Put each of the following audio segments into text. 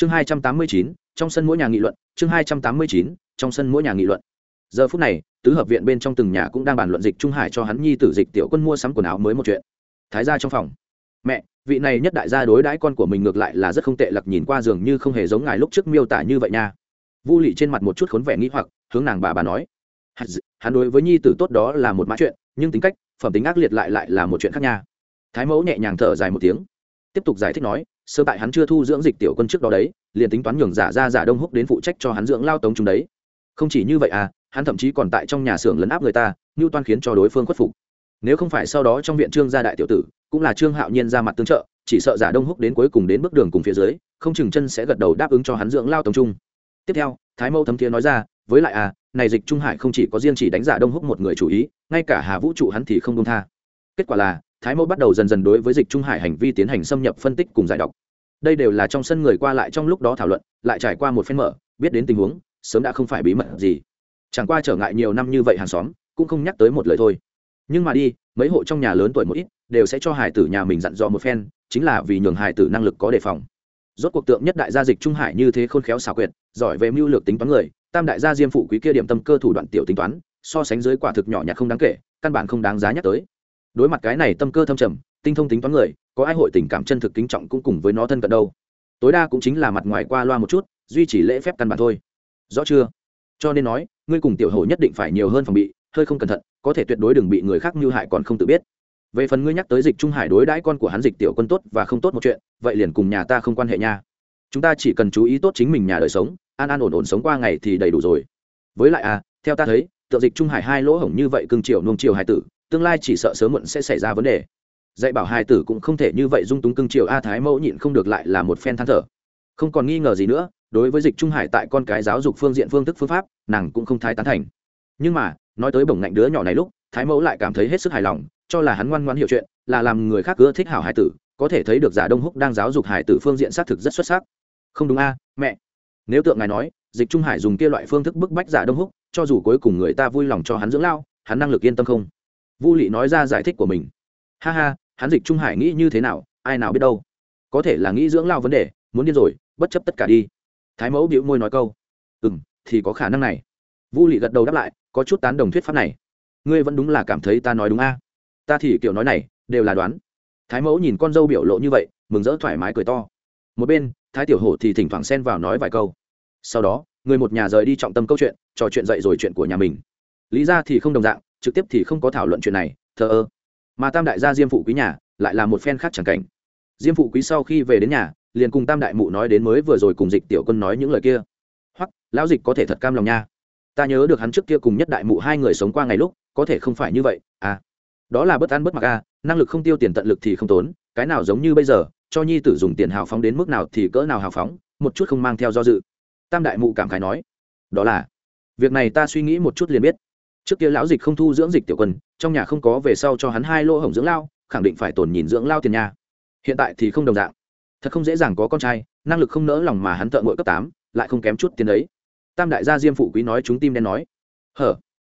chương hai trăm tám mươi chín, trong sân mỗi nhà nghị luận, chương hai trăm tám mươi chín, trong sân mỗi nhà nghị luận. Giờ phút này, tứ hợp viện bên trong từng nhà cũng đang bàn luận dịch trung hải cho hắn nhi tử dịch tiểu quân mua sắm quần áo mới một chuyện. Thái ra trong phòng. Mẹ, vị này nhất đại gia đối đãi con của mình ngược lại là rất không tệ, lặc nhìn qua giường như không hề giống ngài lúc trước miêu tả như vậy nha. Vu lị trên mặt một chút khốn vẻ nghĩ hoặc, hướng nàng bà bà nói. Hắn đối với nhi tử tốt đó là một mã chuyện, nhưng tính cách, phẩm tính ác liệt lại lại là một chuyện khác nha. Thái mẫu nhẹ nhàng thở dài một tiếng. Tiếp tục giải thích nói sơ tại hắn chưa thu dưỡng dịch tiểu quân trước đó đấy, liền tính toán nhường giả ra giả đông húc đến phụ trách cho hắn dưỡng lao tống chúng đấy. Không chỉ như vậy à hắn thậm chí còn tại trong nhà xưởng lấn áp người ta, như toan khiến cho đối phương khuất phục. Nếu không phải sau đó trong viện trương gia đại tiểu tử, cũng là trương hạo nhiên ra mặt tương trợ, chỉ sợ giả đông húc đến cuối cùng đến bước đường cùng phía dưới, không chừng chân sẽ gật đầu đáp ứng cho hắn dưỡng lao tống trung tiếp theo, thái mẫu thấm thiế nói ra, với lại à này dịch trung hải không chỉ có riêng chỉ đánh giả đông húc một người chủ ý, ngay cả hà vũ trụ hắn thì không đông tha. Kết quả là thái mẫu bắt đầu dần dần đối với dịch trung hải hành vi tiến hành xâm nhập phân tích cùng giải đọc. đây đều là trong sân người qua lại trong lúc đó thảo luận, lại trải qua một phen mở, biết đến tình huống, sớm đã không phải bí mật gì. Chẳng qua trở ngại nhiều năm như vậy hàng xóm, cũng không nhắc tới một lời thôi. Nhưng mà đi, mấy hộ trong nhà lớn tuổi một ít, đều sẽ cho hải tử nhà mình dặn dò một phen, chính là vì nhường hải tử năng lực có đề phòng. Rốt cuộc tượng nhất đại gia dịch trung hải như thế khôn khéo xảo quyệt, giỏi về mưu lược tính toán người, tam đại gia diêm phụ quý kia điểm tâm cơ thủ đoạn tiểu tính toán, so sánh dưới quả thực nhỏ nhặt không đáng kể, căn bản không đáng giá nhắc tới đối mặt cái này tâm cơ thâm trầm, tinh thông tính toán người, có ai hội tình cảm chân thực kính trọng cũng cùng với nó thân cận đâu. Tối đa cũng chính là mặt ngoài qua loa một chút, duy trì lễ phép căn bản thôi. Rõ chưa? Cho nên nói, ngươi cùng tiểu hổ nhất định phải nhiều hơn phòng bị, hơi không cẩn thận, có thể tuyệt đối đừng bị người khác mưu hại còn không tự biết. Về phần ngươi nhắc tới dịch trung hải đối đãi con của hắn dịch tiểu quân tốt và không tốt một chuyện, vậy liền cùng nhà ta không quan hệ nha. Chúng ta chỉ cần chú ý tốt chính mình nhà đời sống, an an ổn ổn sống qua ngày thì đầy đủ rồi. Với lại à theo ta thấy, tượng dịch trung hải hai lỗ hổng như vậy cưng chiều nuông chiều hải tử tương lai chỉ sợ sớm muộn sẽ xảy ra vấn đề. Dạy bảo hải tử cũng không thể như vậy dung túng cưng chiều a thái mẫu nhịn không được lại là một phen than thở. Không còn nghi ngờ gì nữa, đối với dịch trung hải tại con cái giáo dục phương diện phương thức phương pháp, nàng cũng không thái tán thành. Nhưng mà, nói tới bổng ngạnh đứa nhỏ này lúc, thái mẫu lại cảm thấy hết sức hài lòng, cho là hắn ngoan ngoan hiểu chuyện, là làm người khác ưa thích hảo hải tử, có thể thấy được giả đông húc đang giáo dục hải tử phương diện xác thực rất xuất sắc. Không đúng a, mẹ. Nếu tượng ngài nói, dịch trung hải dùng kia loại phương thức bức bách giả đông húc, cho dù cuối cùng người ta vui lòng cho hắn dưỡng lao, hắn năng lực yên tâm không? Vu lị nói ra giải thích của mình. Ha ha, hắn dịch trung hải nghĩ như thế nào, ai nào biết đâu. Có thể là nghĩ dưỡng lao vấn đề, muốn điên rồi, bất chấp tất cả đi. Thái mẫu bĩu môi nói câu. Ừ m thì có khả năng này. Vu lị gật đầu đáp lại, có chút tán đồng thuyết pháp này. Ngươi vẫn đúng là cảm thấy ta nói đúng a. Ta thì kiểu nói này, đều là đoán. Thái mẫu nhìn con dâu biểu lộ như vậy, mừng rỡ thoải mái cười to. Một bên, thái tiểu hổ thì thỉnh thoảng xen vào nói vài câu. Sau đó, người một nhà rời đi trọng tâm câu chuyện, trò chuyện dậy rồi chuyện của nhà mình. Lý ra thì không đồng dạng trực tiếp thì không có thảo luận chuyện này thờ ơ. Mà tam đại gia diêm phụ quý nhà lại là một phen khác chẳng cảnh. Diêm phụ quý sau khi về đến nhà liền cùng tam đại mụ nói đến mới vừa rồi cùng dịch tiểu quân nói những lời kia. Hoặc lão dịch có thể thật cam lòng nha. Ta nhớ được hắn trước kia cùng nhất đại mụ hai người sống qua ngày lúc có thể không phải như vậy à. Đó là bất ăn bất mặc a à, năng lực không tiêu tiền tận lực thì không tốn cái nào giống như bây giờ cho nhi tử dùng tiền hào phóng đến mức nào thì cỡ nào hào phóng một chút không mang theo do dự. Tam đại mụ cảm khái nói đó là việc này ta suy nghĩ một chút liền biết trước kia lão dịch không thu dưỡng dịch tiểu quân, trong nhà không có về sau cho hắn hai lỗ hổng dưỡng lao, khẳng định phải tồn nhìn dưỡng lao tiền nhà. Hiện tại thì không đồng dạng. Thật không dễ dàng có con trai, năng lực không nỡ lòng mà hắn thợ ngội cấp tám, lại không kém chút tiền đấy tam đại gia diêm phụ quý nói chúng tim đen nói. Hở,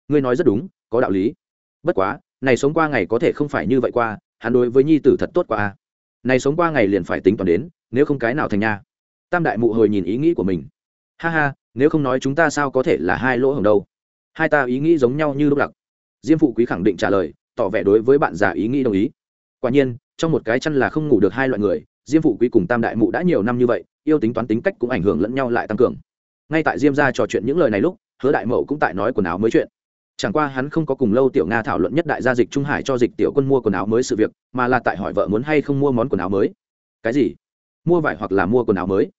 ngươi nói rất đúng, có đạo lý. Bất quá, này sống qua ngày có thể không phải như vậy qua, hắn đối với nhi tử thật tốt qua này sống qua ngày liền phải tính toán đến, nếu không cái nào thành nha tam đại mụ hồi nhìn ý nghĩ của mình. Ha ha, nếu không nói chúng ta sao có thể là hai lỗ hồng đâu hai ta ý nghĩ giống nhau như lúc lặc. Diêm phụ quý khẳng định trả lời, tỏ vẻ đối với bạn già ý nghĩ đồng ý. Quả nhiên, trong một cái chăn là không ngủ được hai loại người, diêm phụ quý cùng tam đại mụ đã nhiều năm như vậy, yêu tính toán tính cách cũng ảnh hưởng lẫn nhau lại tăng cường. Ngay tại diêm gia trò chuyện những lời này lúc, hứa đại mậu cũng tại nói quần áo mới chuyện. Chẳng qua hắn không có cùng lâu tiểu nga thảo luận nhất đại gia dịch trung hải cho dịch tiểu quân mua quần áo mới sự việc, mà là tại hỏi vợ muốn hay không mua món quần áo mới. Cái gì? Mua vải hoặc là mua quần áo mới?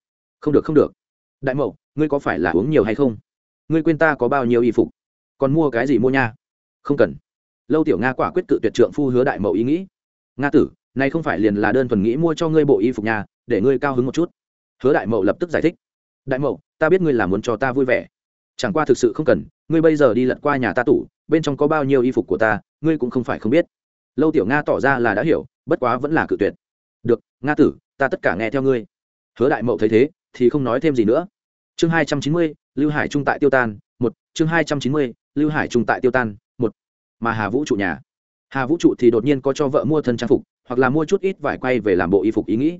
Không được không được. Đại mậu, ngươi có phải là uống nhiều hay không? Ngươi quên ta có bao nhiêu y phục? Còn mua cái gì mua nha? Không cần. Lâu tiểu nga quả quyết cự tuyệt trượng phu hứa đại mậu ý nghĩ. Nga tử, này không phải liền là đơn thuần nghĩ mua cho ngươi bộ y phục nhà, để ngươi cao hứng một chút. Hứa đại mậu lập tức giải thích. Đại mậu, ta biết ngươi là muốn cho ta vui vẻ. Chẳng qua thực sự không cần, ngươi bây giờ đi lật qua nhà ta tủ, bên trong có bao nhiêu y phục của ta, ngươi cũng không phải không biết. Lâu tiểu nga tỏ ra là đã hiểu, bất quá vẫn là cự tuyệt. Được, nga tử, ta tất cả nghe theo ngươi. Hứa đại mậu thấy thế, thì không nói thêm gì nữa. Chương hai trăm chín mươi, lưu hải trung tại tiêu tan. Một, chương hai trăm chín mươi lưu hải trung tại tiêu tan, một, mà hà vũ trụ nhà. Hà vũ trụ thì đột nhiên có cho vợ mua thân trang phục, hoặc là mua chút ít vải quay về làm bộ y phục ý nghĩ.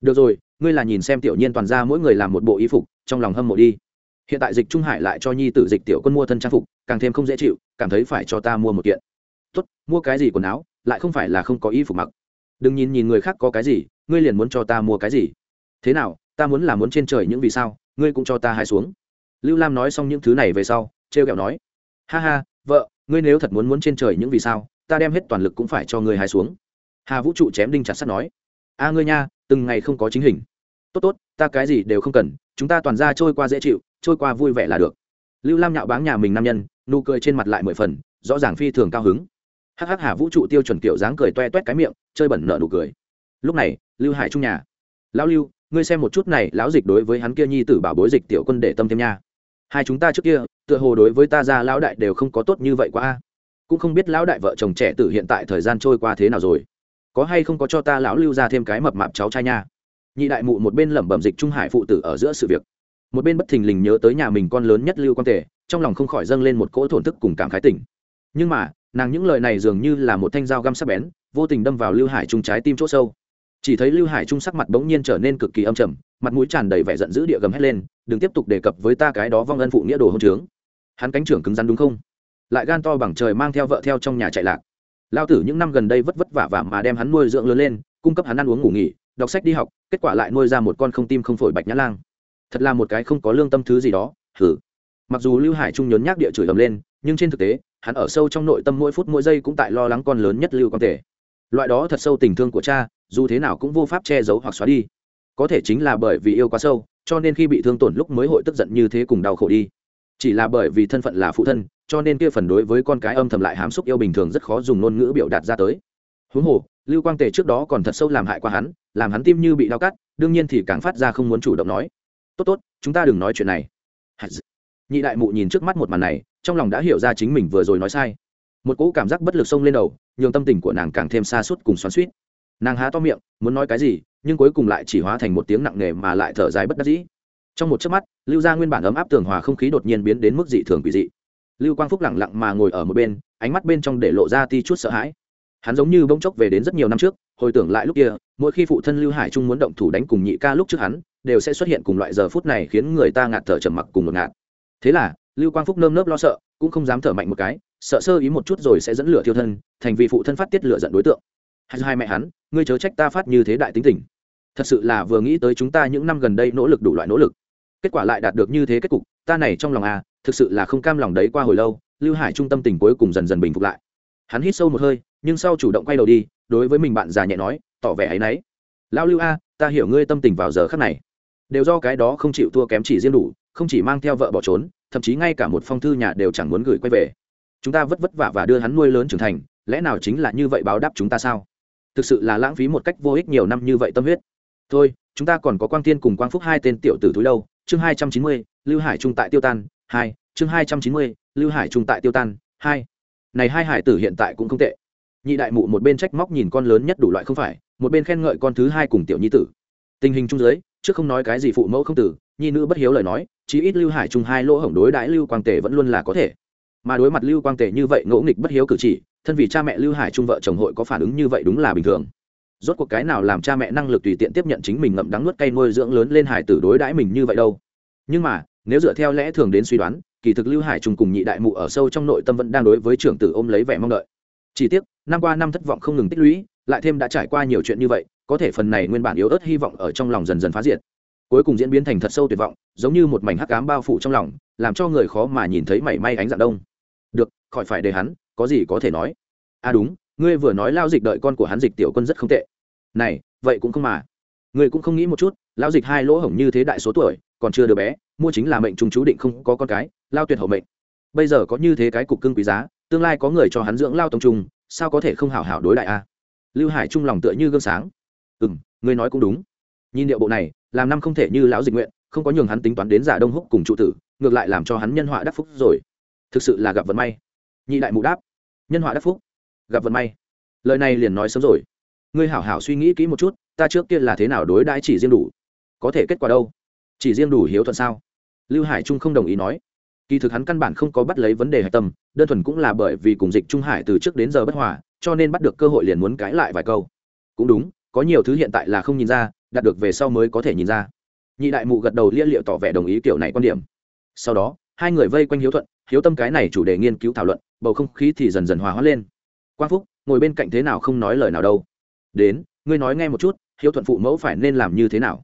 Được rồi, ngươi là nhìn xem tiểu nhiên toàn ra mỗi người làm một bộ y phục, trong lòng hâm mộ đi. Hiện tại dịch trung hải lại cho nhi tử dịch tiểu quân mua thân trang phục, càng thêm không dễ chịu, cảm thấy phải cho ta mua một kiện. Tốt, mua cái gì quần áo, lại không phải là không có y phục mặc. Đừng nhìn nhìn người khác có cái gì, ngươi liền muốn cho ta mua cái gì. Thế nào, ta muốn là muốn trên trời những vì sao, ngươi cũng cho ta hai xuống. Lưu lam nói xong những thứ này về sau, trêu ghẹo nói ha ha, vợ, ngươi nếu thật muốn muốn trên trời những vì sao, ta đem hết toàn lực cũng phải cho ngươi hai xuống. Hà vũ trụ chém đinh chặt sắt nói. A ngươi nha, từng ngày không có chính hình. Tốt tốt, ta cái gì đều không cần, chúng ta toàn ra trôi qua dễ chịu, trôi qua vui vẻ là được. Lưu lam nhạo báng nhà mình nam nhân, nụ cười trên mặt lại mười phần, rõ ràng phi thường cao hứng. Hắc hắc hà vũ trụ tiêu chuẩn kiểu dáng cười toe toét cái miệng, chơi bẩn nợ nụ cười. Lúc này, lưu hải trung nhà. Lão lưu, ngươi xem một chút này, lão dịch đối với hắn kia nhi tử bảo bối dịch tiểu quân để tâm thêm nha. Hai chúng ta trước kia tựa hồ đối với ta ra lão đại đều không có tốt như vậy quá a. Cũng không biết lão đại vợ chồng trẻ tử hiện tại thời gian trôi qua thế nào rồi. Có hay không có cho ta lão lưu ra thêm cái mập mạp cháu trai nha. Nhị đại mụ một bên lẩm bẩm dịch trung hải phụ tử ở giữa sự việc. Một bên bất thình lình nhớ tới nhà mình con lớn nhất lưu quan tề, trong lòng không khỏi dâng lên một cỗ thổn thức cùng cảm khái tỉnh. Nhưng mà, nàng những lời này dường như là một thanh dao găm sắc bén, vô tình đâm vào lưu hải trung trái tim chỗ sâu. Chỉ thấy lưu hải trung sắc mặt bỗng nhiên trở nên cực kỳ âm trầm, mặt mũi tràn đầy vẻ giận dữ địa gầm hét lên, đừng tiếp tục đề cập với ta cái đó vong ân phụ nghĩa đồ hôn trướng hắn cánh trưởng cứng rắn đúng không? Lại gan to bằng trời mang theo vợ theo trong nhà chạy lạc. Lao tử những năm gần đây vất vất vả vả mà đem hắn nuôi dưỡng lớn lên, cung cấp hắn ăn uống ngủ nghỉ, đọc sách đi học, kết quả lại nuôi ra một con không tim không phổi bạch nhã lang. Thật là một cái không có lương tâm thứ gì đó thử mặc dù lưu hải trung nhốn nhác địa chửi ầm lên, nhưng trên thực tế, hắn ở sâu trong nội tâm mỗi phút mỗi giây cũng tại lo lắng con lớn nhất lưu quan tể loại đó thật sâu tình thương của cha, dù thế nào cũng vô pháp che giấu hoặc xóa đi. Có thể chính là bởi vì yêu quá sâu, cho nên khi bị thương tổn lúc mới hội tức giận như thế cùng đau khổ đi chỉ là bởi vì thân phận là phụ thân, cho nên kia phần đối với con cái âm thầm lại hàm xúc yêu bình thường rất khó dùng ngôn ngữ biểu đạt ra tới. Huống hồ, lưu quang tề trước đó còn thật sâu làm hại qua hắn, làm hắn tim như bị đau cắt, đương nhiên thì càng phát ra không muốn chủ động nói. Tốt tốt, chúng ta đừng nói chuyện này. Nhị đại mụ nhìn trước mắt một màn này, trong lòng đã hiểu ra chính mình vừa rồi nói sai. Một cỗ cảm giác bất lực xông lên đầu, nhường tâm tình của nàng càng thêm xa suốt cùng xoắn suýt nàng há to miệng, muốn nói cái gì, nhưng cuối cùng lại chỉ hóa thành một tiếng nặng nề mà lại thở dài bất đắc dĩ trong một chớp mắt, lưu Gia nguyên bản ấm áp tường hòa không khí đột nhiên biến đến mức dị thường quỷ dị. Lưu quang phúc lẳng lặng mà ngồi ở một bên, ánh mắt bên trong để lộ ra ti chút sợ hãi. Hắn giống như bỗng chốc về đến rất nhiều năm trước, hồi tưởng lại lúc kia, mỗi khi phụ thân lưu hải trung muốn động thủ đánh cùng nhị ca lúc trước hắn, đều sẽ xuất hiện cùng loại giờ phút này khiến người ta ngạt thở trầm mặc cùng một ngạt. Thế là, lưu quang phúc nơm nớp lo sợ, cũng không dám thở mạnh một cái, sợ sơ ý một chút rồi sẽ dẫn lửa thiêu thân, thành vì phụ thân phát tiết lửa giận đối tượng. Hai hai mẹ hắn, ngươi chớ trách ta phát như thế đại tính tình. Thật sự là vừa nghĩ tới chúng ta những năm gần đây nỗ lực đủ loại nỗ lực kết quả lại đạt được như thế kết cục, ta này trong lòng à thực sự là không cam lòng đấy qua hồi lâu, lưu hải trung tâm tình cuối cùng dần dần bình phục lại. Hắn hít sâu một hơi, nhưng sau chủ động quay đầu đi, đối với mình bạn già nhẹ nói, tỏ vẻ áy náy. Lao lưu a, ta hiểu ngươi tâm tình vào giờ khắc này. Đều do cái đó không chịu thua kém chỉ riêng đủ, không chỉ mang theo vợ bỏ trốn, thậm chí ngay cả một phong thư nhà đều chẳng muốn gửi quay về. Chúng ta vất vất vả và đưa hắn nuôi lớn trưởng thành, lẽ nào chính là như vậy báo đáp chúng ta sao? Thực sự là lãng phí một cách vô ích nhiều năm như vậy tâm huyết. Thôi chúng ta còn có quang tiên cùng quang phúc hai tên tiểu tử túi lâu chương hai trăm chín mươi, lưu hải trung tại tiêu tan, hai, chương hai trăm chín mươi, lưu hải trung tại tiêu tan, hai. Này hai hải tử hiện tại cũng không tệ. Nhị đại mụ một bên trách móc nhìn con lớn nhất đủ loại không phải, một bên khen ngợi con thứ hai cùng tiểu nhi tử. Tình hình trung giới trước không nói cái gì phụ mẫu không tử, nhi nữ bất hiếu lời nói, chí ít lưu hải trung hai lỗ hổng đối đãi lưu quang tề vẫn luôn là có thể. Mà đối mặt lưu quang tề như vậy ngỗ nghịch bất hiếu cử chỉ, thân vì cha mẹ lưu hải trung vợ chồng hội có phản ứng như vậy đúng là bình thường rốt cuộc cái nào làm cha mẹ năng lực tùy tiện tiếp nhận chính mình ngậm đắng nuốt cay nuôi dưỡng lớn lên hải tử đối đãi mình như vậy đâu. Nhưng mà, nếu dựa theo lẽ thường đến suy đoán, kỳ thực lưu hải trung cùng nhị đại mụ ở sâu trong nội tâm vẫn đang đối với trưởng tử ôm lấy vẻ mong đợi. Chỉ tiếc, năm qua năm thất vọng không ngừng tích lũy, lại thêm đã trải qua nhiều chuyện như vậy, có thể phần này nguyên bản yếu ớt hy vọng ở trong lòng dần dần phá diệt. Cuối cùng diễn biến thành thật sâu tuyệt vọng, giống như một mảnh hắc cám bao phủ trong lòng, làm cho người khó mà nhìn thấy mảy may ánh dạng đông. Được, khỏi phải để hắn, có gì có thể nói. À đúng ngươi vừa nói lao dịch đợi con của hắn dịch tiểu quân rất không tệ. Này, vậy cũng không mà. Ngươi cũng không nghĩ một chút, lao dịch hai lỗ hổng như thế đại số tuổi, còn chưa đứa bé, mua chính là mệnh Trung chú định không có con cái, lao tuyệt hậu mệnh. Bây giờ có như thế cái cục cưng quý giá, tương lai có người cho hắn dưỡng lao tông trung sao có thể không hảo hảo đối đại a? Lưu hải trung lòng tựa như gương sáng. Ừ m ngươi nói cũng đúng. Nhìn điệu bộ này, làm năm không thể như lão dịch nguyện, không có nhường hắn tính toán đến giả đông húc cùng trụ tử, ngược lại làm cho hắn nhân họa đắc phúc rồi. Thực sự là gặp vận may. Nhị đại mụ đáp. Nhân họa đắc phúc gặp vận may. Lời này liền nói sớm rồi. Ngươi hảo hảo suy nghĩ kỹ một chút, ta trước kia là thế nào đối đãi chỉ riêng đủ? Có thể kết quả đâu? Chỉ riêng đủ hiếu thuận sao? Lưu hải trung không đồng ý nói. Kỳ thực hắn căn bản không có bắt lấy vấn đề hạch tâm, đơn thuần cũng là bởi vì cùng dịch trung hải từ trước đến giờ bất hòa, cho nên bắt được cơ hội liền muốn cãi lại vài câu. Cũng đúng, có nhiều thứ hiện tại là không nhìn ra, đạt được về sau mới có thể nhìn ra. Nhị đại mụ gật đầu lia liệu tỏ vẻ đồng ý kiểu này quan điểm. Sau đó, hai người vây quanh hiếu thuận, hiếu tâm cái này chủ đề nghiên cứu thảo luận, bầu không khí thì dần dần hòa hóa lên quang phúc, ngồi bên cạnh thế nào không nói lời nào đâu. Đến, ngươi nói nghe một chút, hiếu thuận phụ mẫu phải nên làm như thế nào?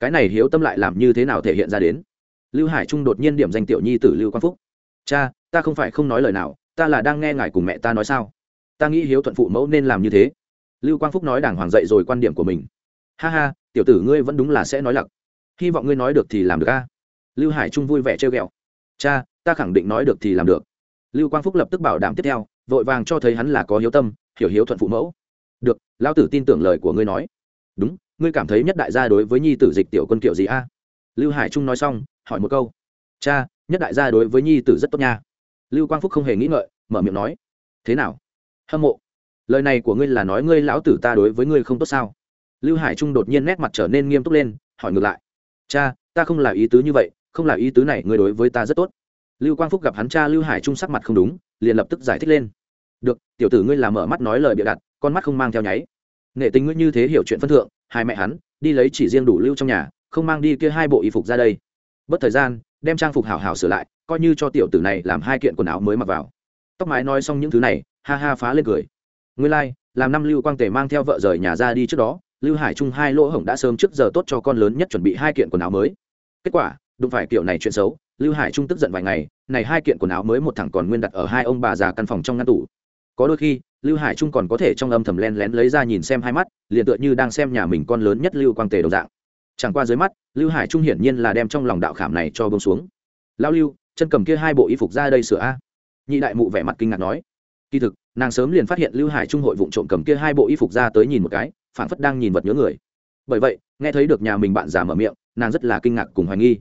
Cái này hiếu tâm lại làm như thế nào thể hiện ra đến? Lưu hải trung đột nhiên điểm danh tiểu nhi tử lưu quang phúc. Cha, ta không phải không nói lời nào, ta là đang nghe ngài cùng mẹ ta nói sao? Ta nghĩ hiếu thuận phụ mẫu nên làm như thế. Lưu quang phúc nói đàng hoàng dậy rồi quan điểm của mình. Ha ha, tiểu tử ngươi vẫn đúng là sẽ nói lặc. Hy vọng ngươi nói được thì làm được a. Lưu hải trung vui vẻ trêu ghẹo. Cha, ta khẳng định nói được thì làm được. Lưu quang phúc lập tức bảo đảm tiếp theo vội vàng cho thấy hắn là có hiếu tâm, hiểu hiếu thuận phụ mẫu. Được lao tử tin tưởng lời của ngươi nói. Đúng, ngươi cảm thấy nhất đại gia đối với nhi tử dịch tiểu quân kiểu gì a? À? Lưu hải trung nói xong, hỏi một câu. Cha, nhất đại gia đối với nhi tử rất tốt nha. Lưu quang phúc không hề nghĩ ngợi, mở miệng nói. Thế nào? Hâm mộ. Lời này của ngươi là nói ngươi lão tử ta đối với ngươi không tốt sao? Lưu hải trung đột nhiên nét mặt trở nên nghiêm túc lên, hỏi ngược lại. Cha, ta không là ý tứ như vậy, không là ý tứ này ngươi đối với ta rất tốt. Lưu quang phúc gặp hắn cha lưu hải trung sắc mặt không đúng, liền lập tức giải thích lên được tiểu tử ngươi làm mở mắt nói lời bịa đặt con mắt không mang theo nháy. Nghệ tình ngươi như thế hiểu chuyện phân thượng hai mẹ hắn đi lấy chỉ riêng đủ lưu trong nhà không mang đi kia hai bộ y phục ra đây. Bất thời gian đem trang phục hảo hảo sửa lại coi như cho tiểu tử này làm hai kiện quần áo mới mặc vào. Tóc mái nói xong những thứ này ha ha phá lên cười. Ngươi lai、like, làm năm lưu quang tề mang theo vợ rời nhà ra đi trước đó lưu hải trung hai lỗ hổng đã sớm trước giờ tốt cho con lớn nhất chuẩn bị hai kiện quần áo mới. Kết quả đụng phải kiểu này chuyện xấu lưu hải trung tức giận vài ngày này hai kiện quần áo mới một thằng còn nguyên đặt ở hai ông bà già căn phòng trong ngăn tủ có đôi khi, lưu hải trung còn có thể trong âm thầm len lén lấy ra nhìn xem hai mắt, liền tựa như đang xem nhà mình con lớn nhất lưu quang tề đồng dạng. Chẳng qua dưới mắt, lưu hải trung hiển nhiên là đem trong lòng đạo khảm này cho bông xuống. Lao lưu, chân cầm kia hai bộ y phục ra đây sửa a. Nhị đại mụ vẻ mặt kinh ngạc nói. Kỳ thực, nàng sớm liền phát hiện lưu hải trung hội vụ trộm cầm kia hai bộ y phục ra tới nhìn một cái phản phất đang nhìn vật nhớ người. Bởi vậy, nghe thấy được nhà mình bạn già mở miệng, nàng rất là kinh ngạc cùng hoài nghi.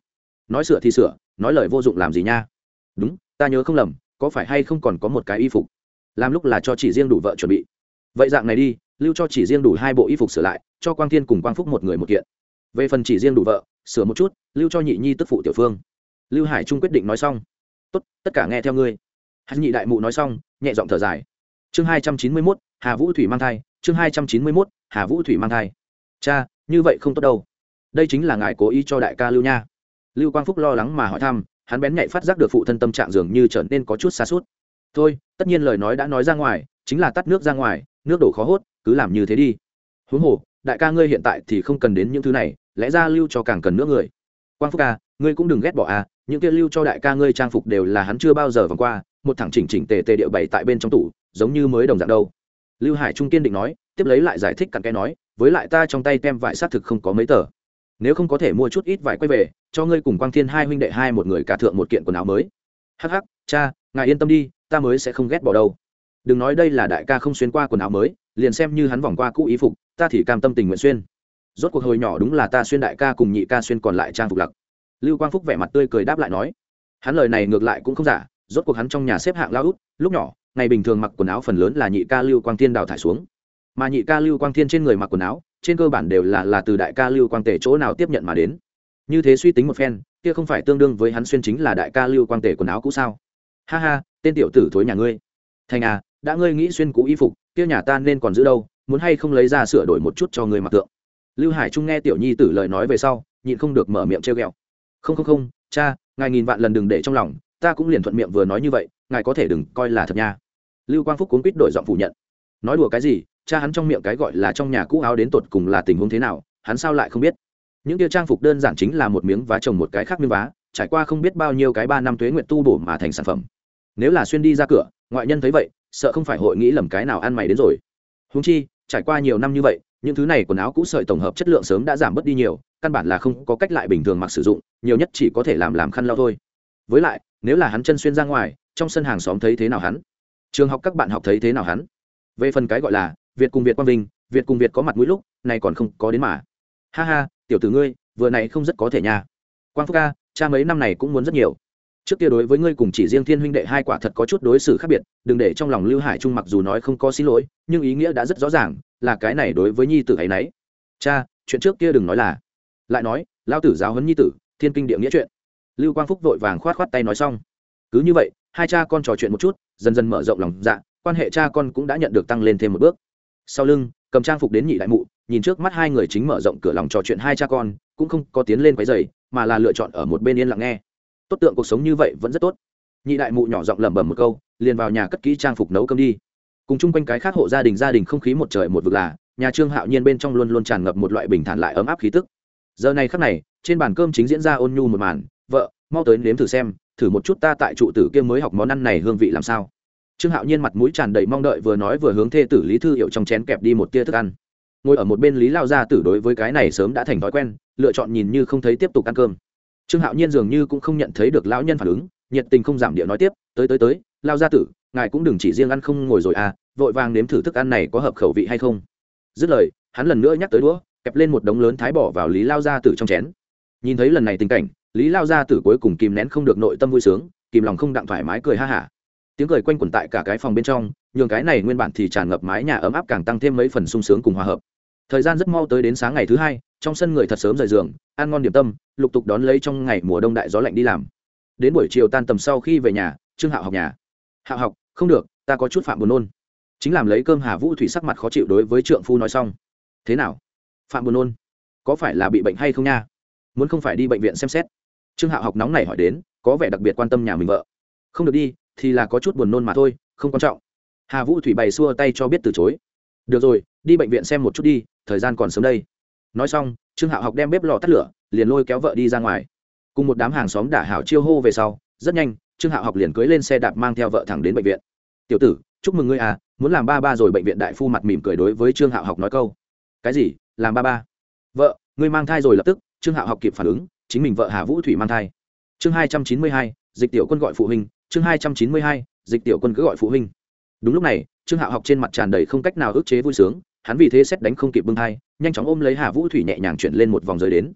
Nói sửa thì sửa, nói lời vô dụng làm gì nha? Đúng, ta nhớ không lầm, có phải hay không còn có một cái y phục? Làm lúc là cho chỉ riêng đủ vợ chuẩn bị. Vậy dạng này đi, lưu cho chỉ riêng đủ hai bộ y phục sửa lại, cho quang thiên cùng quang phúc một người một kiện. Về phần chỉ riêng đủ vợ, sửa một chút, lưu cho nhị nhi tức phụ tiểu phương. Lưu hải trung quyết định nói xong. Tốt, tất cả nghe theo ngươi. Hắn nhị đại mụ nói xong, nhẹ giọng thở dài. Chương hai trăm chín mươi mốt, hà vũ thủy mang thai, chương hai trăm chín mươi mốt, hà vũ thủy mang thai. Cha, như vậy không tốt đâu. Đây chính là ngài cố ý cho đại ca lưu nha. Lưu quang phúc lo lắng mà hỏi thăm, hắn bén nhạy phát giác được phụ thân tâm trạng dường như trở nên có chút xa suốt thôi, tất nhiên lời nói đã nói ra ngoài, chính là tắt nước ra ngoài, nước đổ khó hốt, cứ làm như thế đi. Huống hồ, đại ca ngươi hiện tại thì không cần đến những thứ này, lẽ ra lưu cho càng cần nữa người. Quang phúc ca ngươi cũng đừng ghét bỏ à những kia lưu cho đại ca ngươi trang phục đều là hắn chưa bao giờ vòng qua, một thằng chỉnh chỉnh tề tề điệu bày tại bên trong tủ, giống như mới đồng dạng đâu. Lưu hải trung kiên định nói, tiếp lấy lại giải thích cặn cái nói, với lại ta trong tay tem vải xác thực không có mấy tờ. Nếu không có thể mua chút ít vải quay về, cho ngươi cùng quang thiên hai huynh đệ hai một người cả thượng một kiện quần áo mới. Hắc hắc, cha, ngài yên tâm đi ta mới sẽ không ghét bỏ đâu. Đừng nói đây là đại ca không xuyên qua quần áo mới, liền xem như hắn vòng qua cũ ý phục, ta thì cam tâm tình nguyện xuyên. Rốt cuộc hồi nhỏ đúng là ta xuyên đại ca cùng nhị ca xuyên còn lại trang phục lặc. Lưu quang phúc vẻ mặt tươi cười đáp lại nói, hắn lời này ngược lại cũng không giả, rốt cuộc hắn trong nhà xếp hạng lao út, lúc nhỏ, ngày bình thường mặc quần áo phần lớn là nhị ca lưu quang thiên đào thải xuống. Mà nhị ca lưu quang thiên trên người mặc quần áo, trên cơ bản đều là là từ đại ca lưu quang tể chỗ nào tiếp nhận mà đến. Như thế suy tính một phen, kia không phải tương đương với hắn xuyên chính là đại ca lưu quang tể quần áo cũ sao? Ha ha tên tiểu tử thối nhà ngươi. Thành à đã ngươi nghĩ xuyên cũ y phục, kia nhà ta nên còn giữ đâu, muốn hay không lấy ra sửa đổi một chút cho ngươi mặc tượng. Lưu hải trung nghe tiểu nhi tử lời nói về sau, nhịn không được mở miệng treo ghẹo. Không không không, cha, ngài nghìn vạn lần đừng để trong lòng, ta cũng liền thuận miệng vừa nói như vậy, ngài có thể đừng coi là thật nha. Lưu quang phúc cuốn quýt đổi giọng phủ nhận. Nói đùa cái gì, cha hắn trong miệng cái gọi là trong nhà cũ áo đến tột cùng là tình huống thế nào, hắn sao lại không biết. Những kia trang phục đơn giản chính là một miếng vá trồng một cái khác miếng vá, trải qua không biết bao nhiêu cái ba năm tuế nguyện tu bổ mà thành sản phẩm nếu là xuyên đi ra cửa, ngoại nhân thấy vậy, sợ không phải hội nghĩ lầm cái nào ăn mày đến rồi. Húng chi, trải qua nhiều năm như vậy, những thứ này quần áo cũ sợi tổng hợp chất lượng sớm đã giảm bớt đi nhiều, căn bản là không có cách lại bình thường mặc sử dụng, nhiều nhất chỉ có thể làm làm khăn lau thôi. Với lại, nếu là hắn chân xuyên ra ngoài, trong sân hàng xóm thấy thế nào hắn? Trường học các bạn học thấy thế nào hắn? Về phần cái gọi là việt cùng việt quang vinh, việt cùng việt có mặt mũi lúc, này còn không có đến mà. Ha ha, tiểu tử ngươi, vừa này không rất có thể nha. Quang phúc ca, cha mấy năm này cũng muốn rất nhiều trước kia đối với ngươi cùng chỉ riêng thiên huynh đệ hai quả thật có chút đối xử khác biệt, đừng để trong lòng lưu hải trung mặc dù nói không có xin lỗi, nhưng ý nghĩa đã rất rõ ràng, là cái này đối với nhi tử ấy nấy. Cha, chuyện trước kia đừng nói là. Lại nói lao tử giáo huấn nhi tử, thiên kinh địa nghĩa chuyện. Lưu quang phúc vội vàng khoát khoát tay nói xong. Cứ như vậy, hai cha con trò chuyện một chút, dần dần mở rộng lòng dạ quan hệ cha con cũng đã nhận được tăng lên thêm một bước. Sau lưng, cầm trang phục đến nhị đại mụ, nhìn trước mắt hai người chính mở rộng cửa lòng trò chuyện hai cha con, cũng không có tiến lên quấy giày mà là lựa chọn ở một bên yên lặng nghe tốt tượng cuộc sống như vậy vẫn rất tốt. Nhị đại mụ nhỏ giọng lẩm bẩm một câu, liền vào nhà cất kỹ trang phục nấu cơm đi. Cùng chung quanh cái khác hộ gia đình gia đình không khí một trời một vực là, nhà trương hạo nhiên bên trong luôn luôn tràn ngập một loại bình thản lại ấm áp khí tức. Giờ này khắc này, trên bàn cơm chính diễn ra ôn nhu một màn, vợ, mau tới nếm thử xem, thử một chút ta tại trụ tử kia mới học món ăn này hương vị làm sao? Trương hạo nhiên mặt mũi tràn đầy mong đợi vừa nói vừa hướng thê tử lý thư hiệu trong chén kẹp đi một tia thức ăn. Ngồi ở một bên lý lao gia tử đối với cái này sớm đã thành thói quen, lựa chọn nhìn như không thấy tiếp tục ăn cơm trương hạo nhiên dường như cũng không nhận thấy được lão nhân phản ứng, nhiệt tình không giảm địa nói tiếp, tới tới tới lao gia tử, ngài cũng đừng chỉ riêng ăn không ngồi rồi à vội vàng nếm thử thức ăn này có hợp khẩu vị hay không? Dứt lời, hắn lần nữa nhắc tới đũa, kẹp lên một đống lớn thái bỏ vào lý lao gia tử trong chén. Nhìn thấy lần này tình cảnh, lý lao gia tử cuối cùng kìm nén không được nội tâm vui sướng, kìm lòng không đặng thoải mái cười ha hả. Tiếng cười quanh quẩn tại cả cái phòng bên trong, nhường cái này nguyên bản thì tràn ngập mái nhà ấm áp càng tăng thêm mấy phần sung sướng cùng hòa hợp thời gian rất mau tới đến sáng ngày thứ hai, trong sân người thật sớm rời giường, ăn ngon điểm tâm, lục tục đón lấy trong ngày mùa đông đại gió lạnh đi làm. Đến buổi chiều tan tầm sau khi về nhà, trương hạo học nhà. Hạo học, không được, ta có chút phạm buồn nôn. Chính làm lấy cơm hà vũ thủy sắc mặt khó chịu đối với trượng phu nói xong. Thế nào? Phạm buồn nôn, có phải là bị bệnh hay không nha? Muốn không phải đi bệnh viện xem xét. Trương hạo học nóng này hỏi đến, có vẻ đặc biệt quan tâm nhà mình vợ. Không được đi, thì là có chút buồn nôn mà thôi, không quan trọng. Hà vũ thủy bày xua tay cho biết từ chối được rồi, đi bệnh viện xem một chút đi, thời gian còn sớm đây. Nói xong, trương hạo học đem bếp lò tắt lửa, liền lôi kéo vợ đi ra ngoài. Cùng một đám hàng xóm đả hảo chiêu hô về sau, rất nhanh, trương hạo học liền cưới lên xe đạp mang theo vợ thẳng đến bệnh viện. Tiểu tử, chúc mừng ngươi à muốn làm ba ba rồi. Bệnh viện đại phu mặt mỉm cười đối với trương hạo học nói câu. Cái gì? Làm ba ba? Vợ, ngươi mang thai rồi lập tức. Trương hạo học kịp phản ứng, chính mình vợ hà vũ thủy mang thai. Chương hai trăm chín mươi hai, dịch tiểu quân gọi phụ huynh, chương hai trăm chín mươi hai, dịch tiểu quân cứ gọi phụ huynh đúng lúc này, trương hạo học trên mặt tràn đầy không cách nào ức chế vui sướng, hắn vì thế xét đánh không kịp bưng thai, nhanh chóng ôm lấy hà vũ thủy nhẹ nhàng chuyển lên một vòng rơi đến.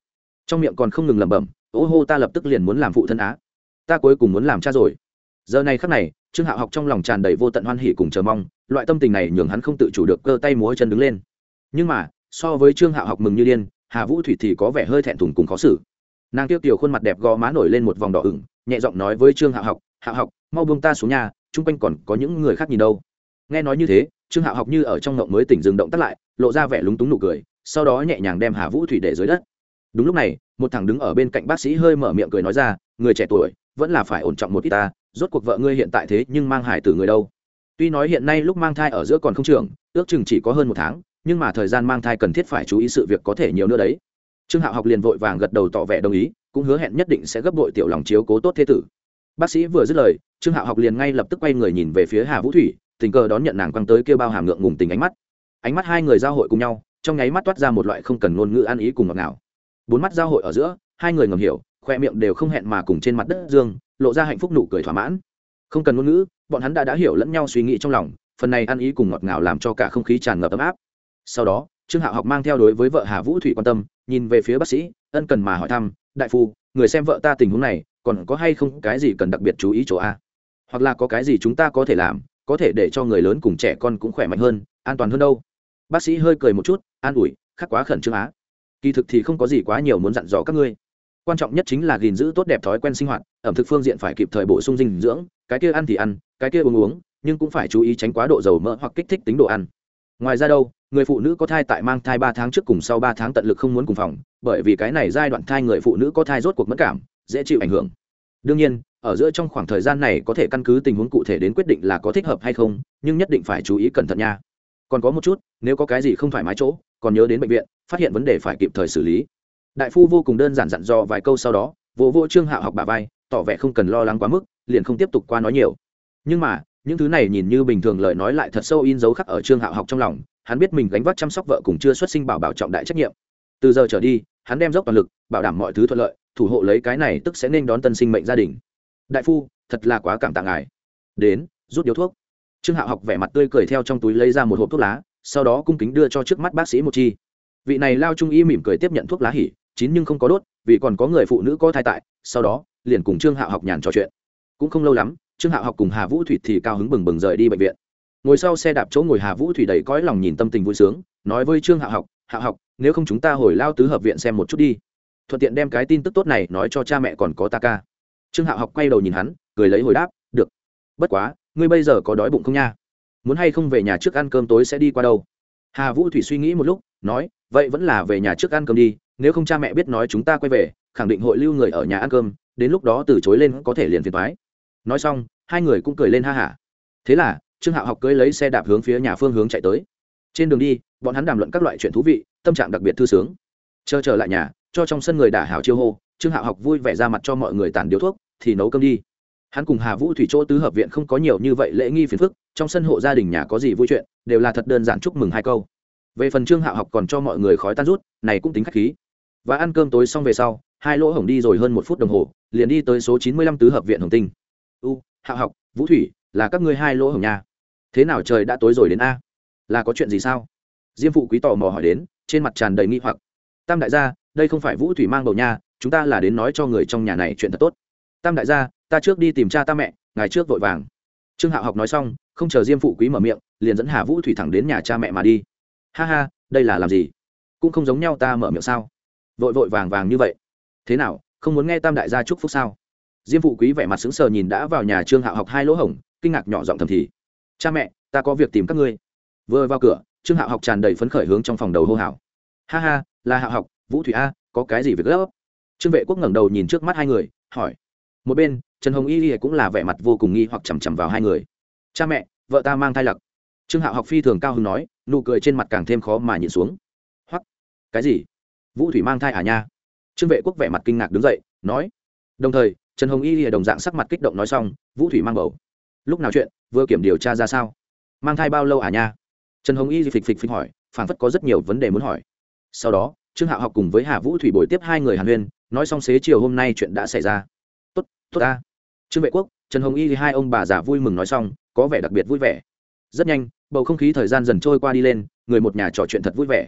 Trong miệng còn không ngừng lẩm bẩm, ô hô, ta lập tức liền muốn làm phụ thân á. Ta cuối cùng muốn làm cha rồi. Giờ này khắc này, trương hạo học trong lòng tràn đầy vô tận hoan hỉ cùng chờ mong, loại tâm tình này nhường hắn không tự chủ được cơ tay múa chân đứng lên. Nhưng mà, so với trương hạo học mừng như điên, hà vũ thủy thì có vẻ hơi thẹn thùng cùng khó xử. Nàng tiêu tiểu khuôn mặt đẹp gò má nổi lên một vòng đỏ ửng, nhẹ giọng nói với trương hạo học hạo học, mau buông ta xuống nhà chung quanh còn có những người khác nhìn đâu. Nghe nói như thế, trương hạo học như ở trong ngộng mới tỉnh dừng động tắt lại, lộ ra vẻ lúng túng nụ cười, sau đó nhẹ nhàng đem hà vũ thủy để dưới đất. Đúng lúc này, một thằng đứng ở bên cạnh bác sĩ hơi mở miệng cười nói ra, người trẻ tuổi, vẫn là phải ổn trọng một ít ta, rốt cuộc vợ ngươi hiện tại thế nhưng mang hải tử người đâu? Tuy nói hiện nay lúc mang thai ở giữa còn không trường, ước chừng chỉ có hơn một tháng, nhưng mà thời gian mang thai cần thiết phải chú ý sự việc có thể nhiều nữa đấy. Trương hạo học liền vội vàng gật đầu tỏ vẻ đồng ý, cũng hứa hẹn nhất định sẽ gấp đội tiểu lòng chiếu cố tốt thế tử bác sĩ vừa dứt lời, trương hạo học liền ngay lập tức quay người nhìn về phía hà vũ thủy, tình cờ đón nhận nàng quăng tới kêu bao hàm ngượng ngùng tình ánh mắt. Ánh mắt hai người giao hội cùng nhau, trong nháy mắt toát ra một loại không cần ngôn ngữ ăn ý cùng ngọt nào bốn mắt giao hội ở giữa, hai người ngầm hiểu, khoe miệng đều không hẹn mà cùng trên mặt đất dương, lộ ra hạnh phúc nụ cười thỏa mãn. Không cần ngôn ngữ, bọn hắn đã đã hiểu lẫn nhau suy nghĩ trong lòng, phần này ăn ý cùng ngọt ngào làm cho cả không khí tràn ngập ấm áp. Sau đó, trương hạo học mang theo đối với vợ hà vũ thủy quan tâm, nhìn về phía bác sĩ, ân cần mà hỏi thăm, đại phu, người xem vợ ta tình huống này còn có hay không cái gì cần đặc biệt chú ý chỗ a? Hoặc là có cái gì chúng ta có thể làm, có thể để cho người lớn cùng trẻ con cũng khỏe mạnh hơn, an toàn hơn đâu? Bác sĩ hơi cười một chút, an ủi, khắc quá khẩn trương á. Kỳ thực thì không có gì quá nhiều muốn dặn dò các ngươi. Quan trọng nhất chính là gìn giữ tốt đẹp thói quen sinh hoạt, ẩm thực phương diện phải kịp thời bổ sung dinh dưỡng, cái kia ăn thì ăn, cái kia uống uống, nhưng cũng phải chú ý tránh quá độ dầu mỡ hoặc kích thích tính độ ăn. Ngoài ra đâu, người phụ nữ có thai tại mang thai ba tháng trước cùng sau ba tháng tận lực không muốn cùng phòng, bởi vì cái này giai đoạn thai người phụ nữ có thai rốt cuộc mất cảm dễ chịu ảnh hưởng. Đương nhiên, ở giữa trong khoảng thời gian này có thể căn cứ tình huống cụ thể đến quyết định là có thích hợp hay không, nhưng nhất định phải chú ý cẩn thận nha. Còn có một chút, nếu có cái gì không thoải mái chỗ, còn nhớ đến bệnh viện, phát hiện vấn đề phải kịp thời xử lý. Đại phu vô cùng đơn giản dặn dò vài câu sau đó vỗ vỗ trương hạo học bà vai, tỏ vẻ không cần lo lắng quá mức, liền không tiếp tục qua nói nhiều. Nhưng mà, những thứ này nhìn như bình thường lời nói lại thật sâu in dấu khắc ở trương hạo học trong lòng, hắn biết mình gánh vác chăm sóc vợ cùng chưa xuất sinh bảo bảo trọng đại trách nhiệm. Từ giờ trở đi, hắn đem dốc toàn lực, bảo đảm mọi thứ thuận lợi thủ hộ lấy cái này tức sẽ nên đón tân sinh mệnh gia đình. Đại phu, thật là quá cảm tạ ngài. Đến, rút điếu thuốc. Trương hạo học vẻ mặt tươi cười theo trong túi lấy ra một hộp thuốc lá, sau đó cung kính đưa cho trước mắt bác sĩ một chi. Vị này lao trung y mỉm cười tiếp nhận thuốc lá hỉ, chín nhưng không có đốt, vì còn có người phụ nữ có thai tại, sau đó, liền cùng trương hạo học nhàn trò chuyện. Cũng không lâu lắm, trương hạo học cùng hà vũ thủy thì cao hứng bừng bừng rời đi bệnh viện. Ngồi sau xe đạp chỗ ngồi hà vũ thủy đầy cõi lòng nhìn tâm tình vui sướng, nói với trương hạo học hạo học, nếu không chúng ta hồi lao tứ hợp viện xem một chút đi thuận tiện đem cái tin tức tốt này nói cho cha mẹ còn có ta ca. Trương hạo học quay đầu nhìn hắn, cười lấy hồi đáp, được. Bất quá, ngươi bây giờ có đói bụng không nha? Muốn hay không về nhà trước ăn cơm tối sẽ đi qua đâu? Hà vũ thủy suy nghĩ một lúc, nói, vậy vẫn là về nhà trước ăn cơm đi, nếu không cha mẹ biết nói chúng ta quay về, khẳng định hội lưu người ở nhà ăn cơm, đến lúc đó từ chối lên có thể liền phiền thoái nói xong, hai người cũng cười lên ha hả. Thế là, trương hạo học cưới lấy xe đạp hướng phía nhà phương hướng chạy tới. Trên đường đi, bọn hắn đàm luận các loại chuyện thú vị, tâm trạng đặc biệt thư sướng. Chờ trở lại nhà cho trong sân người đả hảo chiêu hô, trương hạo học vui vẻ ra mặt cho mọi người tản điếu thuốc, thì nấu cơm đi. Hắn cùng hà vũ thủy chỗ tứ hợp viện không có nhiều như vậy lễ nghi phiền phức, trong sân hộ gia đình nhà có gì vui chuyện, đều là thật đơn giản chúc mừng hai câu. Về phần trương hạo học còn cho mọi người khói tan rút, này cũng tính khách khí. Và ăn cơm tối xong về sau, hai lỗ hổng đi rồi hơn một phút đồng hồ, liền đi tới số chín mươi lăm tứ hợp viện hồng tinh. U, hạo học, vũ thủy, là các ngươi hai lỗ hổng nhà thế nào trời đã tối rồi đến a? Là có chuyện gì sao? Diêm phụ quý tò mò hỏi đến, trên mặt tràn đầy nghi hoặc. Tam đại gia đây không phải vũ thủy mang bầu nha, chúng ta là đến nói cho người trong nhà này chuyện thật tốt. Tam đại gia, ta trước đi tìm cha ta mẹ ngày trước vội vàng. Trương hạo học nói xong, không chờ diêm phụ quý mở miệng, liền dẫn hà vũ thủy thẳng đến nhà cha mẹ mà đi. Ha ha, đây là làm gì? Cũng không giống nhau ta mở miệng sao? Vội vội vàng vàng như vậy. Thế nào, không muốn nghe tam đại gia chúc phúc sao? Diêm phụ quý vẻ mặt sững sờ nhìn đã vào nhà trương hạo học hai lỗ hổng, kinh ngạc nhỏ giọng thầm thì. Cha mẹ, ta có việc tìm các ngươi. Vừa vào cửa, trương hạo học tràn đầy phấn khởi hướng trong phòng đầu hô hào. Ha ha, là hạo học vũ thủy a, có cái gì việc gấp? Trương vệ quốc ngẩng đầu nhìn trước mắt hai người, hỏi. Một bên, trần hồng y cũng là vẻ mặt vô cùng nghi hoặc chằm chằm vào hai người. Cha mẹ, vợ ta mang thai lặc. Trương hạo học phi thường cao hứng nói, nụ cười trên mặt càng thêm khó mà nhịn xuống. Hoặc cái gì? Vũ thủy mang thai à nha? Trương vệ quốc vẻ mặt kinh ngạc đứng dậy, nói. Đồng thời, trần hồng y đồng dạng sắc mặt kích động nói xong, vũ thủy mang bầu. Lúc nào chuyện, vừa kiểm điều tra ra sao? Mang thai bao lâu à nha? Trần hồng y phịch phịch phịch hỏi phản phất có rất nhiều vấn đề muốn hỏi. Sau đó trương hạo học cùng với hà vũ thủy bồi tiếp hai người hàn huyên, nói xong xế chiều hôm nay chuyện đã xảy ra. Tốt tốt ta. Trương vệ quốc, trần hồng y thì hai ông bà già vui mừng nói xong, có vẻ đặc biệt vui vẻ. Rất nhanh, bầu không khí thời gian dần trôi qua đi lên, người một nhà trò chuyện thật vui vẻ.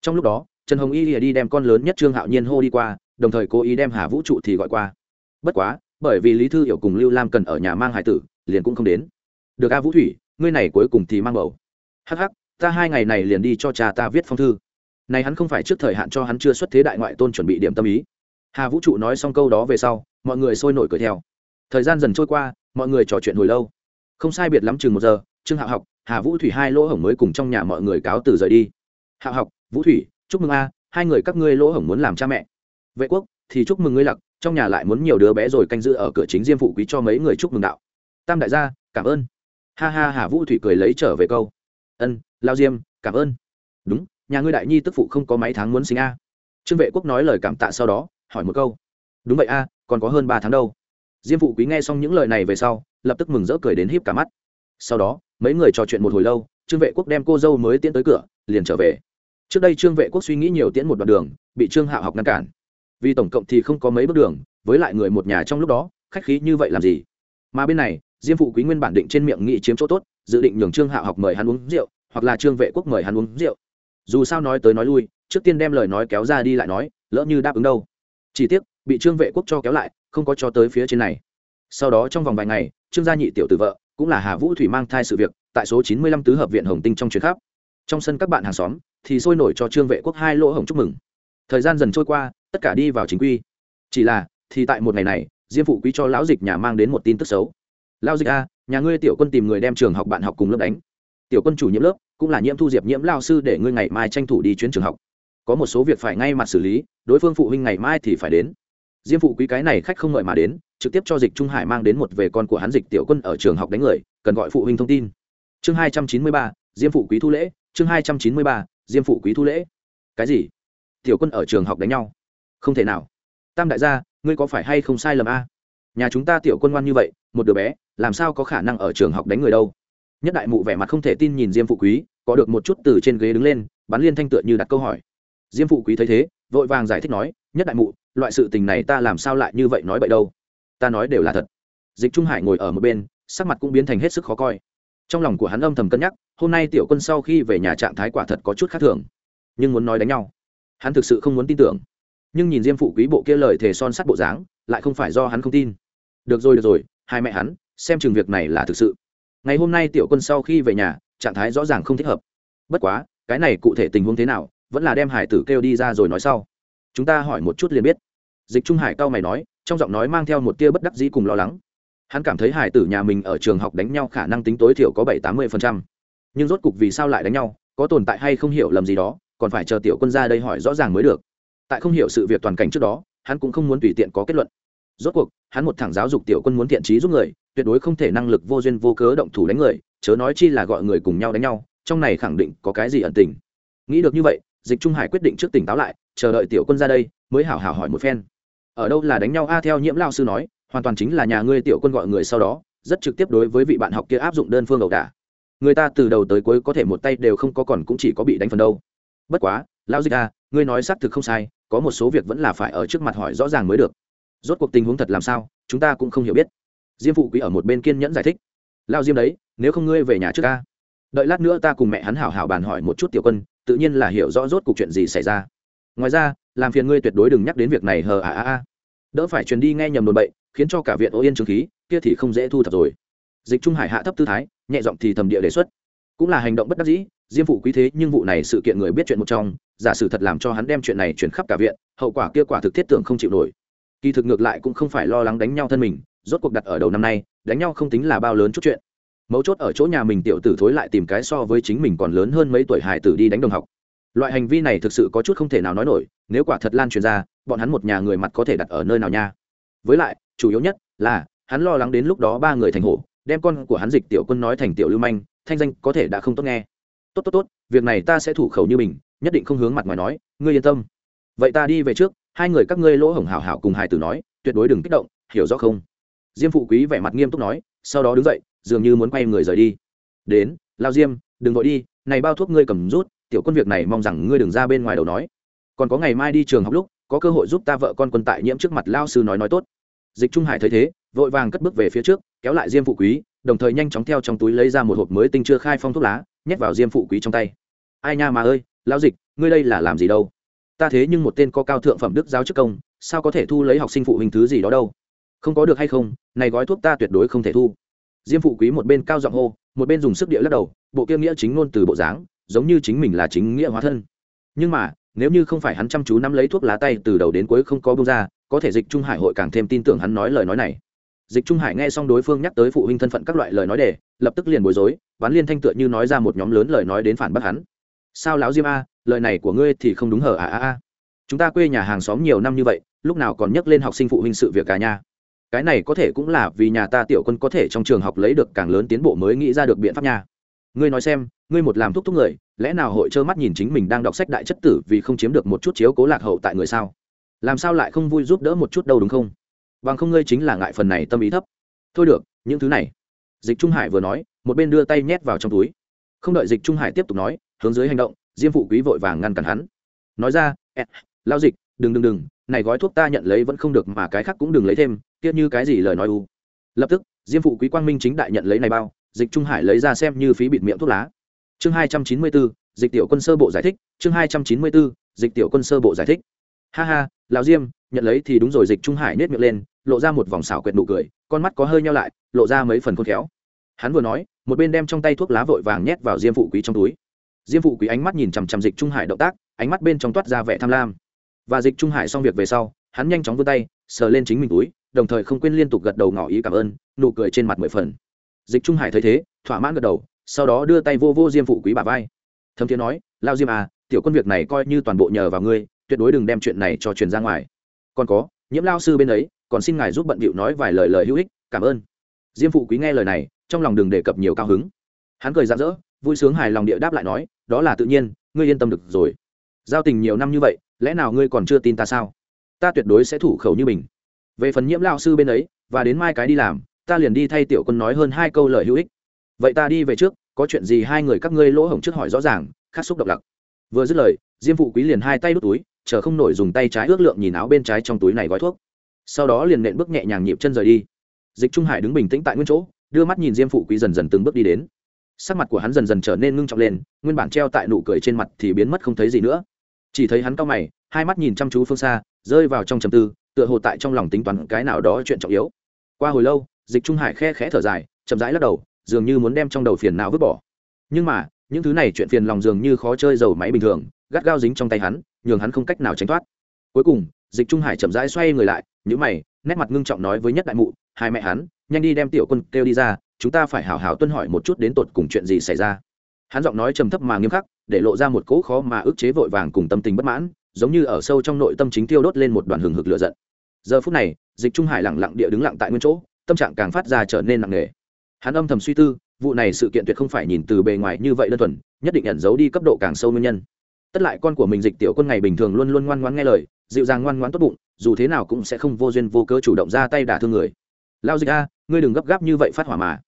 Trong lúc đó, trần hồng y đi đem con lớn nhất trương hạo nhiên hô đi qua, đồng thời cố ý đem hà vũ trụ thì gọi qua. Bất quá, bởi vì lý thư hiểu cùng lưu lam cần ở nhà mang hải tử, liền cũng không đến. Được a vũ thủy, ngươi này cuối cùng thì mang bầu. Hắc hắc, ta hai ngày này liền đi cho cha ta viết phong thư này hắn không phải trước thời hạn cho hắn chưa xuất thế đại ngoại tôn chuẩn bị điểm tâm ý. Hà vũ trụ nói xong câu đó về sau, mọi người sôi nổi cười theo. Thời gian dần trôi qua, mọi người trò chuyện hồi lâu. Không sai biệt lắm chừng một giờ, trương hạ học, hà vũ thủy hai lỗ hổng mới cùng trong nhà mọi người cáo từ rời đi. Hạ học, vũ thủy, chúc mừng a, hai người các ngươi lỗ hổng muốn làm cha mẹ. Vệ quốc, thì chúc mừng ngươi lặc, trong nhà lại muốn nhiều đứa bé rồi canh giữ ở cửa chính diêm phụ quý cho mấy người chúc mừng đạo. Tam đại gia, cảm ơn. Ha ha, hà vũ thủy cười lấy trở về câu. Ân, lao diêm, cảm ơn. Đúng nhà ngươi đại nhi tức phụ không có mấy tháng muốn sinh a. Trương vệ quốc nói lời cảm tạ sau đó, hỏi một câu. Đúng vậy a, còn có hơn ba tháng đâu. Diêm phụ quý nghe xong những lời này về sau, lập tức mừng rỡ cười đến híp cả mắt. Sau đó, mấy người trò chuyện một hồi lâu, trương vệ quốc đem cô dâu mới tiến tới cửa, liền trở về. Trước đây trương vệ quốc suy nghĩ nhiều tiễn một đoạn đường, bị trương hạo học ngăn cản. Vì tổng cộng thì không có mấy bước đường, với lại người một nhà trong lúc đó, khách khí như vậy làm gì? Mà bên này, diêm phụ quý nguyên bản định trên miệng nghị chiếm chỗ tốt, dự định nhường trương hạo học mời hắn uống rượu, hoặc là trương vệ quốc mời hắn uống rượu dù sao nói tới nói lui, trước tiên đem lời nói kéo ra đi lại nói, lỡ như đáp ứng đâu. Chỉ tiếc, bị trương vệ quốc cho kéo lại, không có cho tới phía trên này. Sau đó trong vòng vài ngày, trương gia nhị tiểu tử vợ, cũng là hà vũ thủy mang thai sự việc, tại số chín mươi lăm tứ hợp viện hồng tinh trong chuyến khắp. Trong sân các bạn hàng xóm, thì sôi nổi cho trương vệ quốc hai lỗ hồng chúc mừng. Thời gian dần trôi qua, tất cả đi vào chính quy. Chỉ là, thì tại một ngày này, diêm phụ quý cho lão dịch nhà mang đến một tin tức xấu. Lao dịch a, nhà ngươi tiểu quân tìm người đem trường học bạn học cùng lớp đánh tiểu quân chủ nhiệm lớp, cũng là nhiễm thu diệp nhiễm lao sư để ngươi ngày mai tranh thủ đi chuyến trường học. Có một số việc phải ngay mặt xử lý, đối phương phụ huynh ngày mai thì phải đến. Diêm phụ quý cái này khách không ngợi mà đến, trực tiếp cho dịch trung hải mang đến một về con của hắn dịch tiểu quân ở trường học đánh người, cần gọi phụ huynh thông tin. Chương hai trăm chín mươi ba, diêm phụ quý thu lễ, chương hai trăm chín mươi ba, diêm phụ quý thu lễ. Cái gì? Tiểu quân ở trường học đánh nhau? Không thể nào. Tam đại gia, ngươi có phải hay không sai lầm a? Nhà chúng ta tiểu quân ngoan như vậy, một đứa bé, làm sao có khả năng ở trường học đánh người đâu? Nhất đại mụ vẻ mặt không thể tin nhìn diêm phụ quý, có được một chút từ trên ghế đứng lên, bắn liên thanh tựa như đặt câu hỏi. Diêm phụ quý thấy thế, vội vàng giải thích nói, nhất đại mụ, loại sự tình này ta làm sao lại như vậy nói vậy đâu? Ta nói đều là thật. Dịch trung hải ngồi ở một bên, sắc mặt cũng biến thành hết sức khó coi. Trong lòng của hắn âm thầm cân nhắc, hôm nay tiểu quân sau khi về nhà trạng thái quả thật có chút khác thường. Nhưng muốn nói đánh nhau, hắn thực sự không muốn tin tưởng. Nhưng nhìn diêm phụ quý bộ kia lời thề son sắt bộ dáng, lại không phải do hắn không tin. Được rồi được rồi, hai mẹ hắn, xem chừng việc này là thực sự ngày hôm nay tiểu quân sau khi về nhà, trạng thái rõ ràng không thích hợp. Bất quá, cái này cụ thể tình huống thế nào, vẫn là đem hải tử kêu đi ra rồi nói sau. Chúng ta hỏi một chút liền biết. Dịch trung hải cao mày nói, trong giọng nói mang theo một tia bất đắc dĩ cùng lo lắng. Hắn cảm thấy hải tử nhà mình ở trường học đánh nhau khả năng tính tối thiểu có bảy tám mươi nhưng rốt cục vì sao lại đánh nhau, có tồn tại hay không hiểu lầm gì đó, còn phải chờ tiểu quân ra đây hỏi rõ ràng mới được. Tại không hiểu sự việc toàn cảnh trước đó, hắn cũng không muốn tùy tiện có kết luận. Rốt cuộc, hắn một thẳng giáo dục tiểu quân muốn thiện trí giúp người tuyệt đối không thể năng lực vô duyên vô cớ động thủ đánh người, chớ nói chi là gọi người cùng nhau đánh nhau, trong này khẳng định có cái gì ẩn tình. Nghĩ được như vậy, dịch trung hải quyết định trước tỉnh táo lại, chờ đợi tiểu quân ra đây, mới hảo hảo hỏi một phen. Ở đâu là đánh nhau a, theo nhiễm lao sư nói, hoàn toàn chính là nhà ngươi tiểu quân gọi người sau đó, rất trực tiếp đối với vị bạn học kia áp dụng đơn phương ẩu đả. Người ta từ đầu tới cuối có thể một tay đều không có còn cũng chỉ có bị đánh phần đâu. Bất quá, lao dịch a ngươi nói xác thực không sai, có một số việc vẫn là phải ở trước mặt hỏi rõ ràng mới được. Rốt cuộc tình huống thật làm sao, chúng ta cũng không hiểu biết diêm phụ quý ở một bên kiên nhẫn giải thích. Lao diêm đấy, nếu không ngươi về nhà trước ca đợi lát nữa ta cùng mẹ hắn hảo hảo bàn hỏi một chút tiểu quân, tự nhiên là hiểu rõ rốt cuộc chuyện gì xảy ra. Ngoài ra, làm phiền ngươi tuyệt đối đừng nhắc đến việc này, hờ à à à đỡ phải truyền đi nghe nhầm đồn bậy, khiến cho cả viện ô yên trường khí, kia thì không dễ thu thập rồi. Dịch trung hải hạ thấp tư thái, nhẹ giọng thì thầm địa đề xuất. Cũng là hành động bất đắc dĩ, diêm phụ quý thế nhưng vụ này sự kiện người biết chuyện một trong, giả sử thật làm cho hắn đem chuyện này chuyển khắp cả viện, hậu quả kia quả thực thiết tưởng không chịu nổi. Kỳ thực ngược lại cũng không phải lo lắng đánh nhau thân mình rốt cuộc đặt ở đầu năm nay, đánh nhau không tính là bao lớn chút chuyện. Mấu chốt ở chỗ nhà mình tiểu tử thối lại tìm cái so với chính mình còn lớn hơn mấy tuổi hải tử đi đánh đồng học. Loại hành vi này thực sự có chút không thể nào nói nổi, nếu quả thật lan truyền ra, bọn hắn một nhà người mặt có thể đặt ở nơi nào nha? Với lại, chủ yếu nhất là, hắn lo lắng đến lúc đó ba người thành hổ, đem con của hắn dịch tiểu quân nói thành tiểu lưu manh, thanh danh có thể đã không tốt nghe. Tốt tốt tốt, việc này ta sẽ thủ khẩu như mình, nhất định không hướng mặt ngoài nói, ngươi yên tâm. Vậy ta đi về trước, hai người các ngươi lỗ hổng hảo hảo cùng hải tử nói, tuyệt đối đừng kích động, hiểu rõ không? Diêm phụ quý vẻ mặt nghiêm túc nói, sau đó đứng dậy, dường như muốn quay người rời đi. Đến, lao diêm, đừng vội đi, này bao thuốc ngươi cầm rút, tiểu quân việc này mong rằng ngươi đừng ra bên ngoài đầu nói. Còn có ngày mai đi trường học lúc, có cơ hội giúp ta vợ con quân tại nhiễm trước mặt lao sư nói nói tốt. Dịch trung hải thấy thế, vội vàng cất bước về phía trước, kéo lại diêm phụ quý, đồng thời nhanh chóng theo trong túi lấy ra một hộp mới tinh chưa khai phong thuốc lá, nhét vào diêm phụ quý trong tay. Ai nha mà ơi, lao dịch, ngươi đây là làm gì đâu? Ta thế nhưng một tên có cao thượng phẩm đức giáo chức công, sao có thể thu lấy học sinh phụ huynh thứ gì đó đâu? Không có được hay không, này gói thuốc ta tuyệt đối không thể thu. Diêm phụ quý một bên cao giọng hô, một bên dùng sức địa lắc đầu, bộ kia nghĩa chính ngôn từ bộ dáng, giống như chính mình là chính nghĩa hóa thân. Nhưng mà, nếu như không phải hắn chăm chú nắm lấy thuốc lá tay từ đầu đến cuối không có bông ra, có thể dịch trung hải hội càng thêm tin tưởng hắn nói lời nói này. Dịch trung hải nghe xong đối phương nhắc tới phụ huynh thân phận các loại lời nói để lập tức liền bối rối, ván liên thanh tựa như nói ra một nhóm lớn lời nói đến phản bác hắn. Sao lão diêm a, lời này của ngươi thì không đúng hở à a a chúng ta quê nhà hàng xóm nhiều năm như vậy, lúc nào còn nhắc lên học sinh phụ huynh sự việc à cả nhà cái này có thể cũng là vì nhà ta tiểu quân có thể trong trường học lấy được càng lớn tiến bộ mới nghĩ ra được biện pháp nha. Ngươi nói xem, ngươi một làm thúc thúc người, lẽ nào hội trơ mắt nhìn chính mình đang đọc sách đại chất tử vì không chiếm được một chút chiếu cố lạc hậu tại người sao? Làm sao lại không vui giúp đỡ một chút đâu đúng không? Bằng không ngươi chính là ngại phần này tâm ý thấp. Thôi được, những thứ này. Dịch trung hải vừa nói, một bên đưa tay nhét vào trong túi. Không đợi dịch trung hải tiếp tục nói, hướng dưới hành động, diêm phụ quý vội vàng ngăn cản hắn. Nói ra lao dịch, đừng đừng đừng này gói thuốc ta nhận lấy vẫn không được mà cái khác cũng đừng lấy thêm tiếc như cái gì lời nói u. Lập tức, diêm phụ quý quang minh chính đại nhận lấy này bao, dịch trung hải lấy ra xem như phí bịt miệng thuốc lá. Chương hai trăm chín mươi bốn dịch tiểu quân sơ bộ giải thích, chương hai trăm chín mươi bốn dịch tiểu quân sơ bộ giải thích. Ha ha, lão diêm, nhận lấy thì đúng rồi, dịch trung hải nết miệng lên, lộ ra một vòng xảo quyệt nụ cười, con mắt có hơi nhau lại, lộ ra mấy phần khôn khéo. Hắn vừa nói, một bên đem trong tay thuốc lá vội vàng nhét vào diêm phụ quý trong túi. Diêm phụ quý ánh mắt nhìn chằm chằm dịch trung hải động tác, ánh mắt bên trong toát ra vẻ tham lam và dịch trung hải xong việc về sau, hắn nhanh chóng vươn tay, sờ lên chính mình túi, đồng thời không quên liên tục gật đầu ngỏ ý cảm ơn, nụ cười trên mặt mười phần. Dịch trung hải thấy thế, thỏa mãn gật đầu, sau đó đưa tay vô vô diêm phụ quý bà vai. Thấm thiên nói, lao diêm à tiểu quân việc này coi như toàn bộ nhờ vào ngươi, tuyệt đối đừng đem chuyện này cho truyền ra ngoài. Còn có, nhiễm lao sư bên ấy, còn xin ngài giúp bận bịu nói vài lời lời hữu ích, cảm ơn. Diêm phụ quý nghe lời này, trong lòng đừng đề cập nhiều cao hứng. Hắn cười rạng rỡ, vui sướng hài lòng địa đáp lại nói, đó là tự nhiên, ngươi yên tâm được rồi. Giao tình nhiều năm như vậy lẽ nào ngươi còn chưa tin ta sao? Ta tuyệt đối sẽ thủ khẩu như mình. Về phần nhiễm lao sư bên ấy, và đến mai cái đi làm, ta liền đi thay tiểu quân nói hơn hai câu lời hữu ích. Vậy ta đi về trước, có chuyện gì hai người các ngươi lỗ hổng trước hỏi rõ ràng khát xúc độc lặc vừa dứt lời, diêm phụ quý liền hai tay đút túi, chờ không nổi dùng tay trái ước lượng nhìn áo bên trái trong túi này gói thuốc. Sau đó liền nện bước nhẹ nhàng nhịp chân rời đi. Dịch trung hải đứng bình tĩnh tại nguyên chỗ, đưa mắt nhìn diêm phụ quý dần dần từng bước đi đến. Sắc mặt của hắn dần dần trở nên ngưng trọng lên, nguyên bản treo tại nụ cười trên mặt thì biến mất không thấy gì nữa chỉ thấy hắn cao mày, hai mắt nhìn chăm chú phương xa, rơi vào trong trầm tư, tựa hồ tại trong lòng tính toán cái nào đó chuyện trọng yếu. Qua hồi lâu, dịch trung hải khe khẽ thở dài, chậm rãi lắc đầu, dường như muốn đem trong đầu phiền nào vứt bỏ. Nhưng mà, những thứ này chuyện phiền lòng dường như khó chơi dầu máy bình thường, gắt gao dính trong tay hắn, nhường hắn không cách nào tránh thoát. Cuối cùng, dịch trung hải chậm rãi xoay người lại nhữ mày, nét mặt ngưng trọng nói với nhất đại mụ, hai mẹ hắn, nhanh đi đem tiểu quân kêu đi ra, chúng ta phải hào hào tuân hỏi một chút đến tột cùng chuyện gì xảy ra. Hắn giọng nói trầm thấp mà nghiêm khắc để lộ ra một cỗ khó mà ức chế vội vàng cùng tâm tình bất mãn, giống như ở sâu trong nội tâm chính tiêu đốt lên một đoàn hừng hực lửa giận. Giờ phút này, dịch trung hải lẳng lặng địa đứng lặng tại nguyên chỗ, tâm trạng càng phát ra trở nên nặng nề. Hắn âm thầm suy tư, vụ này sự kiện tuyệt không phải nhìn từ bề ngoài như vậy đơn thuần, nhất định ẩn giấu đi cấp độ càng sâu nguyên nhân. Tất lại con của mình dịch tiểu quân ngày bình thường luôn luôn ngoan ngoãn nghe lời, dịu dàng ngoan ngoãn tốt bụng, dù thế nào cũng sẽ không vô duyên vô cớ chủ động ra tay đả thương người. Lao dịch a, ngươi đừng gấp gáp như vậy phát hỏa mà.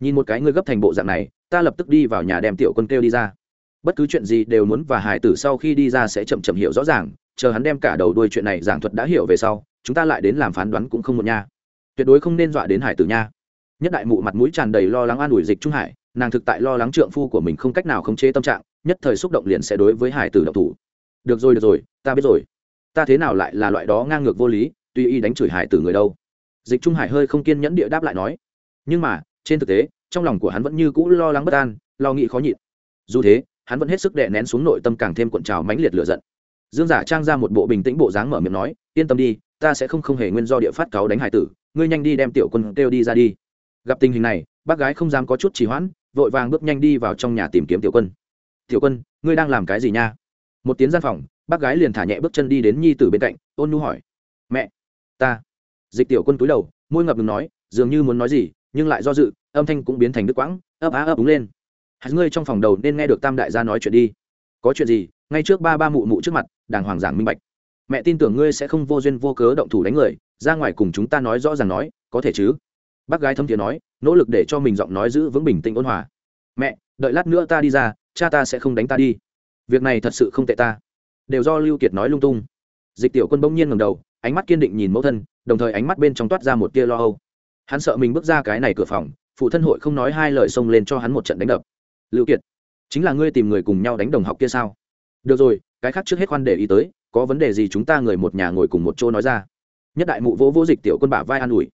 Nhìn một cái ngươi gấp thành bộ dạng này, ta lập tức đi vào nhà đem tiểu quân kêu đi ra bất cứ chuyện gì đều muốn và hải tử sau khi đi ra sẽ chậm chậm hiểu rõ ràng, chờ hắn đem cả đầu đuôi chuyện này giảng thuật đã hiểu về sau, chúng ta lại đến làm phán đoán cũng không một nha. Tuyệt đối không nên dọa đến hải tử nha. Nhất đại mụ mặt mũi tràn đầy lo lắng an ủi dịch trung hải, nàng thực tại lo lắng trượng phu của mình không cách nào khống chế tâm trạng, nhất thời xúc động liền sẽ đối với hải tử độc thủ. Được rồi được rồi, ta biết rồi. Ta thế nào lại là loại đó ngang ngược vô lý tuy y đánh chửi hải tử người đâu. Dịch trung hải hơi không kiên nhẫn địa đáp lại nói. Nhưng mà, trên thực tế, trong lòng của hắn vẫn như cũ lo lắng bất an, lo nghĩ khó nhịn. Dù thế hắn vẫn hết sức đè nén xuống nội tâm càng thêm cuộn trào mãnh liệt lửa giận. Dương giả trang ra một bộ bình tĩnh bộ dáng mở miệng nói, yên tâm đi, ta sẽ không không hề nguyên do địa phát cáo đánh hải tử, ngươi nhanh đi đem tiểu quân kêu đi ra đi. Gặp tình hình này, bác gái không dám có chút trì hoãn, vội vàng bước nhanh đi vào trong nhà tìm kiếm tiểu quân. Tiểu quân, ngươi đang làm cái gì nha? Một tiếng gian phòng, bác gái liền thả nhẹ bước chân đi đến nhi tử bên cạnh, ôn nhu hỏi, mẹ, ta. Dịch tiểu quân túi đầu, môi ngập ngừng nói, dường như muốn nói gì, nhưng lại do dự, âm thanh cũng biến thành đứt quãng, ấp á ấp úng lên hắn ngươi trong phòng đầu nên nghe được tam đại gia nói chuyện đi. Có chuyện gì, ngay trước ba ba mụ mụ trước mặt, đàng hoàng giảng minh bạch. Mẹ tin tưởng ngươi sẽ không vô duyên vô cớ động thủ đánh người, ra ngoài cùng chúng ta nói rõ ràng nói, có thể chứ? Bác gái thâm thiế nói, nỗ lực để cho mình giọng nói giữ vững bình tĩnh ôn hòa. Mẹ, đợi lát nữa ta đi ra, cha ta sẽ không đánh ta đi. Việc này thật sự không tệ ta. Đều do lưu kiệt nói lung tung. Dịch tiểu quân bỗng nhiên ngầm đầu, ánh mắt kiên định nhìn mẫu thân, đồng thời ánh mắt bên trong toát ra một tia lo âu. Hắn sợ mình bước ra cái này cửa phòng, phụ thân hội không nói hai lời xông lên cho hắn một trận đánh đập lưu kiệt, chính là ngươi tìm người cùng nhau đánh đồng học kia sao? Được rồi, cái khác trước hết khoan để ý tới, có vấn đề gì chúng ta người một nhà ngồi cùng một chỗ nói ra. Nhất đại mụ vỗ vỗ dịch tiểu quân bả vai an ủi.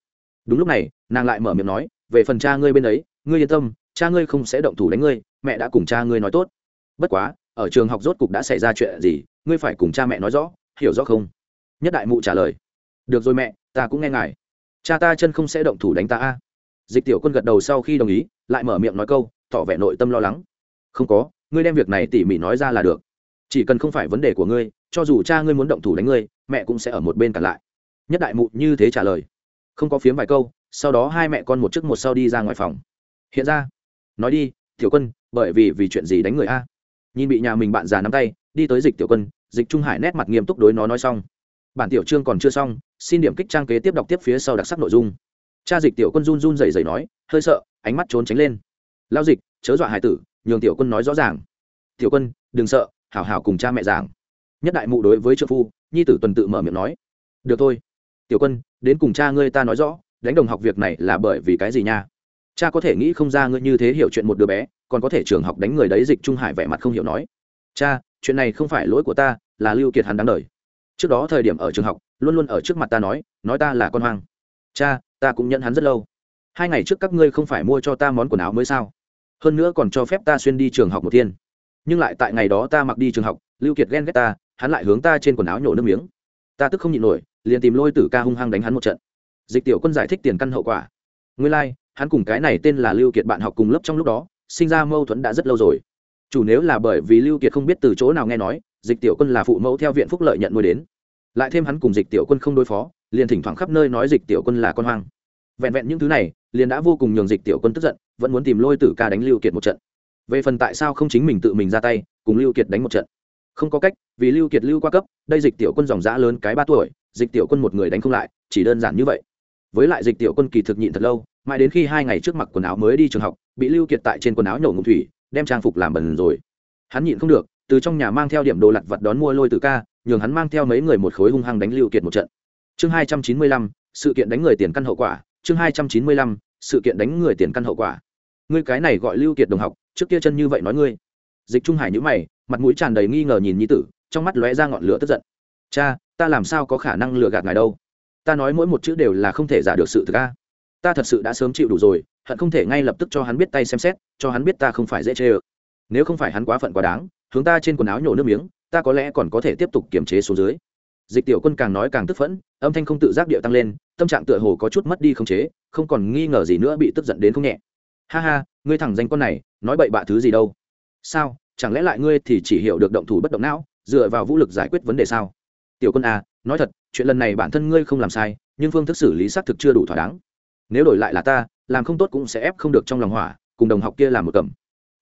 Đúng lúc này, nàng lại mở miệng nói, về phần cha ngươi bên ấy, ngươi yên tâm, cha ngươi không sẽ động thủ đánh ngươi, mẹ đã cùng cha ngươi nói tốt. Bất quá, ở trường học rốt cục đã xảy ra chuyện gì, ngươi phải cùng cha mẹ nói rõ, hiểu rõ không? Nhất đại mụ trả lời. Được rồi mẹ, ta cũng nghe ngài. Cha ta chân không sẽ động thủ đánh ta a. Dịch tiểu quân gật đầu sau khi đồng ý, lại mở miệng nói câu tỏ vẻ nội tâm lo lắng. Không có, ngươi đem việc này tỉ mỉ nói ra là được. Chỉ cần không phải vấn đề của ngươi, cho dù cha ngươi muốn động thủ đánh ngươi, mẹ cũng sẽ ở một bên cản lại. Nhất đại mụ như thế trả lời. Không có phiếm vài câu, sau đó hai mẹ con một trước một sau đi ra ngoài phòng. Hiện ra, nói đi, tiểu quân, bởi vì vì chuyện gì đánh người a? Nhìn bị nhà mình bạn già nắm tay, đi tới dịch tiểu quân, dịch trung hải nét mặt nghiêm túc đối nó nói xong. Bản tiểu chương còn chưa xong, xin điểm kích trang kế tiếp đọc tiếp phía sau đặc sắc nội dung. Cha dịch tiểu quân run run rẩy rẩy nói, hơi sợ, ánh mắt trốn tránh lên lao dịch, chớ dọa hải tử, nhường tiểu quân nói rõ ràng. Tiểu quân, đừng sợ, hảo hảo cùng cha mẹ giảng. Nhất đại mụ đối với trợ phu, nhi tử tuần tự mở miệng nói. Được thôi. Tiểu quân, đến cùng cha ngươi ta nói rõ, đánh đồng học việc này là bởi vì cái gì nha? Cha có thể nghĩ không ra ngươi như thế hiểu chuyện một đứa bé, còn có thể trường học đánh người đấy, dịch trung hải vẻ mặt không hiểu nói. Cha, chuyện này không phải lỗi của ta, là lưu kiệt hắn đáng đời. Trước đó thời điểm ở trường học, luôn luôn ở trước mặt ta nói nói ta là con hoang. Cha, ta cũng nhận hắn rất lâu. Hai ngày trước các ngươi không phải mua cho ta món quần áo mới sao? Hơn nữa còn cho phép ta xuyên đi trường học một thiên. Nhưng lại tại ngày đó ta mặc đi trường học lưu kiệt ghen ghét ta hắn lại hướng ta trên quần áo nhổ nước miếng. Ta tức không nhịn nổi liền tìm lôi tử ca hung hăng đánh hắn một trận. Dịch tiểu quân giải thích tiền căn hậu quả. Nguyên lai、like, hắn cùng cái này tên là lưu kiệt bạn học cùng lớp trong lúc đó sinh ra mâu thuẫn đã rất lâu rồi. Chủ nếu là bởi vì lưu kiệt không biết từ chỗ nào nghe nói dịch tiểu quân là phụ mẫu theo viện phúc lợi nhận nuôi đến. Lại thêm hắn cùng dịch tiểu quân không đối phó liền thỉnh thoảng khắp nơi nói dịch tiểu quân là con hoang vẹn vẹn những thứ này, liền đã vô cùng nhường dịch tiểu quân tức giận, vẫn muốn tìm lôi tử ca đánh lưu kiệt một trận. Về phần tại sao không chính mình tự mình ra tay, cùng lưu kiệt đánh một trận. Không có cách, vì lưu kiệt lưu qua cấp, đây dịch tiểu quân dòng giã lớn cái ba tuổi, dịch tiểu quân một người đánh không lại, chỉ đơn giản như vậy. Với lại dịch tiểu quân kỳ thực nhịn thật lâu, mãi đến khi hai ngày trước mặc quần áo mới đi trường học, bị lưu kiệt tại trên quần áo nhổ ngụm thủy, đem trang phục làm bẩn rồi. Hắn nhịn không được, từ trong nhà mang theo điểm đồ lặt vặt đón mua lôi tử ca, nhường hắn mang theo mấy người một khối hung hăng đánh lưu kiệt một trận. Chương hai trăm chín mươi lăm, sự kiện đánh người tiền căn hậu quả chương hai trăm chín mươi lăm, sự kiện đánh người tiền căn hậu quả. Ngươi cái này gọi lưu kiệt đồng học, trước kia chân như vậy nói ngươi. Dịch trung hải nhữ mày, mặt mũi tràn đầy nghi ngờ nhìn nhi tử, trong mắt lóe ra ngọn lửa tức giận. Cha, ta làm sao có khả năng lừa gạt ngài đâu? Ta nói mỗi một chữ đều là không thể giả được sự thực a. Ta thật sự đã sớm chịu đủ rồi, hận không thể ngay lập tức cho hắn biết tay xem xét, cho hắn biết ta không phải dễ chê ơ. Nếu không phải hắn quá phận quá đáng, hướng ta trên quần áo nhổ nước miếng, ta có lẽ còn có thể tiếp tục kiềm chế xuống dưới. Dịch tiểu quân càng nói càng tức phẫn, âm thanh không tự giác điệu tăng lên tâm trạng tựa hồ có chút mất đi không chế không còn nghi ngờ gì nữa bị tức giận đến không nhẹ. Ha ha ngươi thẳng danh con này nói bậy bạ thứ gì đâu? Sao chẳng lẽ lại ngươi thì chỉ hiểu được động thủ bất động não dựa vào vũ lực giải quyết vấn đề sao? Tiểu quân à, nói thật chuyện lần này bản thân ngươi không làm sai nhưng phương thức xử lý xác thực chưa đủ thỏa đáng. Nếu đổi lại là ta làm không tốt cũng sẽ ép không được trong lòng hỏa cùng đồng học kia làm một cầm.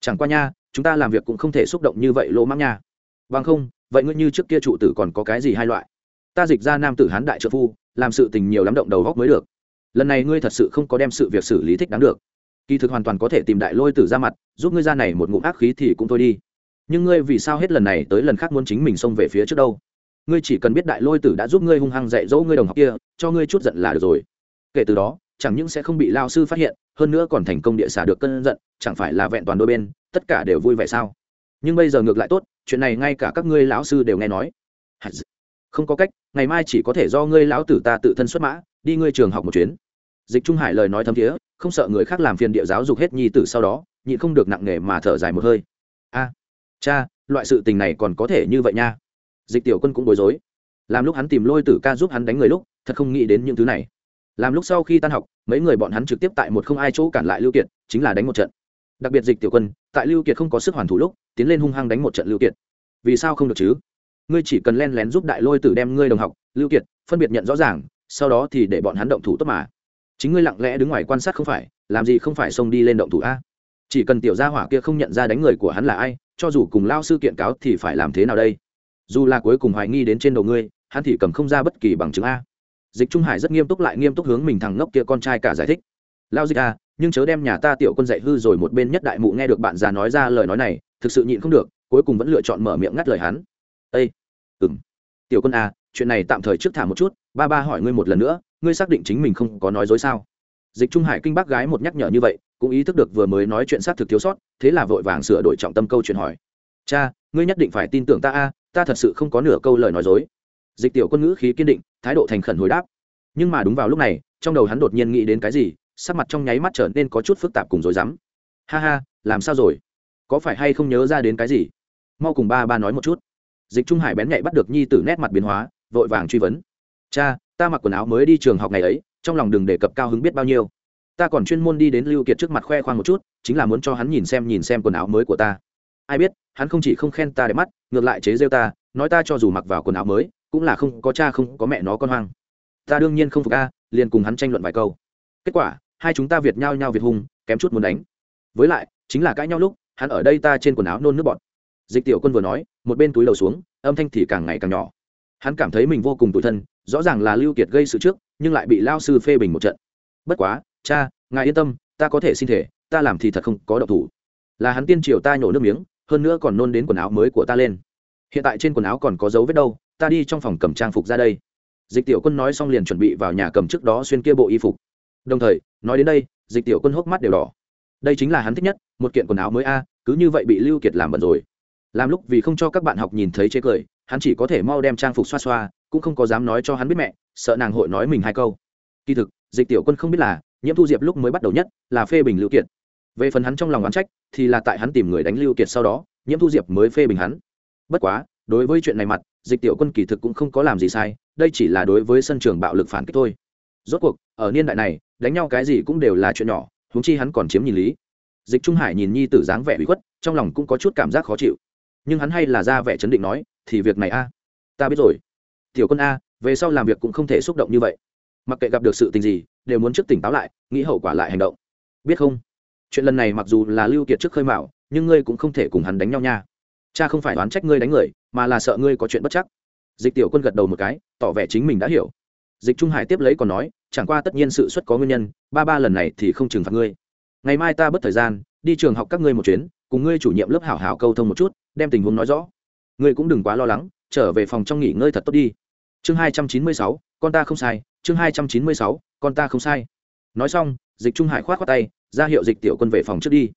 Chẳng qua nha chúng ta làm việc cũng không thể xúc động như vậy lỗ mãng nha. Bằng không vậy ngươi như trước kia trụ tử còn có cái gì hai loại? Ta dịch ra nam tử hán đại trợ phu làm sự tình nhiều lắm động đầu góc mới được. Lần này ngươi thật sự không có đem sự việc xử lý thích đáng được. Kỳ thực hoàn toàn có thể tìm đại lôi tử ra mặt, giúp ngươi ra này một ngụm ác khí thì cũng thôi đi. Nhưng ngươi vì sao hết lần này tới lần khác muốn chính mình xông về phía trước đâu? Ngươi chỉ cần biết đại lôi tử đã giúp ngươi hung hăng dạy dỗ ngươi đồng học kia, cho ngươi chút giận là được rồi. Kể từ đó, chẳng những sẽ không bị lao sư phát hiện, hơn nữa còn thành công địa xả được cơn giận, chẳng phải là vẹn toàn đôi bên, tất cả đều vui vẻ sao? Nhưng bây giờ ngược lại tốt, chuyện này ngay cả các ngươi lão sư đều nghe nói không có cách, ngày mai chỉ có thể do ngươi lão tử ta tự thân xuất mã, đi ngươi trường học một chuyến. Dịch trung hải lời nói thấm thiế, không sợ người khác làm phiền địa giáo dục hết nhi tử sau đó, nhịn không được nặng nề mà thở dài một hơi. A, cha, loại sự tình này còn có thể như vậy nha. Dịch tiểu quân cũng bối rối. Làm lúc hắn tìm lôi tử ca giúp hắn đánh người lúc, thật không nghĩ đến những thứ này. Làm lúc sau khi tan học, mấy người bọn hắn trực tiếp tại một không ai chỗ cản lại lưu kiệt, chính là đánh một trận. Đặc biệt dịch tiểu quân, tại lưu kiệt không có sức hoàn thủ lúc, tiến lên hung hăng đánh một trận lưu kiệt. Vì sao không được chứ? Ngươi chỉ cần len lén giúp đại lôi tử đem ngươi đồng học, lưu kiệt, phân biệt nhận rõ ràng, sau đó thì để bọn hắn động thủ tốt mà. Chính ngươi lặng lẽ đứng ngoài quan sát không phải, làm gì không phải xông đi lên động thủ a? Chỉ cần tiểu gia hỏa kia không nhận ra đánh người của hắn là ai, cho dù cùng lao sư kiện cáo thì phải làm thế nào đây? Dù là cuối cùng hoài nghi đến trên đầu ngươi, hắn thì cầm không ra bất kỳ bằng chứng a. Dịch trung hải rất nghiêm túc lại nghiêm túc hướng mình thằng ngốc kia con trai cả giải thích. Lao dịch a nhưng chớ đem nhà ta tiểu quân dạy hư rồi một bên nhất đại mụ nghe được bạn già nói ra lời nói này, thực sự nhịn không được, cuối cùng vẫn lựa chọn mở miệng ngắt lời hắn ây ừ tiểu quân à, chuyện này tạm thời trước thả một chút ba ba hỏi ngươi một lần nữa ngươi xác định chính mình không có nói dối sao? Dịch trung hải kinh bác gái một nhắc nhở như vậy cũng ý thức được vừa mới nói chuyện xác thực thiếu sót thế là vội vàng sửa đổi trọng tâm câu chuyện hỏi. Cha ngươi nhất định phải tin tưởng ta a ta thật sự không có nửa câu lời nói dối. Dịch tiểu quân ngữ khí kiên định thái độ thành khẩn hồi đáp. Nhưng mà đúng vào lúc này trong đầu hắn đột nhiên nghĩ đến cái gì sắc mặt trong nháy mắt trở nên có chút phức tạp cùng rối rắm. Ha ha làm sao rồi? Có phải hay không nhớ ra đến cái gì? Mau cùng ba ba nói một chút dịch trung hải bén nhạy bắt được nhi tử nét mặt biến hóa, vội vàng truy vấn. Cha, ta mặc quần áo mới đi trường học ngày ấy, trong lòng đừng đề cập cao hứng biết bao nhiêu. Ta còn chuyên môn đi đến lưu kiệt trước mặt khoe khoang một chút, chính là muốn cho hắn nhìn xem nhìn xem quần áo mới của ta. Ai biết, hắn không chỉ không khen ta đẹp mắt, ngược lại chế rêu ta, nói ta cho dù mặc vào quần áo mới, cũng là không có cha không có mẹ nó con hoang. Ta đương nhiên không phục a, liền cùng hắn tranh luận vài câu. Kết quả, hai chúng ta việt nhau nhau việt hung kém chút muốn đánh. Với lại, chính là cãi nhau lúc, hắn ở đây ta trên quần áo nôn nước bọt dịch tiểu quân vừa nói, một bên túi đầu xuống, âm thanh thì càng ngày càng nhỏ. Hắn cảm thấy mình vô cùng tủi thân, rõ ràng là lưu kiệt gây sự trước, nhưng lại bị lao sư phê bình một trận. Bất quá, cha, ngài yên tâm, ta có thể xin thể, ta làm thì thật không có độc thủ. Là hắn tiên triều ta nhổ nước miếng, hơn nữa còn nôn đến quần áo mới của ta lên. Hiện tại trên quần áo còn có dấu vết đâu, ta đi trong phòng cầm trang phục ra đây. Dịch tiểu quân nói xong liền chuẩn bị vào nhà cầm trước đó xuyên kia bộ y phục. Đồng thời, nói đến đây, dịch tiểu quân hốc mắt đều đỏ. Đây chính là hắn thích nhất, một kiện quần áo mới a, cứ như vậy bị lưu kiệt làm bẩn rồi làm lúc vì không cho các bạn học nhìn thấy chế cười, hắn chỉ có thể mau đem trang phục xoa xoa, cũng không có dám nói cho hắn biết mẹ, sợ nàng hội nói mình hai câu. Kỳ thực, dịch tiểu quân không biết là, nhiễm thu diệp lúc mới bắt đầu nhất, là phê bình lưu kiệt. Về phần hắn trong lòng oán trách, thì là tại hắn tìm người đánh lưu kiệt sau đó, nhiễm thu diệp mới phê bình hắn. Bất quá, đối với chuyện này mặt, dịch tiểu quân kỳ thực cũng không có làm gì sai, đây chỉ là đối với sân trường bạo lực phản kích thôi. Rốt cuộc, ở niên đại này, đánh nhau cái gì cũng đều là chuyện nhỏ, huống chi hắn còn chiếm nhìn lý. Dịch trung hải nhìn nhi tử dáng vẻ bị khuất, trong lòng cũng có chút cảm giác khó chịu nhưng hắn hay là ra vẻ chấn định nói, thì việc này a, ta biết rồi. Tiểu quân a, về sau làm việc cũng không thể xúc động như vậy. Mặc kệ gặp được sự tình gì, đều muốn trước tỉnh táo lại, nghĩ hậu quả lại hành động. Biết không? Chuyện lần này mặc dù là lưu kiệt trước khơi mạo nhưng ngươi cũng không thể cùng hắn đánh nhau nha. Cha không phải đoán trách ngươi đánh người, mà là sợ ngươi có chuyện bất chắc. Dịch tiểu quân gật đầu một cái, tỏ vẻ chính mình đã hiểu. Dịch trung hải tiếp lấy còn nói, chẳng qua tất nhiên sự xuất có nguyên nhân, ba ba lần này thì không trừng phạt ngươi. Ngày mai ta bất thời gian, đi trường học các ngươi một chuyến cùng ngươi chủ nhiệm lớp hảo hảo câu thông một chút, đem tình huống nói rõ. Ngươi cũng đừng quá lo lắng, trở về phòng trong nghỉ ngơi thật tốt đi. Chương hai trăm chín mươi sáu, con ta không sai, chương hai trăm chín mươi sáu, con ta không sai. Nói xong, dịch trung hải khoát khoát tay, ra hiệu dịch tiểu quân về phòng trước đi.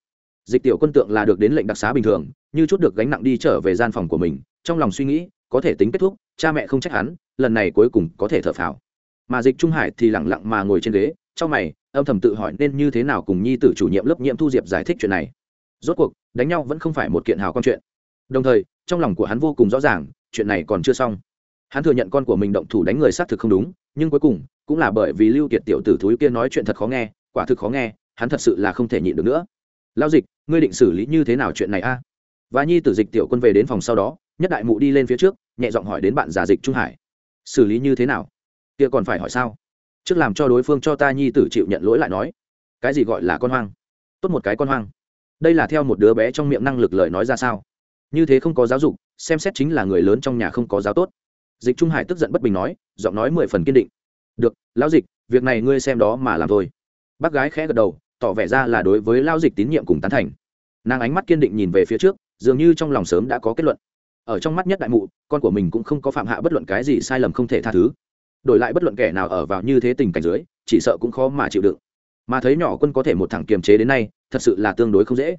Dịch tiểu quân tượng là được đến lệnh đặc xá bình thường, như chút được gánh nặng đi trở về gian phòng của mình, trong lòng suy nghĩ, có thể tính kết thúc, cha mẹ không trách hắn, lần này cuối cùng có thể thở phào. Mà dịch trung hải thì lẳng lặng mà ngồi trên ghế, trong mày, âm thầm tự hỏi nên như thế nào cùng nhi tử chủ nhiệm lớp nhiệm thu diệp giải thích chuyện này rốt cuộc, đánh nhau vẫn không phải một kiện hào con chuyện. Đồng thời, trong lòng của hắn vô cùng rõ ràng, chuyện này còn chưa xong. Hắn thừa nhận con của mình động thủ đánh người xác thực không đúng, nhưng cuối cùng, cũng là bởi vì lưu kiệt tiểu tử thúi kia nói chuyện thật khó nghe, quả thực khó nghe, hắn thật sự là không thể nhịn được nữa. Lao dịch, ngươi định xử lý như thế nào chuyện này a? Và nhi tử dịch tiểu quân về đến phòng sau đó, nhất đại mụ đi lên phía trước, nhẹ giọng hỏi đến bạn già dịch trung hải. Xử lý như thế nào? Kia còn phải hỏi sao? Trước làm cho đối phương cho ta nhi tử chịu nhận lỗi lại nói. Cái gì gọi là con hoang? Tốt một cái con hoang đây là theo một đứa bé trong miệng năng lực lời nói ra sao? Như thế không có giáo dục, xem xét chính là người lớn trong nhà không có giáo tốt. Dịch trung hải tức giận bất bình nói, giọng nói mười phần kiên định. Được, lão dịch, việc này ngươi xem đó mà làm thôi. Bác gái khẽ gật đầu, tỏ vẻ ra là đối với lão dịch tín nhiệm cùng tán thành. Nàng ánh mắt kiên định nhìn về phía trước, dường như trong lòng sớm đã có kết luận. Ở trong mắt nhất đại mụ, con của mình cũng không có phạm hạ bất luận cái gì sai lầm không thể tha thứ. Đổi lại bất luận kẻ nào ở vào như thế tình cảnh dưới, chỉ sợ cũng khó mà chịu đựng mà thấy nhỏ quân có thể một thẳng kiềm chế đến nay, thật sự là tương đối không dễ.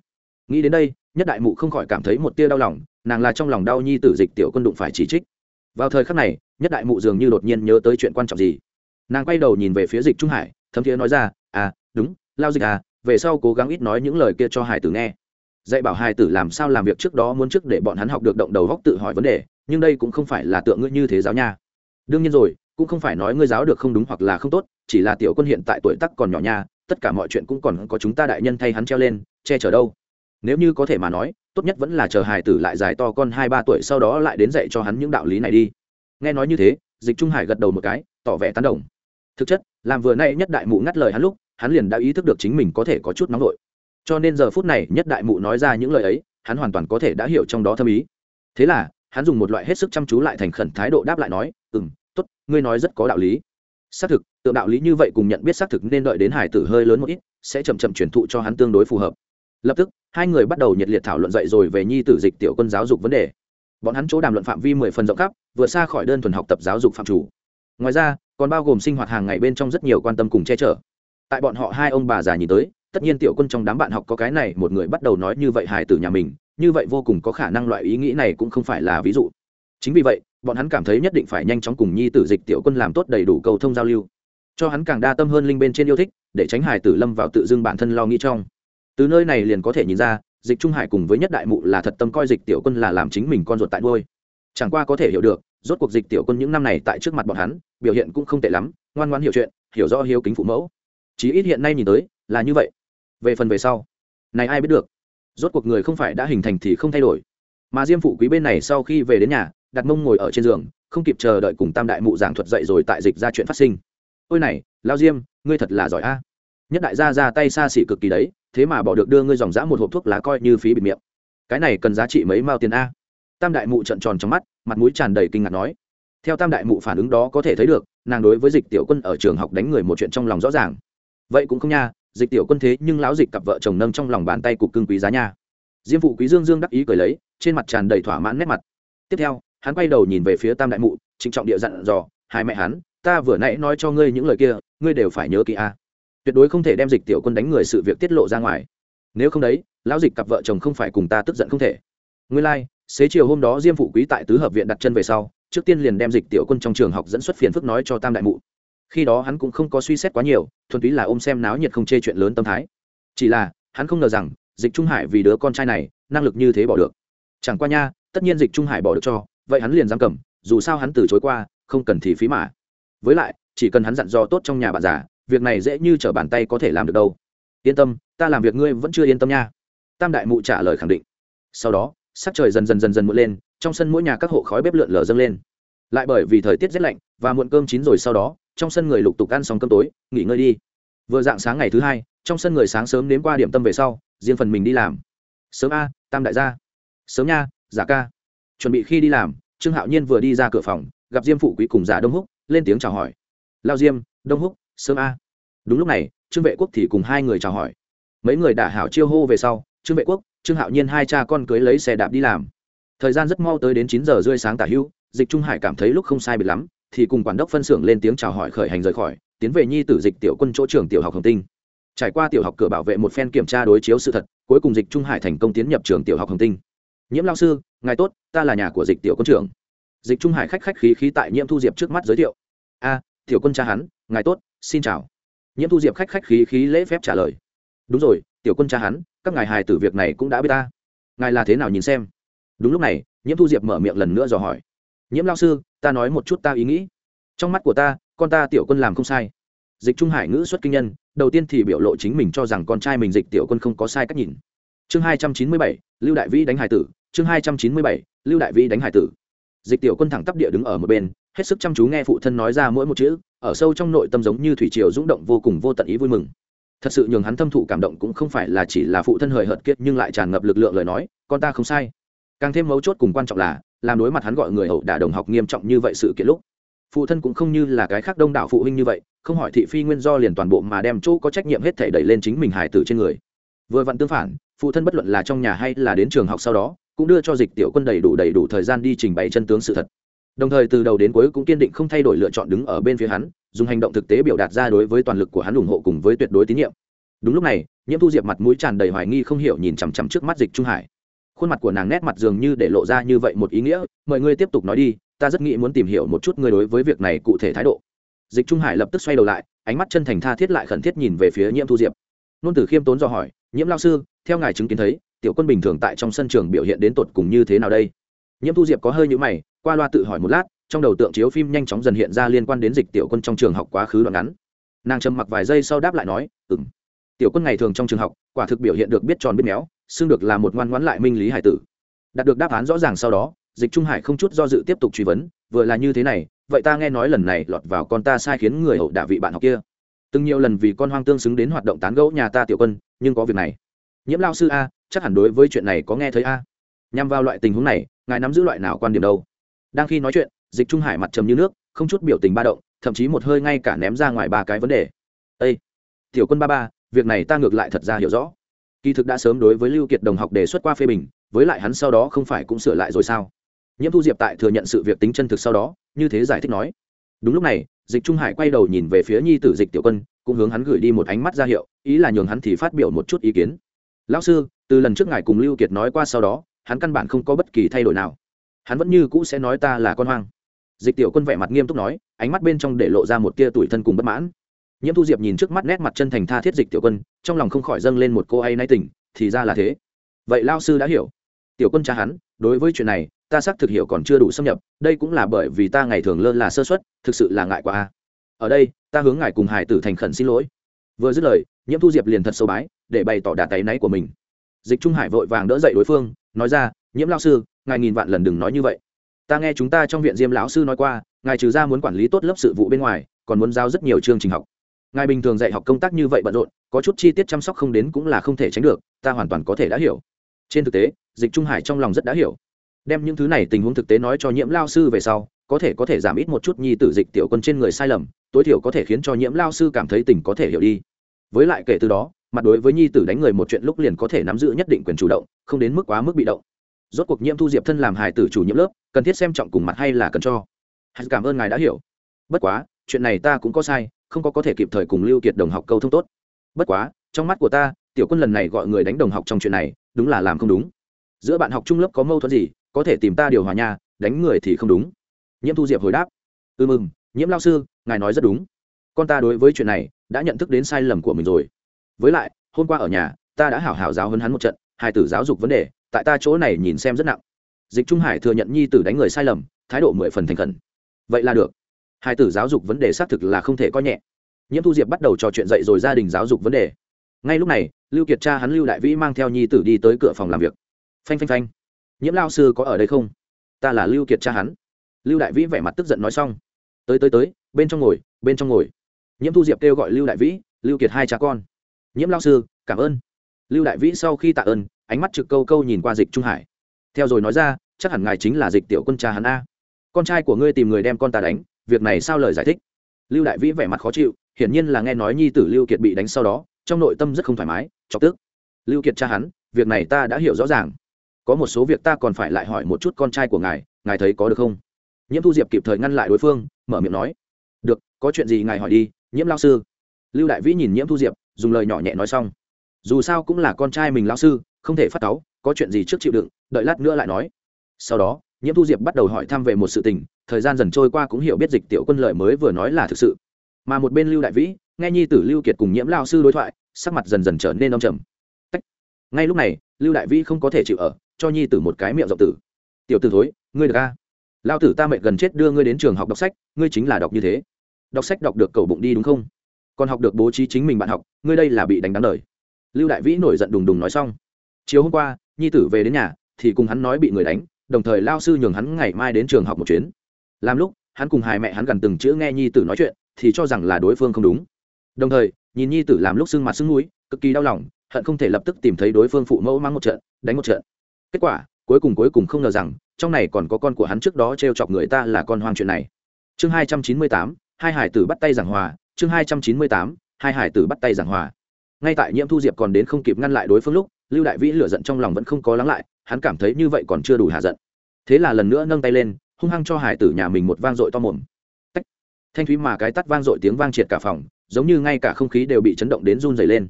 Nghĩ đến đây, nhất đại mụ không khỏi cảm thấy một tia đau lòng, nàng là trong lòng đau nhi tử dịch tiểu quân đụng phải chỉ trích. Vào thời khắc này, nhất đại mụ dường như đột nhiên nhớ tới chuyện quan trọng gì. Nàng quay đầu nhìn về phía dịch trung hải, thấm thiế nói ra à đúng, lao dịch à về sau cố gắng ít nói những lời kia cho hải tử nghe. Dạy bảo hải tử làm sao làm việc trước đó muốn trước để bọn hắn học được động đầu góc tự hỏi vấn đề, nhưng đây cũng không phải là tượng ngươi như thế giáo nha. Đương nhiên rồi, cũng không phải nói ngươi giáo được không đúng hoặc là không tốt, chỉ là tiểu quân hiện tại tuổi tắc còn nhỏ nha tất cả mọi chuyện cũng còn có chúng ta đại nhân thay hắn treo lên, che chở đâu. Nếu như có thể mà nói, tốt nhất vẫn là chờ hài tử lại dài to con hai ba tuổi sau đó lại đến dạy cho hắn những đạo lý này đi. Nghe nói như thế, dịch trung hải gật đầu một cái, tỏ vẻ tán đồng. Thực chất, làm vừa nay nhất đại mụ ngắt lời hắn lúc, hắn liền đã ý thức được chính mình có thể có chút nóng vội. Cho nên giờ phút này, nhất đại mụ nói ra những lời ấy, hắn hoàn toàn có thể đã hiểu trong đó thâm ý. Thế là, hắn dùng một loại hết sức chăm chú lại thành khẩn thái độ đáp lại nói ừ m t ố t ngươi nói rất có đạo lý xác thực, tượng đạo lý như vậy cùng nhận biết xác thực nên đợi đến hải tử hơi lớn một ít, sẽ chậm chậm truyền thụ cho hắn tương đối phù hợp. Lập tức, hai người bắt đầu nhiệt liệt thảo luận dậy rồi về nhi tử dịch tiểu quân giáo dục vấn đề. Bọn hắn chỗ đàm luận phạm vi mười phần rộng khắp, vừa xa khỏi đơn thuần học tập giáo dục phạm chủ. Ngoài ra, còn bao gồm sinh hoạt hàng ngày bên trong rất nhiều quan tâm cùng che chở. Tại bọn họ hai ông bà già nhìn tới, tất nhiên tiểu quân trong đám bạn học có cái này, một người bắt đầu nói như vậy hài tử nhà mình, như vậy vô cùng có khả năng loại ý nghĩ này cũng không phải là ví dụ chính vì vậy, bọn hắn cảm thấy nhất định phải nhanh chóng cùng nhi tử dịch tiểu quân làm tốt đầy đủ cầu thông giao lưu. Cho hắn càng đa tâm hơn linh bên trên yêu thích, để tránh hải tử lâm vào tự dưng bản thân lo nghĩ trong. Từ nơi này liền có thể nhìn ra, dịch trung hải cùng với nhất đại mụ là thật tâm coi dịch tiểu quân là làm chính mình con ruột tại ngôi chẳng qua có thể hiểu được, rốt cuộc dịch tiểu quân những năm này tại trước mặt bọn hắn, biểu hiện cũng không tệ lắm, ngoan ngoan hiểu chuyện, hiểu rõ hiếu kính phụ mẫu. Chí ít hiện nay nhìn tới, là như vậy. Về phần về sau, này ai biết được? Rốt cuộc người không phải đã hình thành thì không thay đổi. Mà diêm phụ quý bên này sau khi về đến nhà đặt mông ngồi ở trên giường, không kịp chờ đợi cùng tam đại mụ giảng thuật dậy rồi tại dịch ra chuyện phát sinh. Ôi này, lao diêm, ngươi thật là giỏi a. Nhất đại gia ra tay xa xỉ cực kỳ đấy, thế mà bỏ được đưa ngươi dòng dã một hộp thuốc lá coi như phí bịt miệng. Cái này cần giá trị mấy mao tiền a? Tam đại mụ trận tròn trong mắt, mặt mũi tràn đầy kinh ngạc nói. Theo tam đại mụ phản ứng đó có thể thấy được, nàng đối với dịch tiểu quân ở trường học đánh người một chuyện trong lòng rõ ràng. Vậy cũng không nha, dịch tiểu quân thế nhưng lão dịch cặp vợ chồng nâng trong lòng bàn tay cục cưng quý giá nha. Diêm phụ quý dương dương đắc ý cười lấy, trên mặt tràn đầy thỏa mãn nét mặt. Tiếp theo hắn quay đầu nhìn về phía tam đại mụ trịnh trọng địa dặn dò hai mẹ hắn ta vừa nãy nói cho ngươi những lời kia ngươi đều phải nhớ kỹ a. Tuyệt đối không thể đem dịch tiểu quân đánh người sự việc tiết lộ ra ngoài. Nếu không đấy lão dịch cặp vợ chồng không phải cùng ta tức giận không thể. Ngươi lai、like, xế chiều hôm đó diêm phụ quý tại tứ hợp viện đặt chân về sau trước tiên liền đem dịch tiểu quân trong trường học dẫn xuất phiền phức nói cho tam đại mụ. Khi đó hắn cũng không có suy xét quá nhiều thuần túy là ôm xem náo nhiệt không chê chuyện lớn tâm thái. Chỉ là hắn không ngờ rằng dịch trung hải vì đứa con trai này năng lực như thế bỏ được. Chẳng qua nha tất nhiên dịch trung hải bỏ được cho vậy hắn liền giam cầm, dù sao hắn từ chối qua, không cần thì phí mà. Với lại, chỉ cần hắn dặn dò tốt trong nhà bạn già, việc này dễ như t r ở bàn tay có thể làm được đâu. Yên tâm, ta làm việc ngươi vẫn chưa yên tâm nha. Tam đại mụ trả lời khẳng định. Sau đó, sắc trời dần dần dần dần muộn lên, trong sân mỗi nhà các hộ khói bếp lượn lờ dâng lên. Lại bởi vì thời tiết rét lạnh và muộn cơm chín rồi sau đó, trong sân người lục tục ăn xong cơm tối, nghỉ ngơi đi. Vừa dạng sáng ngày thứ hai, trong sân người sáng sớm đến qua điểm tâm về sau, riêng phần mình đi làm. Sớm a, tam đại gia. Sớm nha, giả ca chuẩn bị khi đi làm, trương hạo nhiên vừa đi ra cửa phòng, gặp diêm phụ quý cùng giả đông húc, lên tiếng chào hỏi. Lao diêm, đông húc, sớm a. Đúng lúc này, trương vệ quốc thì cùng hai người chào hỏi. Mấy người đã hảo chiêu hô về sau, trương vệ quốc, trương hạo nhiên hai cha con cưới lấy xe đạp đi làm. Thời gian rất mau tới đến chín giờ rưỡi sáng tả hữu dịch trung hải cảm thấy lúc không sai biệt lắm, thì cùng quản đốc phân xưởng lên tiếng chào hỏi khởi hành rời khỏi, tiến về nhi tử dịch tiểu quân chỗ trường tiểu học hồng tinh. Trải qua tiểu học cửa bảo vệ một phen kiểm tra đối chiếu sự thật, cuối cùng dịch trung hải thành công tiến nhập trường tiểu học hồng tinh nhiễm lao sư, ngài tốt, ta là nhà của dịch tiểu quân trưởng. Dịch trung hải khách khách khí khí tại nhiễm thu diệp trước mắt giới thiệu. A, tiểu quân cha hắn, ngài tốt, xin chào. Nhiễm thu diệp khách khách khí khí lễ phép trả lời. Đúng rồi, tiểu quân cha hắn, các ngài hài tử việc này cũng đã biết ta. Ngài là thế nào nhìn xem? Đúng lúc này, nhiễm thu diệp mở miệng lần nữa dò hỏi. Nhiễm lao sư, ta nói một chút ta ý nghĩ. Trong mắt của ta, con ta tiểu quân làm không sai. Dịch trung hải ngữ xuất kinh nhân, đầu tiên thì biểu lộ chính mình cho rằng con trai mình dịch tiểu quân không có sai cách nhìn. Chương hai trăm chín mươi bảy, lưu đại vĩ đánh hải tử chương hai trăm chín mươi bảy, lưu đại vĩ đánh hải tử. Dịch tiểu quân thẳng tắp địa đứng ở một bên, hết sức chăm chú nghe phụ thân nói ra mỗi một chữ, ở sâu trong nội tâm giống như thủy triều rung động vô cùng vô tận ý vui mừng. Thật sự nhường hắn thâm thụ cảm động cũng không phải là chỉ là phụ thân hời hợt kiết nhưng lại tràn ngập lực lượng lời nói, con ta không sai. Càng thêm mấu chốt cùng quan trọng là, làm đối mặt hắn gọi người hậu đả đồng học nghiêm trọng như vậy sự kiện lúc, phụ thân cũng không như là cái khác đông đảo phụ huynh như vậy, không hỏi thị phi nguyên do liền toàn bộ mà đem chỗ có trách nhiệm hết thể đẩy lên chính mình hải tử trên người. Vừa vặn tương phản, phụ thân bất luận là trong nhà hay là đến trường học sau đó cũng đưa cho dịch tiểu quân đầy đủ đầy đủ thời gian đi trình bày chân tướng sự thật. Đồng thời từ đầu đến cuối cũng kiên định không thay đổi lựa chọn đứng ở bên phía hắn, dùng hành động thực tế biểu đạt ra đối với toàn lực của hắn ủng hộ cùng với tuyệt đối tín nhiệm. Đúng lúc này, nhiễm thu diệp mặt mũi tràn đầy hoài nghi không hiểu nhìn chằm chằm trước mắt dịch trung hải. Khuôn mặt của nàng nét mặt dường như để lộ ra như vậy một ý nghĩa mời ngươi tiếp tục nói đi, ta rất nghĩ muốn tìm hiểu một chút ngươi đối với việc này cụ thể thái độ. Dịch trung hải lập tức xoay đầu lại, ánh mắt chân thành tha thiết lại khẩn thiết nhìn về phía nhiễm thu diệp. Nôn tử khiêm tốn do hỏi, nhiễm lao sư, theo ngài chứng kiến thấy tiểu quân bình thường tại trong sân trường biểu hiện đến tột cùng như thế nào đây? Nhiễm thu diệp có hơi nhữ mày, qua loa tự hỏi một lát, trong đầu tượng chiếu phim nhanh chóng dần hiện ra liên quan đến dịch tiểu quân trong trường học quá khứ đoạn ngắn. Nàng trầm mặc vài giây sau đáp lại nói ừng tiểu quân ngày thường trong trường học, quả thực biểu hiện được biết tròn biết méo, xưng được là một ngoan ngoãn lại minh lý hải tử. Đạt được đáp án rõ ràng sau đó, dịch trung hải không chút do dự tiếp tục truy vấn, vừa là như thế này, vậy ta nghe nói lần này lọt vào con ta sai khiến người hậu đả vị bạn học kia. Từng nhiều lần vì con hoang tương xứng đến hoạt động tán gẫu nhà ta tiểu quân, nhưng có việc này. Nhiễm lao sư a chắc hẳn đối với chuyện này có nghe thấy a. Nhằm vào loại tình huống này, ngài nắm giữ loại nào quan điểm đâu? Đang khi nói chuyện, dịch trung hải mặt trầm như nước, không chút biểu tình ba động, thậm chí một hơi ngay cả ném ra ngoài ba cái vấn đề. Â tiểu quân ba ba, việc này ta ngược lại thật ra hiểu rõ. Kỳ thực đã sớm đối với lưu kiệt đồng học đề xuất qua phê bình, với lại hắn sau đó không phải cũng sửa lại rồi sao? Nhiễm thu diệp tại thừa nhận sự việc tính chân thực sau đó, như thế giải thích nói. Đúng lúc này, dịch trung hải quay đầu nhìn về phía nhi tử dịch tiểu quân, cũng hướng hắn gửi đi một ánh mắt ra hiệu, ý là nhường hắn thì phát biểu một chút ý kiến lão sư, từ lần trước ngài cùng lưu kiệt nói qua sau đó, hắn căn bản không có bất kỳ thay đổi nào. Hắn vẫn như cũ sẽ nói ta là con hoang. Dịch tiểu quân vẻ mặt nghiêm túc nói, ánh mắt bên trong để lộ ra một tia tuổi thân cùng bất mãn. Nhiễm thu diệp nhìn trước mắt nét mặt chân thành tha thiết dịch tiểu quân, trong lòng không khỏi dâng lên một cô ấy nay tỉnh thì ra là thế. Vậy lao sư đã hiểu. Tiểu quân cha hắn, đối với chuyện này, ta xác thực hiểu còn chưa đủ xâm nhập, đây cũng là bởi vì ta ngày thường lơ là sơ xuất thực sự là ngại quá a. Ở đây, ta hướng ngài cùng hải tử thành khẩn xin lỗi. Vừa dứt lời nhiễm thu diệp liền thật sâu bái, để bày tỏ đà tay náy của mình. Dịch trung hải vội vàng đỡ dậy đối phương, nói ra, nhiễm lao sư, ngài nghìn vạn lần đừng nói như vậy. Ta nghe chúng ta trong viện diêm lão sư nói qua, ngài trừ ra muốn quản lý tốt lớp sự vụ bên ngoài, còn muốn giao rất nhiều chương trình học. Ngài bình thường dạy học công tác như vậy bận rộn, có chút chi tiết chăm sóc không đến cũng là không thể tránh được, ta hoàn toàn có thể đã hiểu. Trên thực tế, dịch trung hải trong lòng rất đã hiểu. Đem những thứ này tình huống thực tế nói cho nhiễm lao sư về sau, có thể có thể giảm ít một chút nhi tử dịch tiểu quân trên người sai lầm, tối thiểu có thể khiến cho nhiễm lao sư cảm thấy tình có thể hiểu đi với lại kể từ đó, mặt đối với nhi tử đánh người một chuyện lúc liền có thể nắm giữ nhất định quyền chủ động, không đến mức quá mức bị động. Rốt cuộc nhiễm thu diệp thân làm hài tử chủ nhiệm lớp, cần thiết xem trọng cùng mặt hay là cần cho. Hãy cảm ơn ngài đã hiểu. Bất quá, chuyện này ta cũng có sai, không có có thể kịp thời cùng lưu kiệt đồng học câu thông tốt. Bất quá, trong mắt của ta, tiểu quân lần này gọi người đánh đồng học trong chuyện này, đúng là làm không đúng. Giữa bạn học trung lớp có mâu thuẫn gì, có thể tìm ta điều hòa nha đánh người thì không đúng. Nhiễm thu diệp hồi đáp. Ư ừ mừng, nhiễm lao sư, ngài nói rất đúng. Con ta đối với chuyện này đã nhận thức đến sai lầm của mình rồi. Với lại, hôm qua ở nhà, ta đã hảo hảo giáo huấn hắn một trận, hai tử giáo dục vấn đề, tại ta chỗ này nhìn xem rất nặng. Dịch trung hải thừa nhận nhi tử đánh người sai lầm, thái độ mười phần thành khẩn. Vậy là được. Hai tử giáo dục vấn đề xác thực là không thể coi nhẹ. Nhiễm thu diệp bắt đầu trò chuyện dậy rồi gia đình giáo dục vấn đề. Ngay lúc này, lưu kiệt cha hắn lưu đại vĩ mang theo nhi tử đi tới cửa phòng làm việc. Phanh phanh phanh. Nhiễm lao sư có ở đây không? Ta là lưu kiệt cha hắn. Lưu đại vĩ vẻ mặt tức giận nói xong. Tới tới tới, bên trong ngồi, bên trong ngồi nhiễm thu diệp kêu gọi lưu đại vĩ, lưu kiệt hai cha con. Nhiễm lao sư, cảm ơn. Lưu đại vĩ sau khi tạ ơn, ánh mắt trực câu câu nhìn qua dịch trung hải. Theo rồi nói ra, chắc hẳn ngài chính là dịch tiểu quân cha hắn a. Con trai của ngươi tìm người đem con ta đánh, việc này sao lời giải thích? Lưu đại vĩ vẻ mặt khó chịu, hiển nhiên là nghe nói nhi tử lưu kiệt bị đánh sau đó, trong nội tâm rất không thoải mái, chọc tức. Lưu kiệt cha hắn, việc này ta đã hiểu rõ ràng. Có một số việc ta còn phải lại hỏi một chút con trai của ngài ngài thấy có được không? Nhiễm thu diệp kịp thời ngăn lại đối phương, mở miệng nói có chuyện gì ngài hỏi đi, nhiễm lao sư. Lưu đại vĩ nhìn nhiễm thu diệp, dùng lời nhỏ nhẹ nói xong. Dù sao cũng là con trai mình lao sư, không thể phát cáu, có chuyện gì trước chịu đựng, đợi lát nữa lại nói. Sau đó, nhiễm thu diệp bắt đầu hỏi thăm về một sự tình, thời gian dần trôi qua cũng hiểu biết dịch tiểu quân lợi mới vừa nói là thực sự. Mà một bên lưu đại vĩ, nghe nhi tử lưu kiệt cùng nhiễm lao sư đối thoại, sắc mặt dần dần trở nên đông trầm. Ngay lúc này, lưu đại vĩ không có thể chịu ở, cho nhi tử một cái miệng rộng tử. Tiểu tử thối, ngươi được a? Lao tử ta mẹ gần chết đưa ngươi đến trường học đọc sách, ngươi chính là đọc như thế đọc sách đọc được cầu bụng đi đúng không? Còn học được bố trí chính mình bạn học, ngươi đây là bị đánh đắng đời. Lưu đại vĩ nổi giận đùng đùng nói xong. Chiều hôm qua, nhi tử về đến nhà, thì cùng hắn nói bị người đánh, đồng thời lao sư nhường hắn ngày mai đến trường học một chuyến. Làm lúc, hắn cùng hai mẹ hắn gần từng chữ nghe nhi tử nói chuyện, thì cho rằng là đối phương không đúng. Đồng thời, nhìn nhi tử làm lúc sưng mặt sưng núi, cực kỳ đau lòng, hận không thể lập tức tìm thấy đối phương phụ mẫu mang một trận, đánh một trận. Kết quả, cuối cùng cuối cùng không ngờ rằng, trong này còn có con của hắn trước đó t r e o chọc người ta là con hoang chuyện này. Chương hai trăm chín mươi tám hai hải tử bắt tay giảng hòa, chương hai trăm chín mươi tám, hai hải tử bắt tay giảng hòa. Ngay tại nhiễm thu diệp còn đến không kịp ngăn lại đối phương lúc, lưu đại vĩ lửa giận trong lòng vẫn không có lắng lại, hắn cảm thấy như vậy còn chưa đủ hạ giận. Thế là lần nữa nâng tay lên, hung hăng cho hải tử nhà mình một vang dội to mồm. Tách. thanh thúy mà cái tắt vang dội tiếng vang triệt cả phòng, giống như ngay cả không khí đều bị chấn động đến run dày lên.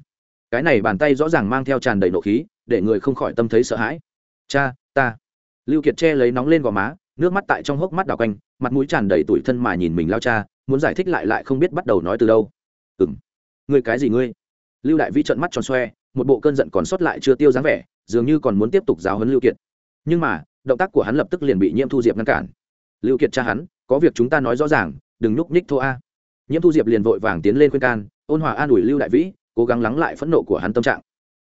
Cái này bàn tay rõ ràng mang theo tràn đầy nộ khí, để người không khỏi tâm thấy sợ hãi. Cha, ta. Lưu kiệt che lấy nóng lên gò má nước mắt tại trong hốc mắt đào quanh, mặt mũi tràn đầy tủi thân mà nhìn mình lao cha, muốn giải thích lại lại không biết bắt đầu nói từ đâu. Ừng ngươi cái gì ngươi? Lưu đại vĩ trợn mắt tròn xoe, một bộ cơn giận còn sót lại chưa tiêu dáng vẻ, dường như còn muốn tiếp tục giáo huấn lưu kiệt. Nhưng mà, động tác của hắn lập tức liền bị nhiễm thu diệp ngăn cản. Lưu kiệt cha hắn, có việc chúng ta nói rõ ràng, đừng nhúc nhích thô a. Nhiễm thu diệp liền vội vàng tiến lên khuyên can, ôn hòa an ủi lưu đại vĩ, cố gắng lắng lại phẫn nộ của hắn tâm trạng.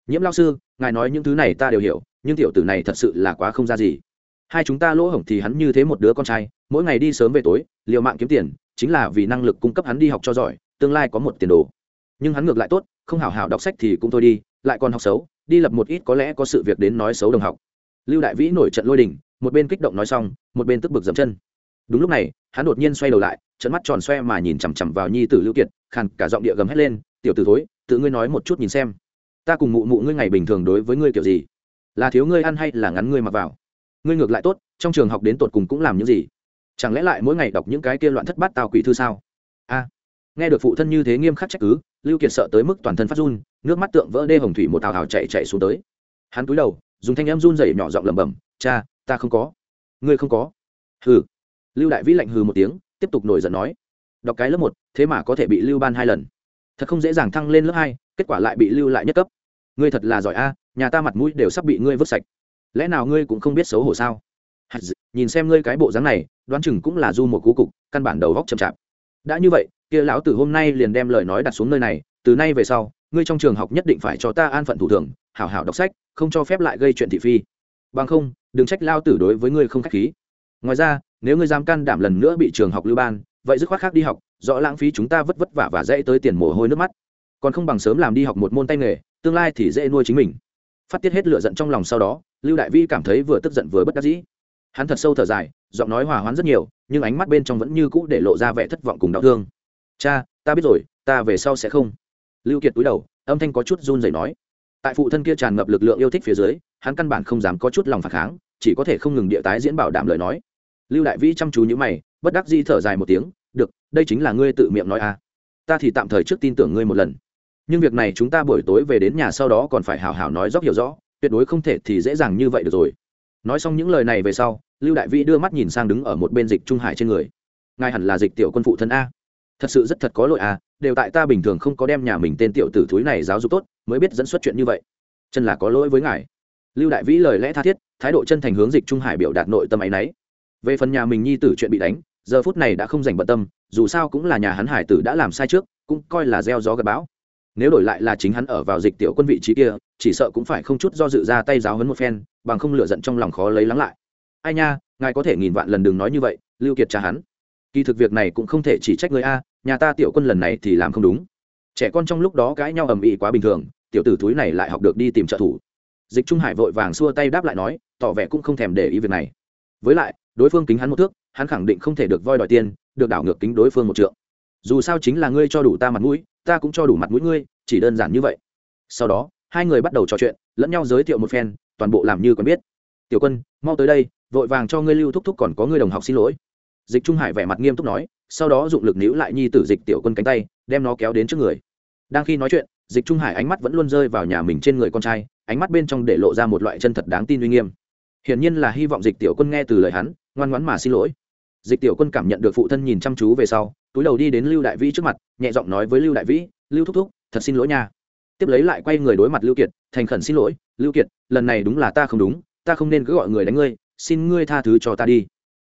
Nhiễm lao sư, ngài nói những thứ này ta đều hiểu, nhưng tiểu tử này thật sự là quá không ra gì hai chúng ta lỗ hổng thì hắn như thế một đứa con trai, mỗi ngày đi sớm về tối, liều mạng kiếm tiền, chính là vì năng lực cung cấp hắn đi học cho giỏi, tương lai có một tiền đồ. Nhưng hắn ngược lại tốt, không hảo hảo đọc sách thì cũng thôi đi, lại còn học xấu, đi lập một ít có lẽ có sự việc đến nói xấu đồng học. Lưu đại vĩ nổi trận lôi đình, một bên kích động nói xong, một bên tức bực dậm chân. Đúng lúc này, hắn đột nhiên xoay đầu lại trận mắt tròn xoe mà nhìn chằm chằm vào nhi tử lưu kiệt, khàn cả giọng địa gầm hét lên, tiểu tử thối, tự ngươi nói một chút nhìn xem. Ta cùng mụ mụ ngươi ngày bình thường đối với ngươi kiểu gì? Là thiếu ngươi ăn hay là ngắn ngươi mặc vào? Ngươi ngược lại tốt, trong trường học đến tột cùng cũng làm những gì? Chẳng lẽ lại mỗi ngày đọc những cái kia loạn thất bát tao quỷ thư sao? A. Nghe được phụ thân như thế nghiêm khắc trách cứ, lưu kiệt sợ tới mức toàn thân phát run, nước mắt tượng vỡ đê hồng thủy một tào hào chạy chạy xuống tới. Hắn cúi đầu, dùng thanh em run rẩy nhỏ giọng lẩm bẩm, cha, ta không có. Ngươi không có? Hừ. Lưu đại vĩ lạnh hừ một tiếng, tiếp tục nổi giận nói, đọc cái lớp một, thế mà có thể bị lưu ban hai lần. Thật không dễ dàng thăng lên lớp hai, kết quả lại bị lưu lại nhất cấp. Ngươi thật là giỏi a, nhà ta mặt mũi đều sắp bị ngươi vứt sạch lẽ nào ngươi cũng không biết xấu hổ sao? Nhìn xem ngươi cái bộ dáng này, đoán chừng cũng là du một cú cục, căn bản đầu góc chậm chạp. Đã như vậy, kia lão tử hôm nay liền đem lời nói đặt xuống nơi này, từ nay về sau, ngươi trong trường học nhất định phải cho ta an phận thủ thường, hảo hảo đọc sách, không cho phép lại gây chuyện thị phi. Bằng không, đừng trách lao tử đối với ngươi không k h á c h khí. Ngoài ra, nếu ngươi dám can đảm lần nữa bị trường học lưu ban, vậy dứt khoát khác đi học, rõ lãng phí chúng ta vất vất vả và dễ tới tiền mồ hôi nước mắt. Còn không bằng sớm làm đi học một môn tay nghề, tương lai thì dễ nuôi chính mình phát tiết hết lửa giận trong lòng sau đó, lưu đại vi cảm thấy vừa tức giận vừa bất đắc dĩ. Hắn thật sâu thở dài, giọng nói hòa hoãn rất nhiều, nhưng ánh mắt bên trong vẫn như cũ để lộ ra vẻ thất vọng cùng đau thương. Cha, ta biết rồi, ta về sau sẽ không. Lưu kiệt túi đầu, âm thanh có chút run rẩy nói. Tại phụ thân kia tràn ngập lực lượng yêu thích phía dưới, hắn căn bản không dám có chút lòng phản kháng, chỉ có thể không ngừng địa tái diễn bảo đảm lời nói. Lưu đại vĩ chăm chú như mày, bất đắc di thở dài một tiếng, được, đây chính là ngươi tự miệng nói à. Ta thì tạm thời trước tin tưởng ngươi một lần nhưng việc này chúng ta buổi tối về đến nhà sau đó còn phải hào hào nói dốc hiểu rõ, tuyệt đối không thể thì dễ dàng như vậy được rồi. Nói xong những lời này về sau, lưu đại vĩ đưa mắt nhìn sang đứng ở một bên dịch trung hải trên người. Ngài hẳn là dịch tiểu quân phụ thân a. Thật sự rất thật có lỗi à đều tại ta bình thường không có đem nhà mình tên tiểu tử thúi này giáo dục tốt, mới biết dẫn xuất chuyện như vậy. Chân là có lỗi với ngài. Lưu đại vĩ lời lẽ tha thiết, thái độ chân thành hướng dịch trung hải biểu đạt nội tâm ấ y n ấ y về phần nhà mình nhi tử chuyện bị đánh, giờ phút này đã không dành bận tâm, dù sao cũng là nhà hắn hải tử đã làm sai trước, cũng coi là gieo gió gặp bão nếu đổi lại là chính hắn ở vào dịch tiểu quân vị trí kia, chỉ sợ cũng phải không chút do dự ra tay giáo hấn một phen, bằng không lựa giận trong lòng khó lấy lắng lại. Ai nha, ngài có thể nghìn vạn lần đừng nói như vậy, lưu kiệt trả hắn. Kỳ thực việc này cũng không thể chỉ trách người a, nhà ta tiểu quân lần này thì làm không đúng. Trẻ con trong lúc đó cãi nhau ầm ĩ quá bình thường, tiểu tử túi này lại học được đi tìm trợ thủ. Dịch trung hải vội vàng xua tay đáp lại nói, tỏ vẻ cũng không thèm để ý việc này. Với lại, đối phương kính hắn một thước, hắn khẳng định không thể được voi đòi tiền, được đảo ngược kính đối phương một trượng dù sao chính là ngươi cho đủ ta mặt mũi, ta cũng cho đủ mặt mũi ngươi, chỉ đơn giản như vậy. Sau đó, hai người bắt đầu trò chuyện, lẫn nhau giới thiệu một phen, toàn bộ làm như còn biết. Tiểu quân, mau tới đây, vội vàng cho ngươi lưu thúc thúc còn có ngươi đồng học xin lỗi. Dịch trung hải vẻ mặt nghiêm túc nói, sau đó dụng lực níu lại nhi tử dịch tiểu quân cánh tay, đem nó kéo đến trước người. Đang khi nói chuyện, dịch trung hải ánh mắt vẫn luôn rơi vào nhà mình trên người con trai, ánh mắt bên trong để lộ ra một loại chân thật đáng tin uy nghiêm. Hiển nhiên là hy vọng dịch tiểu quân nghe từ lời hắn, ngoan ngoãn mà xin lỗi dịch tiểu quân cảm nhận được phụ thân nhìn chăm chú về sau, túi đầu đi đến lưu đại vĩ trước mặt, nhẹ giọng nói với lưu đại vĩ, lưu thúc thúc, thật xin lỗi nha. Tiếp lấy lại quay người đối mặt lưu kiệt, thành khẩn xin lỗi, lưu kiệt, lần này đúng là ta không đúng, ta không nên cứ gọi người đánh ngươi, xin ngươi tha thứ cho ta đi.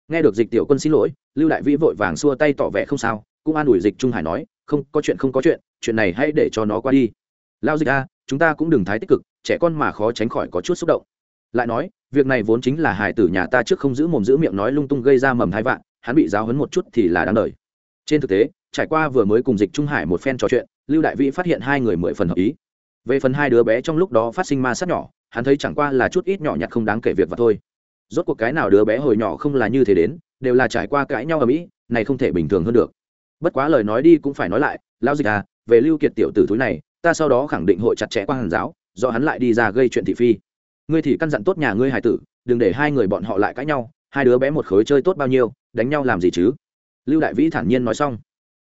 Nghe được dịch tiểu quân xin lỗi, lưu đại vĩ vội vàng xua tay tỏ vẻ không sao, cũng an ủi dịch trung hải nói, không, có chuyện không có chuyện chuyện này hãy để cho nó qua đi. Lao dịch a, chúng ta cũng đừng thái tích cực, trẻ con mà khó tránh khỏi có chút xúc động. Lại nói, việc này vốn chính là hải tử nhà ta trước không giữ mồm giữ miệng nói lung tung gây ra mầm thái vạn hắn bị giáo hấn một chút thì là đáng đời. Trên thực tế, trải qua vừa mới cùng dịch trung hải một phen trò chuyện, lưu đại vĩ phát hiện hai người mười phần hợp ý. Về phần hai đứa bé trong lúc đó phát sinh ma sát nhỏ, hắn thấy chẳng qua là chút ít nhỏ nhặt không đáng kể việc và thôi. Rốt cuộc cái nào đứa bé hồi nhỏ không là như thế đến, đều là trải qua cãi nhau ở mỹ, này không thể bình thường hơn được. Bất quá lời nói đi cũng phải nói lại lao dịch à về lưu kiệt tiểu tử thúi này, ta sau đó khẳng định hội chặt chẽ qua hàn giáo, do hắn lại đi ra gây chuyện thị phi. Ngươi thì căn dặn tốt nhà ngươi hải tử, đừng để hai người bọn họ lại cãi nhau hai đứa bé một khối chơi tốt bao nhiêu, đánh nhau làm gì chứ? Lưu đại vĩ thản nhiên nói xong.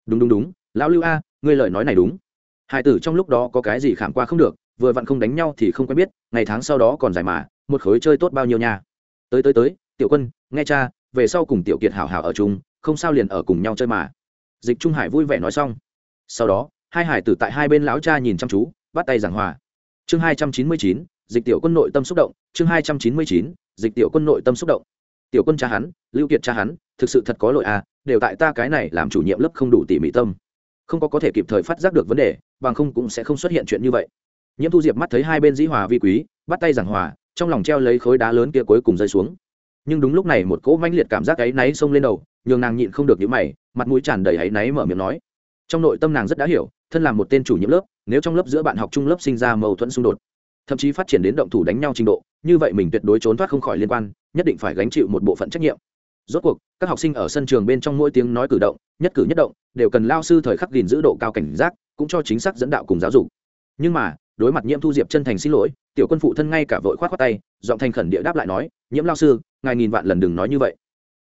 Đúng đúng đúng, lão lưu a, ngươi lời nói này đúng. Hải tử trong lúc đó có cái gì khảm qua không được, vừa vặn không đánh nhau thì không quen biết, ngày tháng sau đó còn dài mà, một khối chơi tốt bao nhiêu nha. Tới tới tới, tiểu quân, nghe cha, về sau cùng tiểu kiệt hảo hảo ở chung, không sao liền ở cùng nhau chơi mà. Dịch trung hải vui vẻ nói xong. Sau đó, hai hải tử tại hai bên lão cha nhìn chăm chú, bắt tay giảng hòa. Chương hai trăm chín mươi chín, dịch tiểu quân nội tâm xúc động, chương hai trăm chín mươi chín, dịch tiểu quân nội tâm xúc động tiểu quân cha hắn, lưu kiệt cha hắn, thực sự thật có lỗi à đều tại ta cái này làm chủ nhiệm lớp không đủ tỉ mỉ tâm. Không có có thể kịp thời phát giác được vấn đề, bằng không cũng sẽ không xuất hiện chuyện như vậy. Nhiễm thu diệp mắt thấy hai bên dĩ hòa vi quý, bắt tay giảng hòa, trong lòng treo lấy khối đá lớn kia cuối cùng rơi xuống. Nhưng đúng lúc này một cỗ manh liệt cảm giác áy náy xông lên đầu, nhường nàng nhịn không được những mày, mặt mũi tràn đầy áy náy mở miệng nói. Trong nội tâm nàng rất đã hiểu, thân là một tên chủ nhiệm lớp, nếu trong lớp giữa bạn học trung lớp sinh ra mâu thuẫn xung đột thậm chí phát triển đến động thủ đánh nhau trình độ, như vậy mình tuyệt đối trốn thoát không khỏi liên quan, nhất định phải gánh chịu một bộ phận trách nhiệm. Rốt cuộc, các học sinh ở sân trường bên trong mỗi tiếng nói cử động, nhất cử nhất động, đều cần lao sư thời khắc gìn giữ độ cao cảnh giác, cũng cho chính xác dẫn đạo cùng giáo dục. Nhưng mà, đối mặt nhiễm thu diệp chân thành xin lỗi, tiểu quân phụ thân ngay cả vội khoát khoát tay, giọng thành khẩn địa đáp lại nói, nhiễm lao sư, ngài nghìn vạn lần đừng nói như vậy.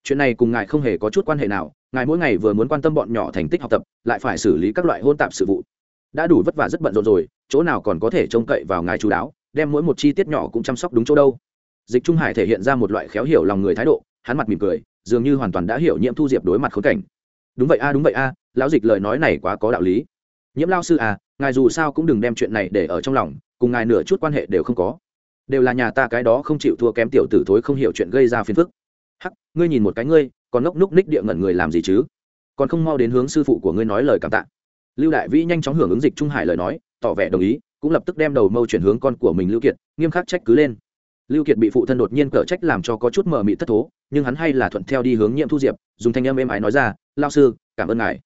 Chuyện này cùng ngài không hề có chút quan hệ nào, ngài mỗi ngày vừa muốn quan tâm bọn nhỏ thành tích học tập, lại phải xử lý các loại hôn tạp sự vụ. Đã đủ vất vả rất bận rộn rồi chỗ nào còn có thể trông cậy vào ngài chú đáo, đem mỗi một chi tiết nhỏ cũng chăm sóc đúng chỗ đâu. Dịch trung hải thể hiện ra một loại khéo hiểu lòng người thái độ, hắn mặt mỉm cười, dường như hoàn toàn đã hiểu nhiễm thu diệp đối mặt khốn cảnh. Đúng vậy a, đúng vậy a, lão dịch lời nói này quá có đạo lý. Nhiễm lao sư à ngài dù sao cũng đừng đem chuyện này để ở trong lòng, cùng ngài nửa chút quan hệ đều không có. Đều là nhà ta cái đó không chịu thua kém tiểu tử thối không hiểu chuyện gây ra phiền phức. Hắc, ngươi nhìn một cái ngươi, còn ngốc núc ních địa ngẩn người làm gì chứ? Còn không mau đến hướng sư phụ của ngươi nói lời cảm tạ. Lưu đại vĩ nhanh chóng hưởng ứng dịch trung hải lời nói tỏ vẻ đồng ý, cũng lập tức đem đầu mâu chuyển hướng con của mình lưu kiệt, nghiêm khắc trách cứ lên. Lưu kiệt bị phụ thân đột nhiên cở trách làm cho có chút mờ mị thất thố, nhưng hắn hay là thuận theo đi hướng nhiệm thu diệp, dùng thanh âm êm ái nói ra lao sư, cảm ơn ngài.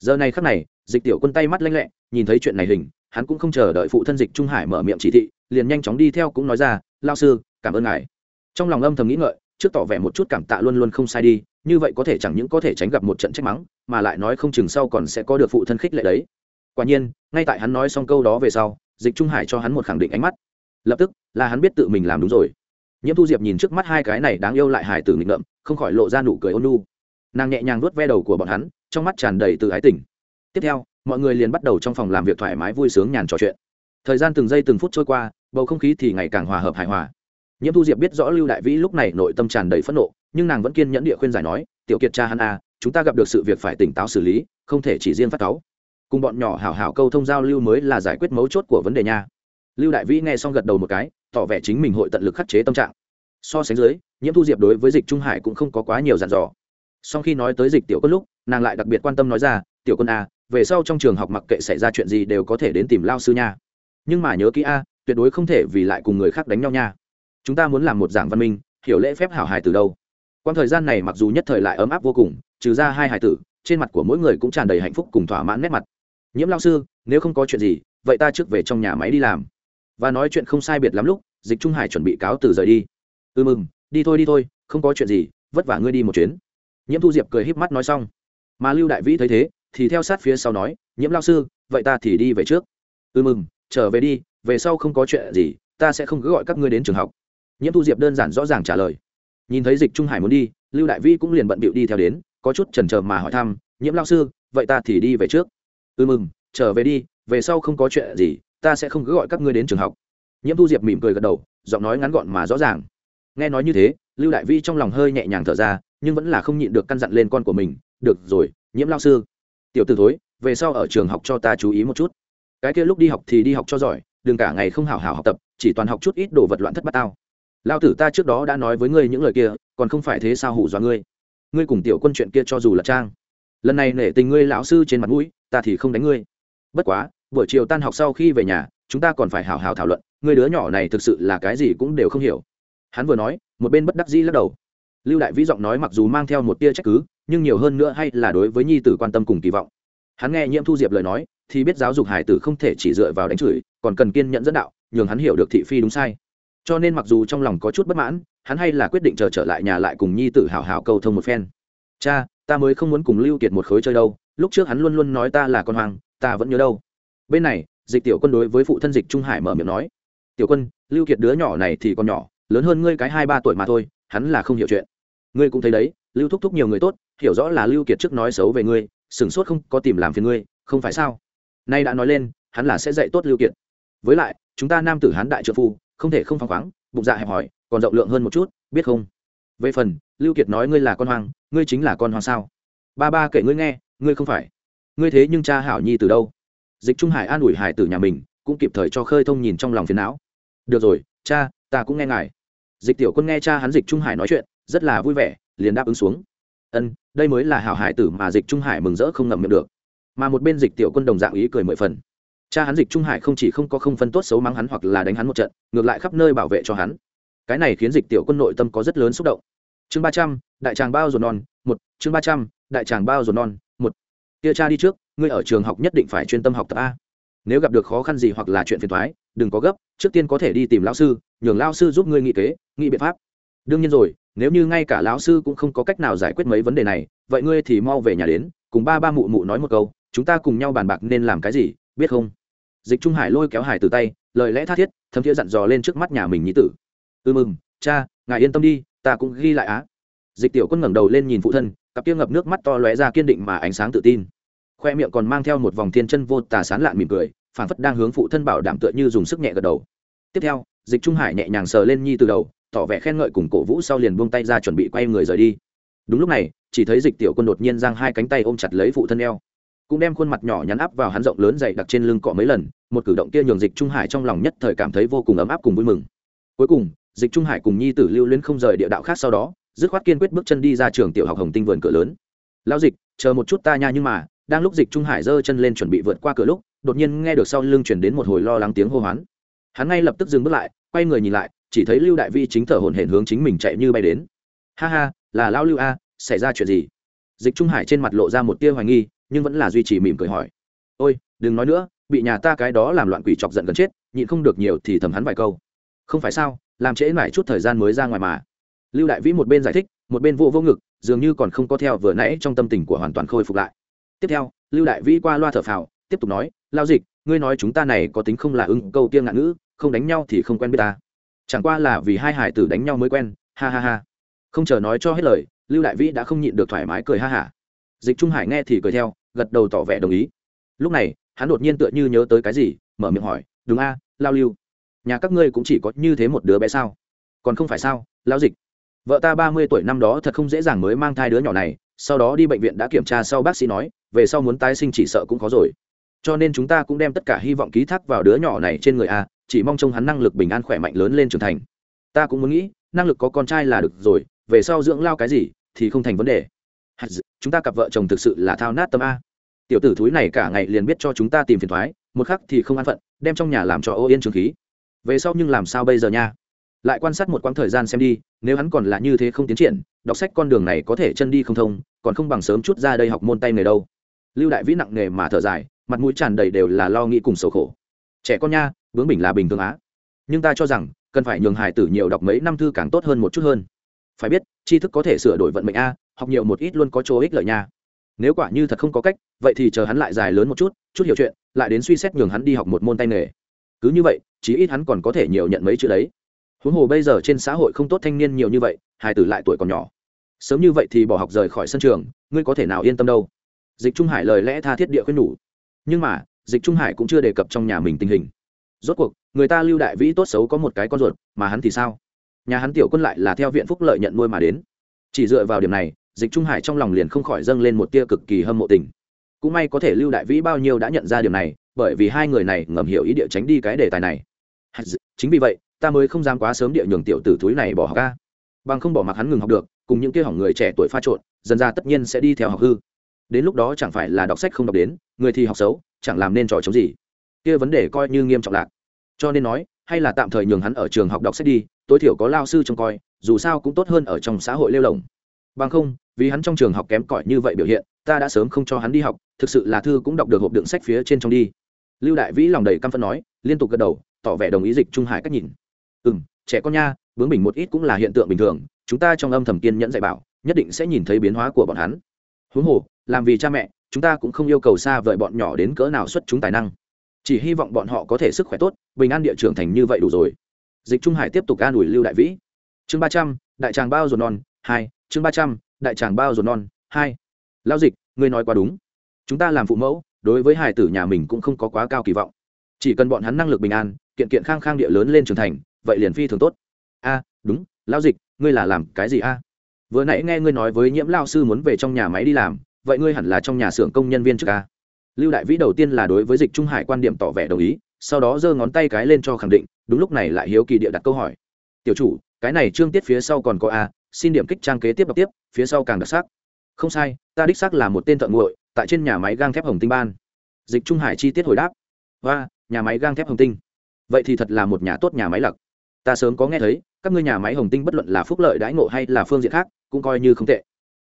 Giờ này khắc này, dịch tiểu quân tay mắt lanh lẹ, nhìn thấy chuyện này hình, hắn cũng không chờ đợi phụ thân dịch trung hải mở miệng chỉ thị, liền nhanh chóng đi theo cũng nói ra lao sư, cảm ơn ngài. Trong lòng âm thầm nghĩ ngợi, trước tỏ vẻ một chút cảm tạ luôn luôn không sai đi, như vậy có thể chẳng những có thể tránh gặp một trận trách mắng, mà lại nói không chừng sau còn sẽ có được phụ thân khích lệ đấy quả nhiên ngay tại hắn nói xong câu đó về sau dịch trung hải cho hắn một khẳng định ánh mắt. Lập tức là hắn biết tự mình làm đúng rồi. Nhiễm thu diệp nhìn trước mắt hai cái này đáng yêu lại hải tử nghịch ngợm không khỏi lộ ra nụ cười ôn nu nàng nhẹ nhàng vuốt ve đầu của bọn hắn trong mắt tràn đầy từ ái tỉnh tiếp theo mọi người liền bắt đầu trong phòng làm việc thoải mái vui sướng nhàn trò chuyện. Thời gian từng giây từng phút trôi qua bầu không khí thì ngày càng hòa hợp hài hòa. Nhiễm thu diệp biết rõ lưu đại vĩ lúc này nội tâm tràn đầy phẫn nộ nhưng nàng vẫn kiên nhẫn địa khuyên giải nói tiểu kiệt cha hắn a à, chúng ta gặp được sự việc phải tỉnh táo xử lý không thể chỉ riêng phát cáu cùng bọn nhỏ hảo hảo câu thông giao lưu mới là giải quyết mấu chốt của vấn đề nha. Lưu đại vĩ nghe xong gật đầu một cái, tỏ vẻ chính mình hội tận lực khắc chế tâm trạng. So sánh dưới, nhiễm thu diệp đối với dịch trung hải cũng không có quá nhiều dặn dò. Sau khi nói tới dịch tiểu quân lúc, nàng lại đặc biệt quan tâm nói ra, tiểu quân a về sau trong trường học mặc kệ xảy ra chuyện gì đều có thể đến tìm lao sư nha. Nhưng mà nhớ kỹ a, tuyệt đối không thể vì lại cùng người khác đánh nhau nha. Chúng ta muốn làm một giảng văn minh, hiểu lễ phép hảo hài từ đâu. Quan thời gian này mặc dù nhất thời lại ấm áp vô cùng, trừ ra hai hài tử trên mặt của mỗi người cũng tràn đầy hạnh phúc cùng thỏa mãn nét mặt. Nhiễm lao sư, nếu không có chuyện gì, vậy ta trước về trong nhà máy đi làm. Và nói chuyện không sai biệt lắm lúc, dịch trung hải chuẩn bị cáo từ rời đi. Ừ mừng, đi thôi đi thôi, không có chuyện gì, vất vả ngươi đi một chuyến. Nhiễm thu diệp cười híp mắt nói xong. Mà lưu đại vĩ thấy thế, thì theo sát phía sau nói, nhiễm lao sư, vậy ta thì đi về trước. Ừ mừng, trở về đi, về sau không có chuyện gì, ta sẽ không cứ gọi các ngươi đến trường học. Nhiễm thu diệp đơn giản rõ ràng trả lời. Nhìn thấy dịch trung hải muốn đi, lưu đại vĩ cũng liền bận bịu đi theo đến có chút chần chờ mà hỏi thăm, nhiễm lao sư, vậy ta thì đi về trước. Ừ mừng trở về đi, về sau không có chuyện gì, ta sẽ không cứ gọi các ngươi đến trường học. Nhiễm thu diệp mỉm cười gật đầu, giọng nói ngắn gọn mà rõ ràng. Nghe nói như thế, lưu đại vi trong lòng hơi nhẹ nhàng thở ra, nhưng vẫn là không nhịn được căn dặn lên con của mình, được rồi, nhiễm lao sư. Tiểu t ử thối, về sau ở trường học cho ta chú ý một chút. Cái kia lúc đi học thì đi học cho giỏi, đừng cả ngày không hào hào học tập, chỉ toàn học chút ít đồ vật loạn thất bát tao. Lao tử ta trước đó đã nói với ngươi những lời kia, còn không phải thế sao hủ dọa ngươi? Ngươi cùng tiểu quân chuyện kia cho dù là trang. Lần này nể tình ngươi lão sư trên mặt mũi, ta thì không đánh ngươi. Bất quá, buổi chiều tan học sau khi về nhà, chúng ta còn phải hào hào thảo luận, Ngươi đứa nhỏ này thực sự là cái gì cũng đều không hiểu. Hắn vừa nói, một bên bất đắc dĩ lắc đầu. Lưu đại vĩ giọng nói mặc dù mang theo một tia trách cứ, nhưng nhiều hơn nữa hay là đối với nhi tử quan tâm cùng kỳ vọng. Hắn nghe nhiễm thu diệp lời nói, thì biết giáo dục hải tử không thể chỉ dựa vào đánh chửi, còn cần kiên nhẫn dẫn đạo, nhường hắn hiểu được thị phi đúng sai. Cho nên mặc dù trong lòng có chút bất mãn hắn hay là quyết định chờ trở lại nhà lại cùng nhi tử hảo hảo câu thông một phen. Cha, ta mới không muốn cùng lưu kiệt một khối chơi đâu, lúc trước hắn luôn luôn nói ta là con hoàng ta vẫn nhớ đâu. Bên này, dịch tiểu quân đối với phụ thân dịch trung hải mở miệng nói, tiểu quân, lưu kiệt đứa nhỏ này thì còn nhỏ, lớn hơn ngươi cái hai ba tuổi mà thôi, hắn là không hiểu chuyện. Ngươi cũng thấy đấy, lưu thúc thúc nhiều người tốt, hiểu rõ là lưu kiệt trước nói xấu về ngươi, sửng sốt không có tìm làm phiền ngươi, không phải sao? Nay đã nói lên, hắn là sẽ dạy tốt lưu kiệt. Với lại, chúng ta nam tử hán đại trợ phu, không thể không phăng khoáng, bụng dạ hẹp hòi còn rộng lượng hơn một chút, biết không? Về phần, lưu kiệt nói ngươi là con hoang, ngươi chính là con hoang sao? Ba ba kể ngươi nghe, ngươi không phải. Ngươi thế nhưng cha hảo nhi từ đâu? Dịch trung hải an ủi hải từ nhà mình, cũng kịp thời cho khơi thông nhìn trong lòng phiền não. Được rồi, cha, ta cũng nghe ngài. Dịch tiểu quân nghe cha hắn dịch trung hải nói chuyện, rất là vui vẻ, liền đáp ứng xuống. Ân, đây mới là hảo hải tử mà dịch trung hải mừng rỡ không ngậm miệng được. Mà một bên dịch tiểu quân đồng dạng ý cười mười phần. Cha hắn dịch trung hải không chỉ không có không phân tốt xấu mắng hắn hoặc là đánh hắn một trận, ngược lại khắp nơi bảo vệ cho hắn cái này khiến dịch tiểu quân nội tâm có rất lớn xúc động. Chương ba trăm, đại tràng bao ruột non, một, chương ba trăm, đại tràng bao ruột non, một. Tia cha đi trước, ngươi ở trường học nhất định phải chuyên tâm học tập a. Nếu gặp được khó khăn gì hoặc là chuyện phiền thoái đừng có gấp, trước tiên có thể đi tìm lão sư, nhường lão sư giúp ngươi nghị kế nghị biện pháp. Đương nhiên rồi, nếu như ngay cả lão sư cũng không có cách nào giải quyết mấy vấn đề này, vậy ngươi thì mau về nhà đến, cùng ba ba mụ mụ nói một câu, chúng ta cùng nhau bàn bạc nên làm cái gì, biết không? Dịch trung hải lôi kéo hải từ tay, lời lẽ tha thiết, thấm thiế dặn dò lên trước mắt nhà mình nhí tử ừ mừng, cha, ngài yên tâm đi, ta cũng ghi lại á. Dịch tiểu quân ngẩng đầu lên nhìn phụ thân, cặp kia ngập nước mắt to lóe ra kiên định mà ánh sáng tự tin. Khoe miệng còn mang theo một vòng thiên chân vô tà sán lạn mỉm cười, phản phất đang hướng phụ thân bảo đảm tựa như dùng sức nhẹ gật đầu. Tiếp theo, dịch trung hải nhẹ nhàng sờ lên nhi từ đầu, tỏ vẻ khen ngợi cùng cổ vũ sau liền buông tay ra chuẩn bị quay người rời đi. Đúng lúc này, chỉ thấy dịch tiểu quân đột nhiên giang hai cánh tay ôm chặt lấy phụ thân eo, cũng đem khuôn mặt nhỏ nhắn áp vào hắn rộng lớn dày đặc trên lưng cọ mấy lần, một cử động kia nhường dịch trung hải trong lòng nhất thời cảm thấy vô cùng ấm áp cùng vui mừng. Cuối cùng dịch trung hải cùng nhi tử lưu luyến không rời địa đạo khác sau đó, dứt khoát kiên quyết bước chân đi ra trường tiểu học hồng tinh vườn cửa lớn. Lao dịch, chờ một chút ta nha nhưng mà, đang lúc dịch trung hải giơ chân lên chuẩn bị vượt qua cửa lúc, đột nhiên nghe được sau lưng chuyển đến một hồi lo lắng tiếng hô hoán. Hắn ngay lập tức dừng bước lại, quay người nhìn lại, chỉ thấy lưu đại vi chính thở hổn hển hướng chính mình chạy như bay đến. Ha ha, là lao lưu a, xảy ra chuyện gì? Dịch trung hải trên mặt lộ ra một tia hoài nghi, nhưng vẫn là duy trì mỉm cười hỏi. Ôi, đừng nói nữa, bị nhà ta cái đó làm loạn quỷ chọc giận gần chết, nhịn không được nhiều thì thầm hắn vài câu. Không phải sao làm trễ mãi chút thời gian mới ra ngoài mà. Lưu đại vĩ một bên giải thích, một bên vô vô ngực, dường như còn không có theo vừa nãy trong tâm tình của hoàn toàn khôi phục lại. Tiếp theo, lưu đại vĩ qua loa thở phào, tiếp tục nói, lao dịch, ngươi nói chúng ta này có tính không là ưng câu tiêng ngạn ngữ, không đánh nhau thì không quen biết ta. Chẳng qua là vì hai hải tử đánh nhau mới quen, ha ha ha. Không chờ nói cho hết lời, lưu đại vĩ đã không nhịn được thoải mái cười ha hả. Dịch trung hải nghe thì cười theo, gật đầu tỏ vẻ đồng ý. Lúc này, hắn đột nhiên tựa như nhớ tới cái gì, mở miệng hỏi, đúng a, lao lưu nhà các ngươi cũng chỉ có như thế một đứa bé sao? Còn không phải sao? Lao dịch, vợ ta ba mươi tuổi năm đó thật không dễ dàng mới mang thai đứa nhỏ này, sau đó đi bệnh viện đã kiểm tra sau bác sĩ nói, về sau muốn tái sinh chỉ sợ cũng khó rồi. Cho nên chúng ta cũng đem tất cả hy vọng ký thác vào đứa nhỏ này trên người a, chỉ mong trông hắn năng lực bình an khỏe mạnh lớn lên trưởng thành. Ta cũng muốn nghĩ, năng lực có con trai là được rồi, về sau dưỡng lao cái gì thì không thành vấn đề. Chúng ta cặp vợ chồng thực sự là thao nát tâm a. Tiểu tử thúi này cả ngày liền biết cho chúng ta tìm phiền thoái, một khắc thì không an phận, đem trong nhà làm cho ô yên trường khí về sau nhưng làm sao bây giờ nha? Lại quan sát một quãng thời gian xem đi, nếu hắn còn là như thế không tiến triển, đọc sách con đường này có thể chân đi không thông, còn không bằng sớm chút ra đây học môn tay nghề đâu. Lưu đại vĩ nặng nghề mà thở dài, mặt mũi tràn đầy đều là lo nghĩ cùng sầu khổ. Trẻ con nha, bướng bình là bình thường á. Nhưng ta cho rằng, cần phải nhường hải tử nhiều đọc mấy năm thư càng tốt hơn một chút hơn. Phải biết, tri thức có thể sửa đổi vận mệnh a, học nhiều một ít luôn có chỗ ích lợi nha. Nếu quả như thật không có cách, vậy thì chờ hắn lại dài lớn một chút chút hiểu chuyện, lại đến suy xét nhường hắn đi học một môn tay nghề cứ như vậy, chí ít hắn còn có thể nhiều nhận mấy chữ đấy. Huống hồ bây giờ trên xã hội không tốt thanh niên nhiều như vậy hai tử lại tuổi còn nhỏ. Sớm như vậy thì bỏ học rời khỏi sân trường, ngươi có thể nào yên tâm đâu? Dịch trung hải lời lẽ tha thiết địa khuyên nhủ. Nhưng mà, dịch trung hải cũng chưa đề cập trong nhà mình tình hình. Rốt cuộc, người ta lưu đại vĩ tốt xấu có một cái con ruột, mà hắn thì sao? Nhà hắn tiểu quân lại là theo viện phúc lợi nhận nuôi mà đến. Chỉ dựa vào điểm này, dịch trung hải trong lòng liền không khỏi dâng lên một tia cực kỳ hâm mộ tình. Cũng may có thể lưu đại vĩ bao nhiêu đã nhận ra điều này bởi vì hai người này ngầm hiểu ý địa tránh đi cái đề tài này. Chính vì vậy, ta mới không dám quá sớm địa nhường tiểu tử thúi này bỏ học ca bằng không bỏ mặc hắn ngừng học được, cùng những kia hỏng người trẻ tuổi pha trộn, dần ra tất nhiên sẽ đi theo học hư. Đến lúc đó chẳng phải là đọc sách không đọc đến, người thì học xấu, chẳng làm nên trò chống gì. Kia vấn đề coi như nghiêm trọng lạc. Cho nên nói, hay là tạm thời nhường hắn ở trường học đọc sách đi, tối thiểu có lao sư trông coi, dù sao cũng tốt hơn ở trong xã hội lêu lồng bằng không, vì hắn trong trường học kém cỏi như vậy biểu hiện, ta đã sớm không cho hắn đi học, thực sự là thư cũng đọc được hộp đựng sách phía trên trong đi lưu đại vĩ lòng đầy căm phẫn nói, liên tục gật đầu, tỏ vẻ đồng ý dịch trung hải cách nhìn. Ừ m trẻ con nha, bướng bình một ít cũng là hiện tượng bình thường, chúng ta trong âm thầm kiên nhẫn dạy bảo, nhất định sẽ nhìn thấy biến hóa của bọn hắn. Huống hồ, làm vì cha mẹ, chúng ta cũng không yêu cầu xa vời bọn nhỏ đến cỡ nào xuất chúng tài năng. Chỉ hy vọng bọn họ có thể sức khỏe tốt, bình an địa trưởng thành như vậy đủ rồi. Dịch trung hải tiếp tục an ủi lưu đại vĩ. Chương ba trăm, đại tràng bao ruột non, hai, chương ba trăm, đại tràng bao ruột non, hai. Lao dịch, ngươi nói quá đúng. Chúng ta làm phụ mẫu đối với hải tử nhà mình cũng không có quá cao kỳ vọng. Chỉ cần bọn hắn năng lực bình an, kiện kiện khang khang địa lớn lên trưởng thành, vậy liền phi thường tốt. A, đúng lao dịch, ngươi là làm cái gì a? Vừa nãy nghe ngươi nói với nhiễm lao sư muốn về trong nhà máy đi làm, vậy ngươi hẳn là trong nhà xưởng công nhân viên trước a? Lưu đại vĩ đầu tiên là đối với dịch trung hải quan điểm tỏ vẻ đồng ý, sau đó giơ ngón tay cái lên cho khẳng định, đúng lúc này lại hiếu kỳ địa đặt câu hỏi. Tiểu chủ, cái này trương tiết phía sau còn có a, xin điểm kích trang kế tiếp đọc tiếp, phía sau càng đặc sắc. Không sai, ta đích xác là một tên thợ nguội tại trên nhà máy gang thép hồng tinh ban. Dịch trung hải chi tiết hồi đáp. Và nhà máy gang thép hồng tinh. Vậy thì thật là một nhà tốt nhà máy lặc. Ta sớm có nghe thấy, các ngươi nhà máy hồng tinh bất luận là phúc lợi đãi ngộ hay là phương diện khác, cũng coi như không tệ.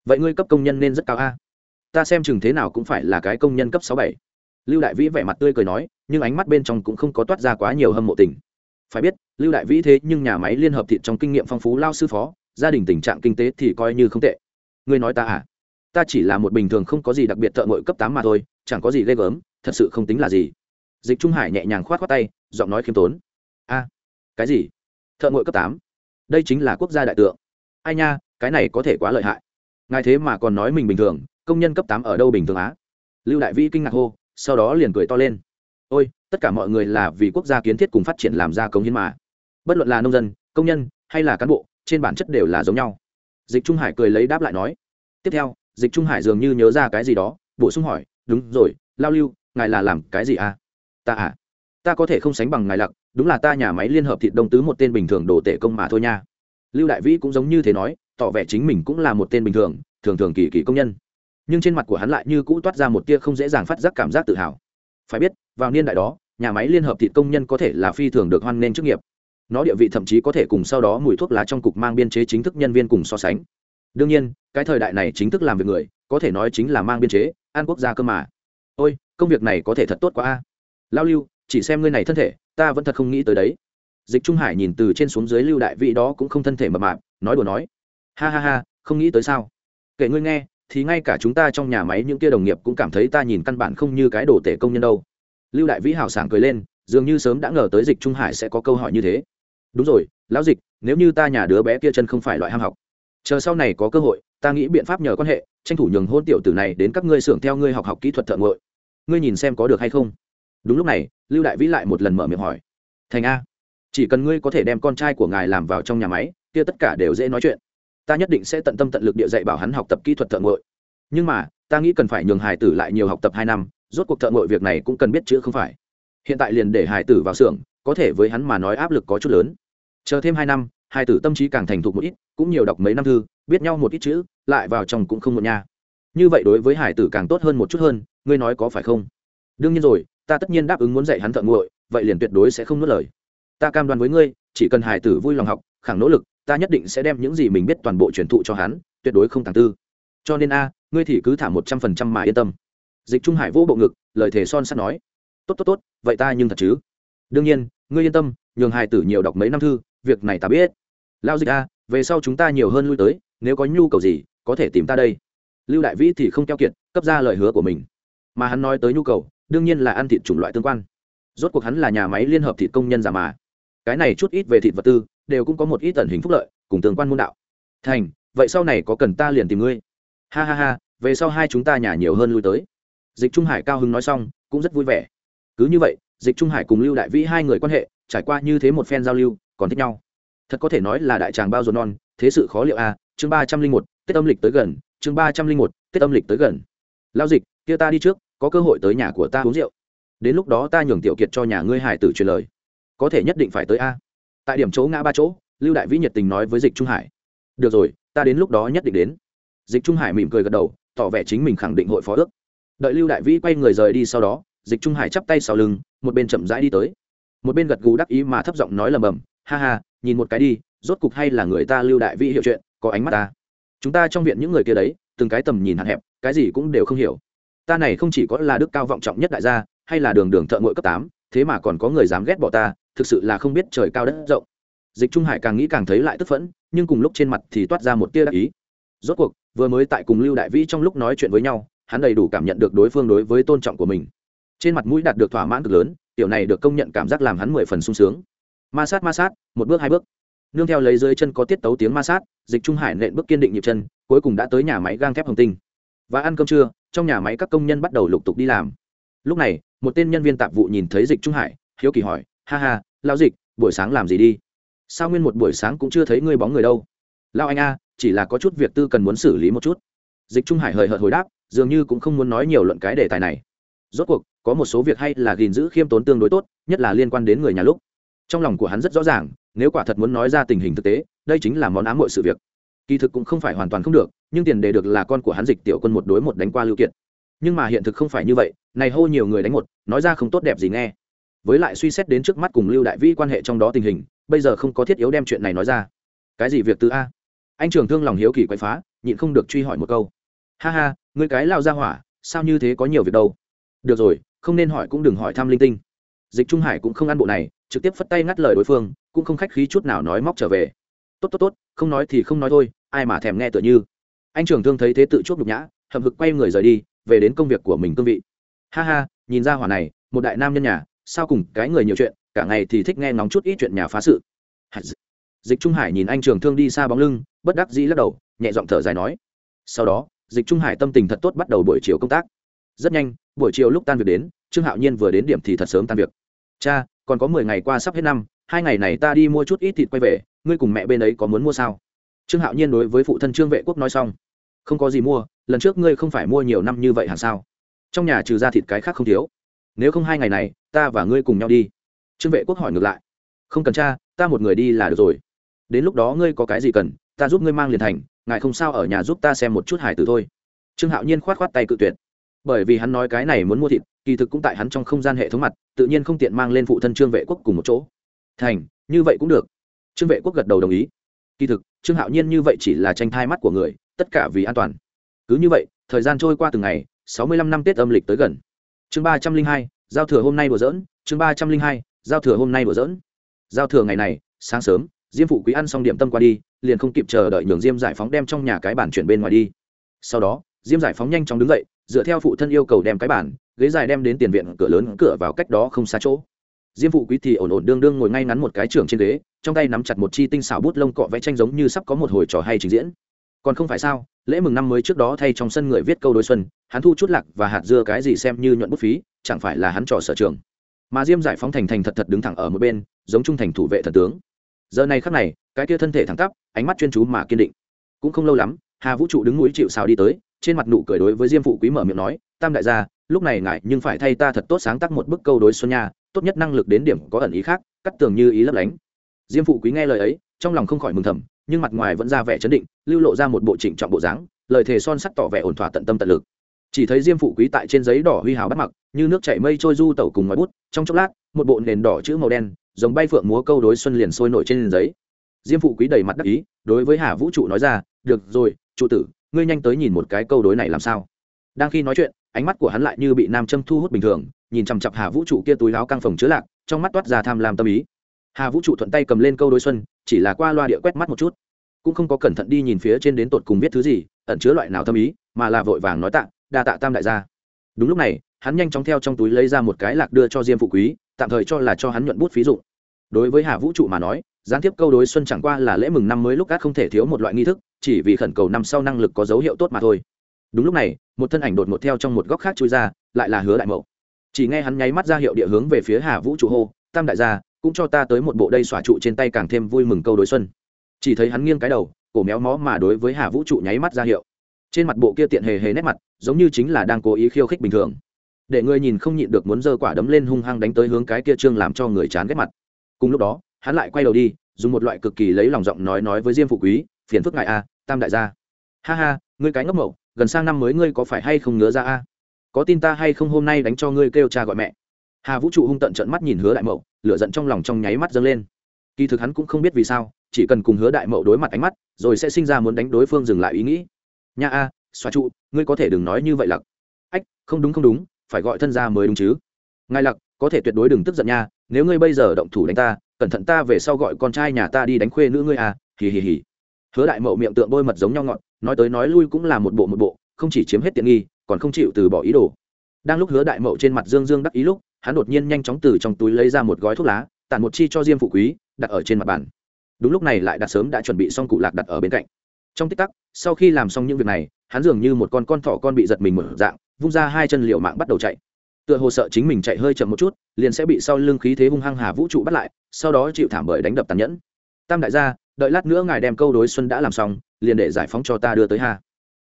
Vậy ngươi cấp công nhân nên rất cao a. Ta xem chừng thế nào cũng phải là cái công nhân cấp sáu bảy. Lưu đại vĩ vẻ mặt tươi cười nói, nhưng ánh mắt bên trong cũng không có toát ra quá nhiều hâm mộ tình. Phải biết, lưu đại vĩ thế nhưng nhà máy liên hợp thịt trong kinh nghiệm phong phú lao sư phó, gia đình tình trạng kinh tế thì coi như không tệ. Ngươi nói ta à? Ta chỉ là một bình thường không có gì đặc biệt thợ ngội cấp tám mà thôi, chẳng có gì ghê gớm, thật sự không tính là gì. Dịch trung hải nhẹ nhàng khoát khoát tay, giọng nói khiêm tốn. A, cái gì? Thợ ngội cấp tám? Đây chính là quốc gia đại tượng. Ai nha, cái này có thể quá lợi hại. Ngài thế mà còn nói mình bình thường, công nhân cấp tám ở đâu bình thường á? Lưu đại vĩ kinh ngạc hô, sau đó liền cười to lên. Ôi, tất cả mọi người là vì quốc gia kiến thiết cùng phát triển làm ra công hiến mà. Bất luận là nông dân, công nhân hay là cán bộ, trên bản chất đều là giống nhau. Dịch trung hải cười lấy đáp lại nói. Tiếp theo dịch trung hải dường như nhớ ra cái gì đó, bổ sung hỏi, đúng rồi, lao lưu, ngài là làm cái gì à? Ta à ta có thể không sánh bằng ngài lặc, đúng là ta nhà máy liên hợp thịt đông tứ một tên bình thường đồ tể công mà thôi nha. Lưu đại vĩ cũng giống như thế nói, tỏ vẻ chính mình cũng là một tên bình thường thường thường kỳ kỳ công nhân. Nhưng trên mặt của hắn lại như cũ toát ra một tia không dễ dàng phát giác cảm giác tự hào. Phải biết, vào niên đại đó, nhà máy liên hợp thịt công nhân có thể là phi thường được hoan nghênh chức nghiệp. Nó địa vị thậm chí có thể cùng sau đó mùi thuốc lá trong cục mang biên chế chính thức nhân viên cùng so sánh đương nhiên, cái thời đại này chính thức làm việc người, có thể nói chính là mang biên chế an quốc gia cơ mà. Ôi, công việc này có thể thật tốt quá a. Lao lưu, chỉ xem ngươi này thân thể, ta vẫn thật không nghĩ tới đấy. Dịch trung hải nhìn từ trên xuống dưới lưu đại vị đó cũng không thân thể mập mạp, nói đùa nói. Ha ha ha, không nghĩ tới sao? Kể ngươi nghe, thì ngay cả chúng ta trong nhà máy những kia đồng nghiệp cũng cảm thấy ta nhìn căn bản không như cái đồ tể công nhân đâu. Lưu đại vĩ hào sảng cười lên, dường như sớm đã ngờ tới dịch trung hải sẽ có câu hỏi như thế. Đúng rồi, lão dịch, nếu như ta nhà đứa bé kia chân không phải loại ham học chờ sau này có cơ hội, ta nghĩ biện pháp nhờ quan hệ, tranh thủ nhường hôn tiểu tử này đến các ngươi xưởng theo ngươi học học kỹ thuật thợ ngội ngươi nhìn xem có được hay không? Đúng lúc này, lưu đại vĩ lại một lần mở miệng hỏi. Thành a, chỉ cần ngươi có thể đem con trai của ngài làm vào trong nhà máy, kia tất cả đều dễ nói chuyện. Ta nhất định sẽ tận tâm tận lực địa dạy bảo hắn học tập kỹ thuật thợ ngội nhưng mà, ta nghĩ cần phải nhường hải tử lại nhiều học tập hai năm, rốt cuộc thợ ngội việc này cũng cần biết chữ không phải. Hiện tại liền để hải tử vào xưởng, có thể với hắn mà nói áp lực có chút lớn. Chờ thêm hai năm hai tử tâm trí càng thành thục một ít, cũng nhiều đọc mấy năm thư, biết nhau một ít chữ, lại vào trong cũng không một nha. Như vậy đối với hải tử càng tốt hơn một chút hơn, ngươi nói có phải không? Đương nhiên rồi, ta tất nhiên đáp ứng muốn dạy hắn thợ nguội vậy liền tuyệt đối sẽ không nuốt lời. Ta cam đoan với ngươi, chỉ cần hải tử vui lòng học, khẳng nỗ lực, ta nhất định sẽ đem những gì mình biết toàn bộ truyền thụ cho hắn, tuyệt đối không tàng tư. Cho nên a, ngươi thì cứ thả một trăm phần trăm mà yên tâm. Dịch trung hải vỗ bộ ngực, lời thề son sắt nói. Tốt tốt tốt, vậy ta nhưng thật chứ? Đương nhiên, ngươi yên tâm, nhường hải tử nhiều đọc mấy năm thư việc này ta biết. Lao dịch a, về sau chúng ta nhiều hơn lui tới, nếu có nhu cầu gì, có thể tìm ta đây. Lưu đại vĩ thì không keo kiệt, cấp ra lời hứa của mình. Mà hắn nói tới nhu cầu, đương nhiên là ăn thịt chủng loại tương quan. Rốt cuộc hắn là nhà máy liên hợp thịt công nhân giả mà. Cái này chút ít về thịt vật tư, đều cũng có một ít tận hình phúc lợi, cùng tương quan môn đạo. Thành, vậy sau này có cần ta liền tìm ngươi. Ha ha ha, về sau hai chúng ta nhà nhiều hơn lui tới. Dịch trung hải cao hứng nói xong, cũng rất vui vẻ. Cứ như vậy, dịch trung hải cùng lưu đại vĩ hai người quan hệ, trải qua như thế một phen giao lưu còn thích nhau. Thật có thể nói là đại tràng bao dồn non, thế sự khó liệu a chương ba trăm linh một, tết âm lịch tới gần. Chương ba trăm linh một, tết âm lịch tới gần. Lao dịch, kia ta đi trước, có cơ hội tới nhà của ta uống rượu. Đến lúc đó ta nhường tiểu kiệt cho nhà ngươi hải tử truyền lời. Có thể nhất định phải tới a. Tại điểm chỗ ngã ba chỗ, lưu đại vĩ nhiệt tình nói với dịch trung hải. Được rồi, ta đến lúc đó nhất định đến. Dịch trung hải mỉm cười gật đầu, tỏ vẻ chính mình khẳng định hội phó ước. Đợi lưu đại vĩ quay người rời đi sau đó, dịch trung hải chắp tay sau lưng, một bên chậm rãi đi tới. Một bên gật gù đắc ý mà thấp giọng nói lầm bầm ha ha, nhìn một cái đi, rốt cục hay là người ta lưu đại vĩ hiệu chuyện, có ánh mắt ta. Chúng ta trong viện những người kia đấy, từng cái tầm nhìn hạn hẹp, cái gì cũng đều không hiểu. Ta này không chỉ có là đức cao vọng trọng nhất đại gia, hay là đường đường thợ ngội cấp tám, thế mà còn có người dám ghét bỏ ta, thực sự là không biết trời cao đất rộng. Dịch trung hải càng nghĩ càng thấy lại tức phẫn, nhưng cùng lúc trên mặt thì toát ra một tia đắc ý. Rốt cuộc, vừa mới tại cùng lưu đại vĩ trong lúc nói chuyện với nhau, hắn đầy đủ cảm nhận được đối phương đối với tôn trọng của mình. Trên mặt mũi đạt được thỏa mãn cực lớn, tiểu này được công nhận cảm giác làm hắn mười phần sung sướng ma sát ma sát, một bước, hai bước. Nương theo lấy dưới chân có tiết tấu tiếng ma sát, dịch trung hải nện bước kiên định nhịp chân, cuối cùng đã tới nhà máy gang thép hồng tinh. Và ăn cơm trưa, trong nhà máy các công nhân bắt đầu lục tục đi làm. Lúc này, một tên nhân viên tạp vụ nhìn thấy dịch trung hải, hiếu kỳ hỏi, ha ha lao dịch, buổi sáng làm gì đi? Sao nguyên một buổi sáng cũng chưa thấy ngươi bóng người đâu? Lao anh a, chỉ là có chút việc tư cần muốn xử lý một chút. Dịch trung hải hời hợt hồi đáp, dường như cũng không muốn nói nhiều luận cái đề tài này. Rốt cuộc, có một số việc hay là gìn giữ khiêm tốn tương đối tốt, nhất là liên quan đến người nhà lúc trong lòng của hắn rất rõ ràng, nếu quả thật muốn nói ra tình hình thực tế, đây chính là món ám mọi sự việc. Kỳ thực cũng không phải hoàn toàn không được, nhưng tiền đề được là con của hắn dịch tiểu quân một đối một đánh qua lưu kiện nhưng mà hiện thực không phải như vậy, này hô nhiều người đánh một, nói ra không tốt đẹp gì nghe. Với lại suy xét đến trước mắt cùng lưu đại vĩ quan hệ trong đó tình hình, bây giờ không có thiết yếu đem chuyện này nói ra. Cái gì việc từ a? Anh trường thương lòng hiếu kỳ quậy phá, nhịn không được truy hỏi một câu. Ha ha người cái lao ra hỏa, sao như thế có nhiều việc đâu? Được rồi, không nên hỏi cũng đừng hỏi thăm linh tinh. Dịch trung hải cũng không ăn bộ này trực tiếp phất tay ngắt lời đối phương, cũng không khách khí chút nào nói móc trở về. Tốt tốt tốt, không nói thì không nói thôi, ai mà thèm nghe tựa như. Anh trưởng thương thấy thế tự chuốc nhục nhã, hậm hực quay người rời đi, về đến công việc của mình cương vị. Ha ha, nhìn ra hỏa này, một đại nam nhân nhà, sao cùng cái người nhiều chuyện, cả ngày thì thích nghe ngóng chút ít chuyện nhà phá sự. Dịch trung hải nhìn anh trường thương đi xa bóng lưng, bất đắc dĩ lắc đầu, nhẹ giọng thở dài nói. Sau đó, dịch trung hải tâm tình thật tốt bắt đầu buổi chiều công tác. Rất nhanh, buổi chiều lúc tan việc đến, trương hạo nhiên vừa đến điểm thì thật sớm tan việc cha, còn có mười ngày qua sắp hết năm, hai ngày này ta đi mua chút ít thịt quay về, ngươi cùng mẹ bên ấy có muốn mua sao? Trương hạo nhiên đối với phụ thân trương vệ quốc nói xong. Không có gì mua, lần trước ngươi không phải mua nhiều năm như vậy hẳn sao? Trong nhà trừ ra thịt cái khác không thiếu. Nếu không hai ngày này, ta và ngươi cùng nhau đi. Trương vệ quốc hỏi ngược lại. Không cần cha, ta một người đi là được rồi. Đến lúc đó ngươi có cái gì cần, ta giúp ngươi mang liền thành, ngài không sao ở nhà giúp ta xem một chút hải tử thôi. Trương hạo nhiên khoát khoát tay cự tuyệt. Bởi vì hắn nói cái này muốn mua thịt kỳ thực cũng tại hắn trong không gian hệ thống mặt, tự nhiên không tiện mang lên phụ thân trương vệ quốc cùng một chỗ. Thành, như vậy cũng được. Trương vệ quốc gật đầu đồng ý. Kỳ thực, trương hạo nhiên như vậy chỉ là tranh thai mắt của người, tất cả vì an toàn. Cứ như vậy, thời gian trôi qua từng ngày, sáu mươi lăm năm tết âm lịch tới gần. Chương ba trăm linh hai, giao thừa hôm nay đùa dỡn chương ba trăm linh hai, giao thừa hôm nay đùa dỡn giao thừa ngày này, sáng sớm, diêm phụ quý ăn xong điểm tâm qua đi, liền không kịp chờ đợi nhường diêm giải phóng đem trong nhà cái bản chuyển bên ngoài đi. Sau đó, diêm giải phóng nhanh chóng đứng dậy, dựa theo phụ thân yêu cầu đem cái bản ghế dài đem đến tiền viện cửa lớn cửa vào cách đó không xa chỗ. Diêm phụ quý thì ổn ổn đương đương ngồi ngay ngắn một cái trường trên ghế, trong tay nắm chặt một chi tinh xảo bút lông cọ vẽ tranh giống như sắp có một hồi trò hay trình diễn. Còn không phải sao, lễ mừng năm mới trước đó thay trong sân người viết câu đối xuân, hắn thu chút lạc và hạt dưa cái gì xem như nhuận bút phí, chẳng phải là hắn trò sở trường. Mà diêm giải phóng thành thành thật thật đứng thẳng ở một bên, giống trung thành thủ vệ thần tướng. Giờ này khắc này, cái kia thân thể thẳng tắp, ánh mắt chuyên chú mà kiên định. Cũng không lâu lắm, hà vũ trụ đứng núi chịu sao đi tới trên mặt nụ cười đối với diêm phụ quý mở miệng nói, tam đại gia, lúc này ngại nhưng phải thay ta thật tốt sáng tác một bức câu đối xuân nha, tốt nhất năng lực đến điểm có ẩn ý khác, cắt tường như ý lấp lánh. Diêm phụ quý nghe lời ấy, trong lòng không khỏi mừng thầm, nhưng mặt ngoài vẫn ra vẻ chấn định, lưu lộ ra một bộ trịnh trọng bộ dáng, lời thề son sắt tỏ vẻ ổn thỏa tận tâm tận lực. Chỉ thấy diêm phụ quý tại trên giấy đỏ huy hào bắt mặc, như nước chảy mây trôi du tẩu cùng ngòi bút, trong chốc lát, một bộ nền đỏ chữ màu đen giống bay phượng múa câu đối xuân liền sôi nổi trên giấy. Diêm phụ quý đầy mặt đắc ý, đối với hà vũ trụ nói ra, được rồi, trụ tử ngươi nhanh tới nhìn một cái câu đối này làm sao? Đang khi nói chuyện, ánh mắt của hắn lại như bị nam châm thu hút bình thường, nhìn chằm chặp hà vũ trụ kia túi láo căng phòng chứa lạc, trong mắt toát ra tham lam tâm ý. Hà vũ trụ thuận tay cầm lên câu đối xuân, chỉ là qua loa địa quét mắt một chút. Cũng không có cẩn thận đi nhìn phía trên đến tột cùng biết thứ gì, ẩn chứa loại nào tâm ý, mà là vội vàng nói tạ, đa tạ tam đại gia. Đúng lúc này, hắn nhanh chóng theo trong túi lấy ra một cái lạc đưa cho diêm phụ quý, tạm thời cho là cho hắn nhuận bút phí dụng. Đối với hà vũ trụ mà nói, gián tiếp câu đối xuân chẳng qua là lễ mừng năm mới lúc gác không thể thiếu một loại nghi thức chỉ vì khẩn cầu năm sau năng lực có dấu hiệu tốt mà thôi. Đúng lúc này, một thân ảnh đột ngột theo trong một góc khác chui ra, lại là hứa đại mậu. Chỉ nghe hắn nháy mắt ra hiệu địa hướng về phía hà vũ trụ hô, tam đại gia, cũng cho ta tới một bộ đây xỏa trụ trên tay càng thêm vui mừng câu đối xuân. Chỉ thấy hắn nghiêng cái đầu, cổ méo mó mà đối với hà vũ trụ nháy mắt ra hiệu. Trên mặt bộ kia tiện hề hề nét mặt, giống như chính là đang cố ý khiêu khích bình thường. Để người nhìn không nhịn được muốn giơ quả đấm lên hung hăng đánh tới hướng cái kia trương làm cho người chán ghét mặt. Cùng lúc đó, hắn lại quay đầu đi, dùng một loại cực kỳ lấy lòng giọng nói nói với diêm phụ quý phiền phức ngại a, tam đại gia. Ha ha, ngươi cái ngốc mậu gần sang năm mới ngươi có phải hay không ngứa ra a? Có tin ta hay không hôm nay đánh cho ngươi kêu cha gọi mẹ? Hà vũ trụ hung tận trận mắt nhìn hứa đại mậu, lửa giận trong lòng trong nháy mắt dâng lên. Kỳ thực hắn cũng không biết vì sao, chỉ cần cùng hứa đại mậu đối mặt ánh mắt, rồi sẽ sinh ra muốn đánh đối phương dừng lại ý nghĩ. Nha a, xóa trụ, ngươi có thể đừng nói như vậy lặc. Ách, không đúng không đúng, phải gọi thân ra mới đúng chứ. Ngài lặc, có thể tuyệt đối đừng tức giận nha, nếu ngươi bây giờ động thủ đánh ta, cẩn thận ta về sau gọi con trai nhà ta đi đánh khuê nữ ngươi à hì hì hì hứa đại mậu miệng tượng bôi mật giống nhau ngọn nói tới nói lui cũng là một bộ một bộ, không chỉ chiếm hết tiện nghi, còn không chịu từ bỏ ý đồ. Đang lúc hứa đại mậu trên mặt dương dương đắc ý lúc, hắn đột nhiên nhanh chóng từ trong túi lấy ra một gói thuốc lá, tản một chi cho diêm phụ quý, đặt ở trên mặt bàn. Đúng lúc này lại đặt sớm đã chuẩn bị xong cụ lạc đặt ở bên cạnh. Trong tích tắc, sau khi làm xong những việc này, hắn dường như một con con thỏ con bị giật mình một dạng, vung ra hai chân liều mạng bắt đầu chạy. Tựa hồ sợ chính mình chạy hơi chậm một chút, liền sẽ bị sau lưng khí thế hung hăng hà vũ trụ bắt lại, sau đó chịu thảm bởi đánh đập tàn nhẫn. Tam đại gia đợi lát nữa ngài đem câu đối xuân đã làm xong, liền để giải phóng cho ta đưa tới hà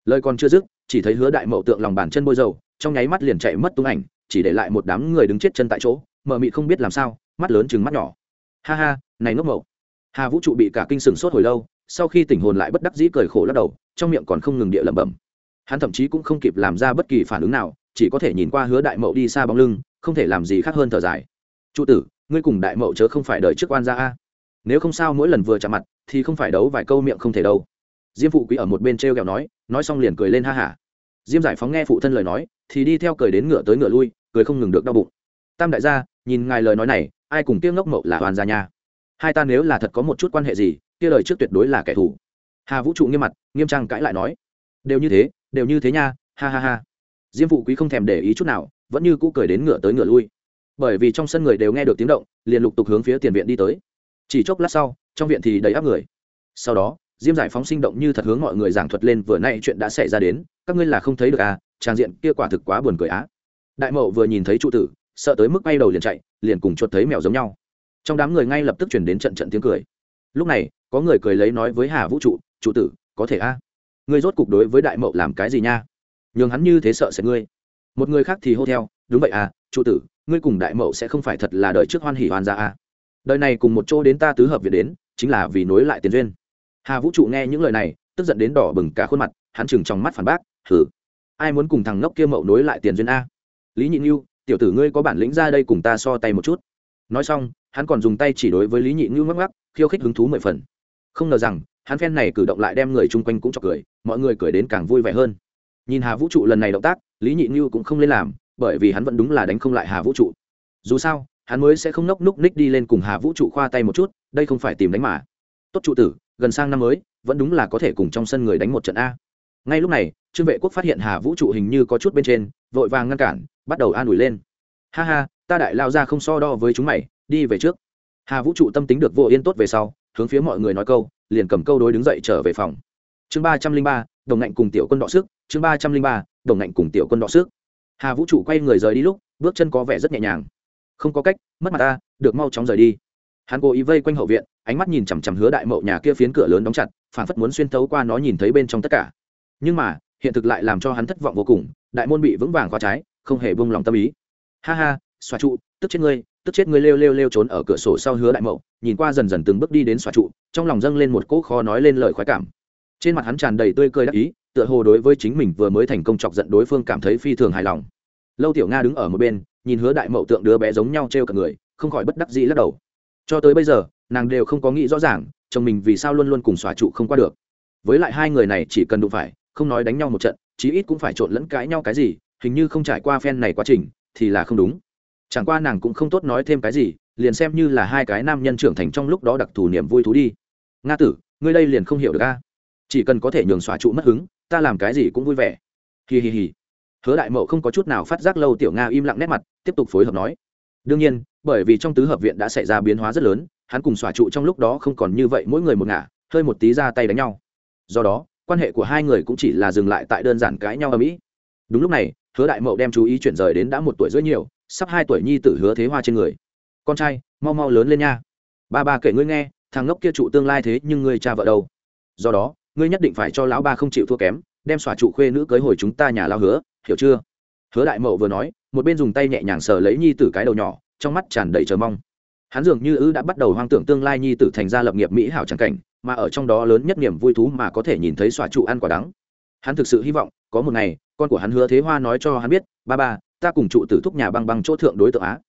lời còn chưa dứt, chỉ thấy hứa đại mậu tượng lòng bàn chân bôi dầu, trong nháy mắt liền chạy mất tung ảnh, chỉ để lại một đám người đứng chết chân tại chỗ, mờ mị không biết làm sao, mắt lớn chừng mắt nhỏ. Ha ha, này ngốc mậu. Hà vũ trụ bị cả kinh sừng sốt hồi lâu, sau khi tỉnh hồn lại bất đắc dĩ cười khổ lắc đầu, trong miệng còn không ngừng địa lẩm bẩm. Hắn thậm chí cũng không kịp làm ra bất kỳ phản ứng nào, chỉ có thể nhìn qua hứa đại mậu đi xa bóng lưng, không thể làm gì khác hơn thở dài. Trụ tử, ngươi cùng đại mậu chớ không phải đợi trước oan ra a. Nếu không sao mỗi lần vừa chạm mặt thì không phải đấu vài câu miệng không thể đâu. Diêm phụ quý ở một bên t r e o kẹo nói nói xong liền cười lên ha hả. Diêm giải phóng nghe phụ thân lời nói, thì đi theo cười đến ngựa tới ngựa lui, cười không ngừng được đau bụng. Tam đại gia, nhìn ngài lời nói này, ai cùng tiêu ngốc mậu là hoàn gia nha? Hai ta nếu là thật có một chút quan hệ gì, kia lời trước tuyệt đối là kẻ thù. Hà vũ trụ nghiêm mặt, nghiêm trang cãi lại nói, đều như thế, đều như thế nha, ha ha ha. Diêm phụ quý không thèm để ý chút nào, vẫn như cũ cười đến ngựa tới ngựa lui. Bởi vì trong sân người đều nghe được tiếng động, liền lục tục hướng phía tiền viện đi tới. Chỉ chốc lát sau trong viện thì đầy áp người. Sau đó, diêm giải phóng sinh động như thật hướng mọi người giảng thuật lên, vừa nay chuyện đã xảy ra đến, các ngươi là không thấy được à trang diện kia quả thực quá buồn cười á. Đại mậu vừa nhìn thấy trụ tử, sợ tới mức bay đầu liền chạy, liền cùng chuột thấy mèo giống nhau. Trong đám người ngay lập tức chuyển đến trận trận tiếng cười. Lúc này, có người cười lấy nói với hà vũ trụ trụ tử, có thể a? À? ngươi rốt cục đối với đại mậu làm cái gì nha? Nhường hắn như thế sợ sẽ ngươi. Một người khác thì hô theo, đúng vậy à trụ tử, ngươi cùng đại mậu sẽ không phải thật là đời trước hoan hỉ hoan ra à. Đời này cùng một chỗ đến ta tứ hợp viện đến chính là vì nối lại tiền duyên. Hà vũ trụ nghe những lời này, tức giận đến đỏ bừng cả khuôn mặt, hắn chừng trong mắt phản bác thử ai muốn cùng thằng ngốc kia mậu nối lại tiền duyên a? Lý nhị ngưu, tiểu tử ngươi có bản lĩnh ra đây cùng ta so tay một chút. Nói xong, hắn còn dùng tay chỉ đối với lý nhị ngưu ngắc ngắc khiêu khích hứng thú mười phần. Không ngờ rằng, hắn phen này cử động lại đem người chung quanh cũng cho cười, mọi người cười đến càng vui vẻ hơn. Nhìn hà vũ trụ lần này động tác, lý nhị như cũng không lên làm, bởi vì hắn vẫn đúng là đánh không lại hà vũ trụ. Dù sao, hắn mới sẽ không nốc núc ních đi lên cùng hà vũ trụ khoa tay một chút đây không phải tìm đánh mà. Tốt trụ tử, gần sang năm mới, vẫn đúng là có thể cùng trong sân người đánh một trận a. Ngay lúc này, trương vệ quốc phát hiện hà vũ trụ hình như có chút bên trên, vội vàng ngăn cản, bắt đầu an ủi lên. Ha ha, ta đại lao ra không so đo với chúng mày, đi về trước. Hà vũ trụ tâm tính được vô yên tốt về sau, hướng phía mọi người nói câu, liền cầm câu đối đứng dậy trở về phòng. Chương ba trăm linh ba, đồng ngạnh cùng tiểu quân đọ sức. Chương ba trăm linh ba, đồng ngạnh cùng tiểu quân đọ sức. Hà vũ trụ quay người rời đi lúc, bước chân có vẻ rất nhẹ nhàng. Không có cách, mất mặt ta, được mau chóng rời đi hắn cố ý vây quanh hậu viện, ánh mắt nhìn chằm chằm hứa đại mậu nhà kia phiến cửa lớn đóng chặt, phản phất muốn xuyên thấu qua nó nhìn thấy bên trong tất cả. Nhưng mà, hiện thực lại làm cho hắn thất vọng vô cùng, đại môn bị vững vàng qua trái, không hề buông lòng tâm ý. Ha ha xoa trụ, tức chết ngươi, tức chết ngươi lêu lêu lêu trốn ở cửa sổ sau hứa đại mậu, nhìn qua dần dần từng bước đi đến xoa trụ, trong lòng dâng lên một cỗ khó nói lên lời khoái cảm. Trên mặt hắn tràn đầy tươi cười đắc ý, tựa hồ đối với chính mình vừa mới thành công chọc giận đối phương cảm thấy phi thường hài lòng. Lâu tiểu nga đứng ở một bên, nhìn hứa đại mậu tượng đứa bé giống nhau t r e o cả người, không khỏi bất đắc dĩ lắc đầu cho tới bây giờ, nàng đều không có nghĩ rõ ràng, chồng mình vì sao luôn luôn cùng xóa trụ không qua được. Với lại hai người này chỉ cần đụng phải, không nói đánh nhau một trận, chí ít cũng phải trộn lẫn cãi nhau cái gì, hình như không trải qua phen này quá trình, thì là không đúng. Chẳng qua nàng cũng không tốt nói thêm cái gì, liền xem như là hai cái nam nhân trưởng thành trong lúc đó đặc thù niềm vui thú đi. Nga tử, ngươi đây liền không hiểu được a. Chỉ cần có thể nhường xóa trụ mất hứng, ta làm cái gì cũng vui vẻ. Hì hì hì hứa đại mậu không có chút nào phát giác lâu tiểu nga im lặng nét mặt, tiếp tục phối hợp nói. Đương nhiên bởi vì trong tứ hợp viện đã xảy ra biến hóa rất lớn, hắn cùng xòa trụ trong lúc đó không còn như vậy mỗi người một ngả, hơi một tí ra tay đánh nhau. Do đó, quan hệ của hai người cũng chỉ là dừng lại tại đơn giản cãi nhau ở mỹ. Đúng lúc này, hứa đại mậu đem chú ý chuyển rời đến đã một tuổi rưỡi nhiều, sắp hai tuổi nhi tử hứa thế hoa trên người. Con trai, mau mau lớn lên nha. Ba ba kể ngươi nghe, thằng ngốc kia trụ tương lai thế nhưng ngươi cha vợ đâu? Do đó, ngươi nhất định phải cho lão ba không chịu thua kém, đem xòa trụ khuê nữ cưới hồi chúng ta nhà lao hứa, hiểu chưa? Hứa đại mậu vừa nói, một bên dùng tay nhẹ nhàng sờ lấy nhi tử cái đầu nhỏ trong mắt tràn đầy chờ mong. Hắn dường như ư đã bắt đầu hoang tưởng tương lai nhi tử thành ra lập nghiệp mỹ hảo tràng cảnh, mà ở trong đó lớn nhất niềm vui thú mà có thể nhìn thấy xòa trụ ăn quả đắng. Hắn thực sự hy vọng, có một ngày, con của hắn hứa thế hoa nói cho hắn biết, ba ba, ta cùng trụ tử thúc nhà băng băng chỗ thượng đối tượng á.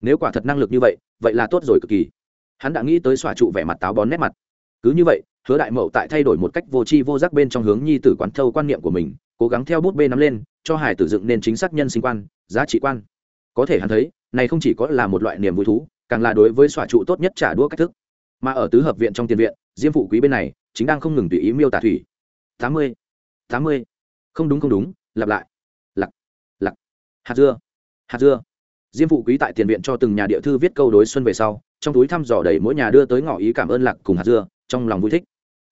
Nếu quả thật năng lực như vậy vậy là tốt rồi cực kỳ. Hắn đã nghĩ tới xòa trụ vẻ mặt táo bón nét mặt. Cứ như vậy, hứa đại mậu tại thay đổi một cách vô tri vô giác bên trong hướng nhi tử quán thâu quan niệm của mình, cố gắng theo bút bê nắm lên, cho hải tử dựng nên chính xác nhân sinh quan, giá trị quan. Có thể hắn thấy này không chỉ có là một loại niềm vui thú, càng là đối với xòa trụ tốt nhất trả đũa cách thức. Mà ở tứ hợp viện trong tiền viện, diêm phụ quý bên này chính đang không ngừng tùy ý miêu tả thủy. Tám mươi tám mươi. Không đúng không đúng, lặp lại. Lặc lặc hạt dưa hạt dưa. Diêm phụ quý tại tiền viện cho từng nhà địa thư viết câu đối xuân về sau, trong túi thăm dò đầy mỗi nhà đưa tới ngỏ ý cảm ơn lạc cùng hạt dưa, trong lòng vui thích.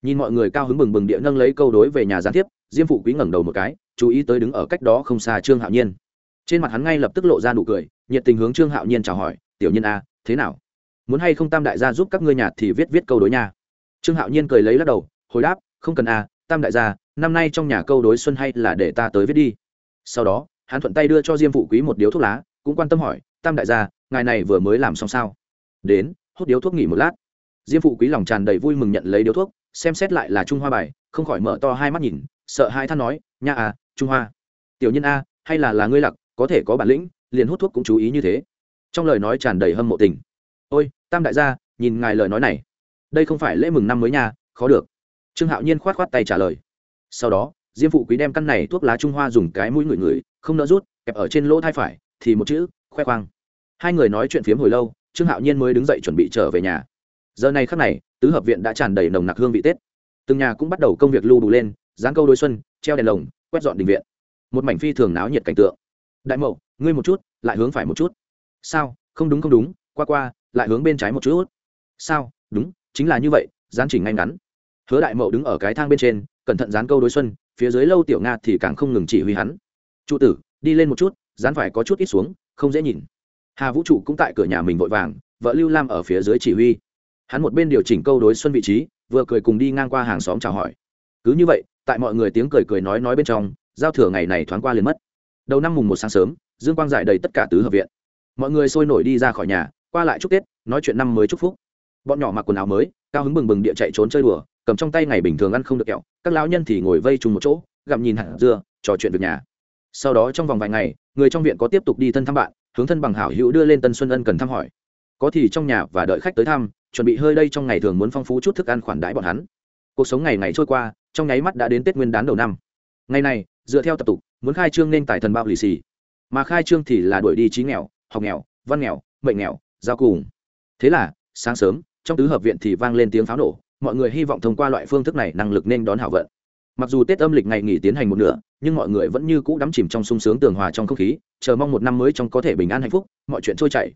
Nhìn mọi người cao hứng bừng bừng địa nâng lấy câu đối về nhà gián tiếp, diêm phụ quý ngẩng đầu một cái, chú ý tới đứng ở cách đó không xa trương hạo nhiên. Trên mặt hắn ngay lập tức lộ ra nụ cười nhiệt tình hướng trương hạo nhiên chào hỏi, tiểu nhân a, thế nào? Muốn hay không tam đại gia giúp các ngươi nhà thì viết viết câu đối nha. Trương hạo nhiên cười lấy lắc đầu, hồi đáp, không cần a, tam đại gia, năm nay trong nhà câu đối xuân hay là để ta tới viết đi. Sau đó, hắn thuận tay đưa cho diêm phụ quý một điếu thuốc lá, cũng quan tâm hỏi, tam đại gia, ngài này vừa mới làm xong sao? Đến, hút điếu thuốc nghỉ một lát. Diêm phụ quý lòng tràn đầy vui mừng nhận lấy điếu thuốc, xem xét lại là trung hoa bài, không khỏi mở to hai mắt nhìn, sợ hai than nói, nha à trung hoa. Tiểu nhân a, hay là là ngươi lặc, có thể có bản lĩnh liền hút thuốc cũng chú ý như thế. Trong lời nói tràn đầy hâm mộ tình. Ôi, tam đại gia, nhìn ngài lời nói này. Đây không phải lễ mừng năm mới nha, khó được. Trương hạo nhiên khoát khoát tay trả lời. Sau đó, diêm phụ quý đem căn này thuốc lá trung hoa dùng cái mũi ngửi ngửi, không nỡ rút, kẹp ở trên lỗ thai phải, thì một chữ, khoe khoang. Hai người nói chuyện phiếm hồi lâu, trương hạo nhiên mới đứng dậy chuẩn bị trở về nhà. Giờ này khắc này, tứ hợp viện đã tràn đầy nồng nặc hương vị tết. Từng nhà cũng bắt đầu công việc lưu đủ lên dán câu đôi xuân, treo đèn lồng, quét dọn đình viện. Một mảnh phi thường náo nhiệt cảnh tượng đại mậu, ngươi một chút, lại hướng phải một chút. Sao? Không đúng không đúng, qua qua, lại hướng bên trái một chút. Sao? Đúng, chính là như vậy, dán chỉnh ngay ngắn. Hứa đại mậu đứng ở cái thang bên trên, cẩn thận dán câu đối xuân, phía dưới lâu tiểu nga thì càng không ngừng chỉ huy hắn. Trụ tử, đi lên một chút, dán phải có chút ít xuống, không dễ nhìn. Hà vũ trụ cũng tại cửa nhà mình vội vàng, vợ lưu lam ở phía dưới chỉ huy. Hắn một bên điều chỉnh câu đối xuân vị trí, vừa cười cùng đi ngang qua hàng xóm chào hỏi. Cứ như vậy, tại mọi người tiếng cười cười nói nói bên trong, giao thừa ngày này thoáng qua liền mất đầu năm mùng một sáng sớm, dương quang giải đầy tất cả tứ hợp viện. Mọi người sôi nổi đi ra khỏi nhà, qua lại chúc tết, nói chuyện năm mới chúc phúc. Bọn nhỏ mặc quần áo mới, cao hứng bừng bừng địa chạy trốn chơi đùa, cầm trong tay ngày bình thường ăn không được kẹo, các lão nhân thì ngồi vây chung một chỗ gặm nhìn hạt dưa, trò chuyện việc nhà. Sau đó trong vòng vài ngày, người trong viện có tiếp tục đi thân thăm bạn, hướng thân bằng hảo hữu đưa lên tân xuân ân cần thăm hỏi. Có thì trong nhà và đợi khách tới thăm, chuẩn bị hơi đây trong ngày thường muốn phong phú chút thức ăn khoản đãi bọn hắn. Cuộc sống ngày ngày trôi qua, trong nháy mắt đã đến tết nguyên đán đầu năm. Ngày này, dựa theo tập tục muốn khai trương nên tài thần bao lì xì. Mà khai trương thì là đuổi đi trí nghèo, học nghèo, văn nghèo, mệnh nghèo, giao cùng. Thế là, sáng sớm, trong tứ hợp viện thì vang lên tiếng pháo nổ, mọi người hy vọng thông qua loại phương thức này năng lực nên đón hảo vận. Mặc dù tết âm lịch ngày nghỉ tiến hành một nửa, nhưng mọi người vẫn như cũ đắm chìm trong sung sướng tường hòa trong không khí, chờ mong một năm mới trong có thể bình an hạnh phúc, mọi chuyện trôi chảy.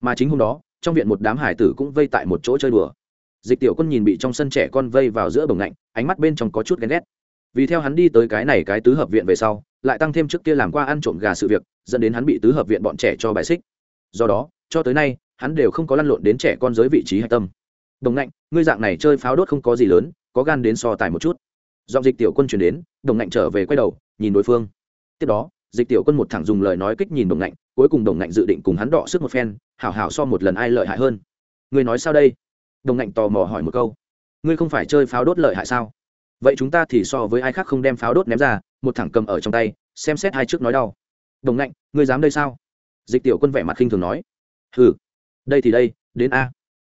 Mà chính hôm đó, trong viện một đám hải tử cũng vây tại một chỗ chơi đùa. Dịch tiểu quân nhìn bị trong sân trẻ con vây vào giữa bồng lạnh, ánh mắt bên trong có chút ghen ghét. Vì theo hắn đi tới cái này cái tứ hợp viện về sau lại tăng thêm trước kia làm qua ăn trộm gà sự việc, dẫn đến hắn bị tứ hợp viện bọn trẻ cho bài xích. Do đó, cho tới nay, hắn đều không có lăn lộn đến trẻ con giới vị trí hạch tâm. Đồng ngạnh ngươi dạng này chơi pháo đốt không có gì lớn, có gan đến so tài một chút. Dọn dịch tiểu quân chuyển đến, đồng ngạnh trở về quay đầu, nhìn đối phương. Tiếp đó, dịch tiểu quân một thẳng dùng lời nói kích nhìn đồng ngạnh cuối cùng đồng ngạnh dự định cùng hắn đọ sức một phen, hảo hảo so một lần ai lợi hại hơn. Ngươi nói sao đây? Đồng ngạnh tò mò hỏi một câu. Ngươi không phải chơi pháo đốt lợi hại sao? Vậy chúng ta thì so với ai khác không đem pháo đốt ném ra, một thẳng cầm ở trong tay, xem xét hai trước nói đau. Đồng ngạnh ngươi dám đây sao? Dịch tiểu quân vẻ mặt khinh thường nói. Hừ, đây thì đây, đến a.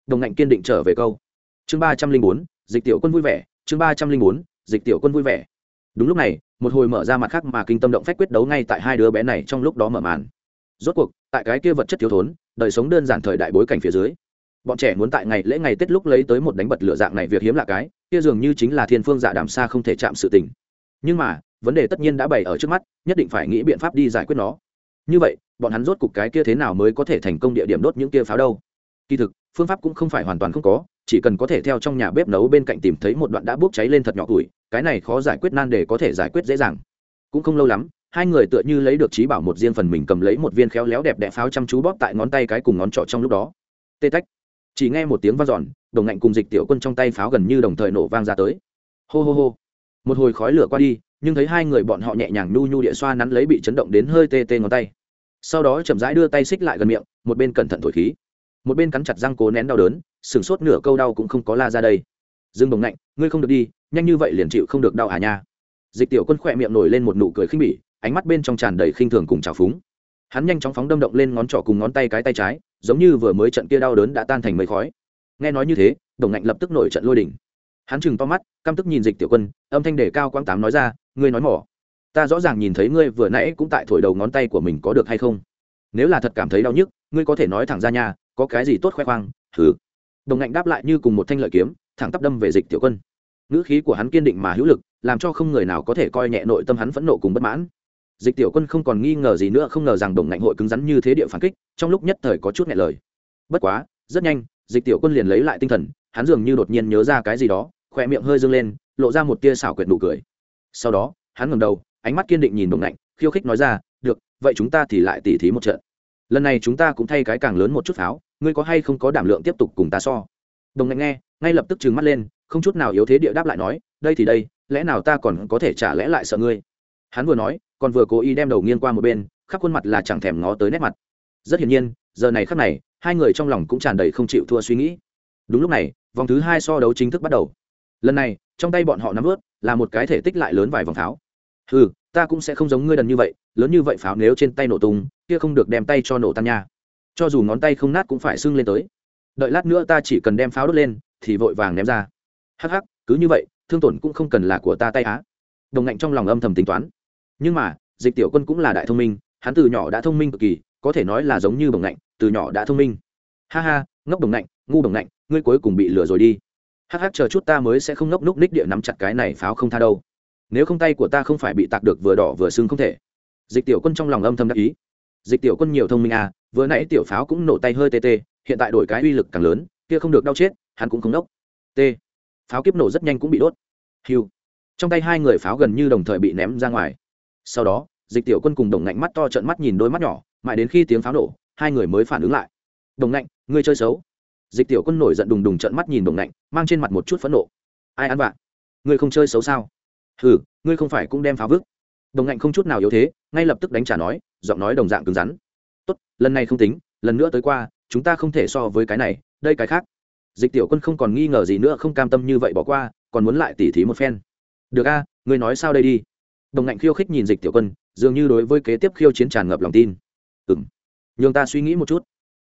Đồng ngạnh kiên định trở về câu. Chương ba trăm linh bốn, dịch tiểu quân vui vẻ, chương ba trăm linh bốn, dịch tiểu quân vui vẻ. Đúng lúc này, một hồi mở ra mặt khác mà kinh tâm động phách quyết đấu ngay tại hai đứa bé này trong lúc đó mở màn. Rốt cuộc, tại cái kia vật chất thiếu thốn, đời sống đơn giản thời đại bối cảnh phía dưới, bọn trẻ muốn tại ngày lễ ngày tết lúc lấy tới một đánh bật lửa dạng này việc hiếm lạ cái kia dường như chính là thiên phương dạ đàm xa không thể chạm sự tình. Nhưng mà, vấn đề tất nhiên đã bày ở trước mắt, nhất định phải nghĩ biện pháp đi giải quyết nó. Như vậy, bọn hắn rốt cục cái kia thế nào mới có thể thành công địa điểm đốt những kia pháo đâu? Kỳ thực, phương pháp cũng không phải hoàn toàn không có, chỉ cần có thể theo trong nhà bếp nấu bên cạnh tìm thấy một đoạn đã bốc cháy lên thật nhỏ tuổi cái này khó giải quyết nan để có thể giải quyết dễ dàng. Cũng không lâu lắm, hai người tựa như lấy được trí bảo một riêng phần mình cầm lấy một viên khéo léo đẹp đẽ pháo chăm chú bóp tại ngón tay cái cùng ngón trỏ trong lúc đó. Tê tách chỉ nghe một tiếng vang dọn, đồng ngạnh cùng dịch tiểu quân trong tay pháo gần như đồng thời nổ vang ra tới. Hô hô hô. Một hồi khói lửa qua đi, nhưng thấy hai người bọn họ nhẹ nhàng nhu nhu địa xoa nắn lấy bị chấn động đến hơi tê tê ngón tay. Sau đó chậm rãi đưa tay xích lại gần miệng, một bên cẩn thận thổi khí. Một bên cắn chặt răng cố nén đau đớn sửng sốt nửa câu đau cũng không có la ra đây. Dương đồng ngạnh, ngươi không được đi, nhanh như vậy liền chịu không được đau à nha. Dịch tiểu quân khỏe miệng nổi lên một nụ cười khinh bỉ, ánh mắt bên trong tràn đầy khinh thường cùng trào phúng hắn nhanh chóng phóng đâm động lên ngón trỏ cùng ngón tay cái tay trái, giống như vừa mới trận kia đau đớn đã tan thành mây khói. Nghe nói như thế, đồng ngạnh lập tức nổi trận lôi đỉnh hắn chừng to mắt, căm tức nhìn dịch tiểu quân, âm thanh để cao quang tám nói ra, ngươi nói mỏ. Ta rõ ràng nhìn thấy ngươi vừa nãy cũng tại thổi đầu ngón tay của mình có được hay không? Nếu là thật cảm thấy đau nhức, ngươi có thể nói thẳng ra nhà có cái gì tốt khoe khoang thử đồng ngạnh đáp lại như cùng một thanh lợi kiếm, thẳng tắp đâm về dịch tiểu quân. Ngữ khí của hắn kiên định mà hữu lực, làm cho không người nào có thể coi nhẹ nội tâm hắn phẫn nộ cùng bất mãn dịch tiểu quân không còn nghi ngờ gì nữa, không ngờ rằng đồng ngạnh hội cứng rắn như thế địa phản kích, trong lúc nhất thời có chút nghe lời. Bất quá, rất nhanh, dịch tiểu quân liền lấy lại tinh thần, hắn dường như đột nhiên nhớ ra cái gì đó, khỏe miệng hơi dâng lên, lộ ra một tia xảo quyệt nụ cười. Sau đó, hắn ngầm đầu, ánh mắt kiên định nhìn đồng ngạnh, khiêu khích nói ra, được, vậy chúng ta thì lại tỉ thí một trận. Lần này chúng ta cũng thay cái càng lớn một chút pháo, ngươi có hay không có đảm lượng tiếp tục cùng ta so? Đồng ngạnh nghe, ngay lập tức trừng mắt lên, không chút nào yếu thế địa đáp lại nói, đây thì đây, lẽ nào ta còn có thể trả lẽ lại sợ ngươi? Hắn vừa nói còn vừa cố ý đem đầu nghiêng qua một bên, khắp khuôn mặt là chẳng thèm ngó tới nét mặt. Rất hiển nhiên, giờ này khắc này, hai người trong lòng cũng tràn đầy không chịu thua suy nghĩ. Đúng lúc này, vòng thứ hai so đấu chính thức bắt đầu. Lần này, trong tay bọn họ nắm ướt là một cái thể tích lại lớn vài vòng pháo. Ừ ta cũng sẽ không giống ngươi đần như vậy, lớn như vậy pháo nếu trên tay nổ tung, kia không được đem tay cho nổ tan nha. Cho dù ngón tay không nát cũng phải sưng lên tới. Đợi lát nữa ta chỉ cần đem pháo đốt lên, thì vội vàng ném ra. Hắc hắc, cứ như vậy, thương tổn cũng không cần là của ta tay á. Đồng ngạnh trong lòng âm thầm tính toán nhưng mà, dịch tiểu quân cũng là đại thông minh, hắn từ nhỏ đã thông minh cực kỳ, có thể nói là giống như bồng ngạnh, từ nhỏ đã thông minh. Ha ha, ngốc bồng ngạnh, ngu bồng ngạnh, ngươi cuối cùng bị lừa rồi đi. Hắc hắc, chờ chút ta mới sẽ không ngốc núc ních địa nắm chặt cái này pháo không tha đâu. Nếu không tay của ta không phải bị tạc được vừa đỏ vừa sưng không thể. Dịch tiểu quân trong lòng âm thầm đắc ý. Dịch tiểu quân nhiều thông minh à vừa nãy tiểu pháo cũng nổ tay hơi tê tê, hiện tại đổi cái uy lực càng lớn, kia không được đau chết, hắn cũng không đốc t. Pháo kiếp nổ rất nhanh cũng bị đốt. Hiu trong tay hai người pháo gần như đồng thời bị ném ra ngoài sau đó, dịch tiểu quân cùng đồng ngạnh mắt to trận mắt nhìn đôi mắt nhỏ, mãi đến khi tiếng pháo nổ, hai người mới phản ứng lại. Đồng ngạnh, ngươi chơi xấu. Dịch tiểu quân nổi giận đùng đùng trận mắt nhìn đồng ngạnh, mang trên mặt một chút phẫn nộ. Ai ăn bạn ngươi không chơi xấu sao? Hừ, ngươi không phải cũng đem pháo vứt. Đồng ngạnh không chút nào yếu thế, ngay lập tức đánh trả nói, giọng nói đồng dạng cứng rắn. Tốt, lần này không tính, lần nữa tới qua, chúng ta không thể so với cái này, đây cái khác. Dịch tiểu quân không còn nghi ngờ gì nữa, không cam tâm như vậy bỏ qua, còn muốn lại tỉ thí một phen. Được a, ngươi nói sao đây đi? Đồng ngạnh khiêu khích nhìn dịch tiểu quân, dường như đối với kế tiếp khiêu chiến tràn ngập lòng tin. Ừ m nhường ta suy nghĩ một chút.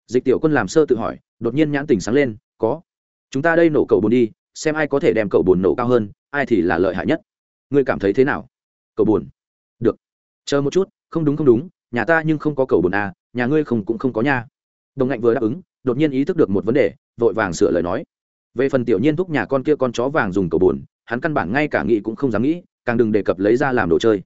Dịch tiểu quân làm sơ tự hỏi, đột nhiên nhãn tỉnh sáng lên, có. Chúng ta đây nổ cầu bùn đi, xem ai có thể đem cầu bùn nổ cao hơn, ai thì là lợi hại nhất. Ngươi cảm thấy thế nào? Cầu bùn được. Chờ một chút, không đúng không đúng, nhà ta nhưng không có cầu bùn à nhà ngươi không cũng không có nha. Đồng ngạnh vừa đáp ứng, đột nhiên ý thức được một vấn đề, vội vàng sửa lời nói. Về phần tiểu nhiên thúc nhà con kia con chó vàng dùng cầu bùn hắn căn bản ngay cả nghĩ cũng không dám nghĩ càng đừng đề cập lấy ra làm đồ chơi.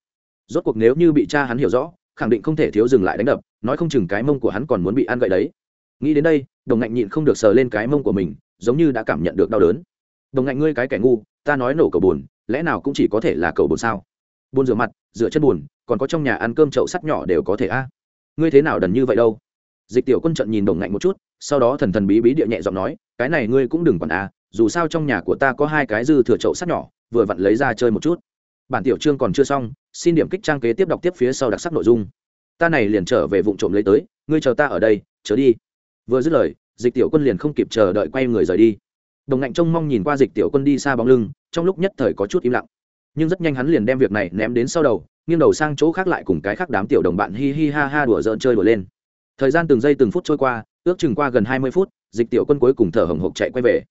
Rốt cuộc nếu như bị cha hắn hiểu rõ, khẳng định không thể thiếu dừng lại đánh đập, nói không chừng cái mông của hắn còn muốn bị ăn gậy đấy. Nghĩ đến đây, đồng ngạnh nhịn không được sờ lên cái mông của mình, giống như đã cảm nhận được đau đớn. Đồng ngạnh ngươi cái kẻ ngu, ta nói nổ cầu bùn lẽ nào cũng chỉ có thể là cầu bùn sao? Bùn rửa mặt, rửa chân bùn còn có trong nhà ăn cơm chậu sắt nhỏ đều có thể a. Ngươi thế nào đần như vậy đâu? Dịch tiểu quân trận nhìn đồng ngạnh một chút, sau đó thần thần bí bí địa nhẹ giọng nói, cái này ngươi cũng đừng còn a, dù sao trong nhà của ta có hai cái dư thừa chậu sắt nhỏ, vừa vặn lấy ra chơi một chút bản tiểu chương còn chưa xong, xin điểm kích trang kế tiếp đọc tiếp phía sau đặc sắc nội dung. Ta này liền trở về vụ trộm lấy tới, ngươi chờ ta ở đây, chớ đi. Vừa dứt lời, dịch tiểu quân liền không kịp chờ đợi quay người rời đi. Đồng ngạnh trông mong nhìn qua dịch tiểu quân đi xa bóng lưng, trong lúc nhất thời có chút im lặng. Nhưng rất nhanh hắn liền đem việc này ném đến sau đầu, nghiêng đầu sang chỗ khác lại cùng cái khác đám tiểu đồng bạn hi hi ha ha đùa giỡn chơi đùa lên. Thời gian từng giây từng phút trôi qua, ước chừng qua gần hai mươi phút, dịch tiểu quân cuối cùng thở hồng hộc chạy quay về.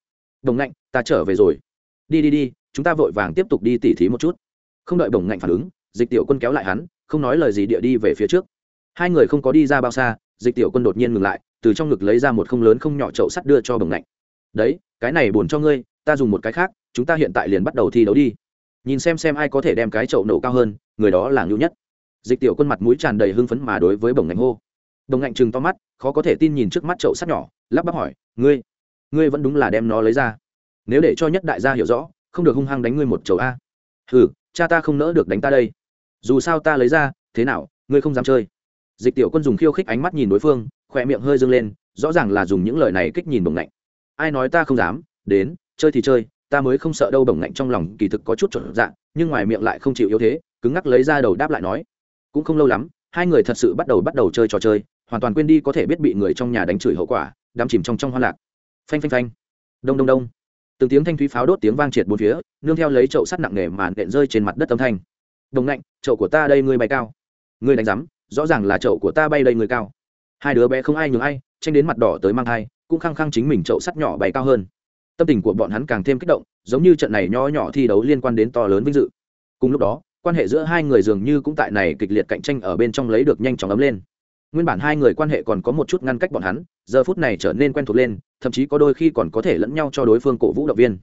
Đồng ngạnh, ta trở về rồi. Đi đi đi, chúng ta vội vàng tiếp tục đi tỉ thí một chút không đợi đồng ngạnh phản ứng, dịch tiểu quân kéo lại hắn, không nói lời gì địa đi về phía trước. Hai người không có đi ra bao xa, dịch tiểu quân đột nhiên ngừng lại, từ trong ngực lấy ra một không lớn không nhỏ chậu sắt đưa cho đồng ngạnh. Đấy, cái này buồn cho ngươi, ta dùng một cái khác, chúng ta hiện tại liền bắt đầu thi đấu đi. Nhìn xem xem ai có thể đem cái chậu nổ cao hơn, người đó là ngưu nhất. Dịch tiểu quân mặt mũi tràn đầy hưng phấn mà đối với bồng ngạnh hô. Đồng ngạnh chừng to mắt, khó có thể tin nhìn trước mắt chậu sắt nhỏ, lắp bắp hỏi, ngươi ngươi vẫn đúng là đem nó lấy ra. Nếu để cho nhất đại gia hiểu rõ, không được hung hăng đánh ngươi một chậu a. Ừ cha ta không nỡ được đánh ta đây. Dù sao ta lấy ra, thế nào, ngươi không dám chơi. Dịch tiểu quân dùng khiêu khích ánh mắt nhìn đối phương, khỏe miệng hơi dâng lên, rõ ràng là dùng những lời này kích nhìn bồng ngạnh. Ai nói ta không dám, đến, chơi thì chơi, ta mới không sợ đâu bồng ngạnh trong lòng kỳ thực có chút chuẩn dạng nhưng ngoài miệng lại không chịu yếu thế, cứng ngắc lấy ra đầu đáp lại nói. Cũng không lâu lắm, hai người thật sự bắt đầu bắt đầu chơi trò chơi, hoàn toàn quên đi có thể biết bị người trong nhà đánh chửi hậu quả, đắm chìm trong trong hoa lạc. Phanh phanh phanh. Đông đông đông từng tiếng thanh thúy pháo đốt tiếng vang triệt bốn phía, nương theo lấy chậu sắt nặng nề màn đện rơi trên mặt đất âm thanh. Đồng lạnh chậu của ta đây ngươi bay cao. Ngươi đánh rắm rõ ràng là chậu của ta bay đây người cao. Hai đứa bé không ai nhường ai, tranh đến mặt đỏ tới mang thai, cũng khăng khăng chính mình chậu sắt nhỏ bay cao hơn. Tâm tình của bọn hắn càng thêm kích động, giống như trận này nho nhỏ thi đấu liên quan đến to lớn vinh dự. Cùng lúc đó, quan hệ giữa hai người dường như cũng tại này kịch liệt cạnh tranh ở bên trong lấy được nhanh chóng ấm lên nguyên bản hai người quan hệ còn có một chút ngăn cách bọn hắn, giờ phút này trở nên quen thuộc lên, thậm chí có đôi khi còn có thể lẫn nhau cho đối phương cổ vũ động viên.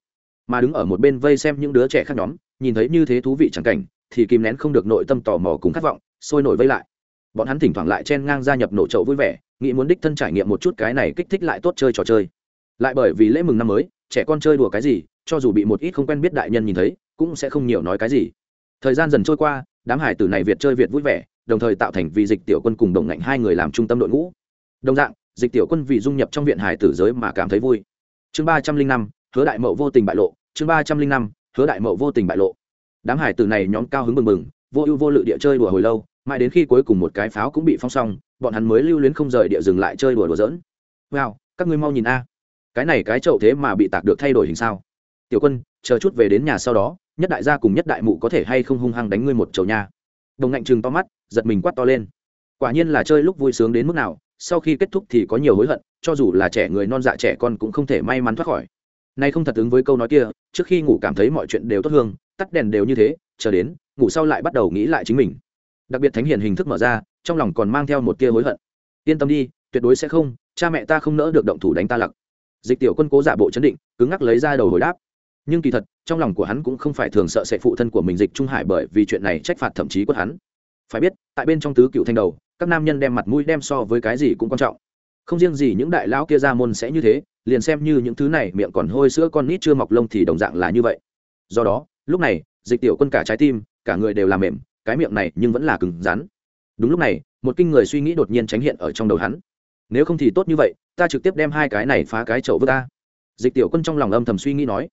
Mà đứng ở một bên vây xem những đứa trẻ khác nhóm, nhìn thấy như thế thú vị chẳng cảnh, thì kìm nén không được nội tâm tò mò cùng khát vọng, sôi nổi vây lại. Bọn hắn thỉnh thoảng lại chen ngang gia nhập nổ trậu vui vẻ, nghĩ muốn đích thân trải nghiệm một chút cái này kích thích lại tốt chơi trò chơi. Lại bởi vì lễ mừng năm mới, trẻ con chơi đùa cái gì, cho dù bị một ít không quen biết đại nhân nhìn thấy, cũng sẽ không nhiều nói cái gì. Thời gian dần trôi qua, đám hải tử này việt chơi việt vui vẻ đồng thời tạo thành vì dịch tiểu quân cùng đồng ngạnh hai người làm trung tâm đội ngũ. Đồng dạng, dịch tiểu quân vì dung nhập trong viện hải tử giới mà cảm thấy vui. Chương ba trăm linh năm, hứa đại mậu vô tình bại lộ. Chương ba trăm linh năm, hứa đại mậu vô tình bại lộ. Đám hải tử này nhóm cao hứng mừng mừng vô ưu vô lự địa chơi đùa hồi lâu, mãi đến khi cuối cùng một cái pháo cũng bị phong xong, bọn hắn mới lưu luyến không rời địa dừng lại chơi đùa đùa dỡn wow, các ngươi mau nhìn a. Cái này cái chậu thế mà bị tạc được thay đổi hình sao? Tiểu quân, chờ chút về đến nhà sau đó, nhất đại gia cùng nhất đại mụ có thể hay không hung hăng đánh ngươi một chầu nha đồng ngạnh chừng to mắt, giật mình quát to lên. Quả nhiên là chơi lúc vui sướng đến mức nào, sau khi kết thúc thì có nhiều hối hận, cho dù là trẻ người non dạ trẻ con cũng không thể may mắn thoát khỏi. Nay không thật ứng với câu nói kia, trước khi ngủ cảm thấy mọi chuyện đều tốt hương, tắt đèn đều như thế, chờ đến, ngủ sau lại bắt đầu nghĩ lại chính mình. Đặc biệt thánh hiền hình thức mở ra, trong lòng còn mang theo một tia hối hận. Yên tâm đi, tuyệt đối sẽ không, cha mẹ ta không nỡ được động thủ đánh ta lặc. Dịch tiểu quân cố giả bộ chấn định, cứng ngắc lấy ra đầu hồi đáp nhưng kỳ thật, trong lòng của hắn cũng không phải thường sợ sẽ phụ thân của mình dịch trung hải bởi vì chuyện này trách phạt thậm chí quất hắn. Phải biết, tại bên trong tứ cựu thanh đầu, các nam nhân đem mặt mũi đem so với cái gì cũng quan trọng. Không riêng gì những đại lão kia ra môn sẽ như thế, liền xem như những thứ này miệng còn hôi sữa con nít chưa mọc lông thì đồng dạng là như vậy. Do đó, lúc này, dịch tiểu quân cả trái tim, cả người đều làm mềm, cái miệng này nhưng vẫn là cứng rắn. Đúng lúc này, một kinh người suy nghĩ đột nhiên tránh hiện ở trong đầu hắn. Nếu không thì tốt như vậy, ta trực tiếp đem hai cái này phá cái chậu vơ ta. Dịch tiểu quân trong lòng âm thầm suy nghĩ nói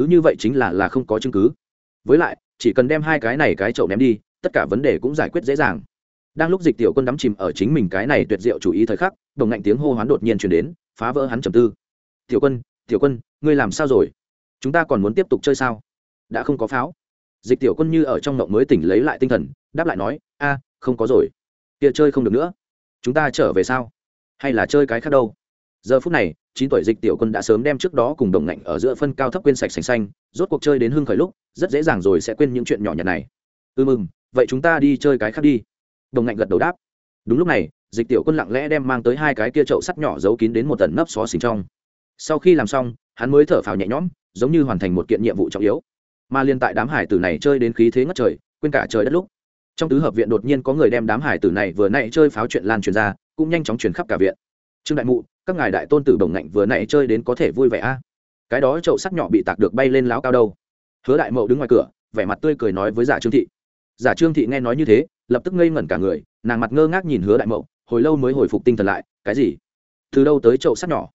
cứ như vậy chính là là không có chứng cứ. Với lại, chỉ cần đem hai cái này cái chậu ném đi, tất cả vấn đề cũng giải quyết dễ dàng. Đang lúc dịch tiểu quân đắm chìm ở chính mình cái này tuyệt diệu chủ ý thời khắc, đồng ngạnh tiếng hô hoán đột nhiên chuyển đến, phá vỡ hắn trầm tư. Tiểu quân tiểu quân, ngươi làm sao rồi? Chúng ta còn muốn tiếp tục chơi sao? Đã không có pháo. Dịch tiểu quân như ở trong ngộng mới tỉnh lấy lại tinh thần, đáp lại nói, a, không có rồi. Kia chơi không được nữa. Chúng ta trở về sao? Hay là chơi cái khác đâu? Giờ phút này, chín tuổi dịch tiểu quân đã sớm đem trước đó cùng đồng ngạnh ở giữa phân cao thấp quên sạch sành xanh, rốt cuộc chơi đến hưng khởi lúc, rất dễ dàng rồi sẽ quên những chuyện nhỏ nhặt này. Ư ừ mừng, vậy chúng ta đi chơi cái khác đi. Đồng ngạnh gật đầu đáp. Đúng lúc này, dịch tiểu quân lặng lẽ đem mang tới hai cái kia chậu sắt nhỏ giấu kín đến một tần nấp xó xỉnh trong. Sau khi làm xong, hắn mới thở phào nhẹ nhõm, giống như hoàn thành một kiện nhiệm vụ trọng yếu. Mà liên tại đám hải tử này chơi đến khí thế ngất trời, quên cả trời đất lúc. Trong tứ hợp viện đột nhiên có người đem đám hải tử này vừa nãy chơi pháo chuyện lan truyền ra, cũng nhanh chóng truyền khắp cả viện. Trương đại mụ các ngài đại tôn tử đồng ngạnh vừa nãy chơi đến có thể vui vẻ a. Cái đó chậu sắt nhỏ bị tạc được bay lên láo cao đâu. Hứa đại mậu đứng ngoài cửa, vẻ mặt tươi cười nói với giả trương thị. Giả trương thị nghe nói như thế, lập tức ngây ngẩn cả người, nàng mặt ngơ ngác nhìn hứa đại mậu, hồi lâu mới hồi phục tinh thần lại, cái gì? Từ đâu tới chậu sắt nhỏ?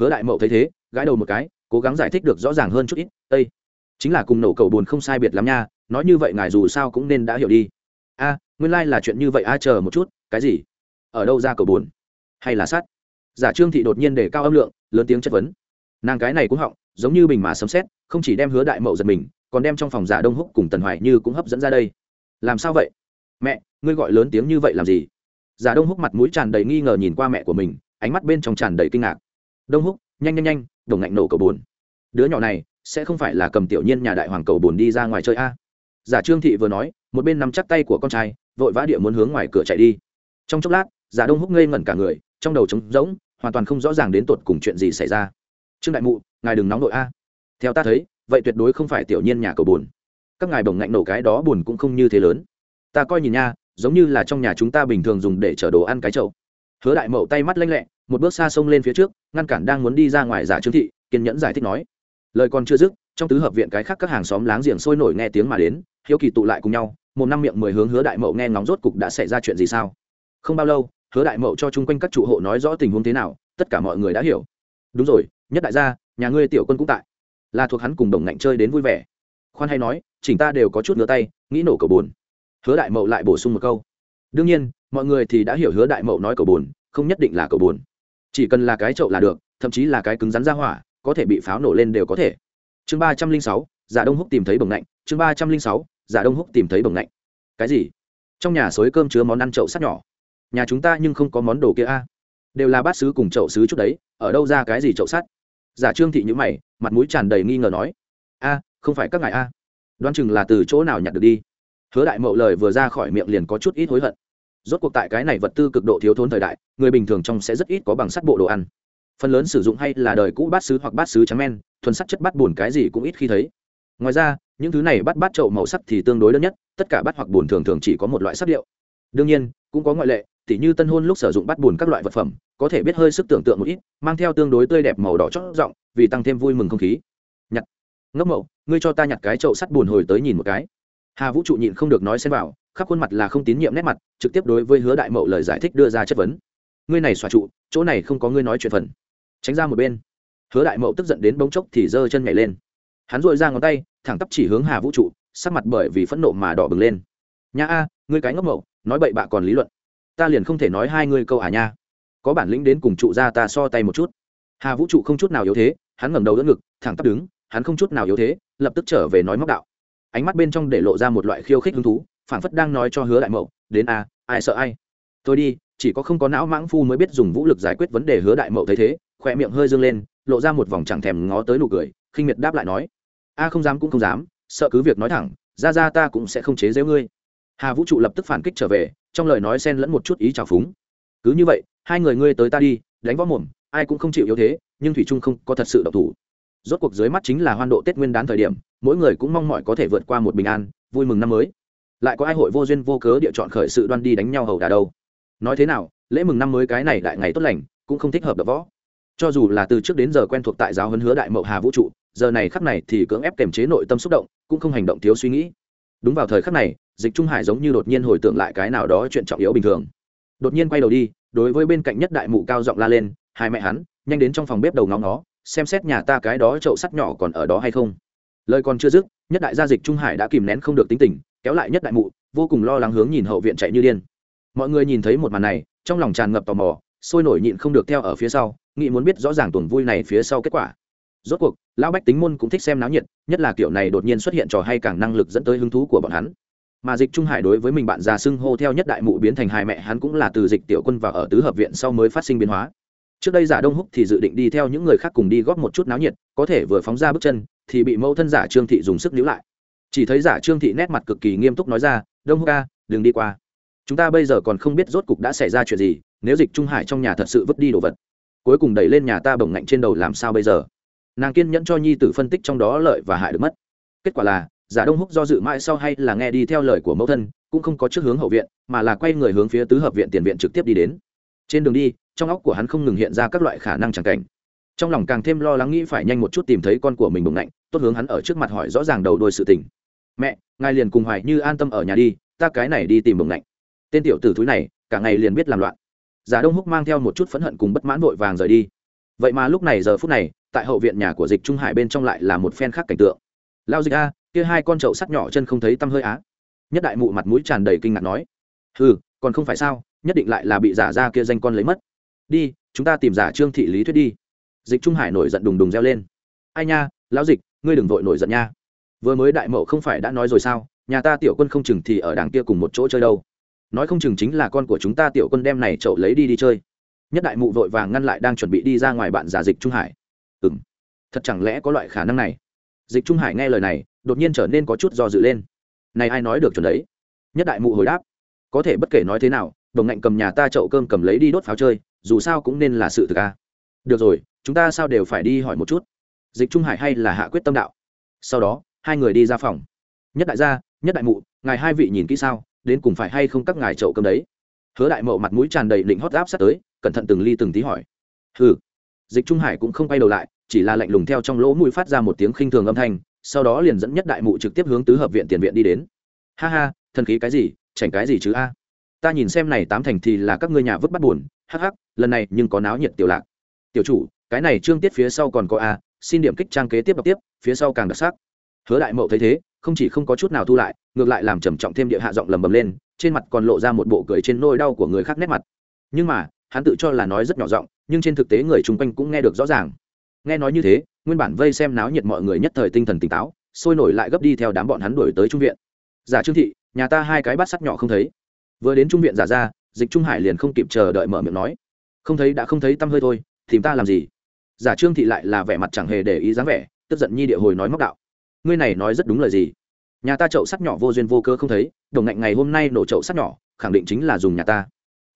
Hứa đại mậu thấy thế, gãi đầu một cái, cố gắng giải thích được rõ ràng hơn chút ít ây chính là cùng nổ cầu buồn không sai biệt lắm nha, nói như vậy ngài dù sao cũng nên đã hiểu đi. A, nguyên lai là chuyện như vậy a, chờ một chút, cái gì? Ở đâu ra cầu buồn? Hay là sắt? Giả trương thị đột nhiên để cao âm lượng, lớn tiếng chất vấn. Nàng cái này cũng họng, giống như bình mà sấm xét không chỉ đem hứa đại mậu giật mình, còn đem trong phòng giả đông húc cùng tần hoài như cũng hấp dẫn ra đây. Làm sao vậy? Mẹ, ngươi gọi lớn tiếng như vậy làm gì? Giả đông húc mặt mũi tràn đầy nghi ngờ nhìn qua mẹ của mình, ánh mắt bên trong tràn đầy kinh ngạc. Đông húc, nhanh nhanh nhanh đồng ngạnh nổ cầu bồn đứa nhỏ này, sẽ không phải là cầm tiểu nhiên nhà đại hoàng cầu bồn đi ra ngoài chơi a? Giả trương thị vừa nói, một bên nắm chắc tay của con trai, vội vã địa muốn hướng ngoài cửa chạy đi. Trong chốc lát, giả đông húc ngây ngẩn cả người, trong đầu trống rỗng hoàn toàn không rõ ràng đến tột cùng chuyện gì xảy ra. Trương đại mụ, ngài đừng nóng nội a. Theo ta thấy, vậy tuyệt đối không phải tiểu nhiên nhà cầu buồn. Các ngài bồng ngạnh nổ cái đó buồn cũng không như thế lớn. Ta coi nhìn nha, giống như là trong nhà chúng ta bình thường dùng để chở đồ ăn cái chậu. Hứa đại mậu tay mắt lanh lẹ, một bước xa sông lên phía trước, ngăn cản đang muốn đi ra ngoài giả trương thị, kiên nhẫn giải thích nói. Lời còn chưa dứt, trong tứ hợp viện cái khác các hàng xóm láng giềng sôi nổi nghe tiếng mà đến, hiếu kỳ tụ lại cùng nhau, một năm miệng mười hướng hứa đại mậu nghe ngóng rốt cục đã xảy ra chuyện gì sao. Không bao lâu hứa đại mậu cho chung quanh các trụ hộ nói rõ tình huống thế nào, tất cả mọi người đã hiểu. Đúng rồi, nhất đại gia, nhà ngươi tiểu quân cũng tại. Là thuộc hắn cùng đồng ngạnh chơi đến vui vẻ. Khoan hay nói, chỉnh ta đều có chút ngửa tay, nghĩ nổ cầu bồn hứa đại mậu lại bổ sung một câu. Đương nhiên, mọi người thì đã hiểu hứa đại mậu nói cầu bồn không nhất định là cầu bồn chỉ cần là cái chậu là được, thậm chí là cái cứng rắn ra hỏa, có thể bị pháo nổ lên đều có thể. Chương ba trăm linh sáu, giả đông húc tìm thấy bồng lạnh chương ba trăm linh sáu, giả đông húc tìm thấy bồng lạnh cái gì? Trong nhà xối cơm chứa món ăn chậu sắt nhỏ nhà chúng ta nhưng không có món đồ kia a. Đều là bát sứ cùng chậu sứ chút đấy, ở đâu ra cái gì chậu sắt? Giả trương thị nhữ mày, mặt mũi tràn đầy nghi ngờ nói. A, không phải các ngài a. Đoán chừng là từ chỗ nào nhặt được đi. Hứa đại mậu lời vừa ra khỏi miệng liền có chút ít hối hận. Rốt cuộc tại cái này vật tư cực độ thiếu thốn thời đại, người bình thường trong sẽ rất ít có bằng sắt bộ đồ ăn. Phần lớn sử dụng hay là đời cũ bát sứ hoặc bát sứ trắng men, thuần sắt chất bát buồn cái gì cũng ít khi thấy. Ngoài ra, những thứ này bắt bát trậu màu sắc thì tương đối đơn nhất, tất cả bát hoặc buồn thường thường chỉ có một loại sắc điệu. Đương nhiên, cũng có ngoại lệ tỉ như tân hôn lúc sử dụng bắt buồn các loại vật phẩm, có thể biết hơi sức tưởng tượng một ít, mang theo tương đối tươi đẹp màu đỏ chót rộng, vì tăng thêm vui mừng không khí. Nhặt. Ngốc mậu, ngươi cho ta nhặt cái chậu sắt buồn hồi tới nhìn một cái. Hà vũ trụ nhịn không được nói xen vào, khắp khuôn mặt là không tín nhiệm nét mặt, trực tiếp đối với hứa đại mậu lời giải thích đưa ra chất vấn. Ngươi này xòa trụ, chỗ này không có ngươi nói chuyện phần. Tránh ra một bên. Hứa đại mậu tức giận đến bỗng chốc thì giơ chân nhảy lên. Hắn dội ra ngón tay, thẳng tắp chỉ hướng hà vũ trụ, sắc mặt bởi vì phẫn nộ mà đỏ bừng lên. Nha a, ngươi cái ngốc mậu, nói bậy bạ còn lý luận ta liền không thể nói hai ngươi câu à nha. Có bản lĩnh đến cùng trụ ra ta so tay một chút. Hà vũ trụ không chút nào yếu thế, hắn ngẩng đầu đỡ ngực, thẳng tắp đứng, hắn không chút nào yếu thế, lập tức trở về nói móc đạo. Ánh mắt bên trong để lộ ra một loại khiêu khích hứng thú, phảng phất đang nói cho hứa đại mậu, đến a, ai sợ ai? Tôi đi, chỉ có không có não mãng phu mới biết dùng vũ lực giải quyết vấn đề hứa đại mậu thấy thế. Khỏe miệng hơi dương lên, lộ ra một vòng chẳng thèm ngó tới nụ cười, khinh miệt đáp lại nói, a không dám cũng không dám, sợ cứ việc nói thẳng, ra ra ta cũng sẽ không chế giễu ngươi. Hà vũ trụ lập tức phản kích trở về trong lời nói xen lẫn một chút ý trào phúng. Cứ như vậy, hai người ngươi tới ta đi, đánh võ mồm, ai cũng không chịu yếu thế, nhưng thủy trung không có thật sự độc thủ. Rốt cuộc dưới mắt chính là hoan độ tết nguyên đán thời điểm, mỗi người cũng mong mỏi có thể vượt qua một bình an, vui mừng năm mới. Lại có ai hội vô duyên vô cớ địa chọn khởi sự đoan đi đánh nhau hầu đà đâu? Nói thế nào, lễ mừng năm mới cái này đại ngày tốt lành, cũng không thích hợp đập võ. Cho dù là từ trước đến giờ quen thuộc tại giáo huấn hứa đại mậu hà vũ trụ, giờ này khắc này thì cưỡng ép kềm chế nội tâm xúc động, cũng không hành động thiếu suy nghĩ. Đúng vào thời khắc này dịch trung hải giống như đột nhiên hồi tưởng lại cái nào đó chuyện trọng yếu bình thường. Đột nhiên quay đầu đi, đối với bên cạnh nhất đại mụ cao giọng la lên, hai mẹ hắn, nhanh đến trong phòng bếp đầu ngóng nó xem xét nhà ta cái đó chậu sắt nhỏ còn ở đó hay không. Lời còn chưa dứt, nhất đại gia dịch trung hải đã kìm nén không được tính tình, kéo lại nhất đại mụ, vô cùng lo lắng hướng nhìn hậu viện chạy như điên. Mọi người nhìn thấy một màn này, trong lòng tràn ngập tò mò, sôi nổi nhịn không được theo ở phía sau, nghĩ muốn biết rõ ràng tuần vui này phía sau kết quả. Rốt cuộc, lão bách tính môn cũng thích xem náo nhiệt, nhất là kiểu này đột nhiên xuất hiện trò hay càng năng lực dẫn tới hứng thú của bọn hắn mà dịch trung hải đối với mình bạn già xưng hô theo nhất đại mụ biến thành hai mẹ, hắn cũng là từ dịch tiểu quân và ở tứ hợp viện sau mới phát sinh biến hóa. Trước đây giả đông húc thì dự định đi theo những người khác cùng đi góp một chút náo nhiệt, có thể vừa phóng ra bước chân, thì bị mẫu thân giả trương thị dùng sức níu lại. Chỉ thấy giả trương thị nét mặt cực kỳ nghiêm túc nói ra, đông húc ca, đừng đi qua. Chúng ta bây giờ còn không biết rốt cục đã xảy ra chuyện gì, nếu dịch trung hải trong nhà thật sự vứt đi đồ vật, cuối cùng đẩy lên nhà ta bổng ngạnh trên đầu làm sao bây giờ? Nàng kiên nhẫn cho nhi tử phân tích trong đó lợi và hại được mất. Kết quả là giả đông húc do dự mãi sau hay là nghe đi theo lời của mẫu thân, cũng không có trước hướng hậu viện, mà là quay người hướng phía tứ hợp viện tiền viện trực tiếp đi đến. Trên đường đi, trong óc của hắn không ngừng hiện ra các loại khả năng chẳng cảnh. Trong lòng càng thêm lo lắng nghĩ phải nhanh một chút tìm thấy con của mình bồng lạnh, tốt hướng hắn ở trước mặt hỏi rõ ràng đầu đôi sự tình. Mẹ, ngài liền cùng hoài như an tâm ở nhà đi, ta cái này đi tìm bồng lạnh. Tên tiểu tử thúi này, cả ngày liền biết làm loạn. Giả đông húc mang theo một chút phẫn hận cùng bất mãn vội vàng rời đi. Vậy mà lúc này giờ phút này, tại hậu viện nhà của dịch trung hải bên trong lại là một phen khác cảnh tượng. Lao dịch a kia hai con trậu sắt nhỏ chân không thấy tăm hơi á. Nhất đại mụ mặt mũi tràn đầy kinh ngạc nói ừ còn không phải sao, nhất định lại là bị giả ra kia danh con lấy mất. Đi, chúng ta tìm giả trương thị lý thuyết đi. Dịch trung hải nổi giận đùng đùng reo lên, ai nha, lão dịch, ngươi đừng vội nổi giận nha. Vừa mới đại mậu không phải đã nói rồi sao, nhà ta tiểu quân không chừng thì ở đằng kia cùng một chỗ chơi đâu. Nói không chừng chính là con của chúng ta tiểu quân đem này chậu lấy đi đi chơi. Nhất đại mụ vội vàng ngăn lại đang chuẩn bị đi ra ngoài bạn giả dịch trung hải. Ừ m thật chẳng lẽ có loại khả năng này? Dịch trung hải nghe lời này đột nhiên trở nên có chút do dự lên. Này ai nói được chuẩn đấy? Nhất đại mụ hồi đáp. Có thể bất kể nói thế nào, đồng ngạnh cầm nhà ta chậu cơm cầm lấy đi đốt pháo chơi, dù sao cũng nên là sự thực a. Được rồi, chúng ta sao đều phải đi hỏi một chút. Dịch trung hải hay là hạ quyết tâm đạo. Sau đó, hai người đi ra phòng. Nhất đại gia, nhất đại mụ, ngài hai vị nhìn kỹ sao, đến cùng phải hay không các ngài chậu cơm đấy? Hứa đại mậu mặt mũi tràn đầy định hót áp sát tới, cẩn thận từng ly từng tí hỏi. Hừ. Dịch trung hải cũng không quay đầu lại, chỉ là lạnh lùng theo trong lỗ mũi phát ra một tiếng khinh thường âm thanh sau đó liền dẫn nhất đại mụ trực tiếp hướng tứ hợp viện tiền viện đi đến. Ha ha, thần khí cái gì, chảnh cái gì chứ a? Ta nhìn xem này tám thành thì là các ngươi nhà vứt bắt buồn, hắc hắc, lần này nhưng có náo nhiệt tiểu lạc. Tiểu chủ, cái này trương tiết phía sau còn có a, xin điểm kích trang kế tiếp đọc tiếp, phía sau càng đặc sắc. Hứa đại mậu thấy thế, không chỉ không có chút nào thu lại, ngược lại làm trầm trọng thêm địa hạ giọng lầm bầm lên, trên mặt còn lộ ra một bộ cười trên nôi đau của người khác nét mặt. Nhưng mà, hắn tự cho là nói rất nhỏ giọng, nhưng trên thực tế người chung quanh cũng nghe được rõ ràng. Nghe nói như thế nguyên bản vây xem náo nhiệt mọi người nhất thời tinh thần tỉnh táo, sôi nổi lại gấp đi theo đám bọn hắn đuổi tới trung viện. Giả trương thị, nhà ta hai cái bát sắt nhỏ không thấy. Vừa đến trung viện giả ra, dịch trung hải liền không kịp chờ đợi mở miệng nói. Không thấy đã không thấy tâm hơi thôi, tìm ta làm gì? Giả trương thị lại là vẻ mặt chẳng hề để ý dáng vẻ, tức giận nhi địa hồi nói móc đạo. Ngươi này nói rất đúng lời gì? Nhà ta chậu sắt nhỏ vô duyên vô cơ không thấy, đồng ngạnh ngày hôm nay nổ chậu sắt nhỏ, khẳng định chính là dùng nhà ta.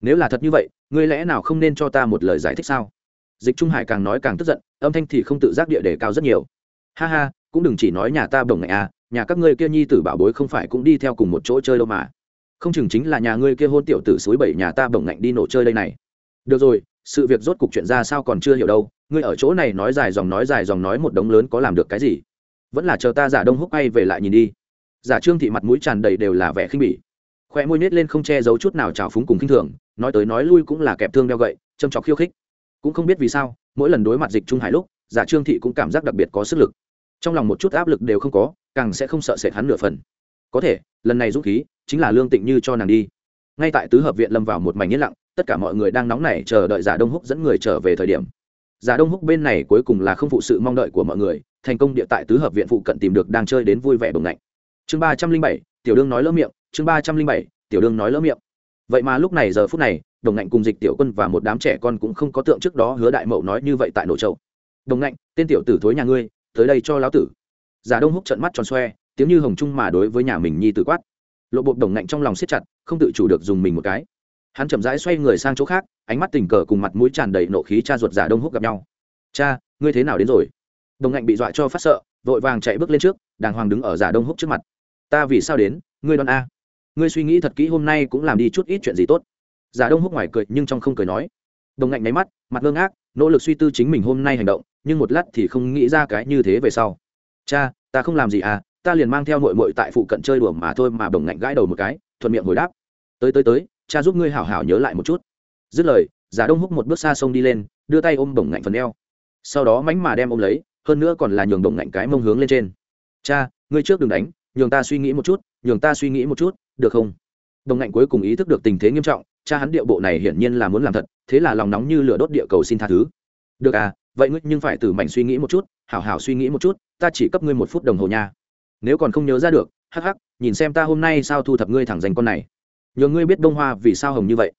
Nếu là thật như vậy, ngươi lẽ nào không nên cho ta một lời giải thích sao? Dịch trung hải càng nói càng tức giận, âm thanh thì không tự giác địa đề cao rất nhiều. Ha ha, cũng đừng chỉ nói nhà ta bồng ngạnh à nhà các ngươi kia nhi tử bảo bối không phải cũng đi theo cùng một chỗ chơi đâu mà. Không chừng chính là nhà ngươi kia hôn tiểu tử suối bảy nhà ta bồng ngạnh đi nổ chơi đây này. Được rồi, sự việc rốt cục chuyện ra sao còn chưa hiểu đâu, ngươi ở chỗ này nói dài dòng nói dài dòng nói một đống lớn có làm được cái gì? Vẫn là chờ ta giả đông húc hay về lại nhìn đi. Giả trương thị mặt mũi tràn đầy đều là vẻ khinh bỉ. Khoe môi nết lên không che giấu chút nào trào phúng cùng khinh thường, nói tới nói lui cũng là kẹp thương đeo gậy, châm chọc khiêu khích cũng không biết vì sao, mỗi lần đối mặt dịch trung hải lúc, giả trương thị cũng cảm giác đặc biệt có sức lực. Trong lòng một chút áp lực đều không có, càng sẽ không sợ sệt hắn nửa phần. Có thể, lần này dũng khí, chính là lương tịnh như cho nàng đi. Ngay tại tứ hợp viện lâm vào một mảnh yên lặng, tất cả mọi người đang nóng nảy chờ đợi giả đông húc dẫn người trở về thời điểm. Giả đông húc bên này cuối cùng là không phụ sự mong đợi của mọi người, thành công địa tại tứ hợp viện phụ cận tìm được đang chơi đến vui vẻ bồng lạnh chương ba trăm linh bảy, tiểu đương nói lỡ miệng, chương ba trăm linh bảy, tiểu đương nói lỡ miệng. Vậy mà lúc này giờ phút này đồng ngạnh cùng dịch tiểu quân và một đám trẻ con cũng không có tượng trước đó hứa đại mậu nói như vậy tại nội châu. Đồng ngạnh, tên tiểu tử thối nhà ngươi, tới đây cho lão tử. Giả đông húc trận mắt tròn xoe, tiếng như hồng trung mà đối với nhà mình nhi tử quát. Lộ bộ đồng ngạnh trong lòng siết chặt, không tự chủ được dùng mình một cái. Hắn chậm rãi xoay người sang chỗ khác, ánh mắt tình cờ cùng mặt mũi tràn đầy nộ khí cha ruột giả đông húc gặp nhau. Cha, ngươi thế nào đến rồi? Đồng ngạnh bị dọa cho phát sợ, vội vàng chạy bước lên trước, đàng hoàng đứng ở giả đông húc trước mặt. Ta vì sao đến? Ngươi đoán a? Ngươi suy nghĩ thật kỹ hôm nay cũng làm đi chút ít chuyện gì tốt giả đông húc ngoài cười nhưng trong không cười nói. Đồng ngạnh nháy mắt, mặt ngơ ngác, nỗ lực suy tư chính mình hôm nay hành động, nhưng một lát thì không nghĩ ra cái như thế về sau. Cha, ta không làm gì à ta liền mang theo nội mội tại phụ cận chơi đùa mà thôi mà đồng ngạnh gãi đầu một cái, thuận miệng hồi đáp. Tới tới tới, cha giúp ngươi hảo hảo nhớ lại một chút. Dứt lời, giả đông húc một bước xa sông đi lên, đưa tay ôm đồng ngạnh phần eo. Sau đó mánh mà đem ôm lấy, hơn nữa còn là nhường đồng ngạnh cái mông hướng lên trên. Cha, ngươi trước đừng đánh, nhường ta suy nghĩ một chút, nhường ta suy nghĩ một chút, được không? Đồng ngạnh cuối cùng ý thức được tình thế nghiêm trọng cha hắn điệu bộ này hiển nhiên là muốn làm thật, thế là lòng nóng như lửa đốt địa cầu xin tha thứ. Được à vậy ngươi nhưng phải từ mảnh suy nghĩ một chút, hảo hảo suy nghĩ một chút, ta chỉ cấp ngươi một phút đồng hồ nha. Nếu còn không nhớ ra được, hắc hắc, nhìn xem ta hôm nay sao thu thập ngươi thẳng dành con này. Nhờ ngươi biết đông hoa vì sao hồng như vậy.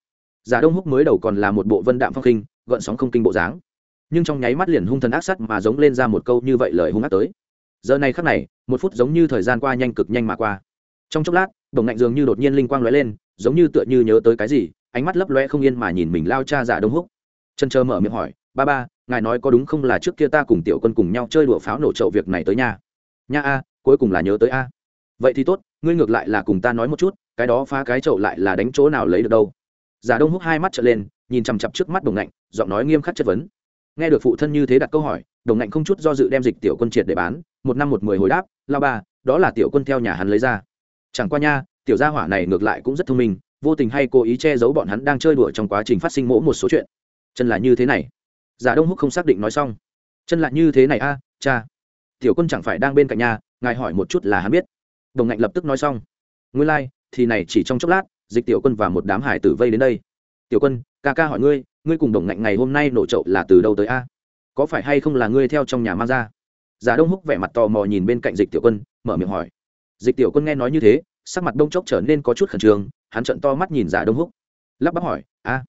Giả đông húc mới đầu còn là một bộ vân đạm phong khinh, gợn sóng không kinh bộ dáng. Nhưng trong nháy mắt liền hung thần ác sắt mà giống lên ra một câu như vậy lời hung ác tới. Giờ này khắc này, một phút giống như thời gian qua nhanh cực nhanh mà qua. Trong chốc lát đồng ngạnh dường như đột nhiên linh quang lóe lên giống như tựa như nhớ tới cái gì, ánh mắt lấp loe không yên mà nhìn mình lao cha giả đông húc. Chân chờ mở miệng hỏi, ba ba, ngài nói có đúng không là trước kia ta cùng tiểu quân cùng nhau chơi đùa pháo nổ chậu việc này tới nhà? Nha a, cuối cùng là nhớ tới a. Vậy thì tốt, ngươi ngược lại là cùng ta nói một chút, cái đó phá cái chậu lại là đánh chỗ nào lấy được đâu? Giả đông húc hai mắt trở lên, nhìn chằm chặp trước mắt đồng ngạnh, giọng nói nghiêm khắc chất vấn. Nghe được phụ thân như thế đặt câu hỏi, đồng ngạnh không chút do dự đem dịch tiểu quân triệt để bán, một năm một mười hồi đáp, lao ba, đó là tiểu quân theo nhà hắn lấy ra. Chẳng qua nha tiểu gia hỏa này ngược lại cũng rất thông minh vô tình hay cố ý che giấu bọn hắn đang chơi đùa trong quá trình phát sinh mỗ một số chuyện. Chân là như thế này. Giả đông húc không xác định nói xong. Chân là như thế này a cha. Tiểu quân chẳng phải đang bên cạnh nhà ngài hỏi một chút là hắn biết. Đồng ngạnh lập tức nói xong. Nguyên lai、like, thì này chỉ trong chốc lát dịch tiểu quân và một đám hải tử vây đến đây. Tiểu quân ca ca hỏi ngươi ngươi cùng đồng ngạnh ngày hôm nay nổ trậu là từ đâu tới a? Có phải hay không là ngươi theo trong nhà mang ra? Giả đông húc vẻ mặt tò mò nhìn bên cạnh dịch tiểu quân mở miệng hỏi. Dịch tiểu quân nghe nói như thế sắc mặt đông chốc trở nên có chút khẩn trương, hắn trận to mắt nhìn giả đông húc. Lắp bắp hỏi, a,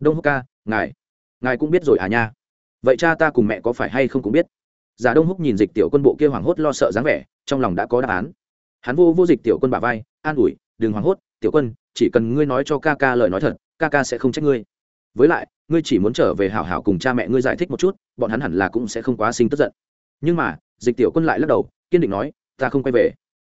đông húc ca, ngài ngài cũng biết rồi à nha? Vậy cha ta cùng mẹ có phải hay không cũng biết? Giả đông húc nhìn dịch tiểu quân bộ kia hoảng hốt lo sợ dáng vẻ, trong lòng đã có đáp án. Hắn vô vô dịch tiểu quân bà vai, an ủi, đừng hoảng hốt, tiểu quân, chỉ cần ngươi nói cho ca ca lời nói thật, ca ca sẽ không trách ngươi. Với lại, ngươi chỉ muốn trở về hảo hảo cùng cha mẹ ngươi giải thích một chút, bọn hắn hẳn là cũng sẽ không quá sinh tức giận. Nhưng mà, dịch tiểu quân lại lắc đầu, kiên định nói, ta không quay về.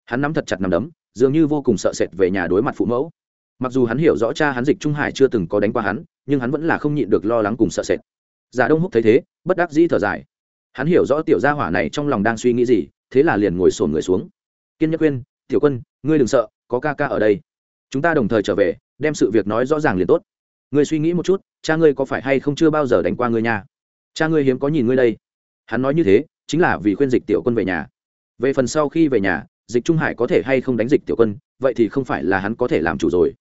Hắn nắm thật chặt nằm đấm dường như vô cùng sợ sệt về nhà đối mặt phụ mẫu. Mặc dù hắn hiểu rõ cha hắn dịch trung hải chưa từng có đánh qua hắn, nhưng hắn vẫn là không nhịn được lo lắng cùng sợ sệt. Giả đông húc thấy thế, bất đắc dĩ thở dài. Hắn hiểu rõ tiểu gia hỏa này trong lòng đang suy nghĩ gì, thế là liền ngồi sồn người xuống. Kiên nhất khuyên tiểu quân, ngươi đừng sợ, có ca ca ở đây. Chúng ta đồng thời trở về, đem sự việc nói rõ ràng liền tốt. Ngươi suy nghĩ một chút, cha ngươi có phải hay không chưa bao giờ đánh qua ngươi nhà cha ngươi hiếm có nhìn ngươi đây. Hắn nói như thế, chính là vì khuyên dịch tiểu quân về nhà. Về phần sau khi về nhà dịch trung hải có thể hay không đánh dịch tiểu quân, vậy thì không phải là hắn có thể làm chủ rồi.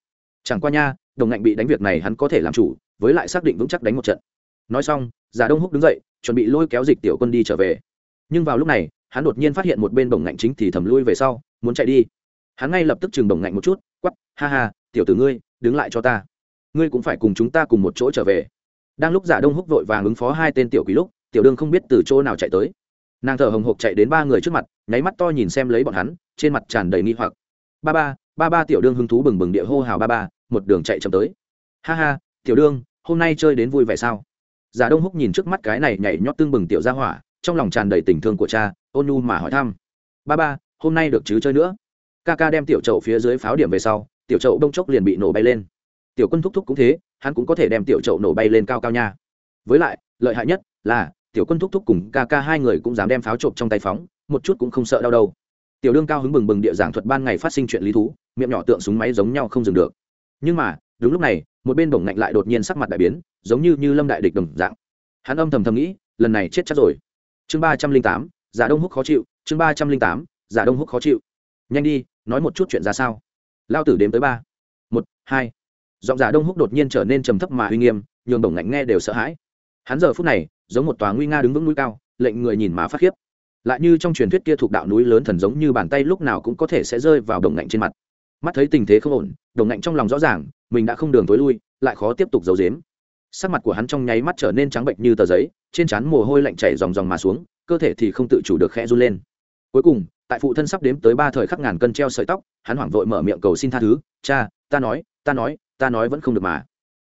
Chẳng qua nha, đồng ngạnh bị đánh việc này hắn có thể làm chủ, với lại xác định vững chắc đánh một trận. Nói xong, giả đông húc đứng dậy, chuẩn bị lôi kéo dịch tiểu quân đi trở về. Nhưng vào lúc này, hắn đột nhiên phát hiện một bên Đồng ngạnh chính thì thầm lui về sau, muốn chạy đi. Hắn ngay lập tức chừng Đồng ngạnh một chút quắp ha ha, tiểu tử ngươi, đứng lại cho ta. Ngươi cũng phải cùng chúng ta cùng một chỗ trở về. Đang lúc giả đông húc vội vàng ứng phó hai tên tiểu quý lúc, tiểu đương không biết từ chỗ nào chạy tới nàng thở hồng hộc chạy đến ba người trước mặt, nháy mắt to nhìn xem lấy bọn hắn, trên mặt tràn đầy nghi hoặc. Ba ba ba ba tiểu đương hứng thú bừng bừng địa hô hào ba ba, một đường chạy chậm tới. Ha ha, tiểu đương, hôm nay chơi đến vui vẻ sao? Giả đông húc nhìn trước mắt cái này nhảy nhót tương bừng tiểu ra hỏa, trong lòng tràn đầy tình thương của cha, ôn nhu mà hỏi thăm. Ba ba, hôm nay được chứ chơi nữa? Ca ca đem tiểu trậu phía dưới pháo điểm về sau, tiểu trậu đông chốc liền bị nổ bay lên. Tiểu quân thúc thúc cũng thế, hắn cũng có thể đem tiểu trậu nổ bay lên cao cao nha. Với lại, lợi hại nhất là tiểu quân thúc thúc cùng ca ca hai người cũng dám đem pháo trộm trong tay phóng, một chút cũng không sợ đau đâu. Tiểu đương cao hứng bừng bừng địa giảng thuật ban ngày phát sinh chuyện lý thú, miệng nhỏ tượng súng máy giống nhau không dừng được. Nhưng mà, đúng lúc này, một bên bổng ngạnh lại đột nhiên sắc mặt đại biến, giống như như lâm đại địch đồng dạng. Hắn âm thầm thầm nghĩ, lần này chết chắc rồi. Chương ba trăm linh tám, giả đông húc khó chịu, chương ba trăm linh tám, giả đông húc khó chịu. Nhanh đi, nói một chút chuyện ra sao. Lao tử đếm tới ba. Một, hai. Giọng giả đông húc đột nhiên trở nên trầm thấp mà uy nghiêm, nhường bổng ngạnh nghe đều sợ hãi. Hắn giờ phút này giống một tòa nguy nga đứng vững núi cao, lệnh người nhìn mà phát khiếp. Lại như trong truyền thuyết kia thuộc đạo núi lớn thần giống như bàn tay lúc nào cũng có thể sẽ rơi vào đồng ngạnh trên mặt. Mắt thấy tình thế không ổn, đồng ngạnh trong lòng rõ ràng, mình đã không đường tối lui, lại khó tiếp tục giấu dếm sắc mặt của hắn trong nháy mắt trở nên trắng bệnh như tờ giấy, trên trán mồ hôi lạnh chảy dòng dòng mà xuống, cơ thể thì không tự chủ được khẽ run lên. Cuối cùng, tại phụ thân sắp đếm tới ba thời khắc ngàn cân treo sợi tóc, hắn hoảng vội mở miệng cầu xin tha thứ, cha, ta nói ta nói ta nói vẫn không được mà.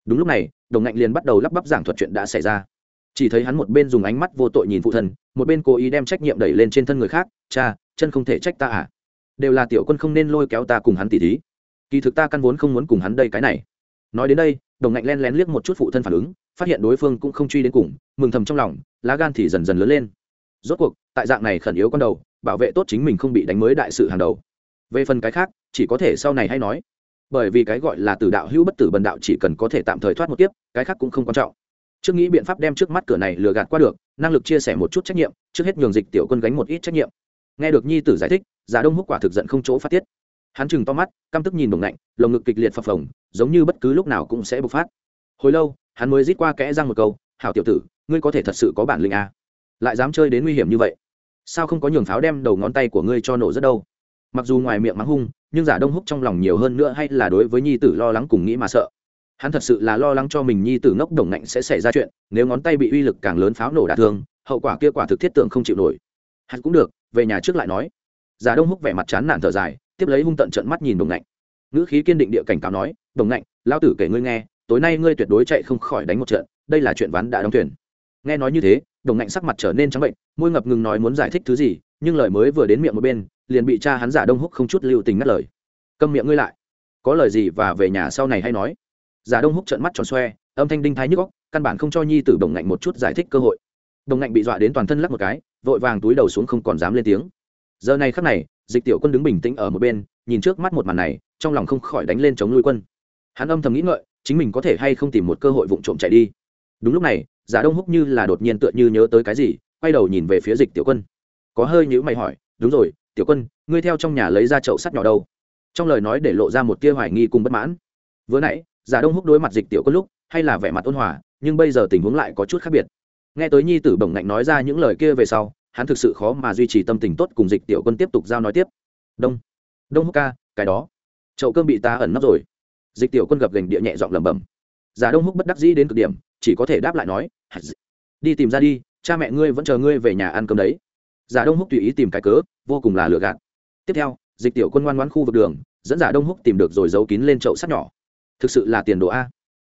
Đúng lúc này, đồng ngạnh liền bắt đầu lắp bắp giảng thuật chuyện đã xảy ra chỉ thấy hắn một bên dùng ánh mắt vô tội nhìn phụ thân, một bên cố ý đem trách nhiệm đẩy lên trên thân người khác, cha, chân không thể trách ta à? Đều là tiểu quân không nên lôi kéo ta cùng hắn tỉ thí. Kỳ thực ta căn vốn không muốn cùng hắn đây cái này. Nói đến đây, đồng ngạnh len lén liếc một chút phụ thân phản ứng, phát hiện đối phương cũng không truy đến cùng, mừng thầm trong lòng, lá gan thì dần dần lớn lên. Rốt cuộc, tại dạng này khẩn yếu con đầu, bảo vệ tốt chính mình không bị đánh mới đại sự hàng đầu. Về phần cái khác, chỉ có thể sau này hay nói. Bởi vì cái gọi là tử đạo hữu bất tử bần đạo chỉ cần có thể tạm thời thoát một tiếp cái khác cũng không quan trọng trước nghĩ biện pháp đem trước mắt cửa này lừa gạt qua được, năng lực chia sẻ một chút trách nhiệm, trước hết nhường dịch tiểu quân gánh một ít trách nhiệm. Nghe được nhi tử giải thích, giả đông húc quả thực giận không chỗ phát tiết. Hắn chừng to mắt, căm tức nhìn đồng lạnh, lồng ngực kịch liệt phập phồng, giống như bất cứ lúc nào cũng sẽ bộc phát. Hồi lâu, hắn mới rít qua kẽ răng một câu, hảo tiểu tử, ngươi có thể thật sự có bản lĩnh à? lại dám chơi đến nguy hiểm như vậy? Sao không có nhường pháo đem đầu ngón tay của ngươi cho nổ rất đâu? Mặc dù ngoài miệng mắng hung, nhưng giả đông húc trong lòng nhiều hơn nữa hay là đối với nhi tử lo lắng cùng nghĩ mà sợ hắn thật sự là lo lắng cho mình nhi tử ngốc đồng ngạnh sẽ xảy ra chuyện, nếu ngón tay bị uy lực càng lớn pháo nổ đả thương, hậu quả kia quả thực thiết tượng không chịu nổi. Hắn cũng được, về nhà trước lại nói. Giả đông húc vẻ mặt chán nản thở dài, tiếp lấy hung tận trận mắt nhìn đồng ngạnh. Ngữ khí kiên định địa cảnh cáo nói, đồng ngạnh lao tử kể ngươi nghe, tối nay ngươi tuyệt đối chạy không khỏi đánh một trận, đây là chuyện ván đã đóng thuyền. Nghe nói như thế, đồng ngạnh sắc mặt trở nên trắng bệnh, môi ngập ngừng nói muốn giải thích thứ gì, nhưng lời mới vừa đến miệng một bên, liền bị cha hắn giả đông húc không chút lưu tình ngắt lời. Câm miệng ngươi lại. Có lời gì và về nhà sau này hay nói giả đông húc trợn mắt tròn xoe, âm thanh đinh thái nhức góc căn bản không cho nhi tử đồng ngạnh một chút giải thích cơ hội. Đồng ngạnh bị dọa đến toàn thân lắc một cái, vội vàng túi đầu xuống không còn dám lên tiếng. Giờ này khắc này, dịch tiểu quân đứng bình tĩnh ở một bên, nhìn trước mắt một màn này, trong lòng không khỏi đánh lên chống nuôi quân. Hắn âm thầm nghĩ ngợi, chính mình có thể hay không tìm một cơ hội vụng trộm chạy đi. Đúng lúc này, giả đông húc như là đột nhiên tựa như nhớ tới cái gì, quay đầu nhìn về phía dịch tiểu quân. Có hơi nhữ mày hỏi, đúng rồi, tiểu quân, ngươi theo trong nhà lấy ra chậu sắt nhỏ đâu? Trong lời nói để lộ ra một tia hoài nghi cùng bất mãn. Vừa nãy giả đông húc đối mặt dịch tiểu quân lúc, hay là vẻ mặt ôn hòa, nhưng bây giờ tình huống lại có chút khác biệt. Nghe tới nhi tử bổng ngạnh nói ra những lời kia về sau, hắn thực sự khó mà duy trì tâm tình tốt cùng dịch tiểu quân tiếp tục giao nói tiếp. Đông đông húc ca, cái đó. Chậu cơm bị ta ẩn nấp rồi. Dịch tiểu quân gập gành địa nhẹ giọng lẩm bẩm. Giả đông húc bất đắc dĩ đến cực điểm, chỉ có thể đáp lại nói đi tìm ra đi, cha mẹ ngươi vẫn chờ ngươi về nhà ăn cơm đấy. Giả đông húc tùy ý tìm cái cớ, vô cùng là lừa gạt. Tiếp theo, dịch tiểu quân ngoan ngoãn khu vực đường, dẫn giả đông húc tìm được rồi giấu kín lên chậu sắt nhỏ thực sự là tiền đồ a.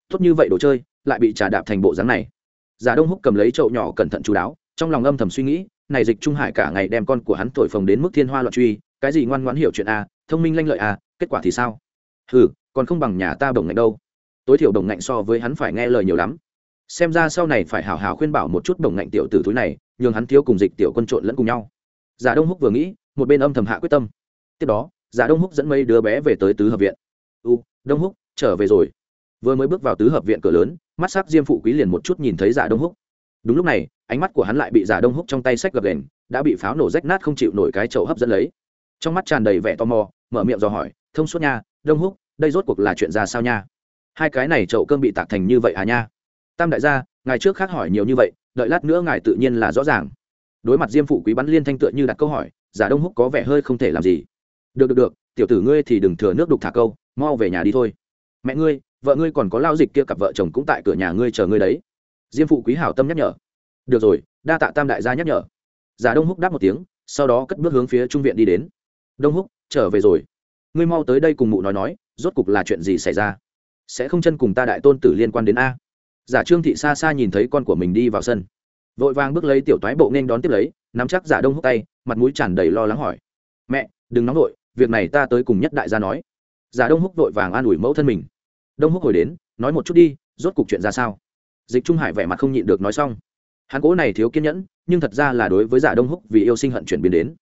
Tốt như vậy đồ chơi, lại bị trà đạp thành bộ dáng này. Giả đông húc cầm lấy chậu nhỏ cẩn thận chú đáo, trong lòng âm thầm suy nghĩ, này dịch trung hải cả ngày đem con của hắn thổi phồng đến mức thiên hoa loạn truy, cái gì ngoan ngoãn hiểu chuyện a, thông minh lanh lợi a, kết quả thì sao? Hừ, còn không bằng nhà ta đồng ngạnh đâu. Tối thiểu đồng ngạnh so với hắn phải nghe lời nhiều lắm. Xem ra sau này phải hào hào khuyên bảo một chút đồng ngạnh tiểu tử túi này, nhường hắn thiếu cùng dịch tiểu quân trộn lẫn cùng nhau. Giả đông húc vừa nghĩ, một bên âm thầm hạ quyết tâm. Tiếp đó giả đông húc dẫn mấy đứa bé về tới tứ hợp viện. U, đông húc trở về rồi. Vừa mới bước vào tứ hợp viện cửa lớn, mắt sắc diêm phụ quý liền một chút nhìn thấy giả đông húc. Đúng lúc này, ánh mắt của hắn lại bị giả đông húc trong tay sách gập đền đã bị pháo nổ rách nát không chịu nổi cái chậu hấp dẫn lấy. Trong mắt tràn đầy vẻ tò mò, mở miệng dò hỏi, thông suốt nha, đông húc, đây rốt cuộc là chuyện ra sao nha? Hai cái này chậu cơm bị tạc thành như vậy à nha? Tam đại gia ngày trước khác hỏi nhiều như vậy, đợi lát nữa ngài tự nhiên là rõ ràng. Đối mặt diêm phụ quý bắn liên thanh tựa như đặt câu hỏi, giả đông húc có vẻ hơi không thể làm gì. Được được được, tiểu tử ngươi thì đừng thừa nước đục thả câu, mau về nhà đi thôi mẹ ngươi, vợ ngươi còn có lao dịch kia cặp vợ chồng cũng tại cửa nhà ngươi chờ ngươi đấy. Diêm phụ quý hảo tâm nhắc nhở. Được rồi, đa tạ tam đại gia nhắc nhở. Giả đông húc đáp một tiếng, sau đó cất bước hướng phía trung viện đi đến. Đông húc, trở về rồi. Ngươi mau tới đây cùng mụ nói nói, rốt cục là chuyện gì xảy ra? Sẽ không chân cùng ta đại tôn tử liên quan đến a. Giả trương thị xa xa nhìn thấy con của mình đi vào sân. Vội vàng bước lấy tiểu toái bộ nên đón tiếp lấy, nắm chắc giả đông húc tay, mặt mũi tràn đầy lo lắng hỏi. Mẹ, đừng nóng vội, việc này ta tới cùng nhất đại gia nói. Giả đông húc vội vàng an ủi mẫu thân mình đông húc hồi đến, nói một chút đi, rốt cục chuyện ra sao? Dịch trung hải vẻ mặt không nhịn được nói xong. Hắn cố này thiếu kiên nhẫn, nhưng thật ra là đối với giả đông húc vì yêu sinh hận chuyển biến đến.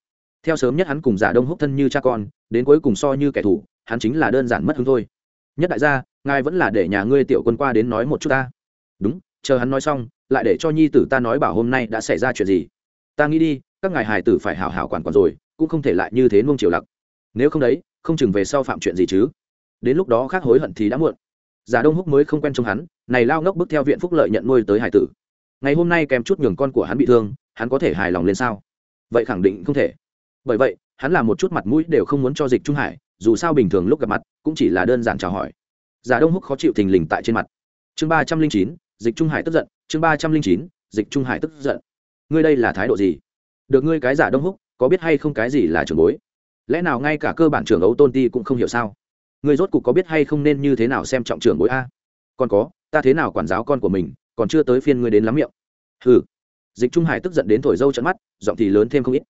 Theo sớm nhất hắn cùng giả đông húc thân như cha con, đến cuối cùng so như kẻ thù, hắn chính là đơn giản mất hứng thôi. Nhất đại gia, ngài vẫn là để nhà ngươi tiểu quân qua đến nói một chút ta. Đúng, chờ hắn nói xong, lại để cho nhi tử ta nói bảo hôm nay đã xảy ra chuyện gì. Ta nghĩ đi, các ngài hài tử phải hảo hảo quản quản rồi, cũng không thể lại như thế nuông chiều lặc. Nếu không đấy, không chừng về sau phạm chuyện gì chứ. Đến lúc đó khác hối hận thì đã muộn giả đông húc mới không quen trông hắn, này lao ngốc bước theo viện phúc lợi nhận nuôi tới hải tử. Ngày hôm nay kèm chút nhường con của hắn bị thương, hắn có thể hài lòng lên sao? Vậy khẳng định không thể. Bởi vậy, hắn làm một chút mặt mũi đều không muốn cho dịch trung hải, dù sao bình thường lúc gặp mặt, cũng chỉ là đơn giản chào hỏi. Giả đông húc khó chịu thình lình tại trên mặt. Chương ba trăm linh chín, dịch trung hải tức giận, chương ba trăm linh chín, dịch trung hải tức giận. Ngươi đây là thái độ gì? Được ngươi cái giả đông húc, có biết hay không cái gì là trường bối? Lẽ nào ngay cả cơ bản trưởng ấu tôn ti cũng không hiểu sao? Ngươi rốt cục có biết hay không nên như thế nào xem trọng trưởng bối a? Còn có, ta thế nào quản giáo con của mình, còn chưa tới phiên ngươi đến lắm miệng. Hừ. Dịch trung hải tức giận đến thổi dâu trận mắt, giọng thì lớn thêm không ít.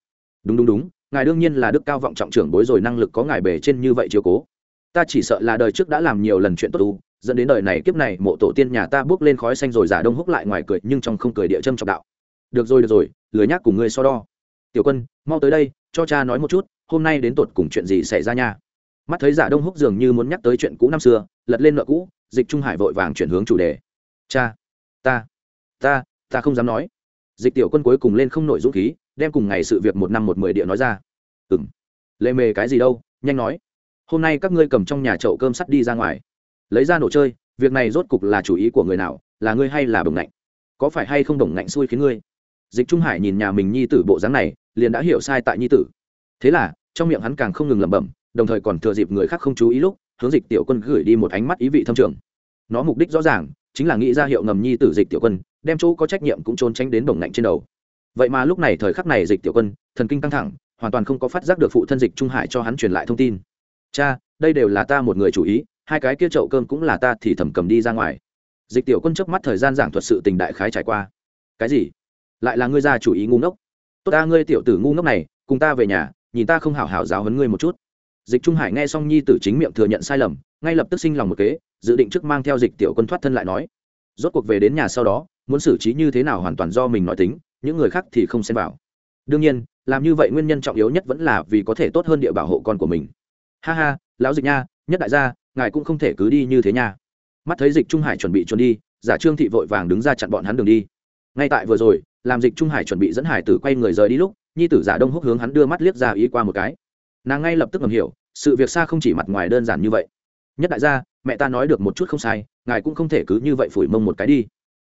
Đúng đúng đúng, ngài đương nhiên là đức cao vọng trọng trưởng bối rồi, năng lực có ngài bề trên như vậy chiếu cố. Ta chỉ sợ là đời trước đã làm nhiều lần chuyện tốt u, dẫn đến đời này kiếp này mộ tổ tiên nhà ta bước lên khói xanh rồi giả đông húc lại ngoài cười, nhưng trong không cười địa châm trọng đạo. Được rồi được rồi, lười nhác cùng ngươi so đo. Tiểu quân, mau tới đây, cho cha nói một chút, hôm nay đến tột cùng chuyện gì xảy ra nha? Mắt thấy giả đông húc dường như muốn nhắc tới chuyện cũ năm xưa, lật lên nợ cũ, dịch trung hải vội vàng chuyển hướng chủ đề. Cha, ta ta ta không dám nói. Dịch tiểu quân cuối cùng lên không nội dũng khí, đem cùng ngày sự việc một năm một mười địa nói ra. Ừ m lệ mề cái gì đâu, nhanh nói. Hôm nay các ngươi cầm trong nhà chậu cơm sắt đi ra ngoài. Lấy ra nổ chơi, việc này rốt cục là chủ ý của người nào, là ngươi hay là bồng ngạnh? Có phải hay không đồng ngạnh xui khiến ngươi? Dịch trung hải nhìn nhà mình nhi tử bộ dáng này, liền đã hiểu sai tại nhi tử. Thế là, trong miệng hắn càng không ngừng lẩm bẩm đồng thời còn thừa dịp người khác không chú ý lúc, hướng dịch tiểu quân gửi đi một ánh mắt ý vị thâm trường. Nó mục đích rõ ràng, chính là nghĩ ra hiệu ngầm nhi tử dịch tiểu quân, đem chỗ có trách nhiệm cũng trốn tránh đến đồng ngạnh trên đầu. Vậy mà lúc này thời khắc này dịch tiểu quân, thần kinh căng thẳng, hoàn toàn không có phát giác được phụ thân dịch trung hải cho hắn truyền lại thông tin. Cha, đây đều là ta một người chủ ý, hai cái kia chậu cơm cũng là ta thì thầm cầm đi ra ngoài. Dịch tiểu quân chớp mắt thời gian giảng thuật sự tình đại khái trải qua. Cái gì? Lại là ngươi ra chủ ý ngu ngốc? Tốt ta, ngươi tiểu tử ngu ngốc này, cùng ta về nhà, nhìn ta không hảo hảo giáo hấn ngươi một chút dịch trung hải nghe xong nhi tử chính miệng thừa nhận sai lầm, ngay lập tức sinh lòng một kế, dự định trước mang theo dịch tiểu quân thoát thân lại nói. Rốt cuộc về đến nhà sau đó, muốn xử trí như thế nào hoàn toàn do mình nói tính, những người khác thì không xem vào. Đương nhiên, làm như vậy nguyên nhân trọng yếu nhất vẫn là vì có thể tốt hơn địa bảo hộ con của mình. Ha ha, lão dịch nha, nhất đại gia, ngài cũng không thể cứ đi như thế nha. Mắt thấy dịch trung hải chuẩn bị trốn đi, giả trương thị vội vàng đứng ra chặn bọn hắn đường đi. Ngay tại vừa rồi, làm dịch trung hải chuẩn bị dẫn hải tử quay người rời đi lúc, nhi tử giả đông húc hướng hắn đưa mắt liếc ra ý qua một cái nàng ngay lập tức ngầm hiểu, sự việc xa không chỉ mặt ngoài đơn giản như vậy. Nhất đại gia, mẹ ta nói được một chút không sai, ngài cũng không thể cứ như vậy phủi mông một cái đi.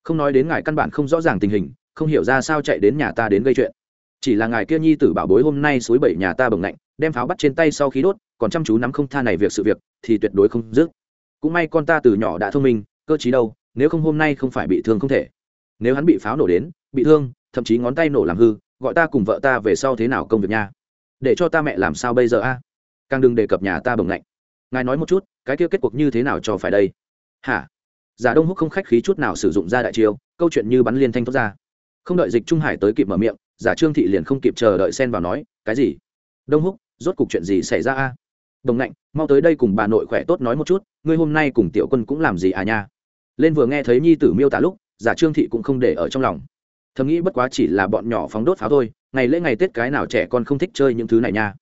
Không nói đến ngài căn bản không rõ ràng tình hình, không hiểu ra sao chạy đến nhà ta đến gây chuyện. Chỉ là ngài kia nhi tử bảo bối hôm nay suối bảy nhà ta bồng lạnh, đem pháo bắt trên tay sau khi đốt, còn chăm chú nắm không tha này việc sự việc, thì tuyệt đối không dứt. Cũng may con ta từ nhỏ đã thông minh, cơ chí đâu, nếu không hôm nay không phải bị thương không thể. Nếu hắn bị pháo nổ đến, bị thương, thậm chí ngón tay nổ làm hư, gọi ta cùng vợ ta về sau thế nào công việc nha để cho ta mẹ làm sao bây giờ a? Càng đừng đề cập nhà ta bồng lạnh. Ngài nói một chút, cái kia kết cuộc như thế nào cho phải đây? Hả? Giả đông húc không khách khí chút nào sử dụng ra đại chiêu, câu chuyện như bắn liên thanh thốt ra. Không đợi dịch trung hải tới kịp mở miệng, giả trương thị liền không kịp chờ đợi xen vào nói, cái gì? Đông húc, rốt cục chuyện gì xảy ra a? Đồng lạnh, mau tới đây cùng bà nội khỏe tốt nói một chút, ngươi hôm nay cùng tiểu quân cũng làm gì à nha? Lên vừa nghe thấy nhi tử miêu tả lúc, giả trương thị cũng không để ở trong lòng. Thầm nghĩ bất quá chỉ là bọn nhỏ phóng đốt pháo thôi ngày lễ ngày tết cái nào trẻ con không thích chơi những thứ này nha.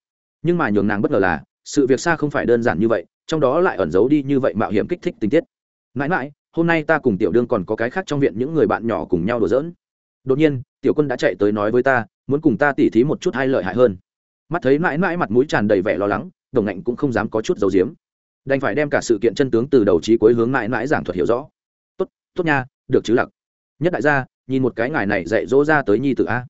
Nhưng mà nhường nàng bất ngờ là, sự việc xa không phải đơn giản như vậy, trong đó lại ẩn giấu đi như vậy mạo hiểm kích thích tình tiết. Mãi mãi, hôm nay ta cùng tiểu đương còn có cái khác trong viện những người bạn nhỏ cùng nhau đùa giỡn. Đột nhiên, tiểu quân đã chạy tới nói với ta, muốn cùng ta tỉ thí một chút hay lợi hại hơn. Mắt thấy mãi mãi mặt mũi tràn đầy vẻ lo lắng, đồng ngạnh cũng không dám có chút dấu diếm đành phải đem cả sự kiện chân tướng từ đầu trí cuối hướng mãi mãi giảng thuật hiểu rõ. Tốt tốt nha, được chứ lặc nhất đại gia, nhìn một cái ngài này dạy dỗ ra tới nhi tự a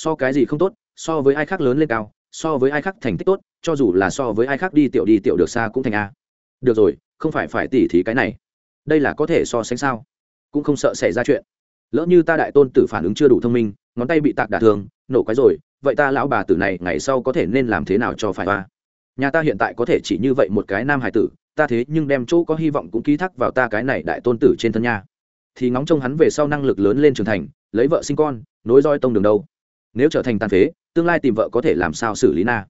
so cái gì không tốt, so với ai khác lớn lên cao, so với ai khác thành tích tốt, cho dù là so với ai khác đi tiểu đi tiểu được xa cũng thành a. Được rồi, không phải phải tỉ thí cái này. Đây là có thể so sánh sao? Cũng không sợ xảy ra chuyện. Lỡ như ta đại tôn tử phản ứng chưa đủ thông minh, ngón tay bị tạc đả thương, nổ quái rồi, vậy ta lão bà tử này ngày sau có thể nên làm thế nào cho phải hoa nhà ta hiện tại có thể chỉ như vậy một cái nam hải tử, ta thế nhưng đem chỗ có hy vọng cũng ký thác vào ta cái này đại tôn tử trên thân nha. Thì ngóng trông hắn về sau năng lực lớn lên trưởng thành, lấy vợ sinh con, nối roi tông đường đâu? Nếu trở thành tàn phế, tương lai tìm vợ có thể làm sao xử lý na?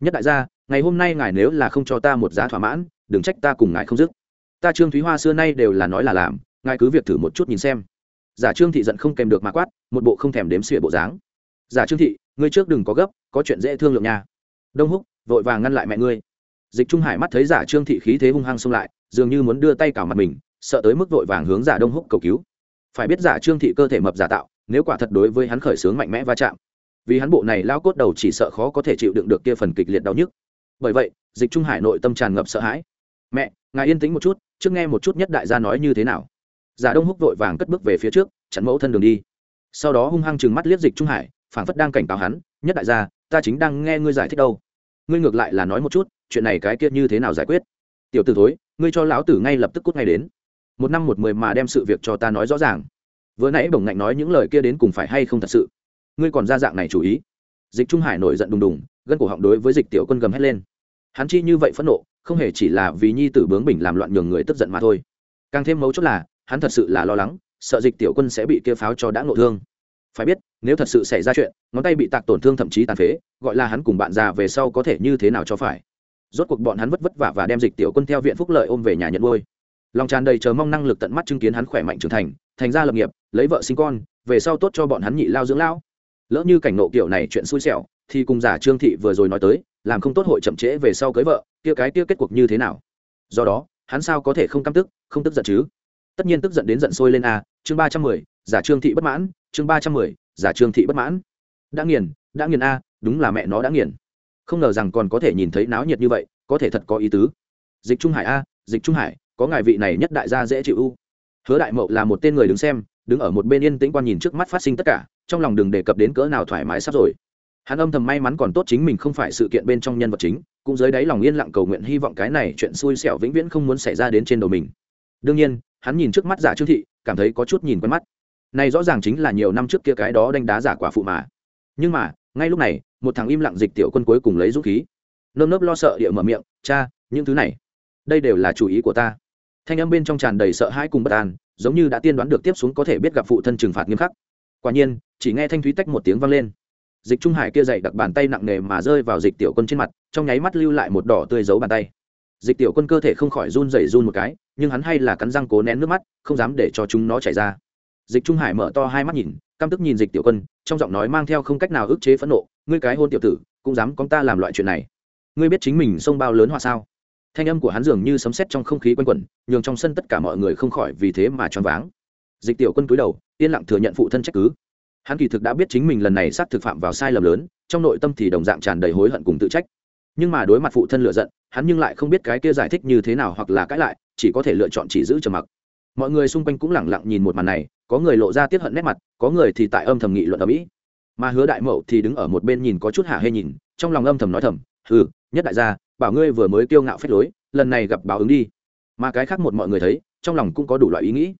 Nhất đại gia, ngày hôm nay ngài nếu là không cho ta một giá thỏa mãn, đừng trách ta cùng ngài không dứt. Ta trương thúy hoa xưa nay đều là nói là làm, ngài cứ việc thử một chút nhìn xem. Giả trương thị giận không kèm được mà quát, một bộ không thèm đếm xỉa bộ dáng. Giả trương thị, ngươi trước đừng có gấp, có chuyện dễ thương lượng nha. Đông húc, vội vàng ngăn lại mẹ ngươi. Dịch trung hải mắt thấy giả trương thị khí thế hung hăng xông lại, dường như muốn đưa tay cào mặt mình, sợ tới mức vội vàng hướng giả đông húc cầu cứu. Phải biết giả trương thị cơ thể mập giả tạo, nếu quả thật đối với hắn khởi sướng mạnh mẽ va chạm vì hắn bộ này lao cốt đầu chỉ sợ khó có thể chịu đựng được kia phần kịch liệt đau nhức. Bởi vậy, dịch trung hải nội tâm tràn ngập sợ hãi. Mẹ, ngài yên tĩnh một chút, trước nghe một chút nhất đại gia nói như thế nào. Giả đông húc vội vàng cất bước về phía trước, chặn mẫu thân đường đi. Sau đó hung hăng chừng mắt liếc dịch trung hải, phảng phất đang cảnh cáo hắn, nhất đại gia, ta chính đang nghe ngươi giải thích đâu. Ngươi ngược lại là nói một chút, chuyện này cái kia như thế nào giải quyết? Tiểu t ử thối, ngươi cho lão tử ngay lập tức cút ngay đến. Một năm một mười mà đem sự việc cho ta nói rõ ràng. Vừa nãy bổng ngạnh nói những lời kia đến cùng phải hay không thật sự? Ngươi còn ra dạng này chủ ý. Dịch trung hải nổi giận đùng đùng, gân cổ họng đối với dịch tiểu quân gầm hét lên. Hắn chi như vậy phẫn nộ, không hề chỉ là vì nhi tử bướng bỉnh làm loạn nhường người tức giận mà thôi. Càng thêm mấu chốt là, hắn thật sự là lo lắng, sợ dịch tiểu quân sẽ bị kia pháo cho đã ngộ thương. Phải biết, nếu thật sự xảy ra chuyện, ngón tay bị tạc tổn thương thậm chí tàn phế, gọi là hắn cùng bạn già về sau có thể như thế nào cho phải. Rốt cuộc bọn hắn vất vất vả và đem dịch tiểu quân theo viện phúc lợi ôm về nhà nhận nuôi. Lòng tràn đầy chờ mong năng lực tận mắt chứng kiến hắn khỏe mạnh trưởng thành thành ra lập nghiệp, lấy vợ sinh con, về sau tốt cho bọn hắn nhị lao dưỡng lao lỡ như cảnh nộ kiểu này chuyện xui xẻo, thì cùng giả trương thị vừa rồi nói tới, làm không tốt hội chậm trễ về sau cưới vợ, kia cái kia kết cuộc như thế nào? Do đó, hắn sao có thể không căm tức, không tức giận chứ? Tất nhiên tức giận đến giận sôi lên a, chương ba trăm mười, giả trương thị bất mãn, chương ba trăm mười, giả trương thị bất mãn. Đã nghiền đã nghiền a, đúng là mẹ nó đã nghiền. Không ngờ rằng còn có thể nhìn thấy náo nhiệt như vậy, có thể thật có ý tứ. Dịch trung hải a, dịch trung hải, có ngài vị này nhất đại gia dễ chịu u. Hứa đại mậu là một tên người đứng xem đứng ở một bên yên tĩnh quan nhìn trước mắt phát sinh tất cả, trong lòng đừng đề cập đến cỡ nào thoải mái sắp rồi. Hắn âm thầm may mắn còn tốt chính mình không phải sự kiện bên trong nhân vật chính, cũng dưới đáy lòng yên lặng cầu nguyện hy vọng cái này chuyện xui xẻo vĩnh viễn không muốn xảy ra đến trên đầu mình. Đương nhiên, hắn nhìn trước mắt giả trương thị, cảm thấy có chút nhìn quen mắt. Này rõ ràng chính là nhiều năm trước kia cái đó đánh đá giả quả phụ mà. Nhưng mà, ngay lúc này, một thằng im lặng dịch tiểu quân cuối cùng lấy dũng khí. Nơm nớp lo sợ địa mở miệng, cha, những thứ này, đây đều là chủ ý của ta. Thanh âm bên trong tràn đầy sợ hãi cùng bất an giống như đã tiên đoán được tiếp xuống có thể biết gặp phụ thân trừng phạt nghiêm khắc. Quả nhiên, chỉ nghe thanh thúy tách một tiếng vang lên. Dịch trung hải kia dậy đặt bàn tay nặng nề mà rơi vào dịch tiểu quân trên mặt, trong nháy mắt lưu lại một đỏ tươi giấu bàn tay. Dịch tiểu quân cơ thể không khỏi run rẩy run một cái, nhưng hắn hay là cắn răng cố nén nước mắt, không dám để cho chúng nó chảy ra. Dịch trung hải mở to hai mắt nhìn, căm tức nhìn dịch tiểu quân, trong giọng nói mang theo không cách nào ức chế phẫn nộ, ngươi cái hôn tiểu tử, cũng dám con ta làm loại chuyện này. Ngươi biết chính mình sông bao lớn hoa sao? Thanh âm của hắn dường như sấm sét trong không khí quanh quẩn, nhường trong sân tất cả mọi người không khỏi vì thế mà choáng váng. Dịch tiểu quân cúi đầu, yên lặng thừa nhận phụ thân trách cứ. Hắn kỳ thực đã biết chính mình lần này xác thực phạm vào sai lầm lớn, trong nội tâm thì đồng dạng tràn đầy hối hận cùng tự trách. Nhưng mà đối mặt phụ thân lựa giận, hắn nhưng lại không biết cái kia giải thích như thế nào hoặc là cãi lại, chỉ có thể lựa chọn chỉ giữ trầm mặc. Mọi người xung quanh cũng lẳng lặng nhìn một màn này, có người lộ ra tiết hận nét mặt, có người thì tại âm thầm nghị luận ở mỹ mà hứa đại mậu thì đứng ở một bên nhìn có chút hạ hê nhìn, trong lòng âm thầm nói thầm ừ nhất đại gia bảo ngươi vừa mới kiêu ngạo phép lối, lần này gặp báo ứng đi. Mà cái khác một mọi người thấy, trong lòng cũng có đủ loại ý nghĩ.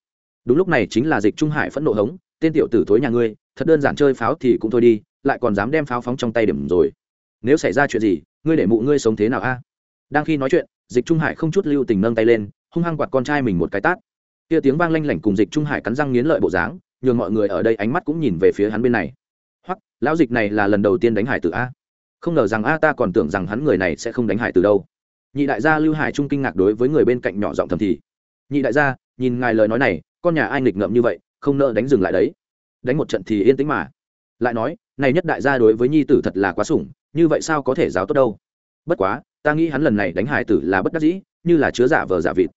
Đúng lúc này chính là dịch trung hải phẫn nộ hống, tên tiểu tử thối nhà ngươi, thật đơn giản chơi pháo thì cũng thôi đi, lại còn dám đem pháo phóng trong tay điểm rồi. Nếu xảy ra chuyện gì, ngươi để mụ ngươi sống thế nào a? Đang khi nói chuyện, dịch trung hải không chút lưu tình nâng tay lên, hung hăng quạt con trai mình một cái tát. Kia tiếng vang lanh lảnh cùng dịch trung hải cắn răng nghiến lợi bộ dáng, nhường mọi người ở đây ánh mắt cũng nhìn về phía hắn bên này. Hoặc lão dịch này là lần đầu tiên đánh hải tử a? Không ngờ rằng a ta còn tưởng rằng hắn người này sẽ không đánh hải từ đâu. Nhị đại gia lưu hải trung kinh ngạc đối với người bên cạnh nhỏ giọng thầm thì, nhị đại gia, nhìn ngài lời nói này, con nhà ai nghịch ngợm như vậy, không nợ đánh dừng lại đấy. Đánh một trận thì yên tĩnh mà. Lại nói, này nhất đại gia đối với nhi tử thật là quá sủng, như vậy sao có thể giáo tốt đâu? Bất quá, ta nghĩ hắn lần này đánh hải tử là bất đắc dĩ, như là chứa giả vờ giả vịt.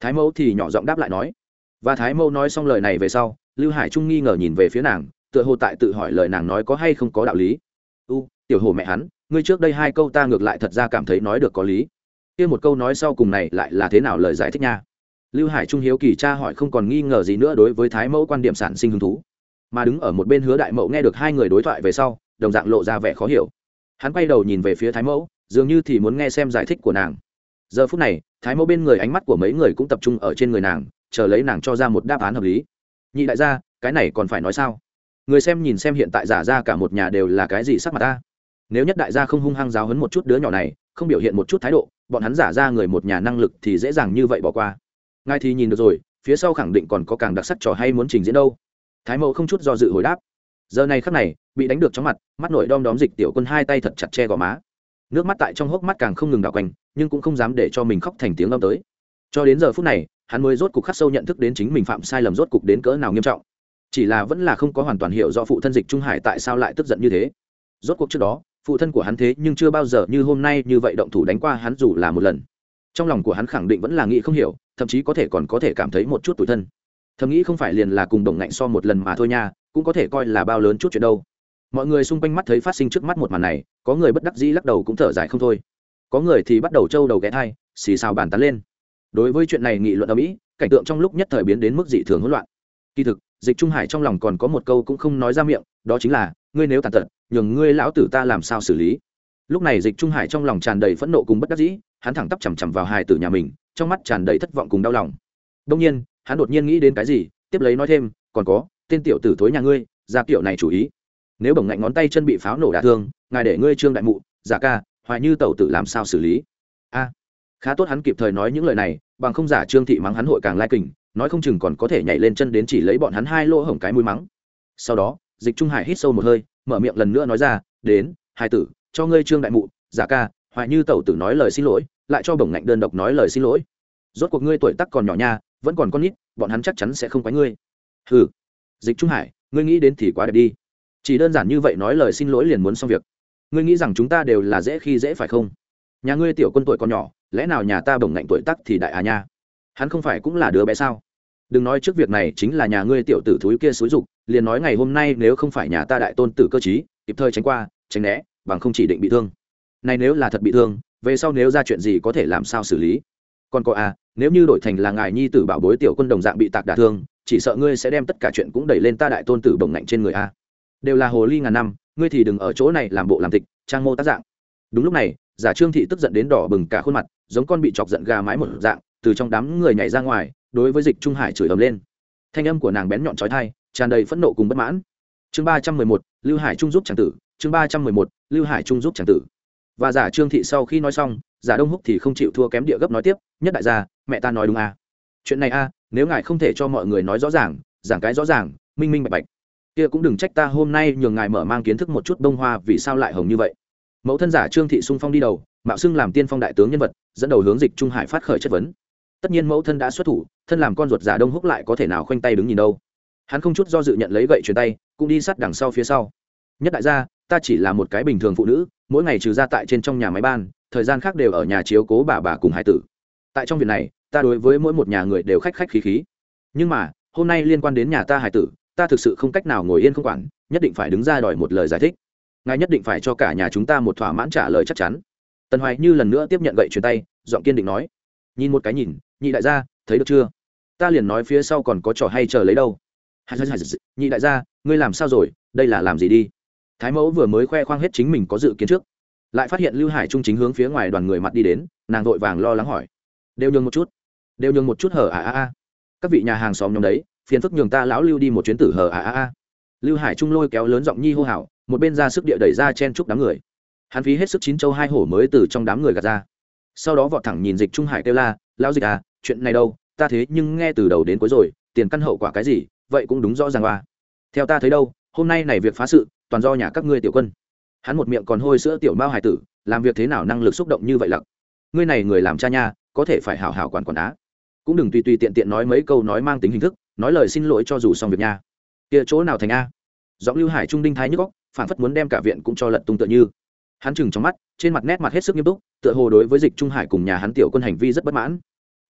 Thái mẫu thì nhỏ giọng đáp lại nói. Và thái mẫu nói xong lời này về sau, lưu hải trung nghi ngờ nhìn về phía nàng, tựa hồ tại tự hỏi lời nàng nói có hay không có đạo lý. U tiểu hồ mẹ hắn, ngươi trước đây hai câu ta ngược lại thật ra cảm thấy nói được có lý. Kia một câu nói sau cùng này lại là thế nào lời giải thích nha? Lưu hải trung hiếu kỳ cha hỏi không còn nghi ngờ gì nữa đối với thái mẫu quan điểm sản sinh hứng thú. Mà đứng ở một bên hứa đại mẫu nghe được hai người đối thoại về sau, đồng dạng lộ ra vẻ khó hiểu. Hắn quay đầu nhìn về phía thái mẫu, dường như thì muốn nghe xem giải thích của nàng. Giờ phút này, thái mẫu bên người ánh mắt của mấy người cũng tập trung ở trên người nàng, chờ lấy nàng cho ra một đáp án hợp lý. Nhị đại gia, cái này còn phải nói sao? Người xem nhìn xem hiện tại giả ra cả một nhà đều là cái gì sắc mặt ta? Nếu nhất đại gia không hung hăng giáo hấn một chút đứa nhỏ này, không biểu hiện một chút thái độ, bọn hắn giả ra người một nhà năng lực thì dễ dàng như vậy bỏ qua. Ngay thì nhìn được rồi, phía sau khẳng định còn có càng đặc sắc trò hay muốn trình diễn đâu. Thái mẫu không chút do dự hồi đáp. Giờ này khắc này, bị đánh được chóng mặt, mắt nổi đom đóm dịch tiểu quân hai tay thật chặt che gò má. Nước mắt tại trong hốc mắt càng không ngừng đảo quanh, nhưng cũng không dám để cho mình khóc thành tiếng âm tới. Cho đến giờ phút này, hắn mới rốt cục khắc sâu nhận thức đến chính mình phạm sai lầm rốt cục đến cỡ nào nghiêm trọng. Chỉ là vẫn là không có hoàn toàn hiểu rõ phụ thân dịch trung hải tại sao lại tức giận như thế. Rốt cuộc trước đó phụ thân của hắn thế nhưng chưa bao giờ như hôm nay như vậy động thủ đánh qua hắn dù là một lần. Trong lòng của hắn khẳng định vẫn là nghĩ không hiểu, thậm chí có thể còn có thể cảm thấy một chút tủi thân. Thầm nghĩ không phải liền là cùng đồng ngạnh so một lần mà thôi nha, cũng có thể coi là bao lớn chút chuyện đâu. Mọi người xung quanh mắt thấy phát sinh trước mắt một màn này, có người bất đắc dĩ lắc đầu cũng thở dài không thôi. Có người thì bắt đầu trâu đầu ghé thai, xì xào bàn tán lên. Đối với chuyện này nghị luận ở mỹ cảnh tượng trong lúc nhất thời biến đến mức dị thường hỗn loạn. Kỳ thực, dịch trung hải trong lòng còn có một câu cũng không nói ra miệng, đó chính là ngươi nếu tàn tật, nhường ngươi lão tử ta làm sao xử lý? Lúc này dịch trung hải trong lòng tràn đầy phẫn nộ cùng bất đắc dĩ, hắn thẳng tắp chằm chằm vào hài tử nhà mình, trong mắt tràn đầy thất vọng cùng đau lòng. Đông nhiên, hắn đột nhiên nghĩ đến cái gì, tiếp lấy nói thêm, còn có, tên tiểu tử thối nhà ngươi ra kiểu này chủ ý. Nếu bổng ngạnh ngón tay chân bị pháo nổ đả thương, ngài để ngươi trương đại mụ, giả ca, hoài như tẩu tử làm sao xử lý? A. Khá tốt hắn kịp thời nói những lời này, bằng không giả trương thị mắng hắn hội càng lai kình, nói không chừng còn có thể nhảy lên chân đến chỉ lấy bọn hắn hai lỗ hổng cái mũi mắng. Sau đó dịch trung hải hít sâu một hơi, mở miệng lần nữa nói ra, đến hai tử, cho ngươi trương đại mụ, giả ca, hoài như tẩu tử nói lời xin lỗi, lại cho bổng ngạnh đơn độc nói lời xin lỗi. Rốt cuộc ngươi tuổi tắc còn nhỏ nha, vẫn còn con nít, bọn hắn chắc chắn sẽ không quái ngươi. Ừ dịch trung hải, ngươi nghĩ đến thì quá đẹp đi. Chỉ đơn giản như vậy nói lời xin lỗi liền muốn xong việc. Ngươi nghĩ rằng chúng ta đều là dễ khi dễ phải không? Nhà ngươi tiểu quân tuổi còn nhỏ, lẽ nào nhà ta bổng ngạnh tuổi tắc thì đại à nha? Hắn không phải cũng là đứa bé sao? Đừng nói trước việc này chính là nhà ngươi tiểu tử thúi kia xúi dục liền nói ngày hôm nay nếu không phải nhà ta đại tôn tử cơ chí kịp thời tránh qua, tránh né, bằng không chỉ định bị thương. Này nếu là thật bị thương, về sau nếu ra chuyện gì có thể làm sao xử lý? Còn có à nếu như đổi thành là ngài nhi tử bảo bối tiểu quân đồng dạng bị tạc đả thương, chỉ sợ ngươi sẽ đem tất cả chuyện cũng đẩy lên ta đại tôn tử bồng ngạnh trên người a. Đều là hồ ly ngàn năm, ngươi thì đừng ở chỗ này làm bộ làm tịch, trang mô tác dạng. Đúng lúc này, giả trương thị tức giận đến đỏ bừng cả khuôn mặt, giống con bị chọc giận gà mái một dạng, từ trong đám người nhảy ra ngoài, đối với dịch trung hải chửi ầm lên. Thanh âm của nàng bén nhọn trói thai tràn đầy phẫn nộ cùng bất mãn. Chương ba trăm mười một lưu hải trung giúp tràng tử. Chương ba trăm mười một lưu hải trung giúp tràng tử. Và giả trương thị sau khi nói xong giả đông húc thì không chịu thua kém địa gấp nói tiếp nhất đại gia mẹ ta nói đúng à. chuyện này a à, nếu ngài không thể cho mọi người nói rõ ràng giảng cái rõ ràng minh minh bạch bạch kia cũng đừng trách ta hôm nay nhường ngài mở mang kiến thức một chút bông hoa vì sao lại hồng như vậy. Mẫu thân giả trương thị sung phong đi đầu mạo xưng làm tiên phong đại tướng nhân vật dẫn đầu hướng dịch trung hải phát khởi chất vấn. Tất nhiên mẫu thân đã xuất thủ thân làm con ruột giả đông húc lại có thể nào khoanh tay đứng nhìn đâu hắn không chút do dự nhận lấy gậy truyền tay, cũng đi sát đằng sau phía sau. Nhất đại gia, ta chỉ là một cái bình thường phụ nữ, mỗi ngày trừ ra tại trên trong nhà máy ban, thời gian khác đều ở nhà chiếu cố bà bà cùng hải tử. Tại trong việc này, ta đối với mỗi một nhà người đều khách khách khí khí. Nhưng mà, hôm nay liên quan đến nhà ta hải tử, ta thực sự không cách nào ngồi yên không quản, nhất định phải đứng ra đòi một lời giải thích. Ngài nhất định phải cho cả nhà chúng ta một thỏa mãn trả lời chắc chắn. Tần hoài như lần nữa tiếp nhận gậy truyền tay, giọng kiên định nói. Nhìn một cái nhìn, nhị đại gia, thấy được chưa? Ta liền nói phía sau còn có trò hay chờ lấy đâu nhị đại gia, ngươi làm sao rồi? Đây là làm gì đi? Thái mẫu vừa mới khoe khoang hết chính mình có dự kiến trước. Lại phát hiện lưu hải trung chính hướng phía ngoài đoàn người mặt đi đến, nàng vội vàng lo lắng hỏi. Đều nhường một chút. Đều nhường một chút hở à à à. Các vị nhà hàng xóm nhóm đấy, phiền phức nhường ta lão lưu đi một chuyến tử hở à à à. Lưu hải trung lôi kéo lớn giọng nhi hô hào, một bên ra sức địa đẩy ra chen chúc đám người. Hắn phí hết sức chín châu hai hổ mới từ trong đám người gạt ra. Sau đó vọt thẳng nhìn dịch trung hải kêu la, lão dịch à chuyện này đâu? Ta thế nhưng nghe từ đầu đến cuối rồi, tiền căn hậu quả cái gì? Vậy cũng đúng rõ ràng qua theo ta thấy đâu, hôm nay này việc phá sự, toàn do nhà các ngươi tiểu quân. Hắn một miệng còn hôi sữa tiểu mao hải tử, làm việc thế nào năng lực xúc động như vậy lặc. Ngươi này người làm cha nha, có thể phải hảo hảo quản quản á. Cũng đừng tùy tùy tiện tiện nói mấy câu nói mang tính hình thức, nói lời xin lỗi cho dù xong việc nha. Kia chỗ nào thành a? Giọng lưu hải trung đinh thái nhức góc phản phất muốn đem cả viện cũng cho lật tung tựa như. Hắn chừng trong mắt, trên mặt nét mặt hết sức nghiêm túc, tựa hồ đối với dịch trung hải cùng nhà hắn tiểu quân hành vi rất bất mãn.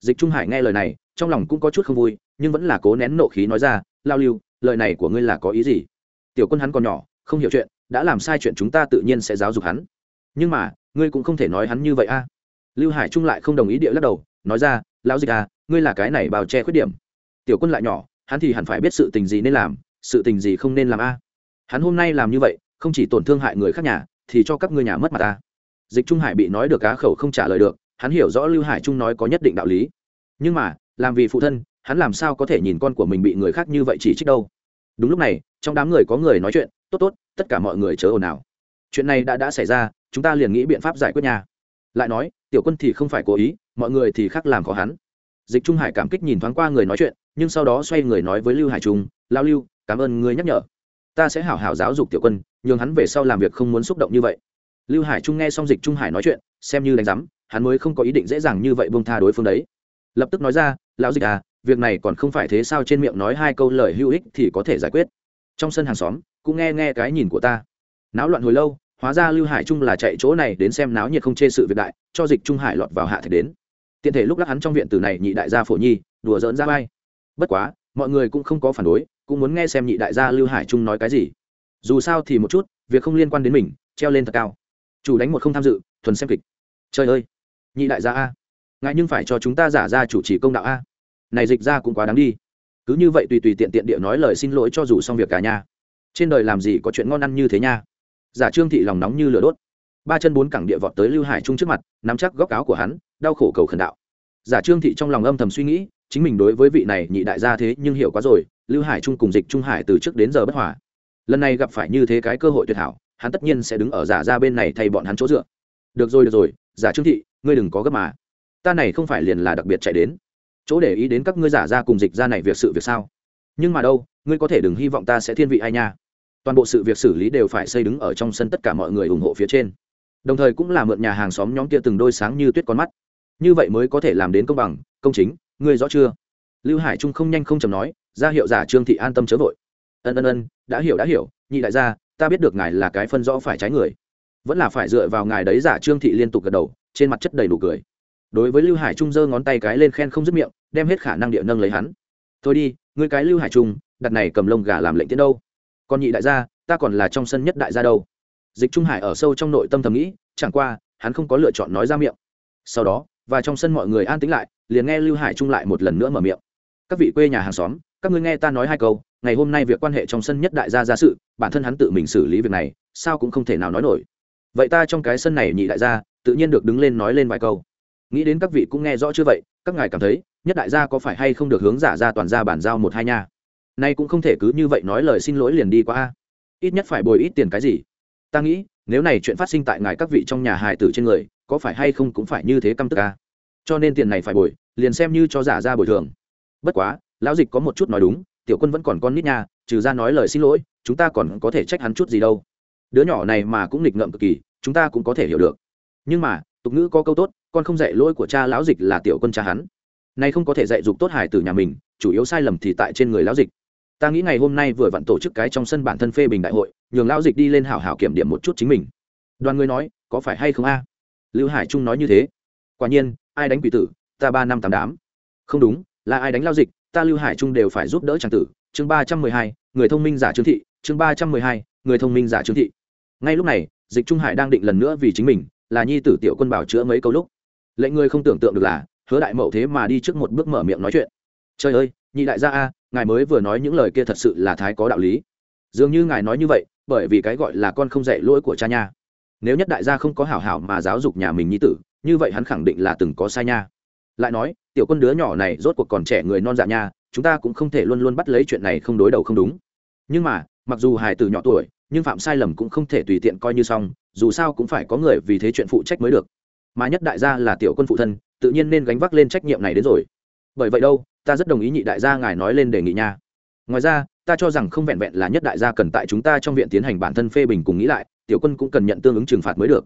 Dịch trung hải nghe lời này, trong lòng cũng có chút không vui, nhưng vẫn là cố nén nộ khí nói ra lao lưu, lời này của ngươi là có ý gì? Tiểu quân hắn còn nhỏ, không hiểu chuyện, đã làm sai chuyện chúng ta tự nhiên sẽ giáo dục hắn. Nhưng mà, ngươi cũng không thể nói hắn như vậy a. Lưu hải trung lại không đồng ý địa lắc đầu, nói ra, lão dịch à ngươi là cái này bào che khuyết điểm. Tiểu quân lại nhỏ, hắn thì hẳn phải biết sự tình gì nên làm, sự tình gì không nên làm a. Hắn hôm nay làm như vậy, không chỉ tổn thương hại người khác nhà, thì cho các ngươi nhà mất mặt ta dịch trung hải bị nói được cá khẩu không trả lời được, hắn hiểu rõ lưu hải trung nói có nhất định đạo lý. Nhưng mà, làm vì phụ thân hắn làm sao có thể nhìn con của mình bị người khác như vậy chỉ trích đâu? Đúng lúc này, trong đám người có người nói chuyện, tốt tốt, tất cả mọi người chớ ồn ào. Chuyện này đã đã xảy ra, chúng ta liền nghĩ biện pháp giải quyết nhà lại nói, tiểu quân thì không phải cố ý, mọi người thì khác làm khó hắn. Dịch trung hải cảm kích nhìn thoáng qua người nói chuyện, nhưng sau đó xoay người nói với lưu hải trung, lao lưu, cảm ơn người nhắc nhở. Ta sẽ hảo hảo giáo dục tiểu quân, nhường hắn về sau làm việc không muốn xúc động như vậy. Lưu hải trung nghe xong dịch trung hải nói chuyện, xem như đánh giám, hắn mới không có ý định dễ dàng như vậy buông tha đối phương đấy. Lập tức nói ra, lão dịch à việc này còn không phải thế sao trên miệng nói hai câu lời hữu ích thì có thể giải quyết. Trong sân hàng xóm, cũng nghe nghe cái nhìn của ta. Náo loạn hồi lâu, hóa ra lưu hải trung là chạy chỗ này đến xem náo nhiệt không chê sự việc đại, cho dịch trung hải lọt vào hạ thạch đến. Tiện thể lúc lắc hắn trong viện từ này nhị đại gia phổ nhi, đùa dỡn ra vai. Bất quá, mọi người cũng không có phản đối, cũng muốn nghe xem nhị đại gia lưu hải trung nói cái gì. Dù sao thì một chút, việc không liên quan đến mình, treo lên thật cao. Chủ đánh một không tham dự, thuần xem kịch. Trời ơi! Nhị đại gia a. Ngại nhưng phải cho chúng ta giả ra chủ trì công đạo a này dịch ra cũng quá đáng đi. Cứ như vậy tùy tùy tiện tiện địa nói lời xin lỗi cho dù xong việc cả nhà. Trên đời làm gì có chuyện ngon ăn như thế nha. Giả trương thị lòng nóng như lửa đốt. Ba chân bốn cẳng địa vọt tới lưu hải trung trước mặt, nắm chắc góc áo của hắn, đau khổ cầu khẩn đạo. Giả trương thị trong lòng âm thầm suy nghĩ, chính mình đối với vị này nhị đại gia thế nhưng hiểu quá rồi, lưu hải trung cùng dịch trung hải từ trước đến giờ bất hòa. Lần này gặp phải như thế cái cơ hội tuyệt hảo, hắn tất nhiên sẽ đứng ở giả ra bên này thay bọn hắn chỗ dựa. Được rồi được rồi, giả trương thị, ngươi đừng có gấp mà. Ta này không phải liền là đặc biệt chạy đến chỗ để ý đến các ngươi giả ra cùng dịch ra này việc sự việc sao? Nhưng mà đâu, ngươi có thể đừng hy vọng ta sẽ thiên vị ai nha. Toàn bộ sự việc xử lý đều phải xây đứng ở trong sân tất cả mọi người ủng hộ phía trên. Đồng thời cũng là mượn nhà hàng xóm nhóm kia từng đôi sáng như tuyết con mắt. Như vậy mới có thể làm đến công bằng. Công chính, ngươi rõ chưa? Lưu hải trung không nhanh không chầm nói, ra hiệu giả trương thị an tâm chớ vội. Ân ân ân, đã hiểu đã hiểu. Nhị đại gia, ta biết được ngài là cái phân rõ phải trái người. Vẫn là phải dựa vào ngài đấy giả trương thị liên tục gật đầu, trên mặt chất đầy đủ cười đối với lưu hải trung giơ ngón tay cái lên khen không dứt miệng, đem hết khả năng địa nâng lấy hắn. Thôi đi, ngươi cái lưu hải trung, đặt này cầm lông gà làm lệnh tiến đâu? Còn nhị đại gia, ta còn là trong sân nhất đại gia đâu? Dịch trung hải ở sâu trong nội tâm thầm nghĩ, chẳng qua, hắn không có lựa chọn nói ra miệng. Sau đó, và trong sân mọi người an tĩnh lại, liền nghe lưu hải trung lại một lần nữa mở miệng. Các vị quê nhà hàng xóm, các ngươi nghe ta nói hai câu, ngày hôm nay việc quan hệ trong sân nhất đại gia ra sự, bản thân hắn tự mình xử lý việc này, sao cũng không thể nào nói nổi. Vậy ta trong cái sân này nhị đại gia, tự nhiên được đứng lên nói lên vài câu nghĩ đến các vị cũng nghe rõ chưa vậy, các ngài cảm thấy, nhất đại gia có phải hay không được hướng giả ra toàn ra bản giao một hai nha? Nay cũng không thể cứ như vậy nói lời xin lỗi liền đi qua a. Ít nhất phải bồi ít tiền cái gì? Ta nghĩ, nếu này chuyện phát sinh tại ngài các vị trong nhà hài tử trên người, có phải hay không cũng phải như thế căm tức a? Cho nên tiền này phải bồi, liền xem như cho giả ra bồi thường. Bất quá, lão dịch có một chút nói đúng, tiểu quân vẫn còn con nít nha, trừ ra nói lời xin lỗi, chúng ta còn có thể trách hắn chút gì đâu. Đứa nhỏ này mà cũng nghịch ngợm cực kỳ, chúng ta cũng có thể hiểu được. Nhưng mà, tục ngữ có câu tốt con không dạy lỗi của cha lão dịch là tiểu quân cha hắn. Nay không có thể dạy dục tốt hải từ nhà mình, chủ yếu sai lầm thì tại trên người lão dịch. Ta nghĩ ngày hôm nay vừa vặn tổ chức cái trong sân bản thân phê bình đại hội, nhường lão dịch đi lên hảo hảo kiểm điểm một chút chính mình. Đoàn người nói, có phải hay không a? Lưu hải trung nói như thế. Quả nhiên, ai đánh quỷ tử, ta ba năm tám đám. Không đúng, là ai đánh lao dịch, ta lưu hải trung đều phải giúp đỡ tràng tử. Chương ba trăm mười hai, người thông minh giả trương thị. Chương ba trăm mười hai, người thông minh giả trương thị. Ngay lúc này, dịch trung hải đang định lần nữa vì chính mình, là nhi tử tiểu quân bảo chữa mấy câu lúc lệnh người không tưởng tượng được là, hứa đại mậu thế mà đi trước một bước mở miệng nói chuyện. Trời ơi, nhị đại gia a, ngài mới vừa nói những lời kia thật sự là thái có đạo lý. Dường như ngài nói như vậy, bởi vì cái gọi là con không dạy lỗi của cha nha. Nếu nhất đại gia không có hảo hảo mà giáo dục nhà mình nhi tử, như vậy hắn khẳng định là từng có sai nha. Lại nói, tiểu quân đứa nhỏ này rốt cuộc còn trẻ người non dạ nha, chúng ta cũng không thể luôn luôn bắt lấy chuyện này không đối đầu không đúng. Nhưng mà, mặc dù hài tử nhỏ tuổi, nhưng phạm sai lầm cũng không thể tùy tiện coi như xong, dù sao cũng phải có người vì thế chuyện phụ trách mới được mà nhất đại gia là tiểu quân phụ thân, tự nhiên nên gánh vác lên trách nhiệm này đến rồi. Bởi vậy đâu, ta rất đồng ý nhị đại gia ngài nói lên đề nghị nha. Ngoài ra, ta cho rằng không vẹn vẹn là nhất đại gia cần tại chúng ta trong viện tiến hành bản thân phê bình cùng nghĩ lại, tiểu quân cũng cần nhận tương ứng trừng phạt mới được.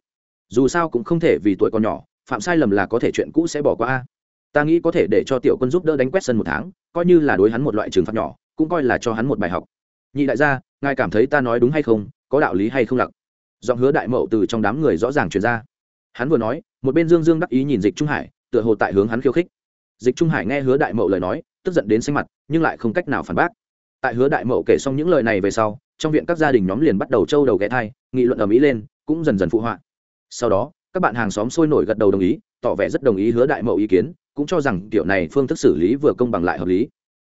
Dù sao cũng không thể vì tuổi còn nhỏ, phạm sai lầm là có thể chuyện cũ sẽ bỏ qua. Ta nghĩ có thể để cho tiểu quân giúp đỡ đánh quét sân một tháng, coi như là đối hắn một loại trừng phạt nhỏ, cũng coi là cho hắn một bài học. Nhị đại gia, ngài cảm thấy ta nói đúng hay không, có đạo lý hay không lặc? Giọng hứa đại mậu từ trong đám người rõ ràng truyền ra hắn vừa nói, một bên dương dương đắc ý nhìn dịch trung hải, tựa hồ tại hướng hắn khiêu khích. Dịch trung hải nghe hứa đại mậu lời nói, tức giận đến xanh mặt, nhưng lại không cách nào phản bác. Tại hứa đại mậu kể xong những lời này về sau, trong viện các gia đình nhóm liền bắt đầu trâu đầu ghé thai, nghị luận ở mỹ lên, cũng dần dần phụ họa. Sau đó, các bạn hàng xóm sôi nổi gật đầu đồng ý, tỏ vẻ rất đồng ý hứa đại mậu ý kiến, cũng cho rằng kiểu này phương thức xử lý vừa công bằng lại hợp lý.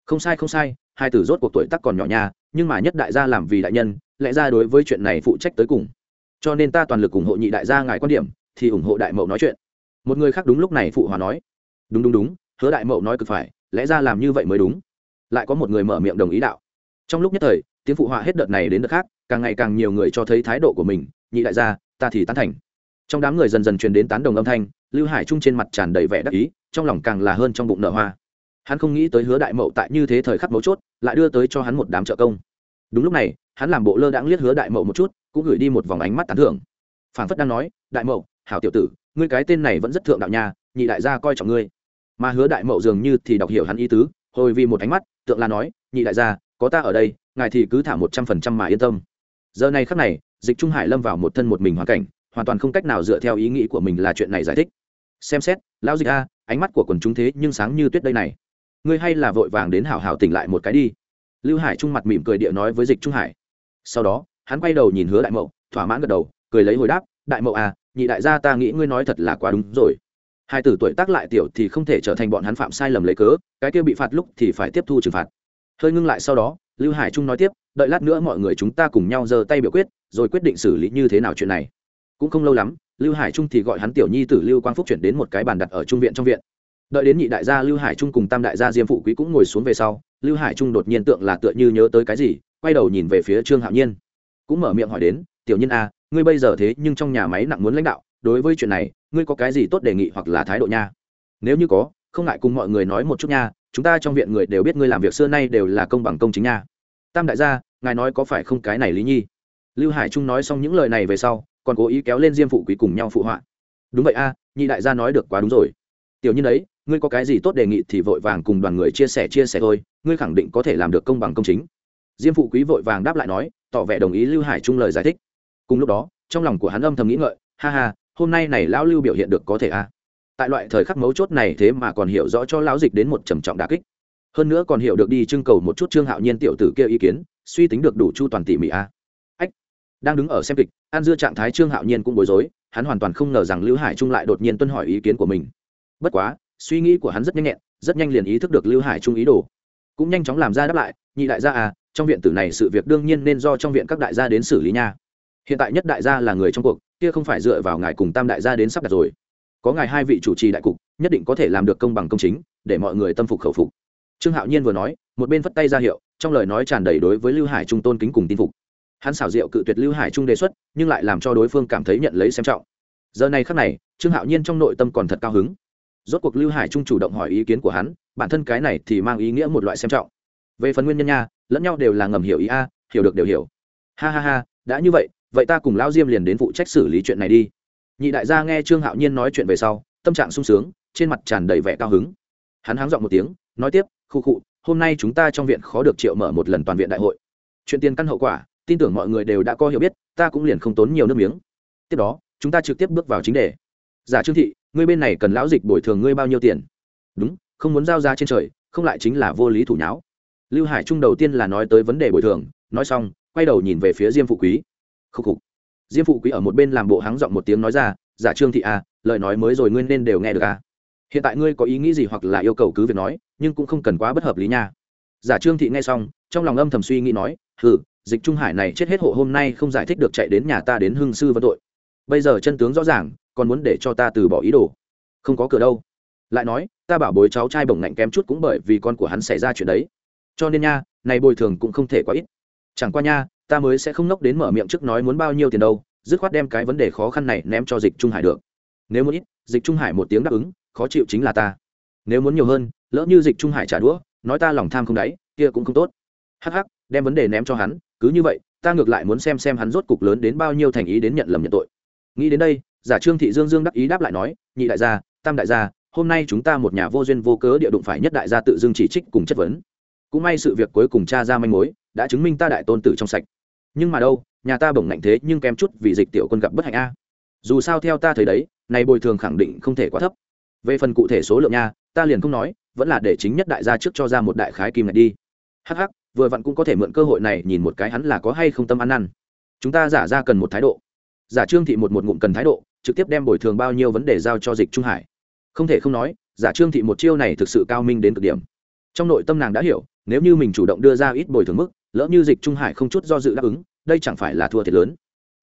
Không sai không sai, hai tử rốt cuộc tuổi tắc còn nhỏ nha, nhưng mà nhất đại gia làm vì đại nhân, lẽ ra đối với chuyện này phụ trách tới cùng. Cho nên ta toàn lực ủng hộ nhị đại gia ngài quan điểm thì ủng hộ đại mậu nói chuyện. Một người khác đúng lúc này phụ hòa nói, đúng đúng đúng, hứa đại mậu nói cực phải, lẽ ra làm như vậy mới đúng. Lại có một người mở miệng đồng ý đạo. Trong lúc nhất thời, tiếng phụ họa hết đợt này đến đợt khác, càng ngày càng nhiều người cho thấy thái độ của mình, nhị đại gia, ta thì tán thành. Trong đám người dần dần truyền đến tán đồng âm thanh, lưu hải trung trên mặt tràn đầy vẻ đắc ý, trong lòng càng là hơn trong bụng nở hoa. Hắn không nghĩ tới hứa đại mậu tại như thế thời khắc mấu chốt, lại đưa tới cho hắn một đám trợ công. Đúng lúc này, hắn làm bộ lơ đãng liếc hứa đại mậu một chút, cũng gửi đi một vòng ánh mắt tán thưởng. Phảng phất đang nói, đại mậu hảo tiểu tử, ngươi cái tên này vẫn rất thượng đạo nha, nhị đại gia coi trọng ngươi. Mà hứa đại mậu dường như thì đọc hiểu hắn ý tứ, hồi vì một ánh mắt, tượng là nói, nhị đại gia, có ta ở đây, ngài thì cứ thả một trăm phần trăm mà yên tâm. Giờ này khắc này, dịch trung hải lâm vào một thân một mình hoàn cảnh, hoàn toàn không cách nào dựa theo ý nghĩ của mình là chuyện này giải thích. Xem xét, lão dịch a, ánh mắt của quần chúng thế nhưng sáng như tuyết đây này. Ngươi hay là vội vàng đến hảo hảo tỉnh lại một cái đi. Lưu hải trung mặt mỉm cười địa nói với dịch trung hải. Sau đó, hắn quay đầu nhìn hứa đại mậu, thỏa mãn gật đầu, cười lấy hồi đáp, đại mậu à nhị đại gia ta nghĩ ngươi nói thật là quá đúng rồi. Hai tử tuổi tác lại tiểu thì không thể trở thành bọn hắn phạm sai lầm lấy cớ, cái kia bị phạt lúc thì phải tiếp thu trừng phạt. Hơi ngưng lại sau đó, lưu hải trung nói tiếp, đợi lát nữa mọi người chúng ta cùng nhau giơ tay biểu quyết, rồi quyết định xử lý như thế nào chuyện này. Cũng không lâu lắm, lưu hải trung thì gọi hắn tiểu nhi tử lưu quang phúc chuyển đến một cái bàn đặt ở trung viện trong viện. Đợi đến nhị đại gia lưu hải trung cùng tam đại gia diêm phụ quý cũng ngồi xuống về sau, lưu hải trung đột nhiên tượng là tựa như nhớ tới cái gì, quay đầu nhìn về phía trương hạo nhiên. Cũng mở miệng hỏi đến, tiểu nhân a à, ngươi bây giờ thế nhưng trong nhà máy nặng muốn lãnh đạo, đối với chuyện này, ngươi có cái gì tốt đề nghị hoặc là thái độ nha? Nếu như có, không ngại cùng mọi người nói một chút nha, chúng ta trong viện người đều biết ngươi làm việc xưa nay đều là công bằng công chính nha. Tam đại gia, ngài nói có phải không cái này lý nhi? Lưu hải trung nói xong những lời này về sau, còn cố ý kéo lên diêm phụ quý cùng nhau phụ họa. Đúng vậy a, nhị đại gia nói được quá đúng rồi. Tiểu nhân đấy, ngươi có cái gì tốt đề nghị thì vội vàng cùng đoàn người chia sẻ chia sẻ thôi, ngươi khẳng định có thể làm được công bằng công chính. Diêm phụ quý vội vàng đáp lại nói, tỏ vẻ đồng ý lưu hải trung lời giải thích cùng lúc đó, trong lòng của hắn âm thầm nghĩ ngợi, ha ha, hôm nay này lão lưu biểu hiện được có thể a tại loại thời khắc mấu chốt này thế mà còn hiểu rõ cho lão dịch đến một trầm trọng đà kích. Hơn nữa còn hiểu được đi trưng cầu một chút trương hạo nhiên tiểu tử kia ý kiến, suy tính được đủ chu toàn tỉ mỉ a ách, đang đứng ở xem kịch, an dưa trạng thái trương hạo nhiên cũng bối rối, hắn hoàn toàn không ngờ rằng lưu hải trung lại đột nhiên tuân hỏi ý kiến của mình. Bất quá, suy nghĩ của hắn rất nhanh nhẹn, rất nhanh liền ý thức được lưu hải trung ý đồ. Cũng nhanh chóng làm ra đáp lại, nhị đại gia à trong viện tử này sự việc đương nhiên nên do trong viện các đại gia đến xử lý nha hiện tại nhất đại gia là người trong cuộc kia không phải dựa vào ngài cùng tam đại gia đến sắp đặt rồi có ngài hai vị chủ trì đại cục nhất định có thể làm được công bằng công chính để mọi người tâm phục khẩu phục trương hạo nhiên vừa nói một bên vất tay ra hiệu trong lời nói tràn đầy đối với lưu hải trung tôn kính cùng tin phục hắn xảo diệu cự tuyệt lưu hải trung đề xuất nhưng lại làm cho đối phương cảm thấy nhận lấy xem trọng giờ này khắc này trương hạo nhiên trong nội tâm còn thật cao hứng rốt cuộc lưu hải trung chủ động hỏi ý kiến của hắn bản thân cái này thì mang ý nghĩa một loại xem trọng về phần nguyên nhân nha lẫn nhau đều là ngầm hiểu ý a hiểu được đều hiểu ha ha ha đã như vậy vậy ta cùng lão diêm liền đến phụ trách xử lý chuyện này đi. Nhị đại gia nghe trương hạo nhiên nói chuyện về sau, tâm trạng sung sướng, trên mặt tràn đầy vẻ cao hứng. Hắn háng dọn một tiếng, nói tiếp khu khụ, hôm nay chúng ta trong viện khó được triệu mở một lần toàn viện đại hội. Chuyện tiền căn hậu quả, tin tưởng mọi người đều đã có hiểu biết, ta cũng liền không tốn nhiều nước miếng. Tiếp đó, chúng ta trực tiếp bước vào chính đề. Giả trương thị, ngươi bên này cần lão dịch bồi thường ngươi bao nhiêu tiền? Đúng, không muốn giao ra trên trời, không lại chính là vô lý thủ nháo. Lưu hải trung đầu tiên là nói tới vấn đề bồi thường, nói xong, quay đầu nhìn về phía diêm phụ quý khúc khục. Diêm phụ quý ở một bên làm bộ hắng giọng một tiếng nói ra giả trương thị à lời nói mới rồi ngươi nên đều nghe được à. Hiện tại ngươi có ý nghĩ gì hoặc là yêu cầu cứ việc nói nhưng cũng không cần quá bất hợp lý nha. Giả trương thị nghe xong trong lòng âm thầm suy nghĩ nói hừ, dịch trung hải này chết hết hộ hôm nay không giải thích được chạy đến nhà ta đến hưng sư vân tội. Bây giờ chân tướng rõ ràng còn muốn để cho ta từ bỏ ý đồ. Không có cửa đâu. Lại nói ta bảo bối cháu trai bổng ngạnh kém chút cũng bởi vì con của hắn xảy ra chuyện đấy. Cho nên nha này bồi thường cũng không thể quá ít. Chẳng qua nha ta mới sẽ không nốc đến mở miệng trước nói muốn bao nhiêu tiền đâu, dứt khoát đem cái vấn đề khó khăn này ném cho dịch trung hải được. Nếu muốn ít, dịch trung hải một tiếng đáp ứng, khó chịu chính là ta. Nếu muốn nhiều hơn, lỡ như dịch trung hải trả đũa, nói ta lòng tham không đáy, kia cũng không tốt. Hắc hắc, đem vấn đề ném cho hắn, cứ như vậy, ta ngược lại muốn xem xem hắn rốt cục lớn đến bao nhiêu thành ý đến nhận lầm nhận tội. Nghĩ đến đây, giả trương thị dương dương đắc ý đáp lại nói, nhị đại gia, tam đại gia, hôm nay chúng ta một nhà vô duyên vô cớ địa đụng phải nhất đại gia tự dưng chỉ trích cùng chất vấn. Cũng may sự việc cuối cùng cha ra manh mối, đã chứng minh ta đại tôn tử trong sạch nhưng mà đâu, nhà ta bổng ngạnh thế nhưng kém chút vì dịch tiểu quân gặp bất hạnh a. Dù sao theo ta thấy đấy, này bồi thường khẳng định không thể quá thấp. Về phần cụ thể số lượng nha, ta liền không nói, vẫn là để chính nhất đại gia trước cho ra một đại khái kim ngạch đi. Hh vừa vặn cũng có thể mượn cơ hội này nhìn một cái hắn là có hay không tâm ăn năn. Chúng ta giả ra cần một thái độ. Giả trương thị một một ngụm cần thái độ, trực tiếp đem bồi thường bao nhiêu vấn đề giao cho dịch trung hải. Không thể không nói, giả trương thị một chiêu này thực sự cao minh đến cực điểm. Trong nội tâm nàng đã hiểu, nếu như mình chủ động đưa ra ít bồi thường mức lỡ như dịch trung hải không chút do dự đáp ứng, đây chẳng phải là thua thiệt lớn.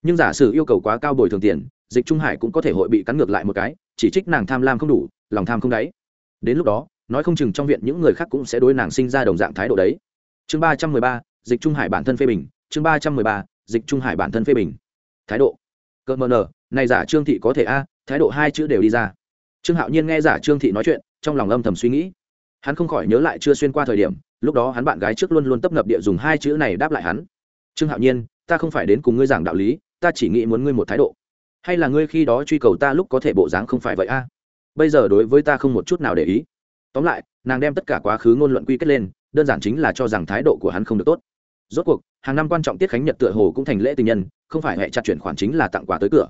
Nhưng giả sử yêu cầu quá cao bồi thường tiền, dịch trung hải cũng có thể hội bị cắn ngược lại một cái, chỉ trích nàng tham lam không đủ, lòng tham không đáy. Đến lúc đó, nói không chừng trong viện những người khác cũng sẽ đối nàng sinh ra đồng dạng thái độ đấy. Chương ba trăm mười ba, dịch trung hải bản thân phê bình. Chương ba trăm mười ba, dịch trung hải bản thân phê bình. Thái độ. Cợt mờ nờ, này giả trương thị có thể a, thái độ hai chữ đều đi ra. Trương hạo nhiên nghe giả trương thị nói chuyện, trong lòng âm thầm suy nghĩ. Hắn không khỏi nhớ lại chưa xuyên qua thời điểm lúc đó hắn bạn gái trước luôn luôn tấp nập địa dùng hai chữ này đáp lại hắn. Trương hạo nhiên, ta không phải đến cùng ngươi giảng đạo lý, ta chỉ nghĩ muốn ngươi một thái độ. Hay là ngươi khi đó truy cầu ta lúc có thể bộ dáng không phải vậy a? Bây giờ đối với ta không một chút nào để ý. Tóm lại, nàng đem tất cả quá khứ ngôn luận quy kết lên, đơn giản chính là cho rằng thái độ của hắn không được tốt. Rốt cuộc, hàng năm quan trọng tiết khánh nhật tựa hồ cũng thành lễ tình nhân, không phải hệ chặt chuyển khoản chính là tặng quà tới cửa.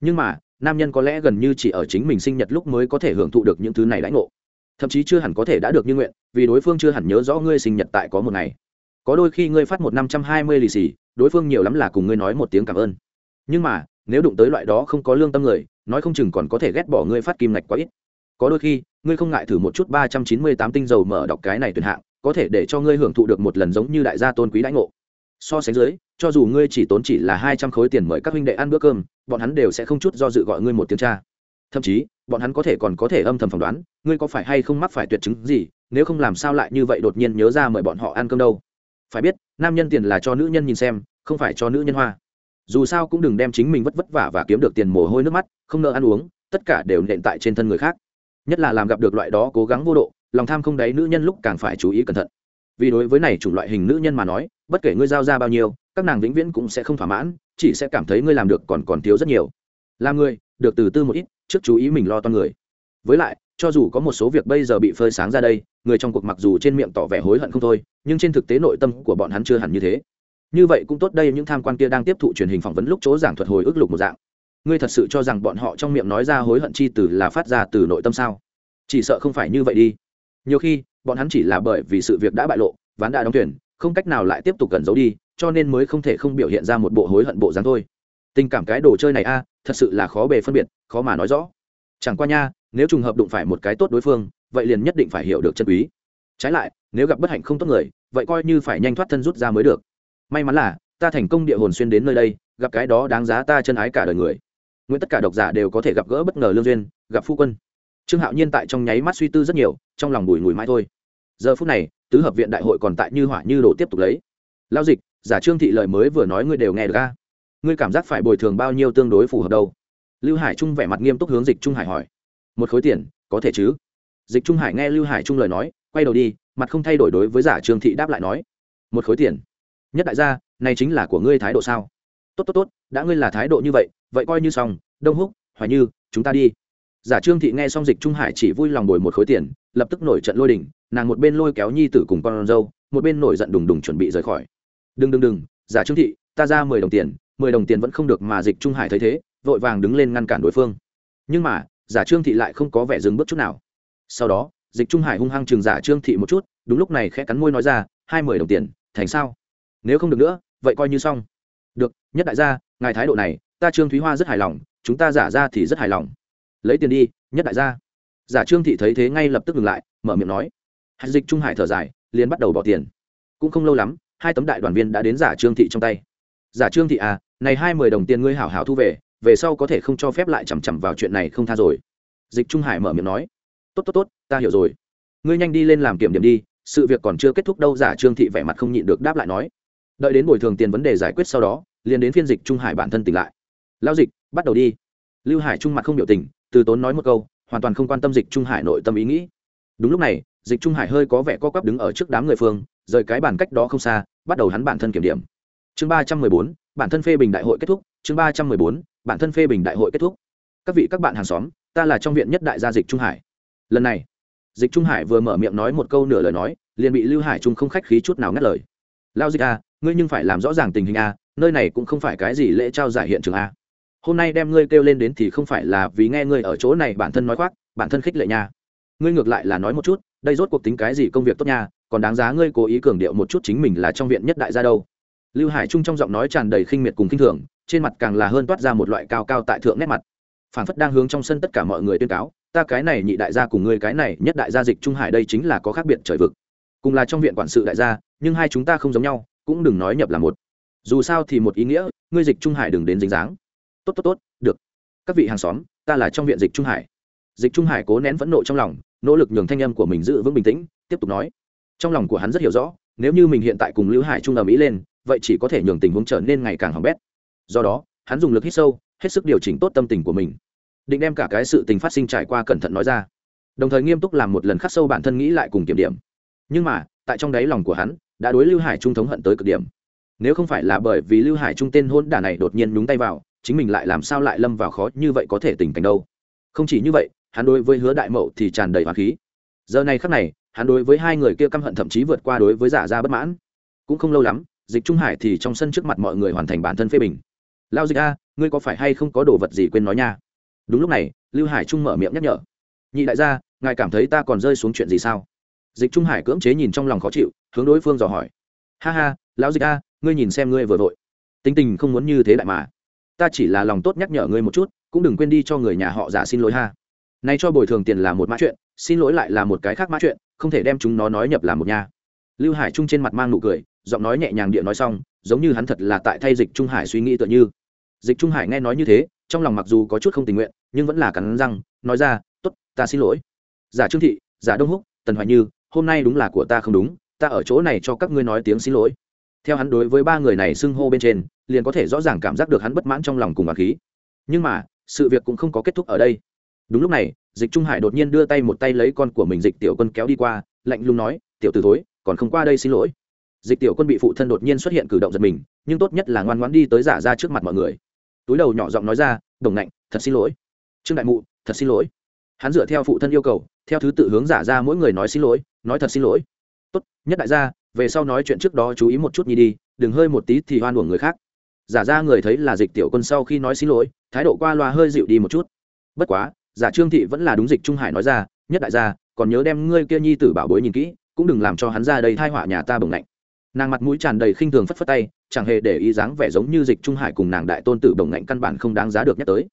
Nhưng mà, nam nhân có lẽ gần như chỉ ở chính mình sinh nhật lúc mới có thể hưởng thụ được những thứ này lãnh ngộ thậm chí chưa hẳn có thể đã được như nguyện, vì đối phương chưa hẳn nhớ rõ ngươi sinh nhật tại có một ngày. Có đôi khi ngươi phát một năm trăm hai mươi lì xì, đối phương nhiều lắm là cùng ngươi nói một tiếng cảm ơn. Nhưng mà, nếu đụng tới loại đó không có lương tâm người, nói không chừng còn có thể ghét bỏ ngươi phát kim ngạch quá ít. Có đôi khi, ngươi không ngại thử một chút ba trăm chín mươi tám tinh dầu mở đọc cái này tuyển hạng, có thể để cho ngươi hưởng thụ được một lần giống như đại gia tôn quý đãi ngộ. So sánh dưới, cho dù ngươi chỉ tốn chỉ là hai trăm khối tiền mời các huynh đệ ăn bữa cơm, bọn hắn đều sẽ không chút do dự gọi ngươi một tiếng cha thậm chí, bọn hắn có thể còn có thể âm thầm phỏng đoán, ngươi có phải hay không mắc phải tuyệt chứng gì, nếu không làm sao lại như vậy đột nhiên nhớ ra mời bọn họ ăn cơm đâu. Phải biết, nam nhân tiền là cho nữ nhân nhìn xem, không phải cho nữ nhân hoa. Dù sao cũng đừng đem chính mình vất vất vả và kiếm được tiền mồ hôi nước mắt, không nợ ăn uống, tất cả đều nện tại trên thân người khác. Nhất là làm gặp được loại đó cố gắng vô độ, lòng tham không đáy nữ nhân lúc càng phải chú ý cẩn thận. Vì đối với này chủng loại hình nữ nhân mà nói, bất kể ngươi giao ra bao nhiêu, các nàng vĩnh viễn cũng sẽ không thỏa mãn, chỉ sẽ cảm thấy ngươi làm được còn còn thiếu rất nhiều. Làm người, được từ tư một ít trước chú ý mình lo toan người. Với lại, cho dù có một số việc bây giờ bị phơi sáng ra đây, người trong cuộc mặc dù trên miệng tỏ vẻ hối hận không thôi, nhưng trên thực tế nội tâm của bọn hắn chưa hẳn như thế. Như vậy cũng tốt đây, những tham quan kia đang tiếp thụ truyền hình phỏng vấn lúc chỗ giảng thuật hồi ức lục một dạng. Ngươi thật sự cho rằng bọn họ trong miệng nói ra hối hận chi từ là phát ra từ nội tâm sao? Chỉ sợ không phải như vậy đi. Nhiều khi, bọn hắn chỉ là bởi vì sự việc đã bại lộ, ván đã đóng tuyển không cách nào lại tiếp tục gần giấu đi, cho nên mới không thể không biểu hiện ra một bộ hối hận bộ dáng thôi tình cảm cái đồ chơi này a, thật sự là khó bề phân biệt, khó mà nói rõ. Chẳng qua nha, nếu trùng hợp đụng phải một cái tốt đối phương, vậy liền nhất định phải hiểu được chân quý. Trái lại, nếu gặp bất hạnh không tốt người, vậy coi như phải nhanh thoát thân rút ra mới được. May mắn là, ta thành công địa hồn xuyên đến nơi đây, gặp cái đó đáng giá ta chân ái cả đời người. Nguyện tất cả độc giả đều có thể gặp gỡ bất ngờ lương duyên, gặp phu quân. Trương hạo nhiên tại trong nháy mắt suy tư rất nhiều, trong lòng bùi ngùi mãi thôi. Giờ phút này, tứ hợp viện đại hội còn tại như hỏa như đồ tiếp tục lấy. Lao dịch, giả trương thị lời mới vừa nói ngươi đều nghe được ca ngươi cảm giác phải bồi thường bao nhiêu tương đối phù hợp đâu? Lưu hải trung vẻ mặt nghiêm túc hướng dịch trung hải hỏi. Một khối tiền, có thể chứ? Dịch trung hải nghe lưu hải trung lời nói, quay đầu đi, mặt không thay đổi đối với giả trương thị đáp lại nói. Một khối tiền. Nhất đại gia, này chính là của ngươi thái độ sao? Tốt tốt tốt, đã ngươi là thái độ như vậy vậy coi như xong, đông húc, hoài như, chúng ta đi. Giả trương thị nghe xong dịch trung hải chỉ vui lòng đổi một khối tiền, lập tức nổi trận lôi đình, nàng một bên lôi kéo nhi tử cùng con dâu, một bên nổi giận đùng đùng chuẩn bị rời khỏi. Đừng đừng đừng, giả trương thị, ta ra mười đồng tiền mười đồng tiền vẫn không được mà dịch trung hải thấy thế, vội vàng đứng lên ngăn cản đối phương. Nhưng mà, giả trương thị lại không có vẻ dừng bước chút nào. Sau đó, dịch trung hải hung hăng chừng giả trương thị một chút, đúng lúc này khẽ cắn môi nói ra, hai mười đồng tiền, thành sao? Nếu không được nữa, vậy coi như xong. Được, nhất đại gia, ngài thái độ này, ta trương thúy hoa rất hài lòng, chúng ta giả ra thì rất hài lòng. Lấy tiền đi, nhất đại gia. Giả trương thị thấy thế ngay lập tức ngừng lại, mở miệng nói. Hạt dịch trung hải thở dài, liền bắt đầu bỏ tiền. Cũng không lâu lắm, hai tấm đại đoàn viên đã đến giả trương thị trong tay giả trương thị à này hai mươi đồng tiền ngươi hảo hảo thu về về sau có thể không cho phép lại chằm chằm vào chuyện này không tha rồi. Dịch trung hải mở miệng nói. Tốt tốt tốt, ta hiểu rồi. Ngươi nhanh đi lên làm kiểm điểm đi, sự việc còn chưa kết thúc đâu, giả trương thị vẻ mặt không nhịn được đáp lại nói. Đợi đến bồi thường tiền vấn đề giải quyết sau đó, liền đến phiên dịch trung hải bản thân tỉnh lại. Lao dịch, bắt đầu đi. Lưu hải trung mặt không biểu tình, từ tốn nói một câu, hoàn toàn không quan tâm dịch trung hải nội tâm ý nghĩ. Đúng lúc này, dịch trung hải hơi có vẻ co quắp đứng ở trước đám người phương, rời cái bàn cách đó không xa, bắt đầu hắn bản thân kiểm điểm chương ba trăm mười bốn, bản thân phê bình đại hội kết thúc. Chương ba trăm mười bốn, bản thân phê bình đại hội kết thúc. Các vị, các bạn hàng xóm, ta là trong viện nhất đại gia dịch trung hải. Lần này, dịch trung hải vừa mở miệng nói một câu nửa lời nói, liền bị lưu hải trung không khách khí chút nào ngắt lời. Lao dịch a ngươi nhưng phải làm rõ ràng tình hình a nơi này cũng không phải cái gì lễ trao giải hiện trường a hôm nay đem ngươi kêu lên đến thì không phải là vì nghe ngươi ở chỗ này bản thân nói khoác, bản thân khích lệ nha. Ngươi ngược lại là nói một chút, đây rốt cuộc tính cái gì công việc tốt nha, còn đáng giá ngươi cố ý cường điệu một chút chính mình là trong viện nhất đại gia đâu lưu hải trung trong giọng nói tràn đầy khinh miệt cùng khinh thường, trên mặt càng là hơn toát ra một loại cao cao tại thượng nét mặt. Phản phất đang hướng trong sân tất cả mọi người tuyên cáo, ta cái này nhị đại gia cùng ngươi cái này nhất đại gia dịch trung hải đây chính là có khác biệt trời vực. Cùng là trong viện quản sự đại gia, nhưng hai chúng ta không giống nhau, cũng đừng nói nhập là một. Dù sao thì một ý nghĩa, ngươi dịch trung hải đừng đến dính dáng. Tốt tốt tốt, được. Các vị hàng xóm, ta là trong viện dịch trung hải. Dịch trung hải cố nén phẫn nộ trong lòng, nỗ lực nhường thanh âm của mình giữ vững bình tĩnh, tiếp tục nói. Trong lòng của hắn rất hiểu rõ, nếu như mình hiện tại cùng lưu hải trung ở mỹ lên vậy chỉ có thể nhường tình huống trở nên ngày càng hỏng bét. Do đó, hắn dùng lực hít sâu, hết sức điều chỉnh tốt tâm tình của mình. Định đem cả cái sự tình phát sinh trải qua cẩn thận nói ra. Đồng thời nghiêm túc làm một lần khắc sâu bản thân nghĩ lại cùng kiểm điểm. Nhưng mà, tại trong đáy lòng của hắn, đã đối lưu hải trung thống hận tới cực điểm. Nếu không phải là bởi vì lưu hải trung tên hôn đả này đột nhiên nhúng tay vào, chính mình lại làm sao lại lâm vào khó như vậy có thể tình cảnh đâu? Không chỉ như vậy, hắn đối với hứa đại mậu thì tràn đầy oán khí. Giờ này khắc này, hắn đối với hai người kia căm hận thậm chí vượt qua đối với giả ra bất mãn. Cũng không lâu lắm dịch trung hải thì trong sân trước mặt mọi người hoàn thành bản thân phê bình. Lao dịch a, ngươi có phải hay không có đồ vật gì quên nói nha? Đúng lúc này, lưu hải trung mở miệng nhắc nhở. Nhị đại gia, ngài cảm thấy ta còn rơi xuống chuyện gì sao? Dịch trung hải cưỡng chế nhìn trong lòng khó chịu, hướng đối phương dò hỏi. Ha ha lão dịch a, ngươi nhìn xem ngươi vừa vội. Tính tình không muốn như thế đại mà. Ta chỉ là lòng tốt nhắc nhở ngươi một chút, cũng đừng quên đi cho người nhà họ giả xin lỗi ha. Nay cho bồi thường tiền là một mã chuyện, xin lỗi lại là một cái khác mã chuyện, không thể đem chúng nó nói nhập là một nhà lưu hải trung trên mặt mang nụ cười giọng nói nhẹ nhàng địa nói xong, giống như hắn thật là tại thay dịch trung hải suy nghĩ tựa như. Dịch trung hải nghe nói như thế, trong lòng mặc dù có chút không tình nguyện, nhưng vẫn là cắn răng, nói ra t ố t ta xin lỗi. Giả trương thị, giả đông húc, tần hoài như, hôm nay đúng là của ta không đúng, ta ở chỗ này cho các ngươi nói tiếng xin lỗi. Theo hắn đối với ba người này xưng hô bên trên, liền có thể rõ ràng cảm giác được hắn bất mãn trong lòng cùng bà khí. Nhưng mà, sự việc cũng không có kết thúc ở đây. Đúng lúc này, dịch trung hải đột nhiên đưa tay một tay lấy con của mình dịch tiểu quân kéo đi qua, lạnh lùng nói, tiểu t ử thối, còn không qua đây xin lỗi dịch tiểu quân bị phụ thân đột nhiên xuất hiện cử động giật mình nhưng tốt nhất là ngoan ngoãn đi tới giả ra trước mặt mọi người. Túi đầu nhỏ giọng nói ra đồng nạnh, thật xin lỗi. Trương đại mụ thật xin lỗi. Hắn dựa theo phụ thân yêu cầu theo thứ tự hướng giả ra mỗi người nói xin lỗi nói thật xin lỗi. Tốt nhất đại gia về sau nói chuyện trước đó chú ý một chút nhi đi đừng hơi một tí thì hoan uổng người khác. Giả ra người thấy là dịch tiểu quân sau khi nói xin lỗi thái độ qua loa hơi dịu đi một chút. Bất quá giả trương thị vẫn là đúng dịch trung hải nói ra nhất đại gia còn nhớ đem ngươi kia nhi tử bảo bối nhìn kỹ cũng đừng làm cho hắn ra đây thai họa nhà ta bồng lạnh nàng mặt mũi tràn đầy khinh thường phất phất tay, chẳng hề để ý dáng vẻ giống như dịch trung hải cùng nàng đại tôn tử đồng ngạnh căn bản không đáng giá được nhắc tới.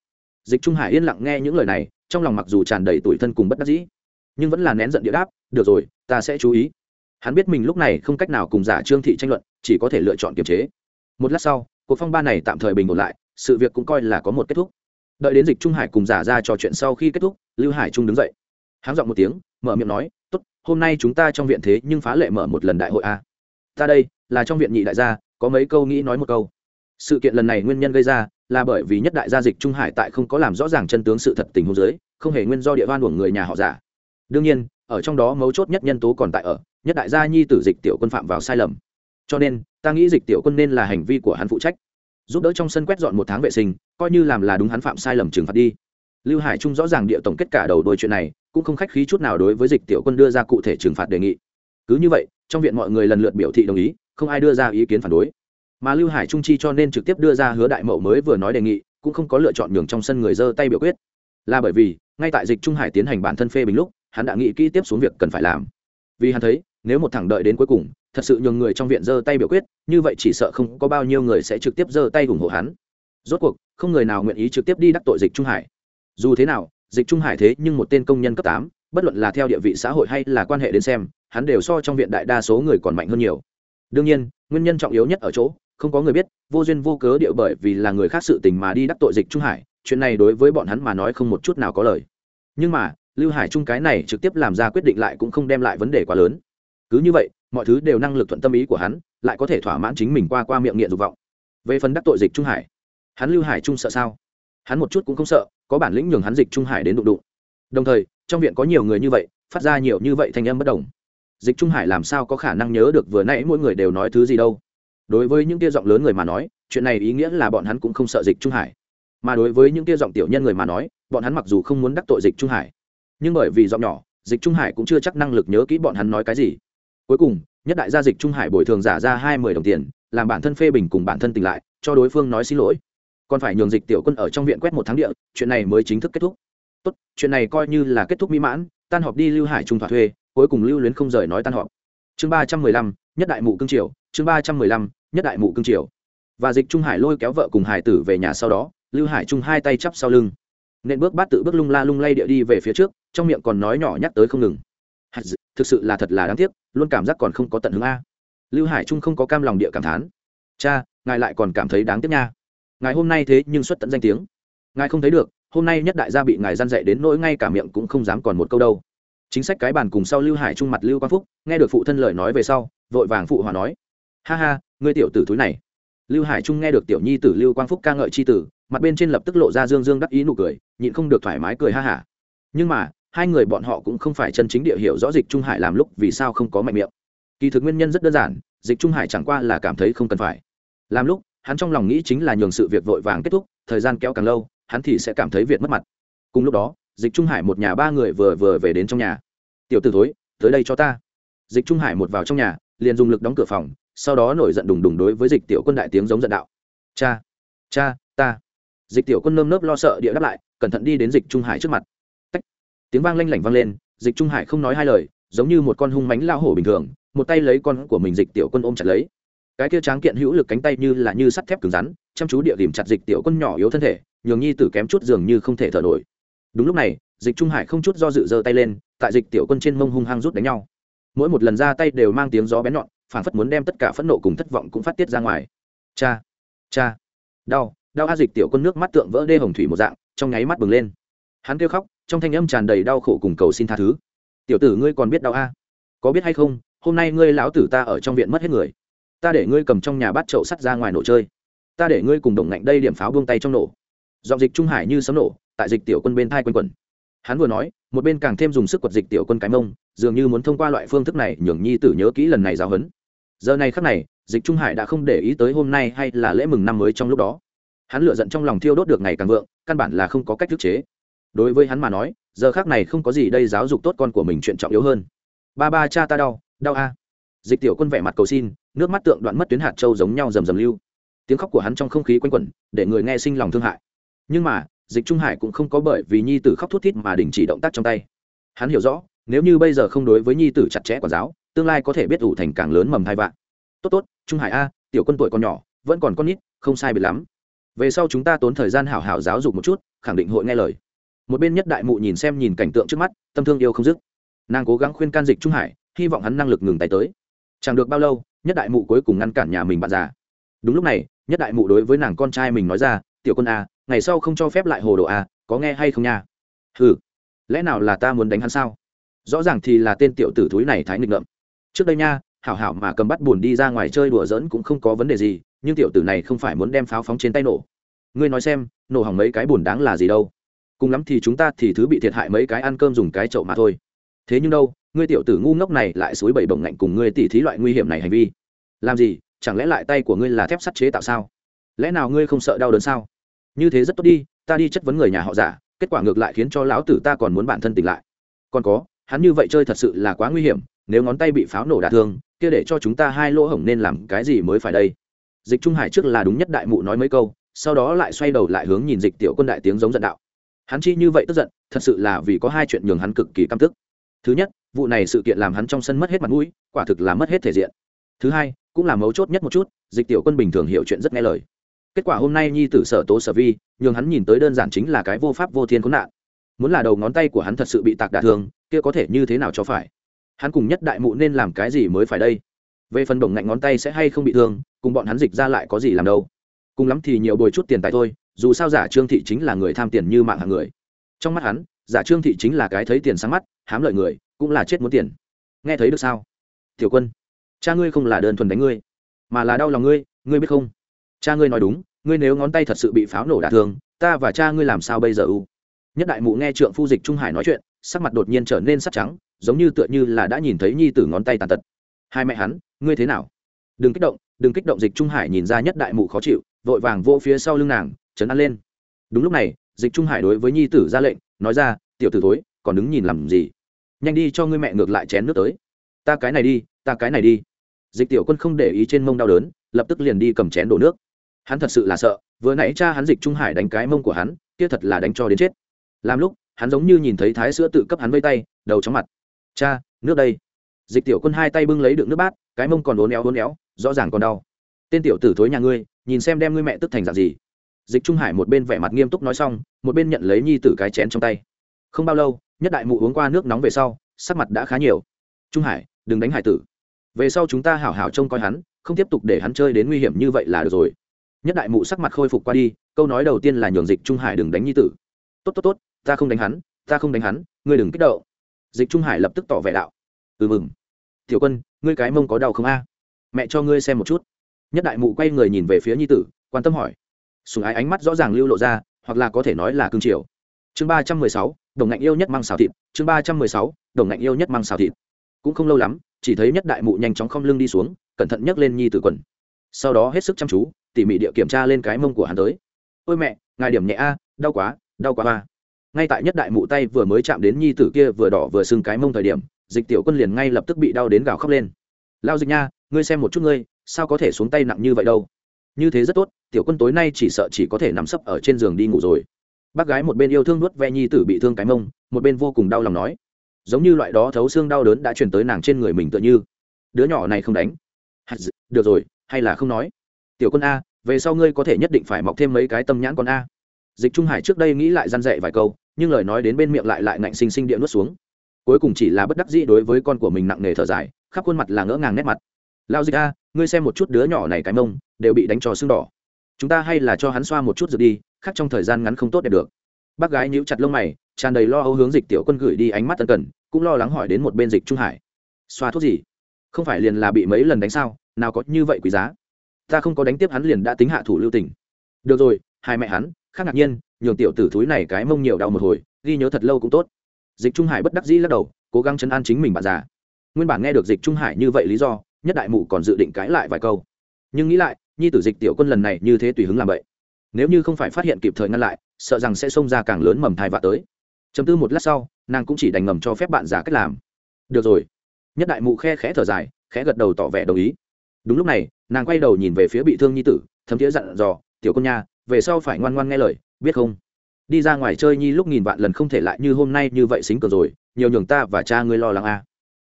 Dịch trung hải yên lặng nghe những lời này, trong lòng mặc dù tràn đầy tủi thân cùng bất đắc dĩ, nhưng vẫn là nén giận địa đáp, được rồi, ta sẽ chú ý. Hắn biết mình lúc này không cách nào cùng giả trương thị tranh luận, chỉ có thể lựa chọn kiềm chế. Một lát sau, cuộc phong ba này tạm thời bình ổn lại, sự việc cũng coi là có một kết thúc. Đợi đến dịch trung hải cùng giả ra trò chuyện sau khi kết thúc, lưu hải trung đứng dậy. Háng giọng một tiếng, mở miệng nói, tốt, hôm nay chúng ta trong viện thế nhưng phá lệ mở một lần đại hội a ta đây là trong viện nhị đại gia, có mấy câu nghĩ nói một câu. Sự kiện lần này nguyên nhân gây ra là bởi vì nhất đại gia dịch trung hải tại không có làm rõ ràng chân tướng sự thật tình huống dưới, không hề nguyên do địa van của người nhà họ giả. Đương nhiên, ở trong đó mấu chốt nhất nhân tố còn tại ở, nhất đại gia nhi tử dịch tiểu quân phạm vào sai lầm. Cho nên, ta nghĩ dịch tiểu quân nên là hành vi của hắn phụ trách. Giúp đỡ trong sân quét dọn một tháng vệ sinh, coi như làm là đúng hắn phạm sai lầm trừng phạt đi. Lưu hải trung rõ ràng địa tổng kết cả đầu đôi chuyện này, cũng không khách khí chút nào đối với dịch tiểu quân đưa ra cụ thể trừng phạt đề nghị. Cứ như vậy trong viện mọi người lần lượt biểu thị đồng ý, không ai đưa ra ý kiến phản đối. Mà lưu hải trung chi cho nên trực tiếp đưa ra hứa đại mậu mới vừa nói đề nghị, cũng không có lựa chọn nhường trong sân người dơ tay biểu quyết. Là bởi vì, ngay tại dịch trung hải tiến hành bản thân phê bình lúc, hắn đã nghĩ kỹ tiếp xuống việc cần phải làm. Vì hắn thấy, nếu một thẳng đợi đến cuối cùng, thật sự nhường người trong viện giơ tay biểu quyết, như vậy chỉ sợ không có bao nhiêu người sẽ trực tiếp giơ tay ủng hộ hắn. Rốt cuộc, không người nào nguyện ý trực tiếp đi đắc tội dịch trung hải. Dù thế nào, dịch trung hải thế nhưng một tên công nhân cấp tám, bất luận là theo địa vị xã hội hay là quan hệ đến xem hắn đều so trong viện đại đa số người còn mạnh hơn nhiều. Đương nhiên, nguyên nhân trọng yếu nhất ở chỗ, không có người biết, vô duyên vô cớ điệu bởi vì là người khác sự tình mà đi đắc tội dịch trung hải, chuyện này đối với bọn hắn mà nói không một chút nào có lời. Nhưng mà, lưu hải trung cái này trực tiếp làm ra quyết định lại cũng không đem lại vấn đề quá lớn. Cứ như vậy, mọi thứ đều năng lực thuận tâm ý của hắn, lại có thể thỏa mãn chính mình qua qua miệng nghiện dục vọng. Về phần đắc tội dịch trung hải, hắn lưu hải trung sợ sao? Hắn một chút cũng không sợ, có bản lĩnh nhường hắn dịch trung hải đến đụng đụng. Đồng thời, trong viện có nhiều người như vậy, phát ra nhiều như vậy thành âm bất đồng dịch trung hải làm sao có khả năng nhớ được vừa nãy mỗi người đều nói thứ gì đâu? Đối với những kia giọng lớn người mà nói, chuyện này ý nghĩa là bọn hắn cũng không sợ dịch trung hải. Mà đối với những kia giọng tiểu nhân người mà nói, bọn hắn mặc dù không muốn đắc tội dịch trung hải, nhưng bởi vì giọng nhỏ, dịch trung hải cũng chưa chắc năng lực nhớ kỹ bọn hắn nói cái gì. Cuối cùng, nhất đại gia dịch trung hải bồi thường giả ra hai mươi đồng tiền, làm bản thân phê bình cùng bản thân tỉnh lại, cho đối phương nói xin lỗi. Còn phải nhường dịch tiểu quân ở trong viện quét một tháng địa, chuyện này mới chính thức kết thúc. Tốt, chuyện này coi như là kết thúc mỹ mãn, tan họp đi lưu hải trung thỏa thuê cuối cùng lưu luyến không rời nói tan họp. Chương ba trăm mười lăm, nhất đại mụ cương triều, chương ba trăm mười lăm, nhất đại mụ cương triều. Và dịch trung hải lôi kéo vợ cùng hải tử về nhà sau đó, lưu hải trung hai tay chắp sau lưng. Nên bước bát tự bước lung la lung lay địa đi về phía trước, trong miệng còn nói nhỏ nhắc tới không ngừng. Thực sự là thật là đáng tiếc, luôn cảm giác còn không có tận hướng a. Lưu hải trung không có cam lòng địa cảm thán. Cha, ngài lại còn cảm thấy đáng tiếc nha. Ngài hôm nay thế nhưng xuất tận danh tiếng. Ngài không thấy được, hôm nay nhất đại gia bị ngài gian dạy đến nỗi ngay cả miệng cũng không dám còn một câu đâu chính sách cái bàn cùng sau lưu hải trung mặt lưu quang phúc, nghe được phụ thân lời nói về sau, vội vàng phụ hòa nói, ha ha, ngươi tiểu tử thúi này. Lưu hải trung nghe được tiểu nhi tử lưu quang phúc ca ngợi c h i tử, mặt bên trên lập tức lộ ra dương dương đắc ý nụ cười, nhịn không được thoải mái cười ha hả. Nhưng mà, hai người bọn họ cũng không phải chân chính địa hiểu rõ dịch trung hải làm lúc vì sao không có mạnh miệng. Kỳ thực nguyên nhân rất đơn giản, dịch trung hải chẳng qua là cảm thấy không cần phải. Làm lúc, hắn trong lòng nghĩ chính là nhường sự việc vội vàng kết thúc, thời gian kéo càng lâu, hắn thì sẽ cảm thấy việc mất mặt. Cùng lúc đó dịch trung hải một nhà ba người vừa vừa về đến trong nhà. Tiểu t ử thối, tới đây cho ta. Dịch trung hải một vào trong nhà, liền dùng lực đóng cửa phòng, sau đó nổi giận đùng đùng đối với dịch tiểu quân đại tiếng giống giận đạo. Cha cha, ta. Dịch tiểu quân nơm nớp lo sợ địa đáp lại, cẩn thận đi đến dịch trung hải trước mặt. Tách. tiếng vang lanh lảnh vang lên, dịch trung hải không nói hai lời, giống như một con hung mánh lao hổ bình thường, một tay lấy con của mình dịch tiểu quân ôm chặt lấy. Cái kia tráng kiện hữu lực cánh tay như là như sắt thép cứng rắn, chăm chú địa điểm chặt dịch tiểu quân nhỏ yếu thân thể, nhường nhi tử kém chút dường như không thể thở nổi đúng lúc này, dịch trung hải không chút do dự giơ tay lên, tại dịch tiểu quân trên mông hung hăng rút đánh nhau. Mỗi một lần ra tay đều mang tiếng gió bén nhọn phản phất muốn đem tất cả phẫn nộ cùng thất vọng cũng phát tiết ra ngoài. Cha cha. Đau đau a dịch tiểu quân nước mắt tượng vỡ đê hồng thủy một dạng, trong nháy mắt bừng lên. Hắn kêu khóc, trong thanh âm tràn đầy đau khổ cùng cầu xin tha thứ. Tiểu tử ngươi còn biết đau a? Có biết hay không, hôm nay ngươi lão tử ta ở trong viện mất hết người. Ta để ngươi cầm trong nhà bát chậu sắt ra ngoài nổ chơi. Ta để ngươi cùng đồng ngạnh đây điểm pháo buông tay trong nổ dọn dịch trung hải như sấm nổ, tại dịch tiểu quân bên thai quanh quẩn. Hắn vừa nói, một bên càng thêm dùng sức quật dịch tiểu quân cái mông, dường như muốn thông qua loại phương thức này nhường nhi tử nhớ kỹ lần này giáo huấn. Giờ này khắc này, dịch trung hải đã không để ý tới hôm nay hay là lễ mừng năm mới trong lúc đó. Hắn lựa giận trong lòng thiêu đốt được ngày càng vượng, căn bản là không có cách thức chế. Đối với hắn mà nói, giờ khác này không có gì đây giáo dục tốt con của mình chuyện trọng yếu hơn. Ba ba cha ta đau đau a. Dịch tiểu quân vẻ mặt cầu xin, nước mắt tượng đoạn mất tuyến hạt châu giống nhau rầm rầm lưu. Tiếng khóc của hắn trong không khí quanh quẩn, để người nghe sinh lòng thương hại nhưng mà, dịch trung hải cũng không có bởi vì nhi tử khóc thút thít mà đình chỉ động tác trong tay. Hắn hiểu rõ, nếu như bây giờ không đối với nhi tử chặt chẽ quản giáo, tương lai có thể biết ủ thành càng lớn mầm thai vạn. Tốt tốt, trung hải a, tiểu quân tuổi còn nhỏ, vẫn còn con nít, không sai biệt lắm. Về sau chúng ta tốn thời gian hảo hảo giáo dục một chút, khẳng định hội nghe lời. Một bên nhất đại mụ nhìn xem nhìn cảnh tượng trước mắt, tâm thương yêu không dứt. Nàng cố gắng khuyên can dịch trung hải, hy vọng hắn năng lực ngừng tay tới. Chẳng được bao lâu, nhất đại mụ cuối cùng ngăn cản nhà mình bạn già. Đúng lúc này, nhất đại mụ đối với nàng con trai mình nói ra, tiểu quân a ngày sau không cho phép lại hồ đồ à? có nghe hay không nha? Hừ, lẽ nào là ta muốn đánh hắn sao? Rõ ràng thì là tên tiểu tử thúi này thái nghịch ngợm. Trước đây nha, hảo hảo mà cầm bắt buồn đi ra ngoài chơi đùa giỡn cũng không có vấn đề gì, nhưng tiểu tử này không phải muốn đem pháo phóng trên tay nổ. Ngươi nói xem, nổ hỏng mấy cái buồn đáng là gì đâu? Cùng lắm thì chúng ta thì thứ bị thiệt hại mấy cái ăn cơm dùng cái chậu mà thôi. Thế nhưng đâu, ngươi tiểu tử ngu ngốc này lại suối bảy bổng ngạnh cùng ngươi tỉ thí loại nguy hiểm này hành vi. Làm gì, chẳng lẽ lại tay của ngươi là thép sắt chế tạo sao? Lẽ nào ngươi không sợ đau đớn sao? Như thế rất tốt đi, ta đi chất vấn người nhà họ giả, kết quả ngược lại khiến cho lão tử ta còn muốn bản thân tỉnh lại. Còn có, hắn như vậy chơi thật sự là quá nguy hiểm, nếu ngón tay bị pháo nổ đả thương, kia để cho chúng ta hai lỗ hổng nên làm cái gì mới phải đây? Dịch trung hải trước là đúng nhất đại mụ nói mấy câu, sau đó lại xoay đầu lại hướng nhìn dịch tiểu quân đại tiếng giống giận đạo. Hắn chi như vậy tức giận, thật sự là vì có hai chuyện nhường hắn cực kỳ căm tức. Thứ nhất, vụ này sự kiện làm hắn trong sân mất hết mặt mũi, quả thực là mất hết thể diện. Thứ hai, cũng là mấu chốt nhất một chút, dịch tiểu quân bình thường hiểu chuyện rất nghe lời kết quả hôm nay nhi tử sở tố sở vi, nhường hắn nhìn tới đơn giản chính là cái vô pháp vô thiên khốn nạn. Muốn là đầu ngón tay của hắn thật sự bị tạc đả thương, kia có thể như thế nào cho phải? Hắn cùng nhất đại mụ nên làm cái gì mới phải đây? Về phần đồng ngạnh ngón tay sẽ hay không bị thương, cùng bọn hắn dịch ra lại có gì làm đâu? Cùng lắm thì nhiều bồi chút tiền tài thôi, dù sao giả trương thị chính là người tham tiền như mạng hàng người. Trong mắt hắn, giả trương thị chính là cái thấy tiền sáng mắt, hám lợi người, cũng là chết muốn tiền. Nghe thấy được sao? Tiểu quân, cha ngươi không là đơn thuần đánh ngươi, mà là đau lòng ngươi ngươi biết không? Cha ngươi nói đúng ngươi nếu ngón tay thật sự bị pháo nổ đả thương, ta và cha ngươi làm sao bây giờ u? Nhất đại mụ nghe trượng phu dịch trung hải nói chuyện, sắc mặt đột nhiên trở nên sắc trắng, giống như tựa như là đã nhìn thấy nhi tử ngón tay tàn tật. Hai mẹ hắn, ngươi thế nào? Đừng kích động, đừng kích động dịch trung hải nhìn ra nhất đại mụ khó chịu, vội vàng vô phía sau lưng nàng chấn an lên. Đúng lúc này, dịch trung hải đối với nhi tử ra lệnh, nói ra, tiểu tử thối, còn đứng nhìn làm gì? Nhanh đi cho ngươi mẹ ngược lại chén nước tới. Ta cái này đi, ta cái này đi. Dịch tiểu quân không để ý trên mông đau đớn, lập tức liền đi cầm chén đổ nước hắn thật sự là sợ, vừa nãy cha hắn dịch trung hải đánh cái mông của hắn, kia thật là đánh cho đến chết. Làm lúc, hắn giống như nhìn thấy thái sữa tự cấp hắn vây tay, đầu chóng mặt. Cha, nước đây. Dịch tiểu quân hai tay bưng lấy đựng nước bát, cái mông còn uốn éo uốn éo, rõ ràng còn đau. Tên tiểu tử thối nhà ngươi, nhìn xem đem ngươi mẹ tức thành dạng gì. Dịch trung hải một bên vẻ mặt nghiêm túc nói xong, một bên nhận lấy nhi tử cái chén trong tay. Không bao lâu, nhất đại mụ uống qua nước nóng về sau, sắc mặt đã khá nhiều. Trung hải, đừng đánh hải tử. Về sau chúng ta hảo hảo trông coi hắn, không tiếp tục để hắn chơi đến nguy hiểm như vậy là được rồi nhất đại mụ sắc mặt khôi phục qua đi, câu nói đầu tiên là nhường dịch trung hải đừng đánh nhi tử. Tốt tốt tốt, ta không đánh hắn, ta không đánh hắn, ngươi đừng kích động. Dịch trung hải lập tức tỏ vẻ đạo. Ừ mừng. Tiểu quân, ngươi cái mông có đau không a? Mẹ cho ngươi xem một chút. Nhất đại mụ quay người nhìn về phía nhi tử, quan tâm hỏi. Sùng ái ánh mắt rõ ràng lưu lộ ra, hoặc là có thể nói là cương triều. Chương ba trăm mười sáu, đồng ngạnh yêu nhất mang xào thịt. Chương ba trăm mười sáu, đồng ngạnh yêu nhất mang xào thịt. Cũng không lâu lắm, chỉ thấy nhất đại mụ nhanh chóng không lưng đi xuống, cẩn thận nhấc lên nhi tử quần sau đó hết sức chăm chú, tỉ mỉ địa kiểm tra lên cái mông của hắn tới. Ôi mẹ, ngài điểm nhẹ a, đau quá đau quá ba ngay tại nhất đại mụ tay vừa mới chạm đến nhi tử kia vừa đỏ vừa sưng cái mông thời điểm, dịch tiểu quân liền ngay lập tức bị đau đến gào khóc lên. Lao dịch nha, ngươi xem một chút ngươi, sao có thể xuống tay nặng như vậy đâu? Như thế rất tốt, tiểu quân tối nay chỉ sợ chỉ có thể nằm sấp ở trên giường đi ngủ rồi. Bác gái một bên yêu thương nuốt ve nhi tử bị thương cái mông, một bên vô cùng đau lòng nói, giống như loại đó thấu xương đau đớn đã truyền tới nàng trên người mình tựa như. Đứa nhỏ này không đánh. Được rồi hay là không nói? Tiểu quân a, về sau ngươi có thể nhất định phải mọc thêm mấy cái tâm nhãn con a. Dịch trung hải trước đây nghĩ lại răn dạy vài câu, nhưng lời nói đến bên miệng lại lại ngạnh xinh xinh địa nuốt xuống. Cuối cùng chỉ là bất đắc dĩ đối với con của mình nặng nề thở dài, khắp khuôn mặt là ngỡ ngàng nét mặt. Lao dịch a, ngươi xem một chút đứa nhỏ này cái mông, đều bị đánh cho sưng đỏ. Chúng ta hay là cho hắn xoa một chút rồi đi khác trong thời gian ngắn không tốt đẹp được. Bác gái nhíu chặt lông mày, tràn đầy lo âu hướng dịch tiểu quân gửi đi ánh mắt tân cần, cũng lo lắng hỏi đến một bên dịch trung hải. Xoa thuốc gì? Không phải liền là bị mấy lần đánh sao? Nào có như vậy quý giá? Ta không có đánh tiếp hắn liền đã tính hạ thủ lưu tình. Được rồi, hai mẹ hắn, khác ngạc nhiên, nhường tiểu tử thúi này cái mông nhiều đau một hồi, ghi nhớ thật lâu cũng tốt. Dịch trung hải bất đắc dĩ lắc đầu, cố gắng chấn an chính mình bạn già. Nguyên bản nghe được dịch trung hải như vậy lý do, nhất đại mụ còn dự định cãi lại vài câu. Nhưng nghĩ lại, nhi tử dịch tiểu quân lần này như thế tùy hứng làm vậy. Nếu như không phải phát hiện kịp thời ngăn lại, sợ rằng sẽ xông ra càng lớn mầm thai vạ tới. Chấm tư một lát sau, nàng cũng chỉ đành ngầm cho phép bạn già cách làm. Được rồi. Nhất đại mụ khe khẽ thở dài, khẽ gật đầu tỏ vẻ đồng ý đúng lúc này, nàng quay đầu nhìn về phía bị thương nhi tử, thấm thiế dặn dò, tiểu con nha, về sau phải ngoan ngoan nghe lời, biết không? Đi ra ngoài chơi nhi lúc nghìn vạn lần không thể lại như hôm nay như vậy xính cờ rồi, nhiều nhường ta và cha ngươi lo lắng à.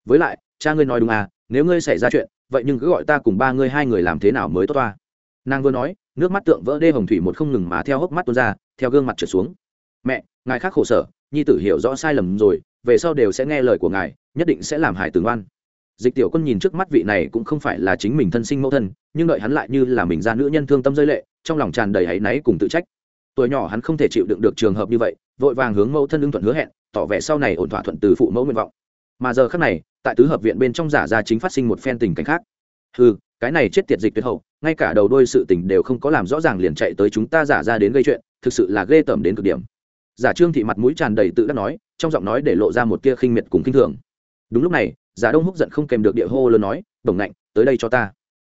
với lại, cha ngươi nói đúng à nếu ngươi xảy ra chuyện, vậy nhưng cứ gọi ta cùng ba ngươi hai người làm thế nào mới tốt toa? Nàng vừa nói, nước mắt tượng vỡ đê hồng thủy một không ngừng mà theo hốc mắt tuôn ra, theo gương mặt trượt xuống. Mẹ, ngài khác khổ sở, nhi tử hiểu rõ sai lầm rồi, về sau đều sẽ nghe lời của ngài, nhất định sẽ làm hải tử ngoan dịch tiểu quân nhìn trước mắt vị này cũng không phải là chính mình thân sinh mẫu thân, nhưng đợi hắn lại như là mình ra nữ nhân thương tâm rơi lệ, trong lòng tràn đầy áy náy cùng tự trách. Tuổi nhỏ hắn không thể chịu đựng được trường hợp như vậy, vội vàng hướng mẫu thân ưng thuận hứa hẹn, tỏ vẻ sau này ổn thỏa thuận từ phụ mẫu nguyện vọng. Mà giờ khác này, tại tứ hợp viện bên trong giả ra chính phát sinh một phen tình cảnh khác. Ừ cái này chết tiệt dịch tuyệt hậu, ngay cả đầu đôi sự tình đều không có làm rõ ràng liền chạy tới chúng ta giả ra đến gây chuyện, thực sự là ghê tởm đến cực điểm. Giả trương thị mặt mũi tràn đầy tự đắc nói, trong giọng nói để lộ ra một tia khinh miệt cùng khinh thường. Đúng lúc này giả đông húc giận không kèm được địa hô lớn nói, đồng ngạnh, tới đây cho ta.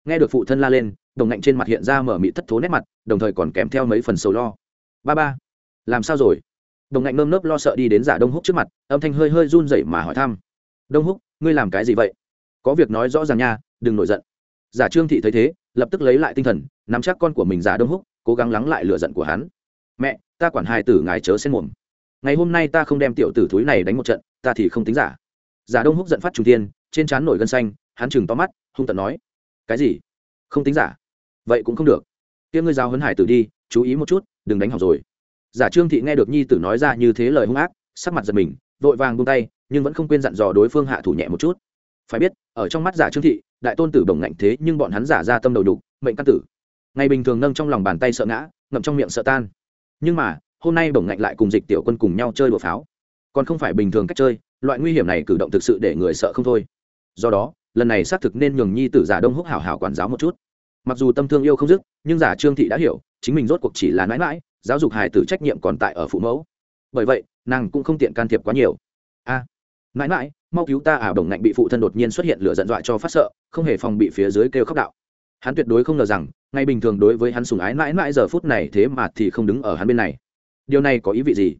Nghe được phụ thân la lên, đồng ngạnh trên mặt hiện ra mở mị thất thố nét mặt, đồng thời còn kèm theo mấy phần sầu lo. Ba ba, làm sao rồi? Đồng ngạnh nơm nớp lo sợ đi đến giả đông húc trước mặt, âm thanh hơi hơi run rẩy mà hỏi thăm. Đông húc, ngươi làm cái gì vậy? Có việc nói rõ ràng nha, đừng nổi giận. Giả trương thị thấy thế, lập tức lấy lại tinh thần, nắm chắc con của mình giả đông húc, cố gắng lắng lại lửa giận của hắn. Mẹ, ta quản hai tử ngài chớ xen mồm. Ngày hôm nay ta không đem tiểu tử thúi này đánh một trận, ta thì không tính giả giả đông húc giận phát trung tiên trên trán nổi gân xanh, hắn chừng to mắt, hung tận nói, cái gì? Không tính giả? Vậy cũng không được. Kia ngươi giao hấn hải tử đi, chú ý một chút, đừng đánh học rồi. Giả trương thị nghe được nhi tử nói ra như thế lời hung ác, sắc mặt giật mình, vội vàng buông tay, nhưng vẫn không quên dặn dò đối phương hạ thủ nhẹ một chút. Phải biết, ở trong mắt giả trương thị, đại tôn tử đồng ngạnh thế nhưng bọn hắn giả ra tâm đầu đục, mệnh căn tử. Ngày bình thường nâng trong lòng bàn tay sợ ngã, ngậm trong miệng sợ tan. Nhưng mà, hôm nay đồng ngạnh lại cùng dịch tiểu quân cùng nhau chơi đùa pháo. Còn không phải bình thường cách chơi loại nguy hiểm này cử động thực sự để người sợ không thôi. Do đó lần này xác thực nên nhường nhi tử giả đông húc hảo hảo quản giáo một chút. Mặc dù tâm thương yêu không dứt nhưng giả trương thị đã hiểu chính mình rốt cuộc chỉ là mãi mãi giáo dục hài tử trách nhiệm còn tại ở phụ mẫu. Bởi vậy nàng cũng không tiện can thiệp quá nhiều. A à, mãi mãi mau cứu ta à đồng ngạnh bị phụ thân đột nhiên xuất hiện lửa giận dọa cho phát sợ không hề phòng bị phía dưới kêu khóc đạo. Hắn tuyệt đối không ngờ rằng ngay bình thường đối với hắn sùng ái mãi mãi giờ phút này thế mà thì không đứng ở hắn bên này. Điều này có ý vị gì?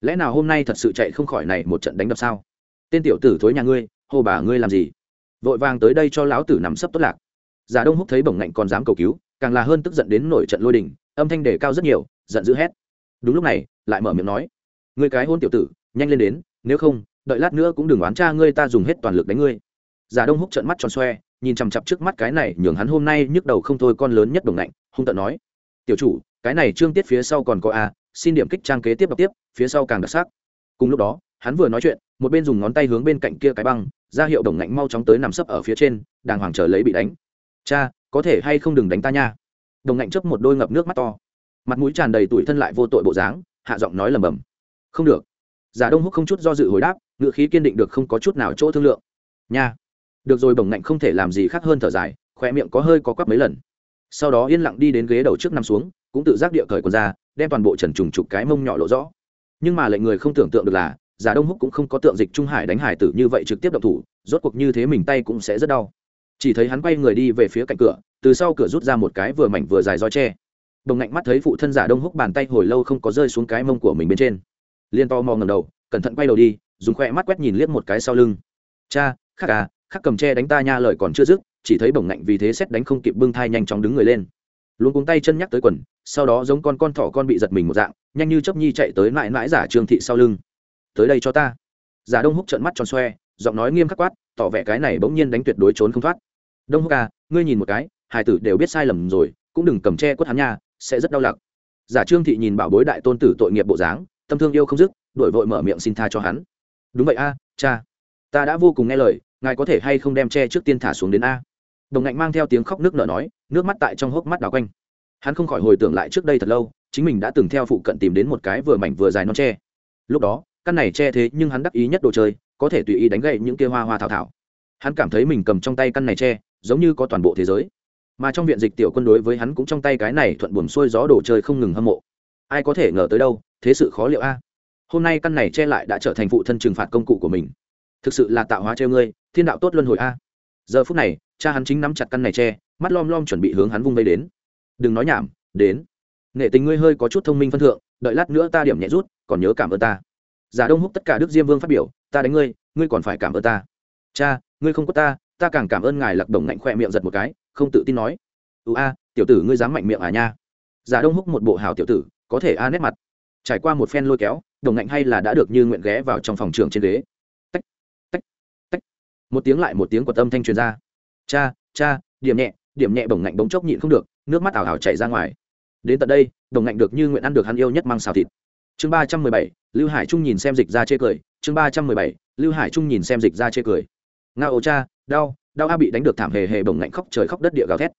Lẽ nào hôm nay thật sự chạy không khỏi này một trận đánh đập sao? Tên tiểu tử thối nhà ngươi hồ bà ngươi làm gì? Vội vàng tới đây cho lão tử nằm sấp tốt lạc. Giả đông húc thấy bổng ngạnh còn dám cầu cứu, càng là hơn tức giận đến nổi trận lôi đình, âm thanh đề cao rất nhiều, giận dữ hét. Đúng lúc này, lại mở miệng nói, ngươi cái hôn tiểu tử, nhanh lên đến, nếu không, đợi lát nữa cũng đừng oán cha ngươi ta dùng hết toàn lực đánh ngươi. Giả đông húc trợn mắt tròn xoe, nhìn chằm chặp trước mắt cái này nhường hắn hôm nay nhức đầu không thôi con lớn nhất đồng ngạnh, hung tận nói, tiểu chủ, cái này trương tiết phía sau còn có a, xin điểm kích trang kế tiếp đọc tiếp, phía sau càng đặc sắc. Cùng lúc đó hắn vừa nói chuyện, một bên dùng ngón tay hướng bên cạnh kia cái băng, ra hiệu đồng ngạnh mau chóng tới nằm sấp ở phía trên, đàng hoàng chờ lấy bị đánh. Cha, có thể hay không đừng đánh ta nha? Đồng ngạnh chấp một đôi ngập nước mắt to. Mặt mũi tràn đầy tủi thân lại vô tội bộ dáng, hạ giọng nói lầm bầm không được. Giả đông húc không chút do dự hồi đáp, ngựa khí kiên định được không có chút nào chỗ thương lượng. Nha. Được rồi bồng ngạnh không thể làm gì khác hơn thở dài khoe miệng có hơi có quắp mấy lần. Sau đó yên lặng đi đến ghế đầu trước nằm xuống, cũng tự giác địa cởi quần ra, đem toàn bộ trần trùng trục cái mông nhỏ lộ rõ. Nhưng mà lệnh người không tưởng tượng được là giả đông húc cũng không có tượng dịch trung hải đánh hải tử như vậy trực tiếp động thủ, rốt cuộc như thế mình tay cũng sẽ rất đau. Chỉ thấy hắn quay người đi về phía cạnh cửa, từ sau cửa rút ra một cái vừa mảnh vừa dài roi tre. Đồng ngạnh mắt thấy phụ thân giả đông húc bàn tay hồi lâu không có rơi xuống cái mông của mình bên trên. Liên to mò ngầm đầu, cẩn thận quay đầu đi, dùng khoe mắt quét nhìn liếc một cái sau lưng. Cha, khắc à khắc cầm tre đánh ta nha, lời còn chưa dứt, chỉ thấy bổng ngạnh vì thế xét đánh không kịp bưng thai nhanh chóng đứng người lên. Luôn cuống tay chân nhắc tới quần, sau đó giống con con thỏ con bị giật mình một dạng, nhanh như chốc nhi chạy tới mãi mãi giả trương thị sau lưng tới đây cho ta. Giả đông húc trợn mắt tròn xoe, giọng nói nghiêm khắc quát, tỏ vẻ cái này bỗng nhiên đánh tuyệt đối trốn không thoát. Đông húc à ngươi nhìn một cái hải tử đều biết sai lầm rồi, cũng đừng cầm tre quất hắn nha, sẽ rất đau lặc giả trương thị nhìn bảo bối đại tôn tử tội nghiệp bộ dáng, tâm thương yêu không dứt đổi vội mở miệng xin tha cho hắn. Đúng vậy a, cha, ta đã vô cùng nghe lời, ngài có thể hay không đem tre trước tiên thả xuống đến a? Đồng ngạnh mang theo tiếng khóc nước nở nói, nước mắt tại trong hốc mắt đào quanh. Hắn không khỏi hồi tưởng lại trước đây thật lâu, chính mình đã từng theo phụ cận tìm đến một cái vừa mảnh vừa dài non tre. Lúc đó căn này che thế nhưng hắn đắc ý nhất đồ chơi, có thể tùy ý đánh gậy những kia hoa hoa thảo thảo. Hắn cảm thấy mình cầm trong tay căn này tre giống như có toàn bộ thế giới. Mà trong viện dịch tiểu quân đối với hắn cũng trong tay cái này thuận buồm xuôi gió đồ chơi không ngừng hâm mộ. Ai có thể ngờ tới đâu, thế sự khó liệu a. Hôm nay căn này che lại đã trở thành phụ thân trừng phạt công cụ của mình. Thực sự là tạo hóa treo ngươi, thiên đạo tốt luân hồi a. Giờ phút này, cha hắn chính nắm chặt căn này che, mắt lom lom chuẩn bị hướng hắn vung vây đến. Đừng nói nhảm, đến. Nghệ tình ngươi hơi có chút thông minh phân thượng, đợi lát nữa ta điểm nhẹ rút, còn nhớ cảm ơn ta giả đông húc tất cả đức diêm vương phát biểu, ta đánh ngươi ngươi còn phải cảm ơn ta. Cha, ngươi không có ta ta càng cảm ơn ngài lạc đồng ngạnh khoe miệng giật một cái, không tự tin nói. Ưu a, tiểu tử ngươi dám mạnh miệng à nha? Giả đông húc một bộ hào tiểu tử, có thể a nét mặt. Trải qua một phen lôi kéo, đồng ngạnh hay là đã được như nguyện ghé vào trong phòng trường trên ghế. Tách tách tách. Một tiếng lại một tiếng của tâm thanh truyền ra. Cha cha, điểm nhẹ điểm nhẹ. Đồng ngạnh bỗng chốc nhịn không được, nước mắt ảo ảo chảy ra ngoài. Đến tận đây, đồng ngạnh được như nguyện ăn được hắn yêu nhất mang xào thịt chương ba trăm mười bảy, lưu hải trung nhìn xem dịch ra chê cười. Chương ba trăm mười bảy, lưu hải trung nhìn xem dịch ra chê cười. Nga ô cha, đau đau a bị đánh được thảm hề hề bồng ngạnh khóc trời khóc đất địa gào thét.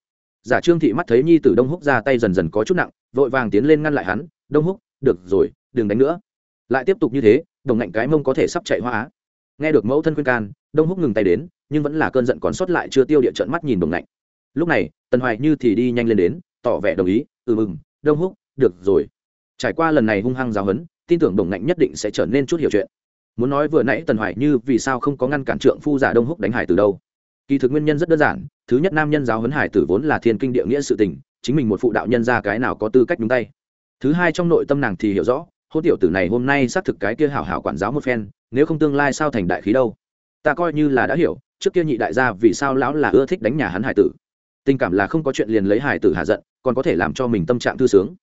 Giả trương thị mắt thấy nhi tử đông húc ra tay dần dần có chút nặng, vội vàng tiến lên ngăn lại hắn. Đông húc, được rồi, đừng đánh nữa. Lại tiếp tục như thế đồng ngạnh cái mông có thể sắp chạy hoa á. Nghe được mẫu thân khuyên can, đông húc ngừng tay đến, nhưng vẫn là cơn giận còn sót lại chưa tiêu địa trận mắt nhìn đồng ngạnh. Lúc này, tần hoài như thì đi nhanh lên đến, tỏ vẻ đồng ý ừ mừng, đông húc, được rồi trải qua lần này hung hăng giáo hấn tin tưởng đồng ngạnh nhất định sẽ trở nên chút hiểu chuyện. Muốn nói vừa nãy tần hoài như vì sao không có ngăn cản trượng phu giả đông húc đánh hải từ đâu? Kỳ thực nguyên nhân rất đơn giản, thứ nhất nam nhân giáo huấn hải tử vốn là thiên kinh địa nghĩa sự tình, chính mình một phụ đạo nhân ra cái nào có tư cách đúng tay. Thứ hai trong nội tâm nàng thì hiểu rõ, hôn tiểu tử này hôm nay xác thực cái kia hảo hảo quản giáo một phen, nếu không tương lai sao thành đại khí đâu? Ta coi như là đã hiểu, trước kia nhị đại gia vì sao lão là ưa thích đánh nhà hắn hải tử. Tình cảm là không có chuyện liền lấy hải tử hạ giận, còn có thể làm cho mình tâm trạng thư sướng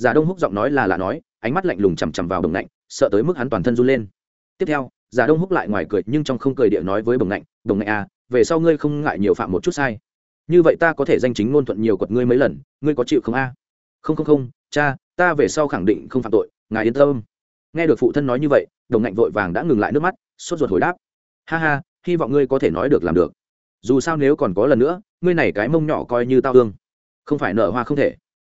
giả đông húc giọng nói là lạ nói, ánh mắt lạnh lùng chằm chằm vào bồng lạnh sợ tới mức hắn toàn thân run lên. Tiếp theo, giả đông húc lại ngoài cười, nhưng trong không cười địa nói với bồng lạnh bồng lạnh à về sau ngươi không ngại nhiều phạm một chút sai. Như vậy ta có thể danh chính ngôn thuận nhiều quật ngươi mấy lần, ngươi có chịu không a? Không không không, cha, ta về sau khẳng định không phạm tội, ngài yên tâm. Nghe được phụ thân nói như vậy đồng ngạnh vội vàng đã ngừng lại nước mắt, sốt ruột hồi đáp, ha ha, hy vọng ngươi có thể nói được làm được. Dù sao nếu còn có lần nữa, ngươi này cái mông nhỏ coi như tao thương, không phải nở hoa không thể.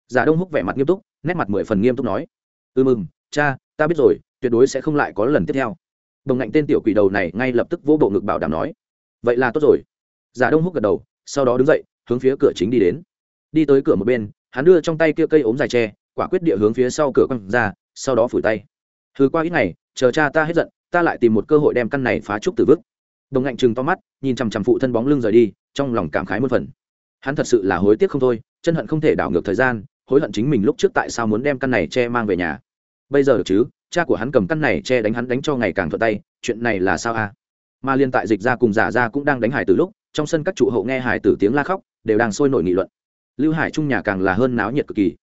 Giả đông húc vẻ mặt nghiêm túc nét mặt mười phần nghiêm túc nói. Ừ mừng, cha, ta biết rồi, tuyệt đối sẽ không lại có lần tiếp theo. Đồng ngạnh tên tiểu quỷ đầu này ngay lập tức vỗ bộ ngực bảo đảm nói. Vậy là tốt rồi. Giả đông húc gật đầu, sau đó đứng dậy, hướng phía cửa chính đi đến. Đi tới cửa một bên, hắn đưa trong tay kia cây ốm dài tre, quả quyết địa hướng phía sau cửa quăng ra, sau đó phủi tay. Thứ qua ít ngày, chờ cha ta hết giận, ta lại tìm một cơ hội đem căn này phá trúc từ vức đồng ngạnh chừng to mắt, nhìn chằm chằm phụ thân bóng lưng rời đi, trong lòng cảm khái một phần. Hắn thật sự là hối tiếc không thôi, chân hận không thể đảo ngược thời gian hối hận chính mình lúc trước tại sao muốn đem căn này che mang về nhà. Bây giờ được chứ, cha của hắn cầm căn này che đánh hắn đánh cho ngày càng thuận tay, chuyện này là sao a? Mà liên tại dịch ra cùng giả ra cũng đang đánh hải từ lúc, trong sân các trụ hậu nghe hải tử tiếng la khóc, đều đang sôi nổi nghị luận. Lưu hải trung nhà càng là hơn náo nhiệt cực kỳ.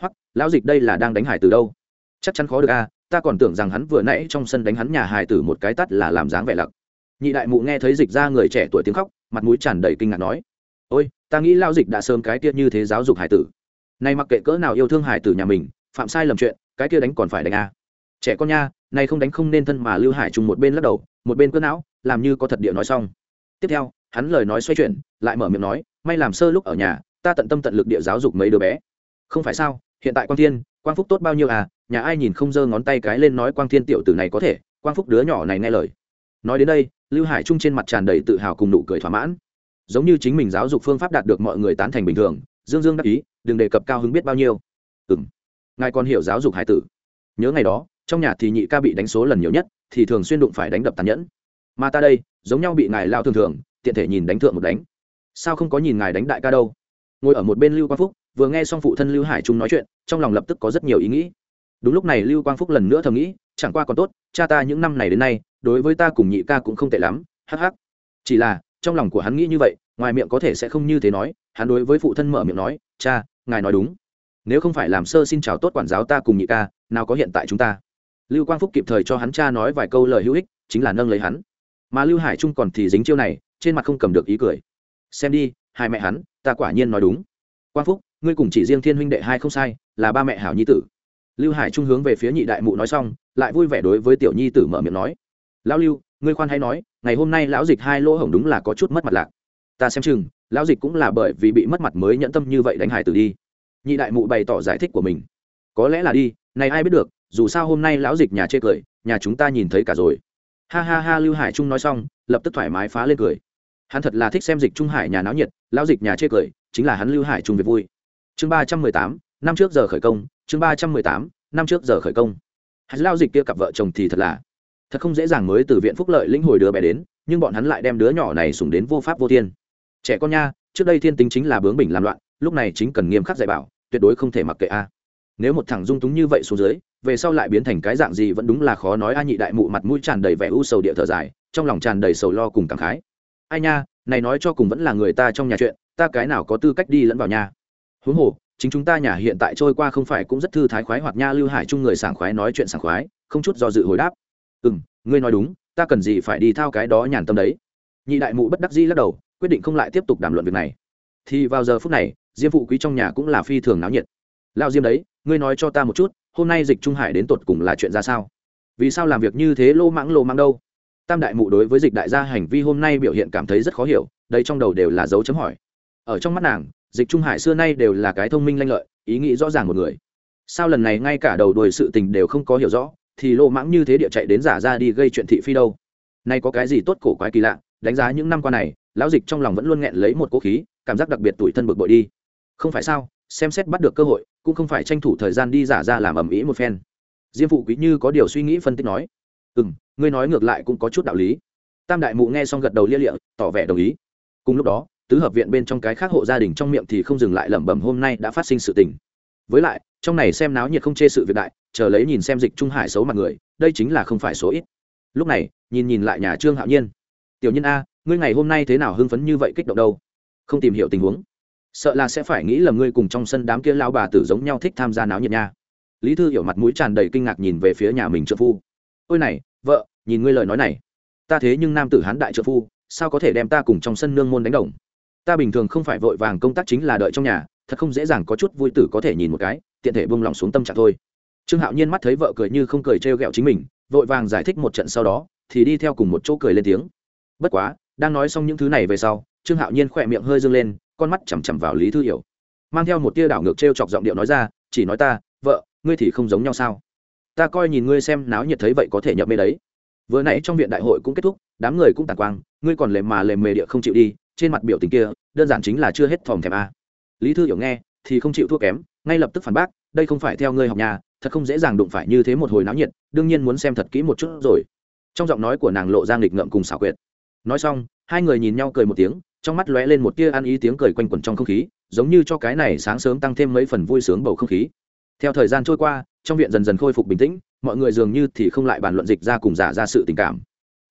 Hoặc lão dịch đây là đang đánh hải từ đâu? Chắc chắn khó được a, ta còn tưởng rằng hắn vừa nãy trong sân đánh hắn nhà hải tử một cái tắt là làm dáng vẻ lặc. Nhị đại mụ nghe thấy dịch ra người trẻ tuổi tiếng khóc, mặt mũi tràn đầy kinh ngạc nói, ôi, ta nghĩ lao dịch đã sớm cái tiết như thế giáo dục hải tử nay mặc kệ cỡ nào yêu thương hải tử nhà mình, phạm sai lầm chuyện, cái kia đánh còn phải đánh a trẻ con nha, nay không đánh không nên thân mà lưu hải trung một bên lắc đầu, một bên cỡ não, làm như có thật địa nói xong. Tiếp theo, hắn lời nói xoay chuyển, lại mở miệng nói, may làm sơ lúc ở nhà, ta tận tâm tận lực địa giáo dục mấy đứa bé. Không phải sao, hiện tại quang thiên, quang phúc tốt bao nhiêu à? Nhà ai nhìn không giơ ngón tay cái lên nói quang thiên tiểu tử này có thể, quang phúc đứa nhỏ này nghe lời. Nói đến đây, lưu hải trung trên mặt tràn đầy tự hào cùng nụ cười thỏa mãn. Giống như chính mình giáo dục phương pháp đạt được mọi người tán thành bình thường dương dương đắc ý, đừng đề cập cao hứng biết bao nhiêu. Ừ m ngài còn hiểu giáo dục hải tử. Nhớ ngày đó, trong nhà thì nhị ca bị đánh số lần nhiều nhất, thì thường xuyên đụng phải đánh đập tàn nhẫn. Mà ta đây, giống nhau bị ngài lao thường thường, tiện thể nhìn đánh thượng một đánh. Sao không có nhìn ngài đánh đại ca đâu? Ngồi ở một bên lưu quang phúc, vừa nghe xong phụ thân lưu hải trung nói chuyện, trong lòng lập tức có rất nhiều ý nghĩ. Đúng lúc này lưu quang phúc lần nữa thầm nghĩ, chẳng qua còn tốt, cha ta những năm này đến nay, đối với ta cùng nhị ca cũng không tệ lắm, hắc hắc. Chỉ là, trong lòng của hắn nghĩ như vậy, ngoài miệng có thể sẽ không như thế nói hắn đối với phụ thân mở miệng nói, cha, ngài nói đúng. Nếu không phải làm sơ xin chào tốt quản giáo ta cùng nhị ca, nào có hiện tại chúng ta? Lưu quang phúc kịp thời cho hắn cha nói vài câu lời hữu ích, chính là nâng lấy hắn. Mà lưu hải trung còn thì dính chiêu này, trên mặt không cầm được ý cười. Xem đi, hai mẹ hắn, ta quả nhiên nói đúng. Quang phúc, ngươi cùng chỉ riêng thiên huynh đệ hai không sai, là ba mẹ hảo nhi tử. Lưu hải trung hướng về phía nhị đại mụ nói xong, lại vui vẻ đối với tiểu nhi tử mở miệng nói, lão lưu, ngươi khoan hay nói, ngày hôm nay lão dịch hai lỗ hổng đúng là có chút mất mặt lạc ta xem chừng, lão dịch cũng là bởi vì bị mất mặt mới nhẫn tâm như vậy đánh hải tử đi. Nhị đại mụ bày tỏ giải thích của mình. Có lẽ là đi, này ai biết được, dù sao hôm nay lão dịch nhà chê cười, nhà chúng ta nhìn thấy cả rồi. Ha ha ha, lưu hải trung nói xong, lập tức thoải mái phá lên cười. Hắn thật là thích xem dịch trung hải nhà náo nhiệt, lão dịch nhà chê cười, chính là hắn lưu hải trung việc vui. Chương ba trăm mười tám, năm trước giờ khởi công, chương ba trăm mười tám, năm trước giờ khởi công. Hắn lao dịch kia cặp vợ chồng thì thật là, thật không dễ dàng mới từ viện phúc lợi lĩnh hồi đứa bé đến, nhưng bọn hắn lại đem đứa nhỏ này sùng đến vô pháp vô thiên trẻ con nha, trước đây thiên tính chính là bướng bỉnh làm loạn, lúc này chính cần nghiêm khắc dạy bảo, tuyệt đối không thể mặc kệ a. Nếu một thằng dung túng như vậy xuống dưới, về sau lại biến thành cái dạng gì vẫn đúng là khó nói. A nhị đại mụ mặt mũi tràn đầy vẻ u sầu địa thở dài, trong lòng tràn đầy sầu lo cùng cảm khái. Ai nha, này nói cho cùng vẫn là người ta trong nhà chuyện, ta cái nào có tư cách đi lẫn vào nhà huống hồ, chính chúng ta nhà hiện tại trôi qua không phải cũng rất thư thái khoái hoặc nha, lưu hải chung người sảng khoái nói chuyện sảng khoái, không chút do dự hồi đáp. Ừ m ngươi nói đúng, ta cần gì phải đi thao cái đó nhàn tâm đấy. Nhị đại mụ bất đắc di lắc đầu quyết định không lại tiếp tục đàm luận việc này. Thì vào giờ phút này, diêm phụ quý trong nhà cũng là phi thường náo nhiệt. Lao diêm đấy, ngươi nói cho ta một chút, hôm nay dịch trung hải đến tột cùng là chuyện ra sao? Vì sao làm việc như thế lô mãng lô mãng đâu? Tam đại mụ đối với dịch đại gia hành vi hôm nay biểu hiện cảm thấy rất khó hiểu, đây trong đầu đều là dấu chấm hỏi. Ở trong mắt nàng, dịch trung hải xưa nay đều là cái thông minh lanh lợi, ý nghĩ rõ ràng một người. Sao lần này ngay cả đầu đuôi sự tình đều không có hiểu rõ, thì lô mãng như thế địa chạy đến giả ra đi gây chuyện thị phi đâu? Nay có cái gì tốt cổ quái kỳ lạ? Đánh giá những năm qua này, lão dịch trong lòng vẫn luôn nghẹn lấy một cố khí, cảm giác đặc biệt tủi thân bực bội đi. Không phải sao, xem xét bắt được cơ hội, cũng không phải tranh thủ thời gian đi giả ra làm ầm ĩ một phen. Diêm phụ quý như có điều suy nghĩ phân tích nói ừ m ngươi nói ngược lại cũng có chút đạo lý. Tam đại mụ nghe xong gật đầu lia lịa, tỏ vẻ đồng ý. Cùng lúc đó, tứ hợp viện bên trong cái khác hộ gia đình trong miệng thì không dừng lại lẩm bẩm hôm nay đã phát sinh sự tình. Với lại, trong này xem náo nhiệt không chê sự việc đại, chờ lấy nhìn xem dịch trung hải xấu mặt người, đây chính là không phải số ít. Lúc này, nhìn nhìn lại nhà trương hạo nhiên tiểu nhân a, ngươi ngày hôm nay thế nào hưng phấn như vậy kích động đâu? Không tìm hiểu tình huống. Sợ là sẽ phải nghĩ là ngươi cùng trong sân đám kia lao bà tử giống nhau thích tham gia náo nhiệt nha. Lý thư hiểu mặt mũi tràn đầy kinh ngạc nhìn về phía nhà mình trợ phu. Ôi này, vợ, nhìn ngươi lời nói này. Ta thế nhưng nam tử hán đại trợ phu, sao có thể đem ta cùng trong sân nương môn đánh đồng? Ta bình thường không phải vội vàng công tác chính là đợi trong nhà, thật không dễ dàng có chút vui tử có thể nhìn một cái, tiện thể bông lòng xuống tâm trạng thôi. Trương hạo nhiên mắt thấy vợ cười như không cười trêu ghẹo chính mình, vội vàng giải thích một trận sau đó, thì đi theo cùng một chỗ cười lên tiếng bất quá, đang nói xong những thứ này về sau, trương hạo nhiên khỏe miệng hơi dâng lên, con mắt chằm chằm vào lý thư hiểu. Mang theo một tia đảo ngược t r e o chọc giọng điệu nói ra, chỉ nói ta, vợ, ngươi thì không giống nhau sao? Ta coi nhìn ngươi xem náo nhiệt thấy vậy có thể nhập mê đấy. Vừa nãy trong viện đại hội cũng kết thúc, đám người cũng tàn quang, ngươi còn lề mà lề mề địa không chịu đi, trên mặt biểu tình kia, đơn giản chính là chưa hết thòm thèm a. Lý thư hiểu nghe, thì không chịu thua kém, ngay lập tức phản bác, đây không phải theo ngươi học nhà, thật không dễ dàng đụng phải như thế một hồi náo nhiệt, đương nhiên muốn xem thật kỹ một chút rồi. Trong giọng nói của nàng lộ ra nghịch ngợm cùng xảo quyệt nói xong, hai người nhìn nhau cười một tiếng, trong mắt lóe lên một tia ăn ý tiếng cười quanh quẩn trong không khí, giống như cho cái này sáng sớm tăng thêm mấy phần vui sướng bầu không khí. Theo thời gian trôi qua, trong viện dần dần khôi phục bình tĩnh, mọi người dường như thì không lại bàn luận dịch ra cùng giả ra sự tình cảm.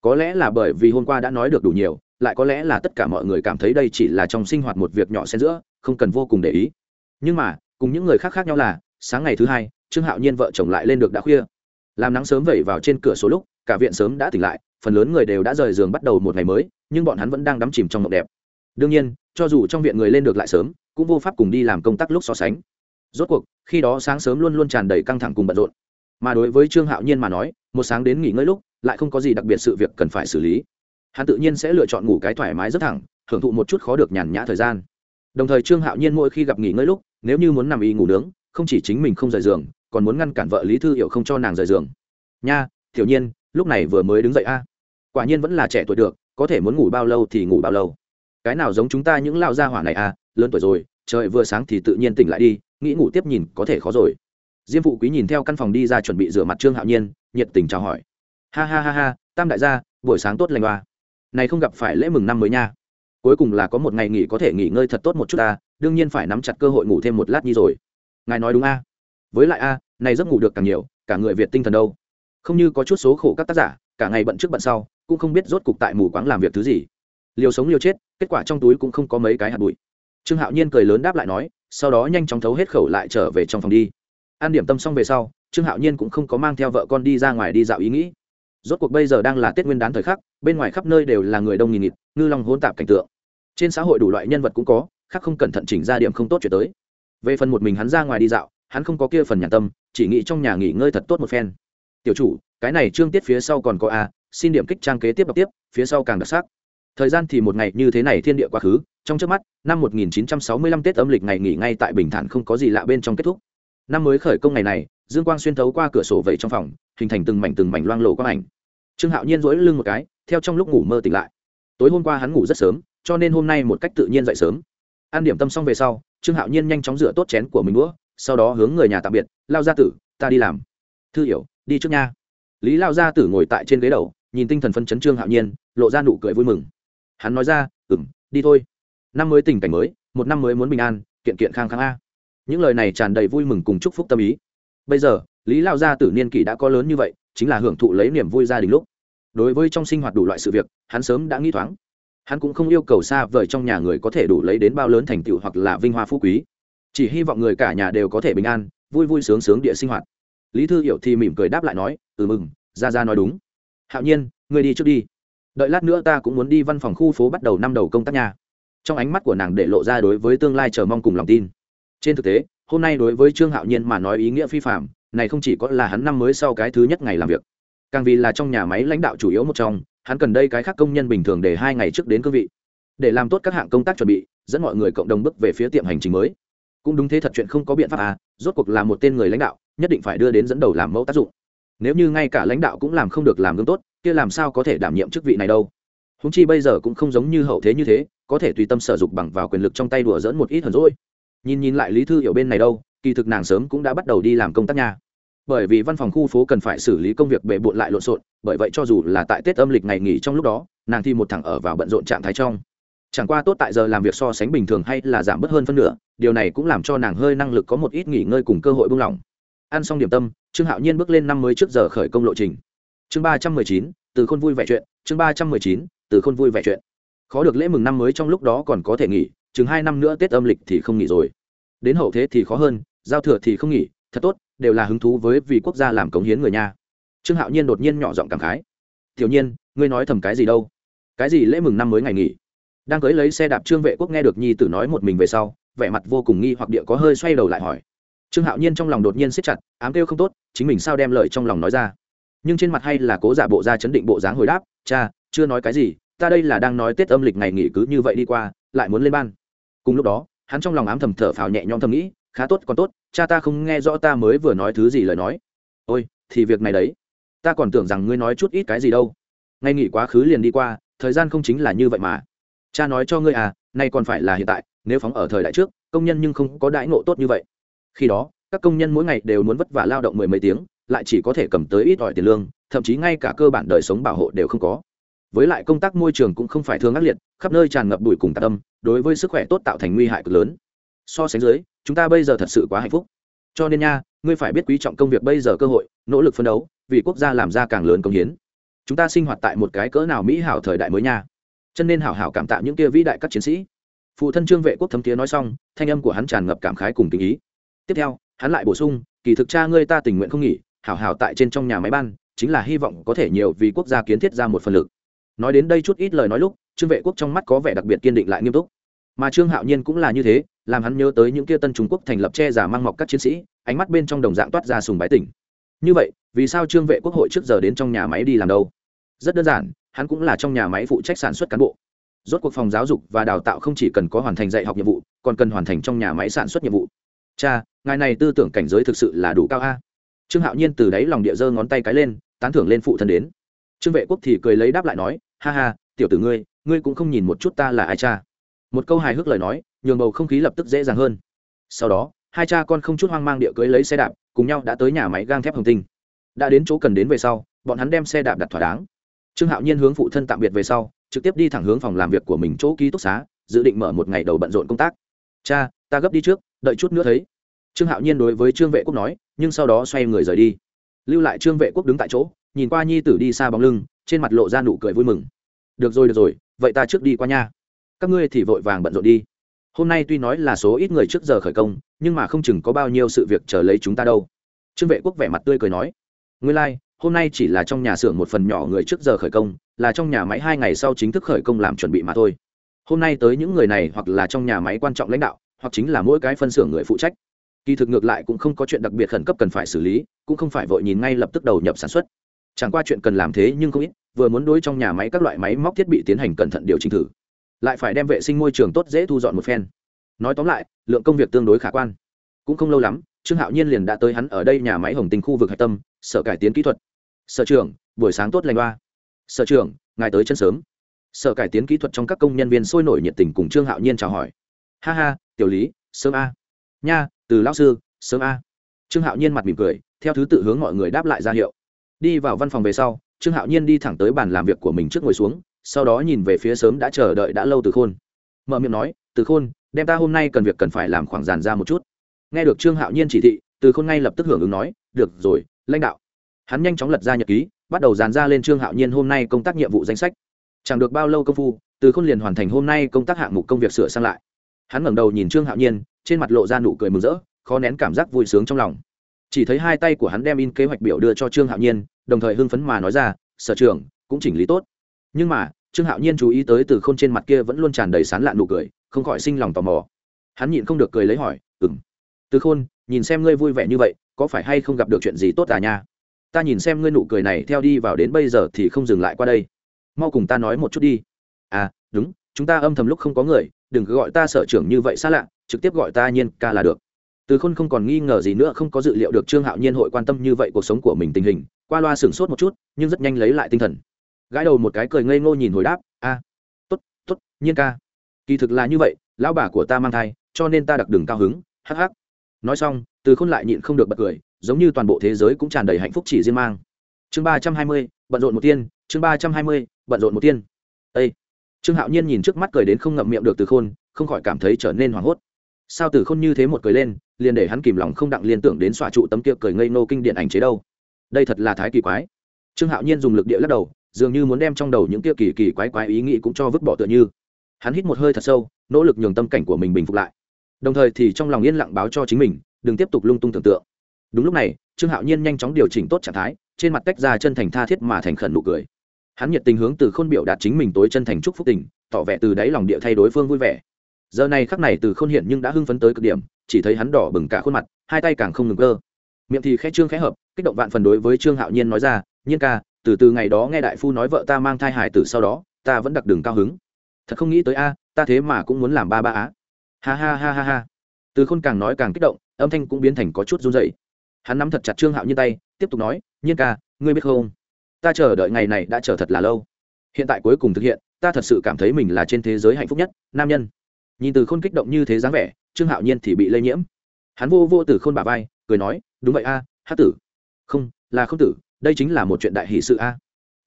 Có lẽ là bởi vì hôm qua đã nói được đủ nhiều, lại có lẽ là tất cả mọi người cảm thấy đây chỉ là trong sinh hoạt một việc nhỏ xen giữa, không cần vô cùng để ý. Nhưng mà, cùng những người khác khác nhau là, sáng ngày thứ hai, trương hạo nhiên vợ chồng lại lên được đã khuya. Làm nắng sớm vẩy vào trên cửa số lúc, cả viện sớm đã tỉnh lại phần lớn người đều đã rời giường bắt đầu một ngày mới, nhưng bọn hắn vẫn đang đắm chìm trong mộng đẹp. Đương nhiên, cho dù trong viện người lên được lại sớm, cũng vô pháp cùng đi làm công tác lúc so sánh. Rốt cuộc, khi đó sáng sớm luôn luôn tràn đầy căng thẳng cùng bận rộn. Mà đối với trương hạo nhiên mà nói, một sáng đến nghỉ ngơi lúc, lại không có gì đặc biệt sự việc cần phải xử lý. Hắn tự nhiên sẽ lựa chọn ngủ cái thoải mái rất thẳng, hưởng thụ một chút khó được nhàn nhã thời gian. Đồng thời trương hạo nhiên mỗi khi gặp nghỉ ngơi lúc, nếu như muốn nằm y ngủ nướng, không chỉ chính mình không rời giường, còn muốn ngăn cản vợ lý thư hiểu không cho nàng rời giường. Nha thiểu nhiên, lúc này vừa mới đứng dậy a? Quả nhiên vẫn là trẻ tuổi được, có thể muốn ngủ bao lâu thì ngủ bao lâu. Cái nào giống chúng ta những lao gia hỏa này à lớn tuổi rồi, trời vừa sáng thì tự nhiên tỉnh lại đi, nghĩ ngủ tiếp nhìn có thể khó rồi. Diêm phụ quý nhìn theo căn phòng đi ra chuẩn bị rửa mặt trương hạo nhiên, nhiệt tình chào hỏi. Ha ha ha ha, tam đại gia, buổi sáng tốt lành hoa này không gặp phải lễ mừng năm mới nha. Cuối cùng là có một ngày nghỉ có thể nghỉ ngơi thật tốt một chút ta, đương nhiên phải nắm chặt cơ hội ngủ thêm một lát nhi rồi. Ngài nói đúng a với lại a này giấc ngủ được càng nhiều, cả người việt tinh thần đâu. Không như có chút số khổ các tác giả, cả ngày bận trước bận sau cũng không biết rốt cục tại mù quáng làm việc thứ gì. Liều sống liều chết, kết quả trong túi cũng không có mấy cái hạt bụi. Trương hạo nhiên cười lớn đáp lại nói, sau đó nhanh chóng thấu hết khẩu lại trở về trong phòng đi. An điểm tâm xong về sau, trương hạo nhiên cũng không có mang theo vợ con đi ra ngoài đi dạo ý nghĩ. Rốt cuộc bây giờ đang là tết nguyên đán thời khắc, bên ngoài khắp nơi đều là người đông nghìn nghịt, ngư long hỗn tạp cảnh tượng. Trên xã hội đủ loại nhân vật cũng có, khác không cẩn thận chỉnh ra điểm không tốt chuyển tới. Về phần một mình hắn ra ngoài đi dạo, hắn không có kia phần nhà tâm, chỉ nghĩ trong nhà nghỉ ngơi thật tốt một phen. Tiểu chủ, cái này trương tiết phía sau còn có a xin điểm kích trang kế tiếp đọc tiếp, phía sau càng đặc sắc. Thời gian thì một ngày như thế này thiên địa quá khứ, trong trước mắt, năm 1965 tết âm lịch ngày nghỉ ngay tại bình thản không có gì lạ bên trong kết thúc. Năm mới khởi công ngày này, dương quang xuyên thấu qua cửa sổ vậy trong phòng, hình thành từng mảnh từng mảnh loang lộ quang ảnh. Trương hạo nhiên dỗi lưng một cái, theo trong lúc ngủ mơ tỉnh lại. Tối hôm qua hắn ngủ rất sớm, cho nên hôm nay một cách tự nhiên dậy sớm. Ăn điểm tâm xong về sau, trương hạo nhiên nhanh chóng rửa tốt chén của mình đũa, sau đó hướng người nhà tạm biệt, lao gia tử, ta đi làm. Thư hiểu, đi trước nha. Lý lao gia tử ngồi tại trên ghế đầu nhìn tinh thần phân chấn trương hạo nhiên, lộ ra nụ cười vui mừng. Hắn nói ra ừng đi thôi. Năm mới tình cảnh mới, một năm mới muốn bình an, kiện kiện khang khang a. Những lời này tràn đầy vui mừng cùng chúc phúc tâm ý. Bây giờ, lý lao gia tử niên kỷ đã có lớn như vậy, chính là hưởng thụ lấy niềm vui gia đình lúc. Đối với trong sinh hoạt đủ loại sự việc, hắn sớm đã nghĩ thoáng. Hắn cũng không yêu cầu xa vời trong nhà người có thể đủ lấy đến bao lớn thành tựu hoặc là vinh hoa phú quý. Chỉ hy vọng người cả nhà đều có thể bình an, vui vui sướng sướng địa sinh hoạt. Lý thư hiểu thì mỉm cười đáp lại nói ừ mừng ra ra nói đúng hạo nhiên người đi trước đi. Đợi lát nữa ta cũng muốn đi văn phòng khu phố bắt đầu năm đầu công tác nhà trong ánh mắt của nàng để lộ ra đối với tương lai chờ mong cùng lòng tin. Trên thực tế, hôm nay đối với trương hạo nhiên mà nói ý nghĩa phi phạm này không chỉ có là hắn năm mới sau cái thứ nhất ngày làm việc. Càng vì là trong nhà máy lãnh đạo chủ yếu một trong, hắn cần đây cái khác công nhân bình thường để hai ngày trước đến cương vị. Để làm tốt các hạng công tác chuẩn bị, dẫn mọi người cộng đồng bước về phía tiệm hành trình mới. Cũng đúng thế thật chuyện không có biện pháp à rốt cuộc là một tên người lãnh đạo, nhất định phải đưa đến dẫn đầu làm mẫu tác dụng nếu như ngay cả lãnh đạo cũng làm không được làm gương tốt, kia làm sao có thể đảm nhiệm chức vị này đâu? Húng chi bây giờ cũng không giống như hậu thế như thế, có thể tùy tâm sở dục bằng vào quyền lực trong tay đùa dỡn một ít hờn rỗi nhìn nhìn lại lý thư hiểu bên này đâu, kỳ thực nàng sớm cũng đã bắt đầu đi làm công tác nhà. bởi vì văn phòng khu phố cần phải xử lý công việc bề bộn lại lộn xộn, bởi vậy cho dù là tại tết âm lịch ngày nghỉ trong lúc đó, nàng thi một thẳng ở vào bận rộn trạng thái trong. Chẳng qua tốt tại giờ làm việc so sánh bình thường hay là giảm bớt hơn phân nửa, điều này cũng làm cho nàng hơi năng lực có một ít nghỉ ngơi cùng cơ hội buông lỏng ăn xong điểm tâm, trương hạo nhiên bước lên năm mới trước giờ khởi công lộ trình. Chương ba trăm mười chín, từ khôn vui vẻ chuyện, chương ba trăm mười chín, từ khôn vui vẻ chuyện. Khó được lễ mừng năm mới trong lúc đó còn có thể nghỉ, chừng hai năm nữa tết âm lịch thì không nghỉ rồi. Đến hậu thế thì khó hơn, giao thừa thì không nghỉ, thật tốt, đều là hứng thú với vì quốc gia làm cống hiến người nha trương hạo nhiên đột nhiên nhỏ giọng cảm khái. Tiểu nhiên, ngươi nói thầm cái gì đâu? Cái gì lễ mừng năm mới ngày nghỉ? Đang cưới lấy xe đạp trương vệ quốc nghe được nhi tử nói một mình về sau, vẻ mặt vô cùng nghi hoặc địa có hơi xoay đầu lại hỏi trương hạo nhiên trong lòng đột nhiên siết chặt, ám kêu không tốt, chính mình sao đem lời trong lòng nói ra. Nhưng trên mặt hay là cố giả bộ ra chấn định bộ dáng hồi đáp, cha, chưa nói cái gì, ta đây là đang nói tết âm lịch ngày nghỉ cứ như vậy đi qua, lại muốn lên ban. Cùng lúc đó, hắn trong lòng ám thầm thở phào nhẹ nhõm thầm nghĩ, khá tốt, còn tốt, cha ta không nghe rõ ta mới vừa nói thứ gì lời nói. Ôi, thì việc này đấy. Ta còn tưởng rằng ngươi nói chút ít cái gì đâu. Ngày nghỉ quá khứ liền đi qua, thời gian không chính là như vậy mà. Cha nói cho ngươi à nay còn phải là hiện tại, nếu phóng ở thời đại trước, công nhân nhưng không có đãi ngộ tốt như vậy khi đó, các công nhân mỗi ngày đều muốn vất vả lao động mười mấy tiếng, lại chỉ có thể cầm tới ít ỏi tiền lương, thậm chí ngay cả cơ bản đời sống bảo hộ đều không có. Với lại công tác môi trường cũng không phải thường ác liệt, khắp nơi tràn ngập bụi cùng tạc âm, đối với sức khỏe tốt tạo thành nguy hại cực lớn. So sánh dưới, chúng ta bây giờ thật sự quá hạnh phúc. Cho nên nha, ngươi phải biết quý trọng công việc bây giờ cơ hội, nỗ lực phấn đấu, vì quốc gia làm ra càng lớn công hiến. Chúng ta sinh hoạt tại một cái cỡ nào mỹ hảo thời đại mới nha. Chân nên hảo hảo cảm tạ những kia vĩ đại các chiến sĩ. Phụ thân trương vệ quốc thấm tía nói xong, thanh âm của hắn tràn ngập cảm khái cùng tình ý tiếp theo, hắn lại bổ sung, kỳ thực cha ngươi ta tình nguyện không nghỉ, hảo hảo tại trên trong nhà máy ban, chính là hy vọng có thể nhiều vì quốc gia kiến thiết ra một phần lực. Nói đến đây chút ít lời nói lúc, trương vệ quốc trong mắt có vẻ đặc biệt kiên định lại nghiêm túc. Mà trương hạo nhiên cũng là như thế, làm hắn nhớ tới những kia tân trung quốc thành lập che giả mang mọc các chiến sĩ, ánh mắt bên trong đồng dạng toát ra sùng bái tỉnh như vậy, vì sao trương vệ quốc hội trước giờ đến trong nhà máy đi làm đâu? Rất đơn giản, hắn cũng là trong nhà máy phụ trách sản xuất cán bộ. Rốt cuộc phòng giáo dục và đào tạo không chỉ cần có hoàn thành dạy học nhiệm vụ, còn cần hoàn thành trong nhà máy sản xuất nhiệm vụ cha, ngài này tư tưởng cảnh giới thực sự là đủ cao a. Trương hạo nhiên từ đáy lòng địa giơ ngón tay cái lên, tán thưởng lên phụ thân đến. Trương vệ quốc thì cười lấy đáp lại nói, ha ha, tiểu tử ngươi ngươi cũng không nhìn một chút ta là ai cha. Một câu hài hước lời nói, nhường bầu không khí lập tức dễ dàng hơn. Sau đó, hai cha con không chút hoang mang địa cưới lấy xe đạp, cùng nhau đã tới nhà máy gang thép hồng tinh. Đã đến chỗ cần đến về sau, bọn hắn đem xe đạp đặt thỏa đáng. Trương hạo nhiên hướng phụ thân tạm biệt về sau, trực tiếp đi thẳng hướng phòng làm việc của mình chỗ ký túc xá, dự định mở một ngày đầu bận rộn công tác. Cha, ta gấp đi trước, đợi chút nữa thấy trương hạo nhiên đối với trương vệ quốc nói nhưng sau đó xoay người rời đi. Lưu lại trương vệ quốc đứng tại chỗ nhìn qua nhi tử đi xa bóng lưng trên mặt lộ ra nụ cười vui mừng. Được rồi được rồi vậy ta trước đi qua nha. Các ngươi thì vội vàng bận rộn đi. Hôm nay tuy nói là số ít người trước giờ khởi công nhưng mà không chừng có bao nhiêu sự việc chờ lấy chúng ta đâu. Trương vệ quốc vẻ mặt tươi cười nói nguyên lai、like, hôm nay chỉ là trong nhà xưởng một phần nhỏ người trước giờ khởi công là trong nhà máy hai ngày sau chính thức khởi công làm chuẩn bị mà thôi. Hôm nay tới những người này hoặc là trong nhà máy quan trọng lãnh đạo hoặc chính là mỗi cái phân xưởng người phụ trách kỳ thực ngược lại cũng không có chuyện đặc biệt khẩn cấp cần phải xử lý, cũng không phải vội nhìn ngay lập tức đầu nhập sản xuất. Chẳng qua chuyện cần làm thế nhưng không ít, vừa muốn đối trong nhà máy các loại máy móc thiết bị tiến hành cẩn thận điều chỉnh thử. Lại phải đem vệ sinh môi trường tốt dễ thu dọn một phen. Nói tóm lại, lượng công việc tương đối khả quan. Cũng không lâu lắm, trương hạo nhiên liền đã tới hắn ở đây nhà máy hồng tinh khu vực hạch tâm, sở cải tiến kỹ thuật. Sở trưởng, buổi sáng tốt lành hoa. sở trưởng, ngài tới chân sớm. Sở cải tiến kỹ thuật trong các công nhân viên sôi nổi nhiệt tình cùng trương hạo nhiên chào hỏi. Ha ha, tiểu lý, sớm a. Nha từ lão sư, sớm a. Trương hạo nhiên mặt mỉm cười, theo thứ tự hướng mọi người đáp lại ra hiệu. Đi vào văn phòng về sau, trương hạo nhiên đi thẳng tới bàn làm việc của mình trước ngồi xuống, sau đó nhìn về phía sớm đã chờ đợi đã lâu từ khôn. Mở miệng nói, từ khôn, đem ta hôm nay cần việc cần phải làm khoảng giàn ra một chút. Nghe được trương hạo nhiên chỉ thị, từ khôn ngay lập tức hưởng ứng nói, được rồi, lãnh đạo. Hắn nhanh chóng lật ra nhật ký, bắt đầu dàn ra lên trương hạo nhiên hôm nay công tác nhiệm vụ danh sách. Chẳng được bao lâu công phu, từ khôn liền hoàn thành hôm nay công tác hạng mục công việc sửa sang lại hắn ngẩng đầu nhìn trương hạo nhiên, trên mặt lộ ra nụ cười mừng rỡ, khó nén cảm giác vui sướng trong lòng. Chỉ thấy hai tay của hắn đem in kế hoạch biểu đưa cho trương hạo nhiên, đồng thời hưng phấn mà nói ra, sở trường cũng chỉnh lý tốt. Nhưng mà, trương hạo nhiên chú ý tới từ k h ô n trên mặt kia vẫn luôn tràn đầy sán lạn nụ cười, không khỏi sinh lòng tò mò. Hắn nhịn không được cười lấy hỏi ừng từ khôn, nhìn xem ngươi vui vẻ như vậy, có phải hay không gặp được chuyện gì tốt à nha? Ta nhìn xem ngươi nụ cười này theo đi vào đến bây giờ thì không dừng lại qua đây. Mau cùng ta nói một chút đi. À đúng, chúng ta âm thầm lúc không có người đừng cứ gọi ta sở trưởng như vậy xa lạ trực tiếp gọi ta nhiên ca là được. Từ khôn không còn nghi ngờ gì nữa không có dự liệu được trương hạo nhiên hội quan tâm như vậy cuộc sống của mình tình hình qua loa sửng sốt một chút nhưng rất nhanh lấy lại tinh thần. Gãi đầu một cái cười ngây ngô nhìn hồi đáp a à, t ố t t ố t nhiên ca. Kỳ thực là như vậy lão bà của ta mang thai cho nên ta đặc đừng cao hứng hắc hắc. Nói xong từ khôn lại nhịn không được bật cười giống như toàn bộ thế giới cũng tràn đầy hạnh phúc chỉ riêng mang. Chương ba trăm hai mươi bận rộn một tiên chương ba trăm hai mươi bận rộn một tiên. Ây trương hạo nhiên nhìn trước mắt cười đến không ngậm miệng được từ khôn, không khỏi cảm thấy trở nên hoảng hốt. Sao từ khôn như thế một cười lên, liền để hắn kìm lòng không đặng liên tưởng đến xòa trụ tấm kia cười ngây nô kinh điện ảnh chế đâu? Đây thật là thái kỳ quái. Trương hạo nhiên dùng lực địa lắc đầu, dường như muốn đem trong đầu những kia kỳ kỳ quái quái ý nghĩ cũng cho vứt bỏ tựa như. Hắn hít một hơi thật sâu, nỗ lực nhường tâm cảnh của mình bình phục lại. Đồng thời thì trong lòng yên lặng báo cho chính mình, đừng tiếp tục lung tung tưởng tượng. Đúng lúc này, trương hạo nhiên nhanh chóng điều chỉnh tốt trạng thái, trên mặt tách ra chân thành tha thiết mà thành khẩn nụ cười hắn nhiệt tình hướng từ khôn biểu đạt chính mình tối chân thành chúc phúc tình, tỏ vẻ từ đáy lòng địa thay đối phương vui vẻ. Giờ này khắc này từ khôn hiện nhưng đã hưng phấn tới cực điểm, chỉ thấy hắn đỏ bừng cả khuôn mặt, hai tay càng không ngừng cơ. Miệng thì khẽ trương khẽ hợp, kích động vạn phần đối với trương hạo nhiên nói ra, nhiên ca, từ từ ngày đó nghe đại phu nói vợ ta mang thai hải tử sau đó, ta vẫn đặc đường cao hứng. Thật không nghĩ tới a, ta thế mà cũng muốn làm ba ba á. Ha ha ha ha ha. Từ khôn càng nói càng kích động, âm thanh cũng biến thành có chút run dậy hắn nắm thật chặt trương hạo nhiên tay, tiếp tục nói, nhiên ca, ngươi biết không? Ta chờ đợi ngày này đã chờ thật là lâu. Hiện tại cuối cùng thực hiện ta thật sự cảm thấy mình là trên thế giới hạnh phúc nhất nam nhân. Nhìn từ khôn kích động như thế dáng vẻ trương hạo nhiên thì bị lây nhiễm. Hắn vô vô từ khôn bà vai cười nói đúng vậy a à, hát tử. Không là không tử đây chính là một chuyện đại hỷ sự a.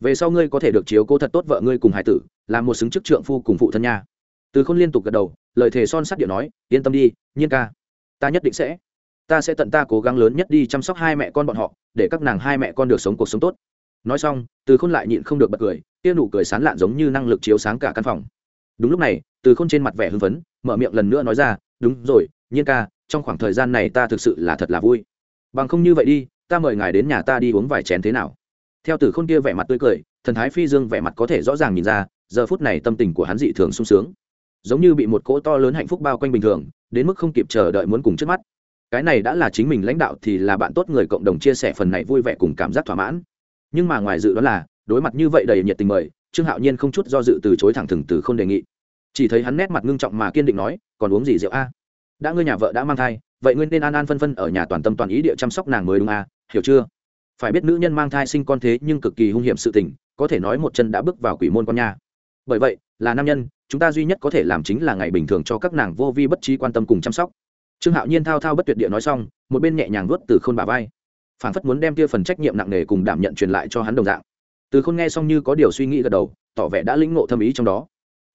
Về sau ngươi có thể được chiếu cố thật tốt vợ ngươi cùng hải tử làm một xứng chức trượng phu cùng phụ thân nha. Từ khôn liên tục gật đầu lời thề son sắt điệu nói yên tâm đi nhiên ca ta nhất định sẽ ta sẽ tận ta cố gắng lớn nhất đi chăm sóc hai mẹ con bọn họ để các nàng hai mẹ con được sống cuộc sống tốt nói xong, từ khôn lại nhịn không được bật cười kia nụ cười sán lạn giống như năng lực chiếu sáng cả căn phòng. Đúng lúc này, từ khôn trên mặt vẻ hưng phấn, mở miệng lần nữa nói ra, đúng rồi, nhiên ca, trong khoảng thời gian này ta thực sự là thật là vui. Bằng không như vậy đi, ta mời ngài đến nhà ta đi uống vài chén thế nào? Theo Từ khôn kia vẻ mặt tươi cười, thần thái phi dương vẻ mặt có thể rõ ràng nhìn ra, giờ phút này tâm tình của hắn dị thường sung sướng. Giống như bị một cỗ to lớn hạnh phúc bao quanh bình thường, đến mức không kịp chờ đợi muốn cùng trước mắt. Cái này đã là chính mình lãnh đạo thì là bạn tốt người cộng đồng chia sẻ phần này vui vẻ cùng cảm giác thỏa mãn nhưng mà ngoài dự đoán là, đối mặt như vậy đầy nhiệt tình mời, trương hạo nhiên không chút do dự từ chối thẳng thừng từ không đề nghị. Chỉ thấy hắn nét mặt ngưng trọng mà kiên định nói, còn uống gì rượu a? Đã ngươi nhà vợ đã mang thai, vậy ngươi nên an an phân phân ở nhà toàn tâm toàn ý địa chăm sóc nàng mới đúng à hiểu chưa? Phải biết nữ nhân mang thai sinh con thế nhưng cực kỳ hung hiểm sự tình, có thể nói một chân đã bước vào quỷ môn con nha. Bởi vậy, là nam nhân, chúng ta duy nhất có thể làm chính là ngày bình thường cho các nàng vô vi bất trí quan tâm cùng chăm sóc. Trương hạo nhiên thao thao bất tuyệt địa nói xong, một bên nhẹ nhàng vuốt từ khôn bà vai phản phất muốn đem kia phần trách nhiệm nặng nề cùng đảm nhận truyền lại cho hắn đồng dạng. Từ khôn nghe xong như có điều suy nghĩ gật đầu, tỏ vẻ đã lĩnh ngộ thâm ý trong đó.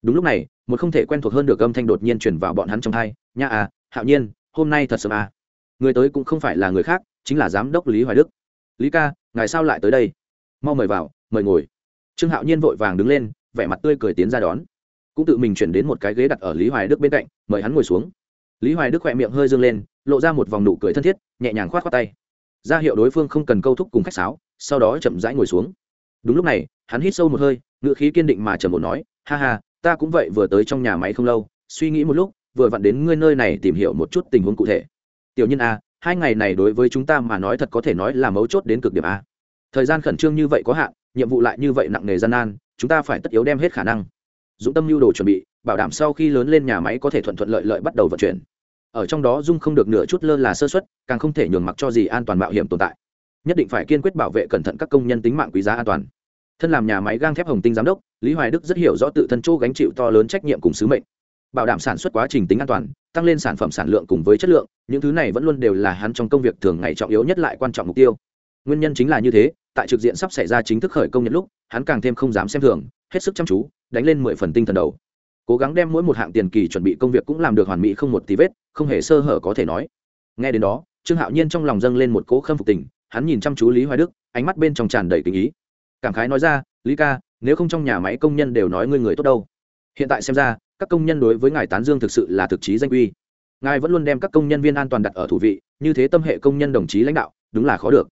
Đúng lúc này, một không thể quen thuộc hơn được âm thanh đột nhiên truyền vào bọn hắn trong hai, nha à hạo nhiên, hôm nay thật sớm à? Người tới cũng không phải là người khác, chính là giám đốc lý hoài đức. Lý ca, ngài sao lại tới đây? Mau mời vào, mời ngồi. Trương hạo nhiên vội vàng đứng lên, vẻ mặt tươi cười tiến ra đón. Cũng tự mình chuyển đến một cái ghế đặt ở lý hoài đức bên cạnh, mời hắn ngồi xuống. Lý hoài đức khỏe miệng hơi dâng lên, lộ ra một vòng nụ cười thân thiết, nhẹ nhàng k h o á t tay ra hiệu đối phương không cần câu thúc cùng khách sáo, sau đó chậm rãi ngồi xuống. Đúng lúc này, hắn hít sâu một hơi, ngựa khí kiên định mà trầm một nói, ha ha, ta cũng vậy vừa tới trong nhà máy không lâu, suy nghĩ một lúc, vừa vặn đến ngươi nơi này tìm hiểu một chút tình huống cụ thể. Tiểu nhân a, hai ngày này đối với chúng ta mà nói thật có thể nói là mấu chốt đến cực điểm a. Thời gian khẩn trương như vậy có hạn, nhiệm vụ lại như vậy nặng nề gian nan, chúng ta phải tất yếu đem hết khả năng. Dũng tâm lưu đồ chuẩn bị, bảo đảm sau khi lớn lên nhà máy có thể thuận thuận lợi lợi bắt đầu vận chuyển ở trong đó dung không được nửa chút lơ là sơ xuất càng không thể nhường mặc cho gì an toàn mạo hiểm tồn tại. Nhất định phải kiên quyết bảo vệ cẩn thận các công nhân tính mạng quý giá an toàn. Thân làm nhà máy gang thép hồng tinh giám đốc, lý hoài đức rất hiểu rõ tự thân chỗ gánh chịu to lớn trách nhiệm cùng sứ mệnh. Bảo đảm sản xuất quá trình tính an toàn, tăng lên sản phẩm sản lượng cùng với chất lượng, những thứ này vẫn luôn đều là hắn trong công việc thường ngày trọng yếu nhất lại quan trọng mục tiêu. Nguyên nhân chính là như thế, tại trực diện sắp xảy ra chính thức khởi công nhận lúc, hắn càng thêm không dám xem thường, hết sức chăm chú, đánh lên mười phần tinh thần đầu. Cố gắng đem mỗi một hạng tiền kỳ chuẩn bị công việc cũng làm được hoàn mỹ không một tí vết không hề sơ hở có thể nói. Nghe đến đó, trương hạo nhiên trong lòng dâng lên một cỗ khâm phục tình, hắn nhìn chăm chú lý hoài đức, ánh mắt bên trong tràn đầy tình ý. Cảm khái nói ra, lý ca, nếu không trong nhà máy công nhân đều nói ngươi người tốt đâu. Hiện tại xem ra, các công nhân đối với ngài tán dương thực sự là thực chí danh uy. Ngài vẫn luôn đem các công nhân viên an toàn đặt ở thủ vị, như thế tâm hệ công nhân đồng chí lãnh đạo, đúng là khó được.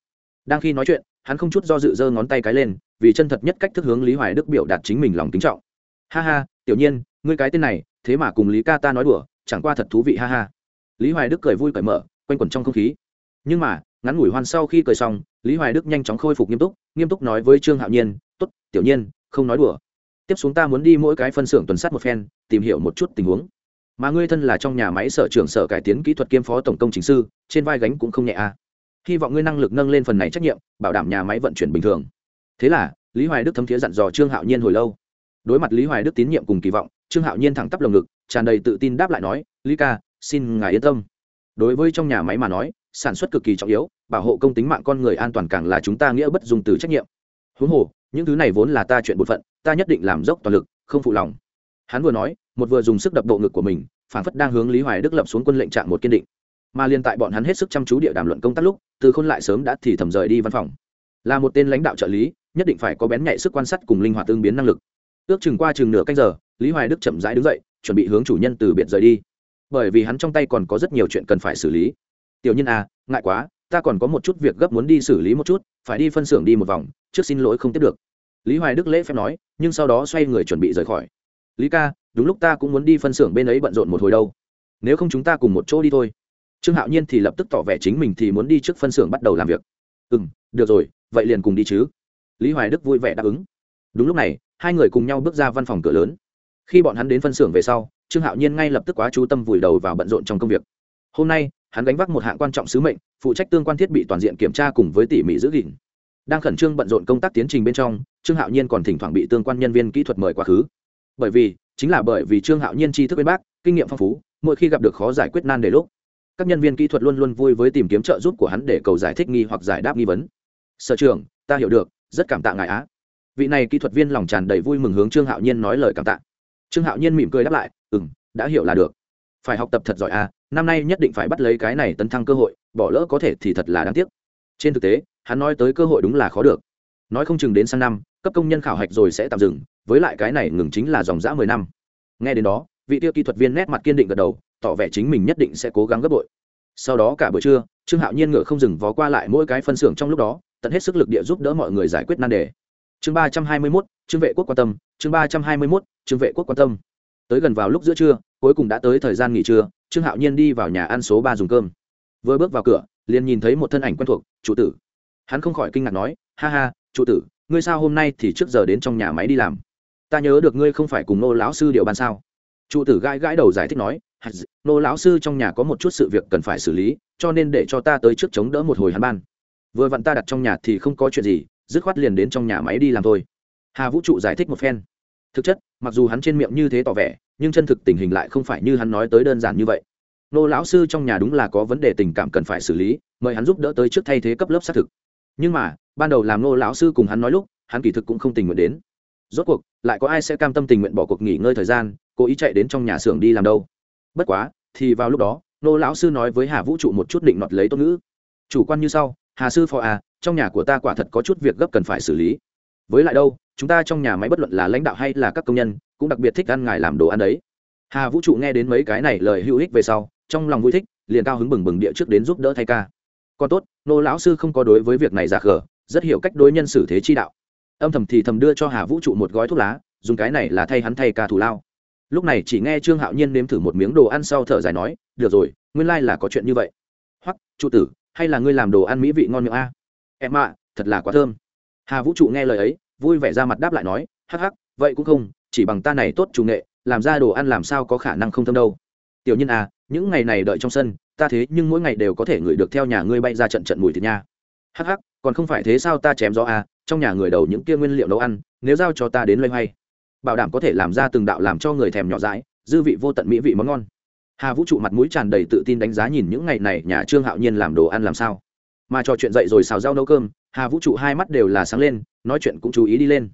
Đang khi nói chuyện, hắn không chút do dự giơ ngón tay cái lên, vì chân thật nhất cách thức hướng lý hoài đức biểu đạt chính mình lòng kính trọng. Ha ha, tiểu nhiên, ngươi cái tên này, thế mà cùng lý ca ta nói đùa chẳng qua thật thú vị, ha ha. Lý hoài đức cười vui cởi mở, quanh quẩn trong không khí. Nhưng mà, ngắn ngủi hoan sau khi cười xong, lý hoài đức nhanh chóng khôi phục nghiêm túc nghiêm túc nói với trương hạo nhiên t ố t tiểu nhiên, không nói đùa. Tiếp xuống ta muốn đi mỗi cái phân xưởng tuần sát một phen, tìm hiểu một chút tình huống. Mà ngươi thân là trong nhà máy sở trưởng sở cải tiến kỹ thuật kiêm phó tổng công chính sư, trên vai gánh cũng không nhẹ à. Hy vọng ngươi năng lực nâng lên phần này trách nhiệm, bảo đảm nhà máy vận chuyển bình thường. Thế là, lý hoài đức thấm thiế dặn dò trương hạo nhiên hồi lâu. Đối mặt lý hoài đức tín nhiệm cùng kỳ vọng trương hạo nhiên thẳng tắp lồng ngực, tràn đầy tự tin đáp lại nói, lý ca, xin ngài yên tâm. Đối với trong nhà máy mà nói, sản xuất cực kỳ trọng yếu, bảo hộ công tính mạng con người an toàn càng là chúng ta nghĩa bất dùng từ trách nhiệm. Huống hồ, những thứ này vốn là ta chuyện bột phận, ta nhất định làm dốc toàn lực, không phụ lòng. Hắn vừa nói, một vừa dùng sức đập bộ ngực của mình phản phất đang hướng lý hoài đức lập xuống quân lệnh trạng một kiên định. Mà liên tại bọn hắn hết sức chăm chú địa đàm luận công tác lúc, từ khôn lại sớm đã thì thầm rời đi văn phòng. Là một tên lãnh đạo trợ lý, nhất định phải có bén nhạy sức quan sát cùng linh hoạt tương biến năng lực ước chừng qua chừng nửa canh giờ, lý hoài đức chậm rãi đứng dậy, chuẩn bị hướng chủ nhân từ biệt rời đi. Bởi vì hắn trong tay còn có rất nhiều chuyện cần phải xử lý. Tiểu nhân à ngại quá, ta còn có một chút việc gấp muốn đi xử lý một chút, phải đi phân xưởng đi một vòng, trước xin lỗi không tiếp được. Lý hoài đức lễ phép nói, nhưng sau đó xoay người chuẩn bị rời khỏi. Lý ca, đúng lúc ta cũng muốn đi phân xưởng bên ấy bận rộn một hồi đâu. Nếu không chúng ta cùng một chỗ đi thôi. Trương hạo nhiên thì lập tức tỏ vẻ chính mình thì muốn đi trước phân xưởng bắt đầu làm việc. Ừ m được rồi, vậy liền cùng đi chứ. Lý hoài đức vui vẻ đáp ứng. Đúng lúc này hai người cùng nhau bước ra văn phòng cửa lớn. Khi bọn hắn đến phân xưởng về sau, trương hạo nhiên ngay lập tức quá chú tâm vùi đầu vào bận rộn trong công việc. Hôm nay, hắn gánh vác một hạng quan trọng sứ mệnh, phụ trách tương quan thiết bị toàn diện kiểm tra cùng với tỉ mỉ giữ gìn. Đang khẩn trương bận rộn công tác tiến trình bên trong, trương hạo nhiên còn thỉnh thoảng bị tương quan nhân viên kỹ thuật mời quá khứ. Bởi vì, chính là bởi vì trương hạo nhiên tri thức bên bác, kinh nghiệm phong phú, mỗi khi gặp được khó giải quyết nan đề lúc, các nhân viên kỹ thuật luôn luôn vui với tìm kiếm trợ giúp của hắn để cầu giải thích nghi hoặc giải đáp nghi vấn. Sở trường ta hiểu được, rất cảm tạ ngài á vị này kỹ thuật viên lòng tràn đầy vui mừng hướng trương hạo nhiên nói lời cảm tạ. Trương hạo nhiên mỉm cười đáp lại ừ m đã hiểu là được. Phải học tập thật giỏi à năm nay nhất định phải bắt lấy cái này tấn thăng cơ hội, bỏ lỡ có thể thì thật là đáng tiếc. Trên thực tế, hắn nói tới cơ hội đúng là khó được. Nói không chừng đến sang năm, cấp công nhân khảo hạch rồi sẽ tạm dừng, với lại cái này ngừng chính là dòng dã mười năm. Nghe đến đó, vị tiêu kỹ thuật viên nét mặt kiên định gật đầu, tỏ vẻ chính mình nhất định sẽ cố gắng gấp bội. Sau đó cả buổi trưa, trương hạo nhiên ngựa không dừng vó qua lại mỗi cái phân xưởng trong lúc đó, tận hết sức lực địa giúp đỡ mọi người giải quyết nan đề chương ba trăm hai mươi mốt, trương vệ quốc quan tâm, chương ba trăm hai mươi mốt, trương vệ quốc quan tâm. Tới gần vào lúc giữa trưa, cuối cùng đã tới thời gian nghỉ trưa, trương hạo nhiên đi vào nhà ăn số ba dùng cơm. Vừa bước vào cửa, liền nhìn thấy một thân ảnh quen thuộc, chủ tử. Hắn không khỏi kinh ngạc nói, ha ha, chủ tử, ngươi sao hôm nay thì trước giờ đến trong nhà máy đi làm? Ta nhớ được ngươi không phải cùng nô lão sư điều ban sao? Trụ tử gãi gãi đầu giải thích nói nô lão sư trong nhà có một chút sự việc cần phải xử lý, cho nên để cho ta tới trước chống đỡ một hồi hắn ban. Vừa vặn ta đặt trong nhà thì không có chuyện gì dứt khoát liền đến trong nhà máy đi làm thôi. Hà vũ trụ giải thích một phen. Thực chất, mặc dù hắn trên miệng như thế tỏ vẻ, nhưng chân thực tình hình lại không phải như hắn nói tới đơn giản như vậy. Nô lão sư trong nhà đúng là có vấn đề tình cảm cần phải xử lý, mời hắn giúp đỡ tới trước thay thế cấp lớp xác thực. Nhưng mà, ban đầu làm nô lão sư cùng hắn nói lúc, hắn kỳ thực cũng không tình nguyện đến. Rốt cuộc, lại có ai sẽ cam tâm tình nguyện bỏ cuộc nghỉ ngơi thời gian, cố ý chạy đến trong nhà xưởng đi làm đâu? Bất quá, thì vào lúc đó, nô lão sư nói với hà vũ trụ một chút định đoạt lấy tốt ngữ. Chủ quan như sau, hà sư phò à trong nhà của ta quả thật có chút việc gấp cần phải xử lý. Với lại đâu, chúng ta trong nhà máy bất luận là lãnh đạo hay là các công nhân, cũng đặc biệt thích ăn ngài làm đồ ăn đấy. Hà vũ trụ nghe đến mấy cái này lời hữu ích về sau, trong lòng vui thích, liền cao hứng bừng bừng địa trước đến giúp đỡ thay ca. Còn tốt, nô lão sư không có đối với việc này giả khờ, rất hiểu cách đối nhân xử thế chi đạo. Âm thầm thì thầm đưa cho hà vũ trụ một gói thuốc lá, dùng cái này là thay hắn thay ca thủ lao. Lúc này chỉ nghe trương hạo nhiên nếm thử một miếng đồ ăn sau thở dài nói, được rồi, nguyên lai là có chuyện như vậy. Hoặc trụ tử, hay là ngươi làm đồ ăn mỹ vị ngon miệng a? Em ạ thật là quá thơm. Hà vũ trụ nghe lời ấy, vui vẻ ra mặt đáp lại nói, hắc hắc, vậy cũng không, chỉ bằng ta này tốt chủ nghệ, làm ra đồ ăn làm sao có khả năng không thơm đâu. Tiểu nhân à những ngày này đợi trong sân, ta thế nhưng mỗi ngày đều có thể ngửi được theo nhà ngươi bay ra trận trận mùi thịt nha. Hắc hắc, còn không phải thế sao ta chém gió à trong nhà người đầu những kia nguyên liệu nấu ăn, nếu giao cho ta đến loay hoay, bảo đảm có thể làm ra từng đạo làm cho người thèm nhỏ dãi, dư vị vô tận mỹ vị món ngon. Hà vũ trụ mặt mũi tràn đầy tự tin đánh giá nhìn những ngày này nhà trương hạo nhiên làm đồ ăn làm sao mà trò chuyện dậy rồi xào rau nấu cơm, hà vũ trụ hai mắt đều là sáng lên, nói chuyện cũng chú ý đi lên.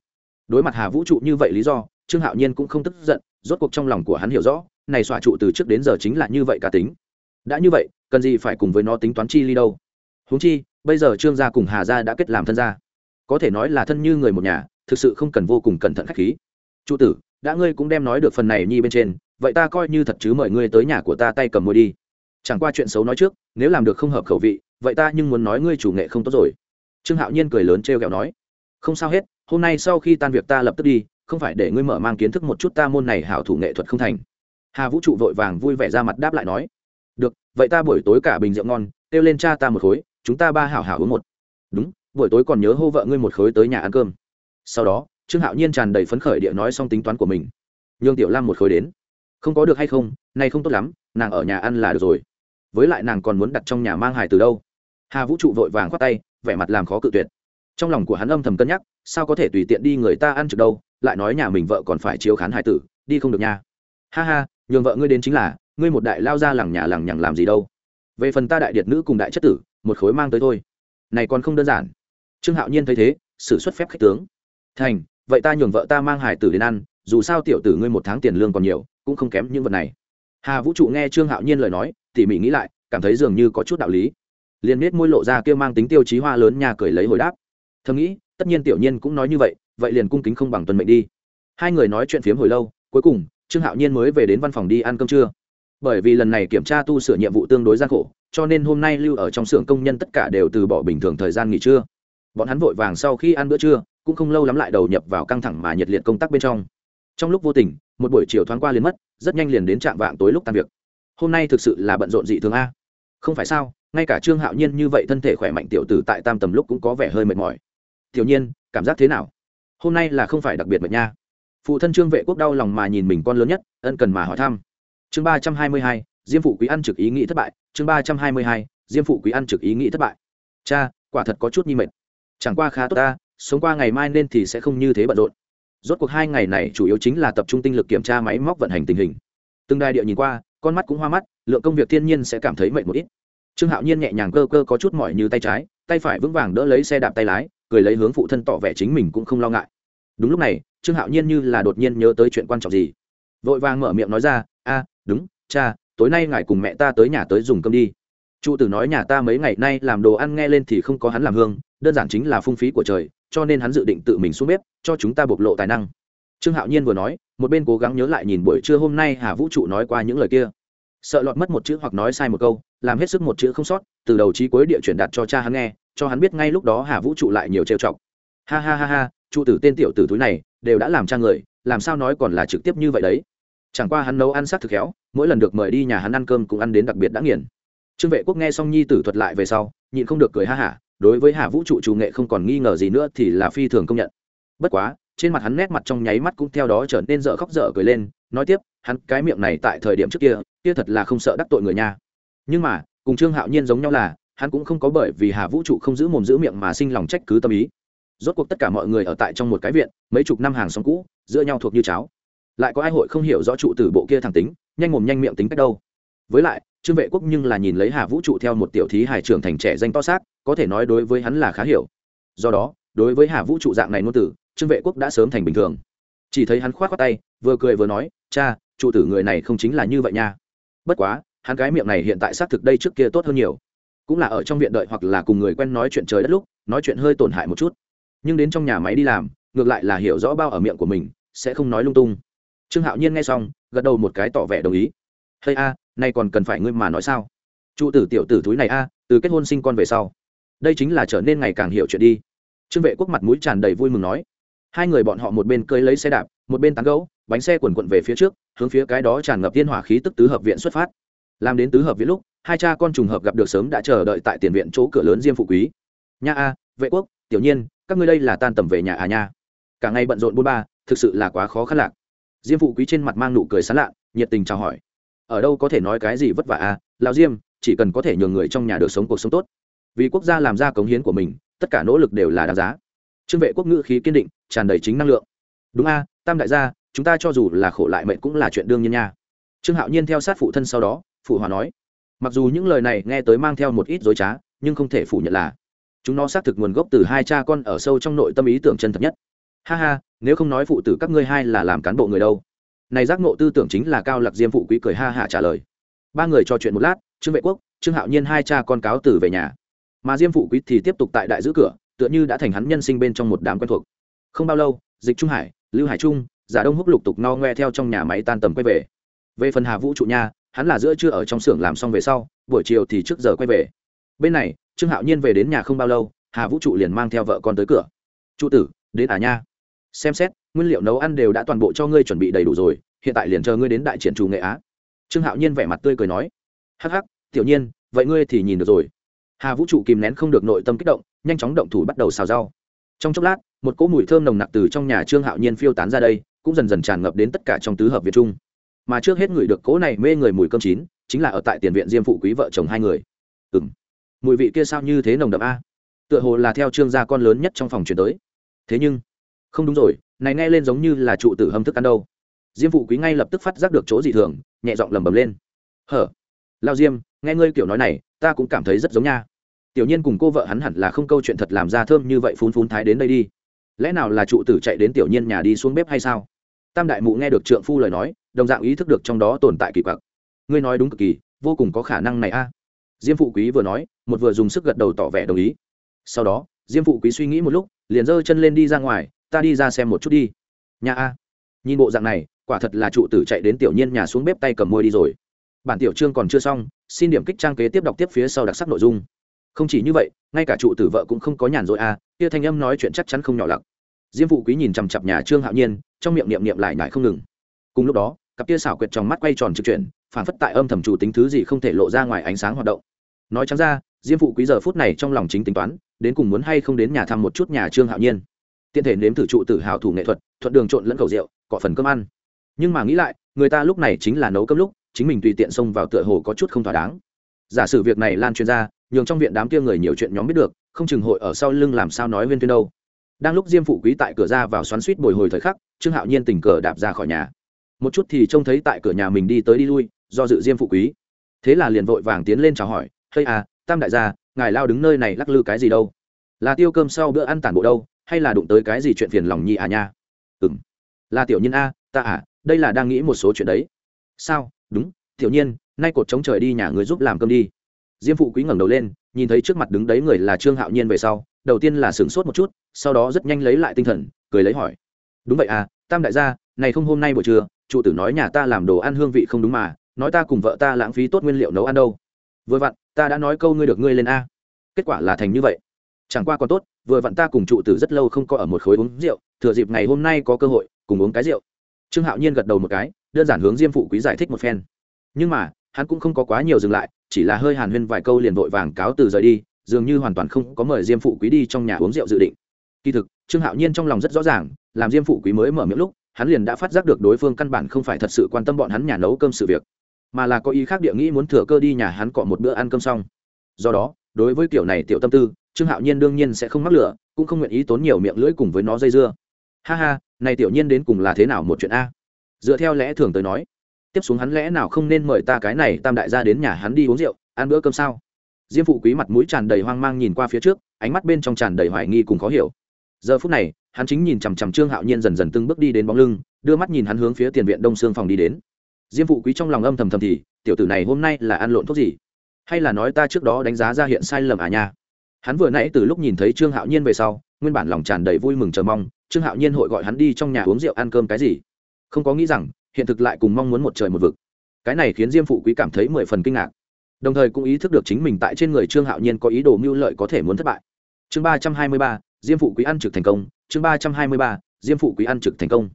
Đối mặt hà vũ trụ như vậy lý do, trương hạo nhiên cũng không tức giận, rốt cuộc trong lòng của hắn hiểu rõ, này xòa trụ từ trước đến giờ chính là như vậy cả tính. Đã như vậy, cần gì phải cùng với nó tính toán chi ly đâu? Huống chi, bây giờ trương gia cùng hà gia đã kết làm thân gia. Có thể nói là thân như người một nhà, thực sự không cần vô cùng cẩn thận khách khí. Trụ tử, đã ngươi cũng đem nói được phần này nhi bên trên, vậy ta coi như thật chứ mời ngươi tới nhà của ta tay cầm môi đi. Chẳng qua chuyện xấu nói trước, nếu làm được không hợp khẩu vị vậy ta nhưng muốn nói ngươi chủ nghệ không tốt rồi. Trương hạo nhiên cười lớn t r kẹo nói, không sao hết, hôm nay sau khi tan việc ta lập tức đi, không phải để ngươi mở mang kiến thức một chút ta môn này hảo thủ nghệ thuật không thành. Hà vũ trụ vội vàng vui vẻ ra mặt đáp lại nói, được, vậy ta buổi tối cả bình rượu ngon, kêu lên cha ta một khối, chúng ta ba hảo hảo uống một. Đúng, buổi tối còn nhớ hô vợ ngươi một khối tới nhà ăn cơm. Sau đó, trương hạo nhiên tràn đầy phấn khởi địa nói xong tính toán của mình. Nhường tiểu lam một khối đến. Không có được hay không, nay không tốt lắm, nàng ở nhà ăn là được rồi. Với lại nàng còn muốn đặt trong nhà mang hài từ đâu hà vũ trụ vội vàng khoát tay, vẻ mặt làm khó cự tuyệt. Trong lòng của hắn âm thầm cân nhắc, sao có thể tùy tiện đi người ta ăn trực đâu, lại nói nhà mình vợ còn phải chiếu khán hài tử, đi không được nha. Ha ha, nhường vợ ngươi đến chính là, ngươi một đại lao ra lẳng nhà lẳng nhằng làm gì đâu. Về phần ta đại điệt nữ cùng đại chất tử, một khối mang tới thôi. Này còn không đơn giản. Trương hạo nhiên thấy thế xử xuất phép khách tướng. Thành, vậy ta nhường vợ ta mang hải tử đến ăn, dù sao tiểu tử ngươi một tháng tiền lương còn nhiều, cũng không kém những vật này. Hà vũ trụ nghe trương hạo nhiên lời nói, tỉ mỉ nghĩ lại, cảm thấy dường như có chút đạo lý liền biết môi lộ ra kêu mang tính tiêu chí hoa lớn nhà cười lấy hồi đáp. Thầm nghĩ, tất nhiên tiểu nhiên cũng nói như vậy vậy liền cung kính không bằng tuần mệnh đi. Hai người nói chuyện phiếm hồi lâu, cuối cùng, trương hạo nhiên mới về đến văn phòng đi ăn cơm trưa. Bởi vì lần này kiểm tra tu sửa nhiệm vụ tương đối gian khổ, cho nên hôm nay lưu ở trong xưởng công nhân tất cả đều từ bỏ bình thường thời gian nghỉ trưa. Bọn hắn vội vàng sau khi ăn bữa trưa, cũng không lâu lắm lại đầu nhập vào căng thẳng mà nhiệt liệt công tác bên trong. Trong lúc vô tình, một buổi chiều thoáng qua liền mất, rất nhanh liền đến trạm vạng tối lúc tan việc. Hôm nay thực sự là bận rộn dị thường a không phải sao, ngay cả trương hạo nhiên như vậy thân thể khỏe mạnh tiểu tử tại tam tầm lúc cũng có vẻ hơi mệt mỏi. Tiểu nhiên, cảm giác thế nào? Hôm nay là không phải đặc biệt mệt nha. Phụ thân trương vệ quốc đau lòng mà nhìn mình con lớn nhất, ân cần mà hỏi thăm. Chương ba trăm hai mươi hai, diêm phụ quý ăn trực ý nghĩ thất bại. Chương ba trăm hai mươi hai, diêm phụ quý ăn trực ý nghĩ thất bại. Cha, quả thật có chút nhi mệt. Chẳng qua khá tốt ta, sống qua ngày mai nên thì sẽ không như thế bận rộn. Rốt cuộc hai ngày này chủ yếu chính là tập trung tinh lực kiểm tra máy móc vận hành tình hình. Từng đài địa nhìn qua, con mắt cũng hoa mắt lượng công việc thiên nhiên sẽ cảm thấy mệt một ít. Trương hạo nhiên nhẹ nhàng cơ cơ có chút mỏi như tay trái, tay phải vững vàng đỡ lấy xe đạp tay lái, cười lấy hướng phụ thân tỏ vẻ chính mình cũng không lo ngại. Đúng lúc này, trương hạo nhiên như là đột nhiên nhớ tới chuyện quan trọng gì. Vội vàng mở miệng nói ra, a, đúng, cha, tối nay ngài cùng mẹ ta tới nhà tới dùng cơm đi. Trụ tử nói nhà ta mấy ngày nay làm đồ ăn nghe lên thì không có hắn làm hương, đơn giản chính là phung phí của trời, cho nên hắn dự định tự mình xuống bếp, cho chúng ta bộc lộ tài năng. Trương hạo nhiên vừa nói, một bên cố gắng nhớ lại nhìn buổi trưa hôm nay hà vũ trụ nói qua những lời kia sợ lọt mất một chữ hoặc nói sai một câu, làm hết sức một chữ không sót, từ đầu chí cuối địa chuyển đạt cho cha hắn nghe, cho hắn biết ngay lúc đó hà vũ trụ lại nhiều trêu chọc. Ha ha ha ha, trụ tử tên tiểu tử túi này, đều đã làm cha người, làm sao nói còn là trực tiếp như vậy đấy? Chẳng qua hắn nấu ăn sát thực khéo, mỗi lần được mời đi nhà hắn ăn cơm cũng ăn đến đặc biệt đã nghiền. Trương vệ quốc nghe xong nhi tử thuật lại về sau, nhịn không được cười ha hả, đối với hà vũ trụ chủ nghệ không còn nghi ngờ gì nữa thì là phi thường công nhận. Bất quá, trên mặt hắn nét mặt trong nháy mắt cũng theo đó trở nên dở khóc dở cười lên nói tiếp, hắn cái miệng này tại thời điểm trước kia kia thật là không sợ đắc tội người nha. Nhưng mà, cùng trương hạo nhiên giống nhau là, hắn cũng không có bởi vì hà vũ trụ không giữ mồm giữ miệng mà sinh lòng trách cứ tâm ý. Rốt cuộc tất cả mọi người ở tại trong một cái viện, mấy chục năm hàng xóm cũ, giữa nhau thuộc như cháo. Lại có ai hội không hiểu rõ trụ từ bộ kia thẳng tính, nhanh mồm nhanh miệng tính cách đâu. Với lại, trương vệ quốc nhưng là nhìn lấy hà vũ trụ theo một tiểu thí hải trưởng thành trẻ danh to xác, có thể nói đối với hắn là khá hiểu. Do đó, đối với hà vũ trụ dạng này ngôn tử trương vệ quốc đã sớm thành bình thường chỉ thấy hắn khoát qua tay, vừa cười vừa nói, cha trụ tử người này không chính là như vậy nha. Bất quá, hắn cái miệng này hiện tại xác thực đây trước kia tốt hơn nhiều. Cũng là ở trong viện đợi hoặc là cùng người quen nói chuyện trời đất lúc, nói chuyện hơi tổn hại một chút. Nhưng đến trong nhà máy đi làm, ngược lại là hiểu rõ bao ở miệng của mình, sẽ không nói lung tung. Trương hạo nhiên nghe xong, gật đầu một cái tỏ vẻ đồng ý. Hay a, nay còn cần phải ngươi mà nói sao? Trụ tử tiểu tử túi này a, từ kết hôn sinh con về sau, đây chính là trở nên ngày càng hiểu chuyện đi. Trương vệ quốc mặt mũi tràn đầy vui mừng nói hai người bọn họ một bên cơi lấy xe đạp, một bên tán gấu bánh xe quần quận về phía trước, hướng phía cái đó tràn ngập tiên hỏa khí tức tứ hợp viện xuất phát. Làm đến tứ hợp viện lúc, hai cha con trùng hợp gặp được sớm đã chờ đợi tại tiền viện chỗ cửa lớn diêm phụ quý. Nha a, vệ quốc, tiểu nhiên, các ngươi đây là tan tầm về nhà à nha? Cả ngày bận rộn buôn ba, thực sự là quá khó khăn lạc. Diêm phụ quý trên mặt mang nụ cười sán lạ, nhiệt tình chào hỏi. Ở đâu có thể nói cái gì vất vả à lao diêm, chỉ cần có thể nhường người trong nhà được sống cuộc sống tốt. Vì quốc gia làm ra cống hiến của mình, tất cả nỗ lực đều là đáng giá trương vệ quốc ngữ khí kiên định, tràn đầy chính năng lượng. Đúng a, tam đại gia, chúng ta cho dù là khổ lại mệnh cũng là chuyện đương nhiên nha. Trương hạo nhiên theo sát phụ thân sau đó, phụ hòa nói. Mặc dù những lời này nghe tới mang theo một ít dối trá, nhưng không thể phủ nhận là chúng nó xác thực nguồn gốc từ hai cha con ở sâu trong nội tâm ý tưởng chân thật nhất. Ha ha, nếu không nói phụ tử các ngươi hai là làm cán bộ người đâu. Này giác ngộ tư tưởng chính là cao lạc diêm phụ quý cười ha hạ trả lời. Ba người trò chuyện một lát, trương vệ quốc, trương hạo nhiên hai cha con cáo từ về nhà. Mà diêm phụ quý thì tiếp tục tại đại giữ cửa tựa như đã thành hắn nhân sinh bên trong một đám quen thuộc. Không bao lâu, dịch trung hải, lưu hải trung, giả đông húc lục tục no ngoe theo trong nhà máy tan tầm quay về. Về phần hà vũ trụ nha, hắn là giữa trưa ở trong xưởng làm xong về sau, buổi chiều thì trước giờ quay về. Bên này, trương hạo nhiên về đến nhà không bao lâu, hà vũ trụ liền mang theo vợ con tới cửa. Trụ tử, đến à nha. Xem xét, nguyên liệu nấu ăn đều đã toàn bộ cho ngươi chuẩn bị đầy đủ rồi, hiện tại liền chờ ngươi đến đại triển trù nghệ á. Trương hạo nhiên vẻ mặt tươi cười nói. Hắc hắc, tiểu nhiên, vậy ngươi thì nhìn được rồi hà vũ trụ kìm nén không được nội tâm kích động, nhanh chóng động thủ bắt đầu xào rau. Trong chốc lát, một cỗ mùi thơm nồng nặc từ trong nhà trương hạo nhiên phiêu tán ra đây, cũng dần dần tràn ngập đến tất cả trong tứ hợp việt trung mà trước hết người được cỗ này mê người mùi cơm chín, chính là ở tại tiền viện diêm phụ quý vợ chồng hai người. Ừ m mùi vị kia sao như thế nồng đậm a? Tựa hồ là theo trương gia con lớn nhất trong phòng chuyển tới. Thế nhưng, không đúng rồi, này nghe lên giống như là trụ tử hâm thức ăn đâu. Diêm phụ quý ngay lập tức phát giác được chỗ dị thường, nhẹ giọng lầm bầm lên. Hở, lao diêm, nghe ngươi kiểu nói này, ta cũng cảm thấy rất giống nha tiểu nhiên cùng cô vợ hắn hẳn là không câu chuyện thật làm ra thơm như vậy phun phun thái đến đây đi. Lẽ nào là trụ tử chạy đến tiểu nhiên nhà đi xuống bếp hay sao? Tam đại mụ nghe được trượng phu lời nói, đồng dạng ý thức được trong đó tồn tại kỳ quặc. Ngươi nói đúng cực kỳ, vô cùng có khả năng này a. Diêm phụ quý vừa nói, một vừa dùng sức gật đầu tỏ vẻ đồng ý. Sau đó, diêm phụ quý suy nghĩ một lúc, liền giơ chân lên đi ra ngoài, ta đi ra xem một chút đi. Nhà a. Nhìn bộ dạng này, quả thật là trụ tử chạy đến tiểu nhiên nhà xuống bếp tay cầm môi đi rồi. Bản tiểu chương còn chưa xong, xin điểm kích trang kế tiếp đọc tiếp phía sau đặc sắc nội dung không chỉ như vậy, ngay cả trụ tử vợ cũng không có nhàn rỗi à kia thanh âm nói chuyện chắc chắn không nhỏ lặc. Diêm phụ quý nhìn chằm chặp nhà trương hạo nhiên, trong miệng niệm niệm lại nhải không ngừng. Cùng lúc đó, cặp tia xảo quyệt trong mắt quay tròn trực chuyển phản phất tại âm thầm chủ tính thứ gì không thể lộ ra ngoài ánh sáng hoạt động. Nói chắn ra, diêm phụ quý giờ phút này trong lòng chính tính toán, đến cùng muốn hay không đến nhà thăm một chút nhà trương hạo nhiên. Tiện thể nếm thử trụ tử hào thủ nghệ thuật, thuận đường trộn lẫn cầu rượu, cọ phần cơm ăn. Nhưng mà nghĩ lại, người ta lúc này chính là nấu cơm lúc, chính mình tùy tiện xông vào tựa hồ có chút không thỏa đáng giả sử việc này lan truyền ra, nhường trong viện đám kia người nhiều chuyện nhóm biết được, không chừng hội ở sau lưng làm sao nói viên tuyên đâu. Đang lúc diêm phụ quý tại cửa ra vào xoắn suýt bồi hồi thời khắc, trương hạo nhiên tình cờ đạp ra khỏi nhà. Một chút thì trông thấy tại cửa nhà mình đi tới đi lui, do dự diêm phụ quý. Thế là liền vội vàng tiến lên chào hỏi, hey à tam đại gia, ngài lao đứng nơi này lắc lư cái gì đâu? Là tiêu cơm sau bữa ăn tản bộ đâu, hay là đụng tới cái gì chuyện phiền lòng nhi à nha? Ừ m là tiểu nhiên a, ta à đây là đang nghĩ một số chuyện đấy. Sao? Đúng, tiểu nhiên nay cột chống trời đi nhà người giúp làm cơm đi. Diêm phụ quý ngẩng đầu lên, nhìn thấy trước mặt đứng đấy người là trương hạo nhiên về sau, đầu tiên là sửng sốt một chút, sau đó rất nhanh lấy lại tinh thần, cười lấy hỏi. Đúng vậy à tam đại gia, này không hôm nay buổi trưa, trụ tử nói nhà ta làm đồ ăn hương vị không đúng mà, nói ta cùng vợ ta lãng phí tốt nguyên liệu nấu ăn đâu. Vừa vặn, ta đã nói câu ngươi được ngươi lên a. Kết quả là thành như vậy. Chẳng qua còn tốt, vừa vặn ta cùng trụ tử rất lâu không có ở một khối uống rượu, thừa dịp ngày hôm nay có cơ hội, cùng uống cái rượu. Trương hạo nhiên gật đầu một cái, đơn giản hướng diêm phụ quý giải thích một phen. Nhưng mà hắn cũng không có quá nhiều dừng lại, chỉ là hơi hàn huyên vài câu liền vội vàng cáo từ rời đi, dường như hoàn toàn không có mời diêm phụ quý đi trong nhà uống rượu dự định. Kỳ thực, trương hạo nhiên trong lòng rất rõ ràng, làm diêm phụ quý mới mở miệng lúc, hắn liền đã phát giác được đối phương căn bản không phải thật sự quan tâm bọn hắn nhà nấu cơm sự việc, mà là có ý khác địa nghĩ muốn thừa cơ đi nhà hắn cọ một bữa ăn cơm xong. Do đó, đối với kiểu này tiểu tâm tư, trương hạo nhiên đương nhiên sẽ không mắc lửa cũng không nguyện ý tốn nhiều miệng lưỡi cùng với nó dây dưa. Ha ha, này tiểu nhiên đến cùng là thế nào một chuyện a? Dựa theo lẽ thường tới nói tiếp xuống hắn lẽ nào không nên mời ta cái này tam đại gia đến nhà hắn đi uống rượu, ăn bữa cơm sao? Diêm phụ quý mặt mũi tràn đầy hoang mang nhìn qua phía trước, ánh mắt bên trong tràn đầy hoài nghi cùng khó hiểu. Giờ phút này, hắn chính nhìn chằm chằm trương hạo nhiên dần dần từng bước đi đến bóng lưng, đưa mắt nhìn hắn hướng phía tiền viện đông xương phòng đi đến. Diêm phụ quý trong lòng âm thầm thầm thì, tiểu tử này hôm nay là ăn lộn thuốc gì? Hay là nói ta trước đó đánh giá ra hiện sai lầm à nha? Hắn vừa nãy từ lúc nhìn thấy trương hạo nhiên về sau, nguyên bản lòng tràn đầy vui mừng chờ mong, trương hạo nhiên hội gọi hắn đi trong nhà uống rượu ăn cơm cái gì? Không có nghĩ rằng hiện thực lại cùng mong muốn một trời một vực. Cái này khiến diêm phụ quý cảm thấy mười phần kinh ngạc. Đồng thời cũng ý thức được chính mình tại trên người trương hạo nhiên có ý đồ mưu lợi có thể muốn thất bại. Chương ba trăm hai mươi ba, diêm phụ quý ăn trực thành công. Chương ba trăm hai mươi ba, diêm phụ quý ăn trực thành công.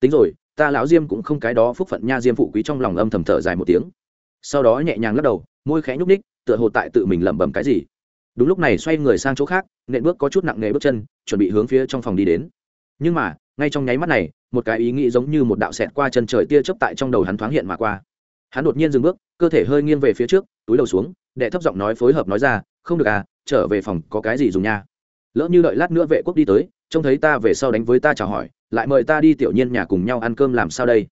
Tính rồi, ta lão diêm cũng không cái đó phúc phận nha, diêm phụ quý trong lòng âm thầm thở dài một tiếng. Sau đó nhẹ nhàng lắc đầu, môi khẽ nhúc ních tựa hồ tại tự mình lẩm bẩm cái gì. Đúng lúc này xoay người sang chỗ khác, nện bước có chút nặng nề bước chân, chuẩn bị hướng phía trong phòng đi đến. Nhưng mà ngay trong nháy mắt này, một cái ý nghĩ giống như một đạo xẹt qua chân trời tia chớp tại trong đầu hắn thoáng hiện mà qua. Hắn đột nhiên dừng bước, cơ thể hơi nghiêng về phía trước, túi đầu xuống, đệ thấp giọng nói phối hợp nói ra, không được à trở về phòng có cái gì dùng nha? Lỡ như đợi lát nữa vệ quốc đi tới, trông thấy ta về sau đánh với ta chào hỏi, lại mời ta đi tiểu nhiên nhà cùng nhau ăn cơm làm sao đây?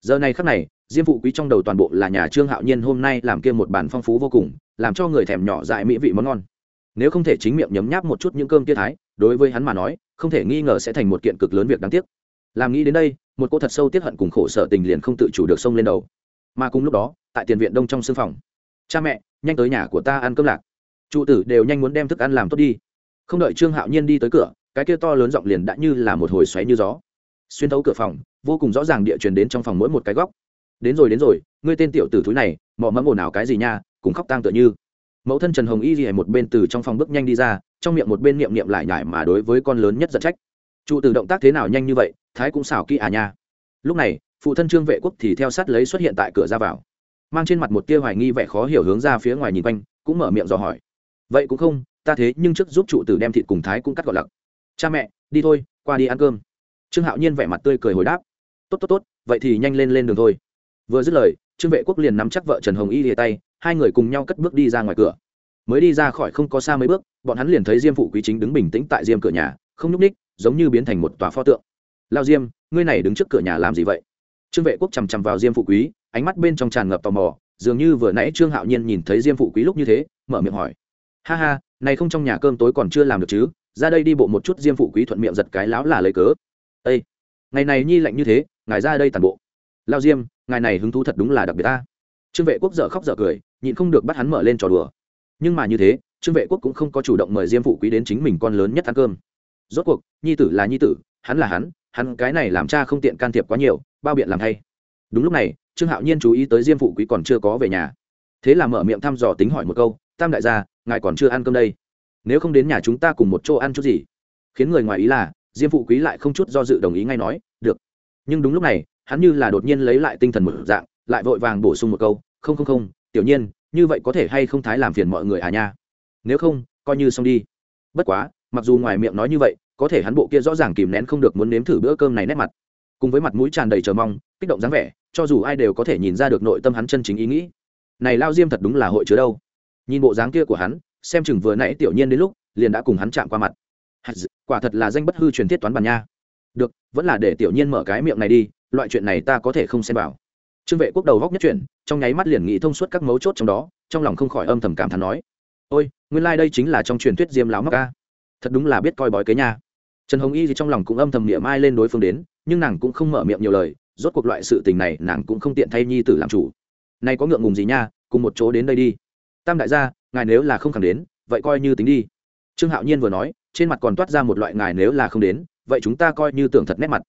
Giờ này khắc này, diêm phụ quý trong đầu toàn bộ là nhà trương hạo nhiên hôm nay làm kia một bàn phong phú vô cùng, làm cho người thèm nhỏ dại mỹ vị món ngon. Nếu không thể chính miệng nhấm nháp một chút những cơm kia thái, đối với hắn mà nói không thể nghi ngờ sẽ thành một kiện cực lớn việc đáng tiếc. Làm nghĩ đến đây, một cô thật sâu tiết hận cùng khổ sở tình liền không tự chủ được xông lên đầu. Mà cùng lúc đó, tại tiền viện đông trong sưng phòng, cha mẹ, nhanh tới nhà của ta ăn cơm lạc. Trụ tử đều nhanh muốn đem thức ăn làm tốt đi. Không đợi trương hạo nhiên đi tới cửa, cái kia to lớn giọng liền đã như là một hồi xoáy như gió. Xuyên thấu cửa phòng, vô cùng rõ ràng địa truyền đến trong phòng mỗi một cái góc. Đến rồi đến rồi, ngươi tên tiểu tử thúi này mò mẫm ồn ào cái gì nha, cùng khóc tang tựa như. Mẫu thân trần hồng y gì một bên từ trong phòng bước nhanh đi ra trong miệng một bên niệm niệm lại nhải mà đối với con lớn nhất giận trách. Trụ từ động tác thế nào nhanh như vậy, thái cũng xảo kỹ à nha. Lúc này, phụ thân trương vệ quốc thì theo sát lấy xuất hiện tại cửa ra vào. Mang trên mặt một tia hoài nghi vẻ khó hiểu hướng ra phía ngoài nhìn quanh, cũng mở miệng dò hỏi. Vậy cũng không, ta thế nhưng trước giúp trụ tử đem thịt cùng thái cũng cắt gọn lặc. Cha mẹ, đi thôi, qua đi ăn cơm. Trương hạo nhiên vẻ mặt tươi cười hồi đáp. Tốt tốt tốt, vậy thì nhanh lên lên đường thôi. Vừa dứt lời, trương vệ quốc liền nắm chắc vợ trần hồng y lìa tay, hai người cùng nhau cất bước đi ra ngoài cửa mới đi ra khỏi không có xa mấy bước, bọn hắn liền thấy diêm phụ quý chính đứng bình tĩnh tại diêm cửa nhà, không nhúc ních giống như biến thành một tòa pho tượng. Lao diêm, ngươi này đứng trước cửa nhà làm gì vậy? Trương vệ quốc chằm chằm vào diêm phụ quý, ánh mắt bên trong tràn ngập tò mò, dường như vừa nãy trương hạo nhiên nhìn thấy diêm phụ quý lúc như thế, mở miệng hỏi. Ha ha, này không trong nhà cơm tối còn chưa làm được chứ? Ra đây đi bộ một chút. Diêm phụ quý thuận miệng giật cái láo là lấy cớ. Ây ngày này nhi lạnh như thế, ngài ra đây tàn bộ. Lao diêm, ngài này hứng thú thật đúng là đặc biệt ta. Trương vệ quốc dở khóc dở cười, nhịn không được bắt hắn mở lên trò đùa nhưng mà như thế, trương vệ quốc cũng không có chủ động mời diêm phụ quý đến chính mình con lớn nhất ăn cơm. Rốt cuộc, nhi tử là nhi tử, hắn là hắn hắn cái này làm cha không tiện can thiệp quá nhiều, bao biện làm thay. Đúng lúc này, trương hạo nhiên chú ý tới diêm phụ quý còn chưa có về nhà. Thế là mở miệng thăm dò tính hỏi một câu, tam đại gia, ngài còn chưa ăn cơm đây? Nếu không đến nhà chúng ta cùng một chỗ ăn chút gì? Khiến người ngoài ý là, diêm phụ quý lại không chút do dự đồng ý ngay nói, được. Nhưng đúng lúc này, hắn như là đột nhiên lấy lại tinh thần một dạng, lại vội vàng bổ sung một câu, không không không, tiểu nhiên như vậy có thể hay không thái làm phiền mọi người à nha? Nếu không, coi như xong đi. Bất quá, mặc dù ngoài miệng nói như vậy, có thể hắn bộ kia rõ ràng kìm nén không được muốn nếm thử bữa cơm này nét mặt. Cùng với mặt mũi tràn đầy chờ mong, kích động dáng vẻ, cho dù ai đều có thể nhìn ra được nội tâm hắn chân chính ý nghĩ. Này lao diêm thật đúng là hội chứa đâu. Nhìn bộ dáng kia của hắn, xem chừng vừa nãy tiểu nhiên đến lúc, liền đã cùng hắn chạm qua mặt. Quả thật là danh bất hư truyền thiết toán bàn nha. Được, vẫn là để tiểu nhiên mở cái miệng này đi, loại chuyện này ta có thể không xem vào trương vệ quốc đầu góc nhất chuyển, trong nháy mắt liền nghĩ thông suốt các mấu chốt trong đó, trong lòng không khỏi âm thầm cảm thán nói, ôi, nguyên lai、like、đây chính là trong truyền thuyết diêm láo mắc ca thật đúng là biết coi bói kế nha. Trần hồng y thì trong lòng cũng âm thầm niệm ai lên đối phương đến, nhưng nàng cũng không mở miệng nhiều lời, rốt cuộc loại sự tình này nàng cũng không tiện thay nhi tử làm chủ. Nay có ngượng ngùng gì nha, cùng một chỗ đến đây đi. Tam đại gia, ngài nếu là không khẳng đến, vậy coi như tính đi. Trương hạo nhiên vừa nói, trên mặt còn toát ra một loại ngài nếu là không đến, vậy chúng ta coi như tưởng thật nét mặt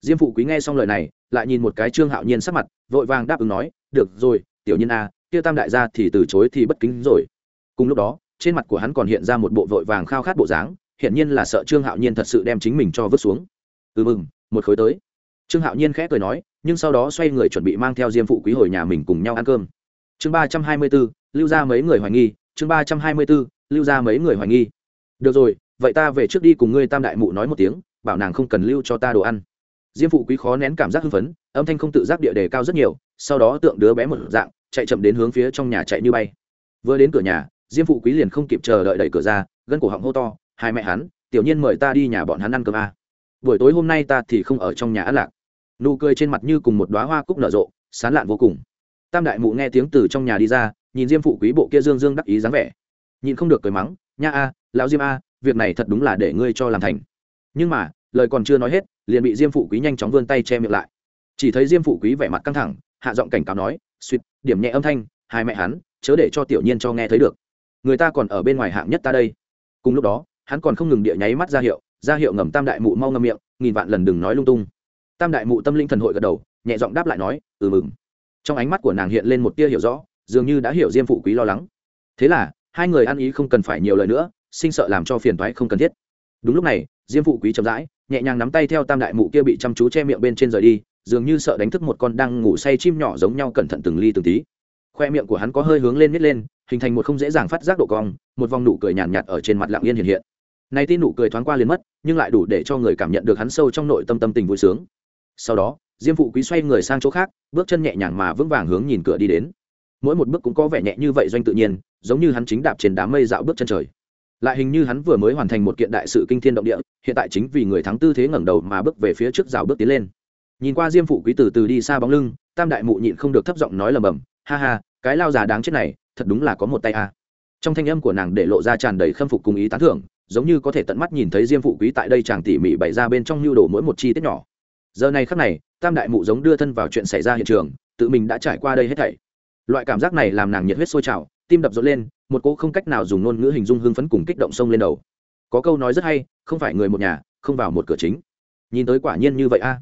diêm phụ quý nghe xong lời này, lại nhìn một cái trương hạo nhiên sắc mặt, vội vàng đáp ứng nói, được rồi, tiểu nhân a, kia tam đại gia thì từ chối thì bất kính rồi. Cùng lúc đó, trên mặt của hắn còn hiện ra một bộ vội vàng khao khát bộ dáng hiện nhiên là sợ trương hạo nhiên thật sự đem chính mình cho vứt xuống. Ừ mừng, một khối tới. Trương hạo nhiên khẽ cười nói, nhưng sau đó xoay người chuẩn bị mang theo diêm phụ quý hồi nhà mình cùng nhau ăn cơm. Chương ba trăm hai mươi b ố lưu ra mấy người hoài nghi, chương ba trăm hai mươi b ố lưu ra mấy người hoài nghi. Được rồi, vậy ta về trước đi cùng ngươi tam đại mụ nói một tiếng, bảo nàng không cần lưu cho ta đồ ăn diêm phụ quý khó nén cảm giác hưng phấn, âm thanh không tự giác địa đề cao rất nhiều, sau đó tượng đứa bé một dạng, chạy chậm đến hướng phía trong nhà chạy như bay. Vừa đến cửa nhà, diêm phụ quý liền không kịp chờ đợi đẩy cửa ra, gân cổ họng hô to, hai mẹ hắn, tiểu nhiên mời ta đi nhà bọn hắn ăn cơm a. À. buổi tối hôm nay ta thì không ở trong nhà ăn lạc. Nụ cười trên mặt như cùng một đoá hoa cúc nở rộ, sán lạn vô cùng. Tam đại mụ nghe tiếng từ trong nhà đi ra, nhìn diêm phụ quý bộ kia dương dương đắc ý dáng vẻ. Nhìn không được cười mắng, nha a, lão diêm a, việc này thật đúng là để ngươi cho làm thành. Nhưng mà lời còn chưa nói hết, liền bị diêm phụ quý nhanh chóng vươn tay che miệng lại. Chỉ thấy diêm phụ quý vẻ mặt căng thẳng, hạ giọng cảnh cáo nói suýt điểm nhẹ âm thanh, hai mẹ hắn, chớ để cho tiểu nhiên cho nghe thấy được. Người ta còn ở bên ngoài hạng nhất ta đây. Cùng lúc đó, hắn còn không ngừng địa nháy mắt ra hiệu ra hiệu ngầm tam đại mụ mau ngâm miệng, nghìn vạn lần đừng nói lung tung. Tam đại mụ tâm linh thần hội gật đầu, nhẹ giọng đáp lại nói ừ mừng. Trong ánh mắt của nàng hiện lên một tia hiểu rõ, dường như đã hiểu diêm phụ quý lo lắng. Thế là, hai người ăn ý không cần phải nhiều lời nữa, sinh sợ làm cho phiền thoái không cần thiết. Đúng lúc này diêm phụ quý chậm rãi nhẹ nhàng nắm tay theo tam đại mụ kia bị chăm chú che miệng bên trên rời đi dường như sợ đánh thức một con đang ngủ say chim nhỏ giống nhau cẩn thận từng ly từng tí. Khoe miệng của hắn có hơi hướng lên nít lên hình thành một không dễ dàng phát giác độ cong một vòng nụ cười nhàn nhạt, nhạt ở trên mặt lặng yên hiện hiện. Này tin nụ cười thoáng qua liền mất nhưng lại đủ để cho người cảm nhận được hắn sâu trong nội tâm tâm tình vui sướng. Sau đó diêm phụ quý xoay người sang chỗ khác bước chân nhẹ nhàng mà vững vàng hướng nhìn cửa đi đến. Mỗi một bước cũng có vẻ nhẹ như vậy doanh tự nhiên giống như hắn chính đạp trên đám mây dạo bước chân trời lại hình như hắn vừa mới hoàn thành một kiện đại sự kinh thiên động địa, hiện tại chính vì người thắng tư thế ngẩng đầu mà bước về phía trước rào bước tiến lên. Nhìn qua diêm phụ quý từ từ đi xa bóng lưng, tam đại mụ nhịn không được thấp giọng nói lầm bầm, ha ha, cái lao già đáng chết này, thật đúng là có một tay a trong thanh âm của nàng để lộ ra tràn đầy khâm phục cùng ý tán thưởng, giống như có thể tận mắt nhìn thấy diêm phụ quý tại đây chàng tỉ mỉ bày ra bên trong nhu đồ mỗi một chi tiết nhỏ. Giờ này khắc này, tam đại mụ giống đưa thân vào chuyện xảy ra hiện trường, tự mình đã trải qua đây hết thảy. Loại cảm giác này làm nàng nhiệt huyết sôi trào tim đập rộn lên, một cỗ không cách nào dùng ngôn ngữ hình dung hưng phấn cùng kích động sông lên đầu. Có câu nói rất hay, không phải người một nhà, không vào một cửa chính. Nhìn tới quả nhiên như vậy a. À.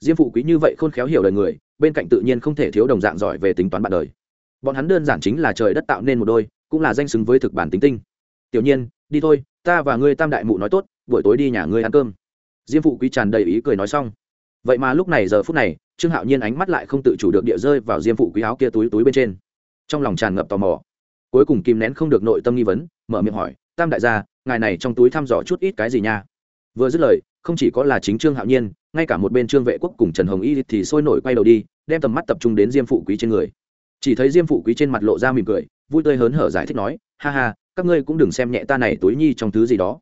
Diêm phụ quý như vậy khôn khéo hiểu đời người, bên cạnh tự nhiên không thể thiếu đồng dạng giỏi về tính toán bạn đời. Bọn hắn đơn giản chính là trời đất tạo nên một đôi, cũng là danh xứng với thực bản tính tinh. Tiểu nhiên, đi thôi, ta và ngươi tam đại mụ nói tốt, buổi tối đi nhà ngươi ăn cơm. Diêm phụ quý tràn đầy ý cười nói xong. Vậy mà lúc này giờ phút này, trương hạo nhiên ánh mắt lại không tự chủ được địa rơi vào diêm phụ quý áo kia túi túi bên trên. Trong lòng tràn ngập tò mò cuối cùng kìm nén không được nội tâm nghi vấn, mở miệng hỏi, tam đại gia, ngài này trong túi thăm dò chút ít cái gì nha? Vừa dứt lời, không chỉ có là chính trương hạo nhiên, ngay cả một bên trương vệ quốc cùng trần hồng y thì sôi nổi quay đầu đi, đem tầm mắt tập trung đến diêm phụ quý trên người. Chỉ thấy diêm phụ quý trên mặt lộ ra mỉm cười, vui tươi hớn hở giải thích nói, ha ha, các ngươi cũng đừng xem nhẹ ta này túi nhi trong thứ gì đó.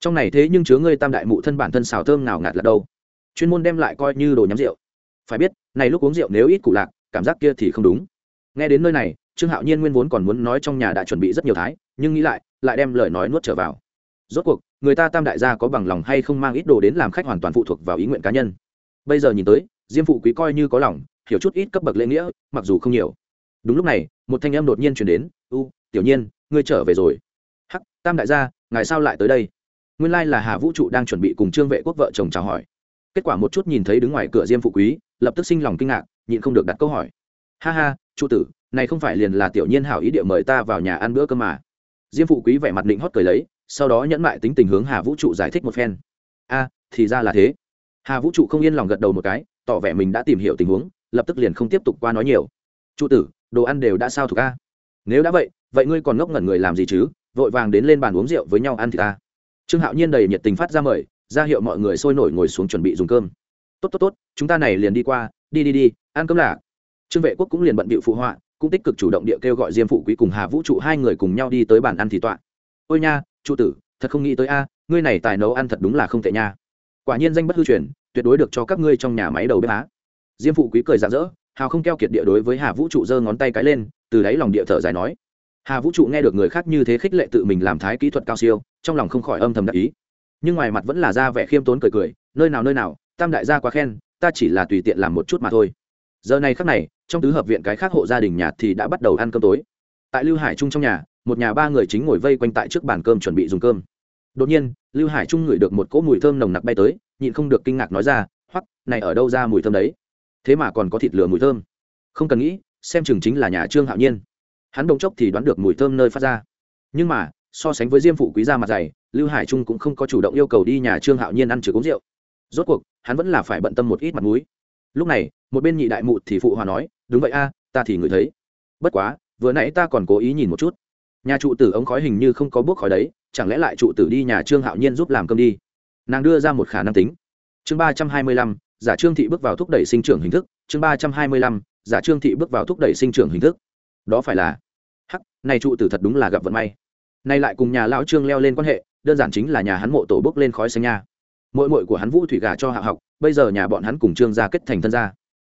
Trong này thế nhưng chứa ngươi tam đại mụ thân bản thân xào thơm nào ngạt là đâu? Chuyên môn đem lại coi như đồ nhắm rượu. Phải biết, này lúc uống rượu nếu ít cụ lạc, cảm giác kia thì không đúng. Nghe đến nơi này trương hạo nhiên nguyên vốn còn muốn nói trong nhà đã chuẩn bị rất nhiều thái, nhưng nghĩ lại lại đem lời nói nuốt trở vào. Rốt cuộc, người ta tam đại gia có bằng lòng hay không mang ít đồ đến làm khách hoàn toàn phụ thuộc vào ý nguyện cá nhân. Bây giờ nhìn tới, diêm phụ quý coi như có lòng, hiểu chút ít cấp bậc lễ nghĩa, mặc dù không nhiều. Đúng lúc này, một thanh âm đột nhiên chuyển đến, u, tiểu nhiên, ngươi trở về rồi. Hắc, tam đại gia, ngài sao lại tới đây? Nguyên lai là hà vũ trụ đang chuẩn bị cùng trương vệ quốc vợ chồng chào hỏi. Kết quả một chút nhìn thấy đứng ngoài cửa diêm phụ quý, lập tức sinh lòng kinh ngạc, nhịn không được đặt câu hỏi. Ha ha, trụ tử này không phải liền là tiểu nhiên hảo ý địa mời ta vào nhà ăn bữa cơm mà. Diêm phụ quý vẻ mặt định hót cười lấy, sau đó nhẫn mại tính tình hướng hà vũ trụ giải thích một phen. A, thì ra là thế. Hà vũ trụ không yên lòng gật đầu một cái, tỏ vẻ mình đã tìm hiểu tình huống, lập tức liền không tiếp tục qua nói nhiều. Trụ tử, đồ ăn đều đã sao thuộc a? Nếu đã vậy vậy ngươi còn ngốc ngẩn người làm gì chứ? Vội vàng đến lên bàn uống rượu với nhau ăn thì ta trương hạo nhiên đầy nhiệt tình phát ra mời, ra hiệu mọi người sôi nổi ngồi xuống chuẩn bị dùng cơm. Tốt tốt tốt, chúng ta này liền đi qua, đi đi đi, ăn cơm lạ. Trương vệ quốc cũng liền bận bịu phụ họa cũng tích cực chủ động địa kêu gọi diêm phụ quý cùng hà vũ trụ hai người cùng nhau đi tới bàn ăn thì tọa. Ôi nha, trụ tử, thật không nghĩ tới a, ngươi này tài nấu ăn thật đúng là không tệ nha. Quả nhiên danh bất hư truyền, tuyệt đối được cho các ngươi trong nhà máy đầu bếp á. Diêm phụ quý cười rạng rỡ, hào không keo kiệt địa đối với hà vũ trụ giơ ngón tay cái lên, từ đáy lòng địa thở dài nói. Hà vũ trụ nghe được người khác như thế khích lệ tự mình làm thái kỹ thuật cao siêu, trong lòng không khỏi âm thầm đắc ý. Nhưng ngoài mặt vẫn là ra vẻ khiêm tốn cười cười, nơi nào nơi nào, tam đại gia quá khen, ta chỉ là tùy tiện làm một chút mà thôi giờ này khắc này, trong tứ hợp viện cái khác hộ gia đình nhà thì đã bắt đầu ăn cơm tối. Tại lưu hải trung trong nhà, một nhà ba người chính ngồi vây quanh tại trước bàn cơm chuẩn bị dùng cơm. Đột nhiên, lưu hải trung ngửi được một cỗ mùi thơm nồng nặc bay tới, nhịn không được kinh ngạc nói ra, hoắc, này ở đâu ra mùi thơm đấy? Thế mà còn có thịt lửa mùi thơm. Không cần nghĩ, xem chừng chính là nhà trương hạo nhiên. Hắn bỗng chốc thì đoán được mùi thơm nơi phát ra. Nhưng mà, so sánh với diêm phụ quý gia mặt dày, lưu hải trung cũng không có chủ động yêu cầu đi nhà trương hạo nhiên ăn trừ uống rượu. Rốt cuộc, hắn vẫn là phải bận tâm một ít mặt mũi. Lúc này một bên nhị đại mụ thì phụ hòa nói, đúng vậy a, ta thì ngửi thấy. Bất quá, vừa nãy ta còn cố ý nhìn một chút. Nhà trụ tử ống khói hình như không có bước khói đấy, chẳng lẽ lại trụ tử đi nhà trương hạo nhiên giúp làm cơm đi? Nàng đưa ra một khả năng tính. Chương ba trăm hai mươi lăm, giả trương thị bước vào thúc đẩy sinh trưởng hình thức. Chương ba trăm hai mươi lăm, giả trương thị bước vào thúc đẩy sinh trưởng hình thức. Đó phải là, hắc, này trụ tử thật đúng là gặp vận may. Nay lại cùng nhà lão trương leo lên quan hệ, đơn giản chính là nhà hắn mộ tổ bước lên khói xanh nha. Mội mội của hắn vũ thủy gà cho hạ học, bây giờ nhà bọn hắn cùng trương gia kết thành thân gia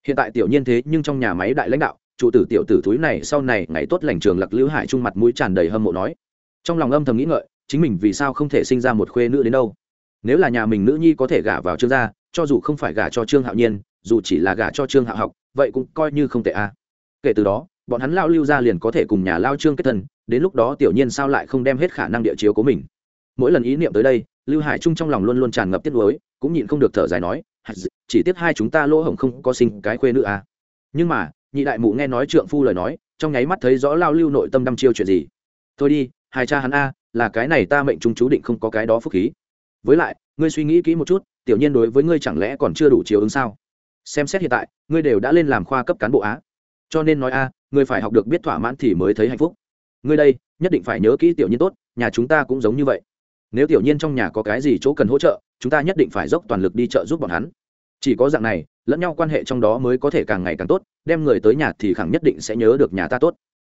hiện tại tiểu nhiên thế nhưng trong nhà máy đại lãnh đạo trụ tử tiểu tử túi này sau này ngày tốt lành trường lặc lưu hải trung mặt mũi tràn đầy hâm mộ nói. Trong lòng âm thầm nghĩ ngợi, chính mình vì sao không thể sinh ra một khuê nữ đến đâu? Nếu là nhà mình nữ nhi có thể gả vào trương gia, cho dù không phải gả cho trương hạo nhiên, dù chỉ là gả cho trương hạo học, vậy cũng coi như không tệ a. Kể từ đó, bọn hắn lao lưu ra liền có thể cùng nhà lao trương kết thân, đến lúc đó tiểu nhiên sao lại không đem hết khả năng địa chiếu của mình? Mỗi lần ý niệm tới đây, lưu hải trung trong lòng luôn luôn tràn ngập tiết lối cũng nhịn không được thở dài nói chỉ tiếc hai chúng ta lỗ hổng không có sinh cái khuê nữ à. nhưng mà, nhị đại mụ nghe nói trượng phu lời nói, trong nháy mắt thấy rõ lao lưu nội tâm đăm chiêu chuyện gì. Thôi đi, hai cha hắn a, là cái này ta mệnh trung chú định không có cái đó phúc khí. Với lại, ngươi suy nghĩ kỹ một chút, tiểu nhiên đối với ngươi chẳng lẽ còn chưa đủ chiếu ứng sao? Xem xét hiện tại, ngươi đều đã lên làm khoa cấp cán bộ á. Cho nên nói a, ngươi phải học được biết thỏa mãn thì mới thấy hạnh phúc. Ngươi đây, nhất định phải nhớ kỹ tiểu nhiên tốt, nhà chúng ta cũng giống như vậy nếu tiểu nhiên trong nhà có cái gì chỗ cần hỗ trợ, chúng ta nhất định phải dốc toàn lực đi trợ giúp bọn hắn. Chỉ có dạng này, lẫn nhau quan hệ trong đó mới có thể càng ngày càng tốt, đem người tới nhà thì khẳng nhất định sẽ nhớ được nhà ta tốt.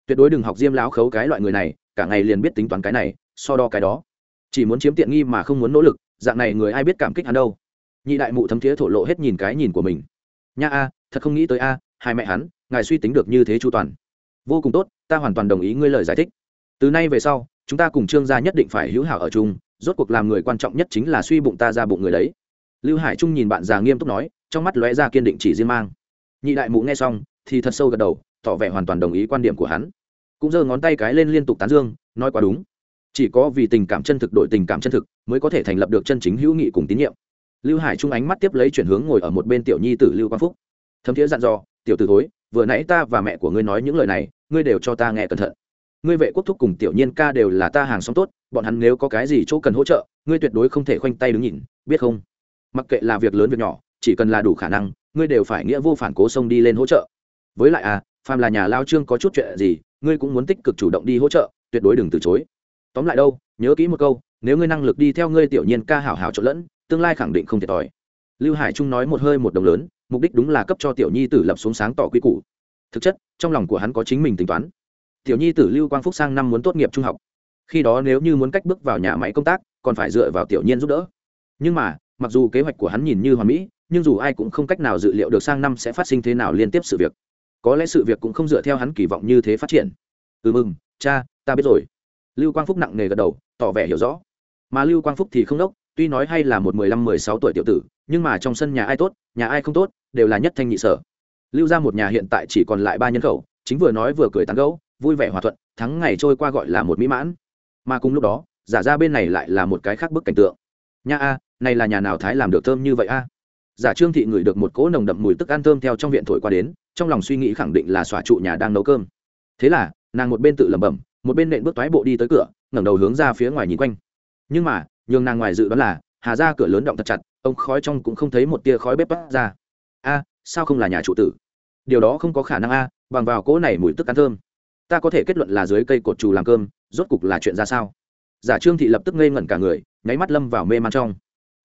Tuyệt đối đừng học diêm láo khấu cái loại người này, cả ngày liền biết tính toán cái này, so đo cái đó. Chỉ muốn chiếm tiện nghi mà không muốn nỗ lực, dạng này người ai biết cảm kích hắn đâu. Nhị đại mụ thấm thiế thổ lộ hết nhìn cái nhìn của mình. Nha a, thật không nghĩ tới a, hai mẹ hắn, ngài suy tính được như thế chu toàn. Vô cùng tốt, ta hoàn toàn đồng ý ngươi lời giải thích. Từ nay về sau, chúng ta cùng trương gia nhất định phải hữu hảo ở chung rốt cuộc làm người quan trọng nhất chính là suy bụng ta ra bụng người đấy. Lưu hải trung nhìn bạn già nghiêm túc nói, trong mắt lóe ra kiên định chỉ riêng mang. Nhị đại mụ nghe xong, thì thật sâu gật đầu, tỏ vẻ hoàn toàn đồng ý quan điểm của hắn. Cũng giơ ngón tay cái lên liên tục tán dương, nói quá đúng. Chỉ có vì tình cảm chân thực đổi tình cảm chân thực, mới có thể thành lập được chân chính hữu nghị cùng tín nhiệm. Lưu hải trung ánh mắt tiếp lấy chuyển hướng ngồi ở một bên tiểu nhi tử lưu quang phúc. Thấm thiế dặn dò, tiểu tử thối, vừa nãy ta và mẹ của ngươi nói những lời này, ngươi đều cho ta nghe cẩn thận ngươi vệ quốc thúc cùng tiểu nhiên ca đều là ta hàng xóm tốt, bọn hắn nếu có cái gì chỗ cần hỗ trợ, ngươi tuyệt đối không thể khoanh tay đứng nhìn, biết không? Mặc kệ là việc lớn việc nhỏ, chỉ cần là đủ khả năng, ngươi đều phải nghĩa vô phản cố xông đi lên hỗ trợ. Với lại à phàm là nhà lao trương có chút chuyện gì, ngươi cũng muốn tích cực chủ động đi hỗ trợ, tuyệt đối đừng từ chối. Tóm lại đâu, nhớ kỹ một câu, nếu ngươi năng lực đi theo ngươi tiểu nhiên ca hảo hảo trộn lẫn, tương lai khẳng định không thiệt thòi. Lưu hải trung nói một hơi một đồng lớn, mục đích đúng là cấp cho tiểu nhi tử lập xuống sáng tỏ quy củ. Thực chất, trong lòng của hắn có chính mình tính toán tiểu nhi tử lưu quang phúc sang năm muốn tốt nghiệp trung học. Khi đó nếu như muốn cách bước vào nhà máy công tác, còn phải dựa vào tiểu nhiên giúp đỡ. Nhưng mà, mặc dù kế hoạch của hắn nhìn như hoàn mỹ, nhưng dù ai cũng không cách nào dự liệu được sang năm sẽ phát sinh thế nào liên tiếp sự việc. Có lẽ sự việc cũng không dựa theo hắn kỳ vọng như thế phát triển. Ừ mừng, cha, ta biết rồi. Lưu quang phúc nặng nề gật đầu, tỏ vẻ hiểu rõ. Mà lưu quang phúc thì không đốc, tuy nói hay là một mười lăm, mười sáu tuổi tiểu tử, nhưng mà trong sân nhà ai tốt, nhà ai không tốt, đều là nhất thanh nhị sở. Lưu ra một nhà hiện tại chỉ còn lại ba nhân khẩu, chính vừa nói vừa cười tán gẫu vui vẻ hòa thuận, thắng ngày trôi qua gọi là một mỹ mãn. Mà cùng lúc đó, giả ra bên này lại là một cái khác bức cảnh tượng. Nha a, này là nhà nào thái làm được thơm như vậy a? Giả trương thị ngửi được một cỗ nồng đậm mùi tức ăn thơm theo trong viện thổi qua đến, trong lòng suy nghĩ khẳng định là xòa trụ nhà đang nấu cơm. Thế là, nàng một bên tự lẩm bẩm, một bên nện bước toái bộ đi tới cửa, ngẩng đầu hướng ra phía ngoài nhìn quanh. Nhưng mà, nhường nàng ngoài dự đoán là, hà ra cửa lớn động thật chặt, ông khói trong cũng không thấy một tia khói bếp bắt ra. A, sao không là nhà trụ tử? Điều đó không có khả năng a, bằng vào cỗ này mùi tức ăn thơm ta có thể kết luận là dưới cây cột trù làm cơm, rốt cục là chuyện ra sao? Giả trương thị lập tức ngây ngẩn cả người, nháy mắt lâm vào mê man trong.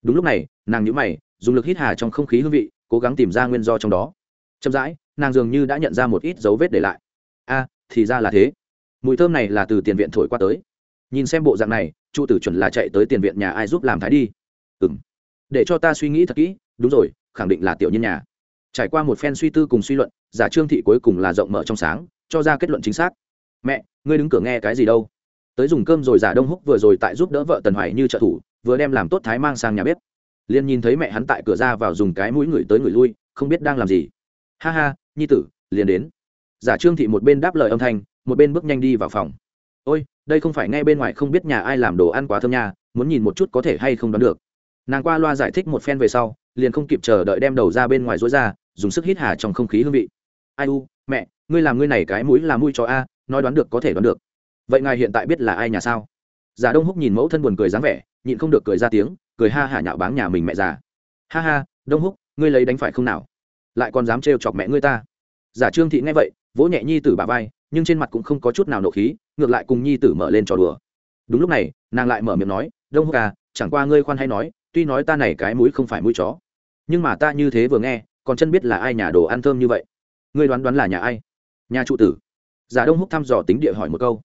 Đúng lúc này, nàng nhũ mày, dùng lực hít hà trong không khí hương vị, cố gắng tìm ra nguyên do trong đó. Chậm rãi, nàng dường như đã nhận ra một ít dấu vết để lại. A, thì ra là thế. Mùi thơm này là từ tiền viện thổi qua tới. Nhìn xem bộ dạng này trụ tử chuẩn là chạy tới tiền viện nhà ai giúp làm thái đi. Ừ m để cho ta suy nghĩ thật kỹ, đúng rồi, khẳng định là tiểu nhân nhà. Trải qua một phen suy tư cùng suy luận, giả trương thị cuối cùng là rộng mở trong sáng cho ra kết luận chính xác. Mẹ, ngươi đứng cửa nghe cái gì đâu? Tới dùng cơm rồi giả đông húc vừa rồi tại giúp đỡ vợ tần hoài như trợ thủ, vừa đem làm tốt thái mang sang nhà bếp. Liền nhìn thấy mẹ hắn tại cửa ra vào dùng cái mũi người tới người lui, không biết đang làm gì. Ha ha, nhi tử, liền đến. Giả trương thị một bên đáp lời âm thanh, một bên bước nhanh đi vào phòng. Ôi, đây không phải ngay bên ngoài không biết nhà ai làm đồ ăn quá thơm nhà muốn nhìn một chút có thể hay không đoán được. Nàng qua loa giải thích một phen về sau, liền không kịp chờ đợi đem đầu ra bên ngoài rối ra, dùng sức hít hà trong không khí hương vị ai u, mẹ, ngươi làm ngươi này cái mũi là mũi cho a, nói đoán được có thể đoán được. Vậy ngài hiện tại biết là ai nhà sao? Giả đông húc nhìn mẫu thân buồn cười dáng vẻ, nhịn không được cười ra tiếng, cười ha hả nhạo báng nhà mình mẹ già. Ha ha, đông húc, ngươi lấy đánh phải không nào? Lại còn dám trêu chọc mẹ ngươi ta. Giả trương thị nghe vậy, vỗ nhẹ nhi tử bà vai, nhưng trên mặt cũng không có chút nào nộ khí, ngược lại cùng nhi tử mở lên trò đùa. Đúng lúc này, nàng lại mở miệng nói, đông húc à chẳng qua ngươi khoan hay nói, tuy nói ta này cái mũi không phải mũi chó, nhưng mà ta như thế vừa nghe, còn chân biết là ai nhà đồ ăn thơm như vậy ngươi đoán đoán là nhà ai? Nhà trụ tử. Giả đông húc thăm dò tính địa hỏi một câu.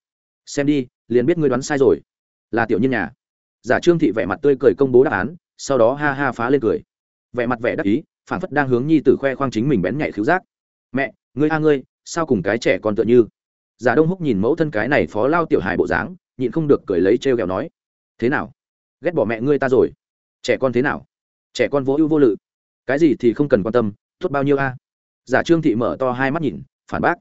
Xem đi, liền biết ngươi đoán sai rồi. Là tiểu nhân nhà. Giả trương thị vẻ mặt tươi cười công bố đáp án, sau đó ha ha phá lên cười. Vẻ mặt vẻ đắc ý, phản phất đang hướng nhi tử khoe khoang chính mình bén nhạy khiếu giác. Mẹ, ngươi a ngươi, sao cùng cái trẻ con tựa như? Giả đông húc nhìn mẫu thân cái này phó lao tiểu hài bộ dáng, nhịn không được cười lấy trêu ghẹo nói. Thế nào? Ghét bỏ mẹ ngươi ta rồi. Trẻ con thế nào? Trẻ con vô ưu vô lự. Cái gì thì không cần quan tâm, tốt bao nhiêu a? Giả trương thị mở to hai mắt nhìn, phản bác.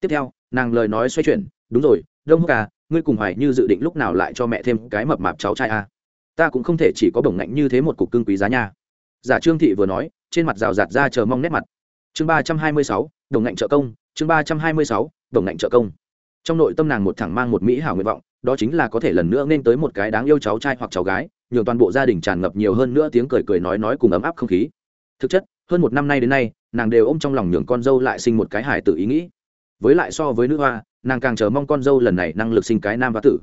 Tiếp theo, nàng lời nói xoay chuyển, đúng rồi, đông húc à ngươi cùng hoài như dự định lúc nào lại cho mẹ thêm cái mập mạp cháu trai à? ta cũng không thể chỉ có bổng ngạnh như thế một cục cưng quý giá nha. Giả trương thị vừa nói, trên mặt rào rạt ra chờ mong nét mặt. Chương ba trăm hai mươi sáu đồng ngạnh trợ công, chương ba trăm hai mươi sáu đồng ngạnh trợ công. Trong nội tâm nàng một thẳng mang một mỹ hảo nguyện vọng, đó chính là có thể lần nữa nên tới một cái đáng yêu cháu trai hoặc cháu gái, nhường toàn bộ gia đình tràn ngập nhiều hơn nữa tiếng cười cười nói nói cùng ấm áp không khí. Thực chất, hơn một năm nay đến nay nàng đều ôm trong lòng nhường con dâu lại sinh một cái hải tử ý nghĩ. Với lại so với nữ hoa, nàng càng chờ mong con dâu lần này năng lực sinh cái nam và tử.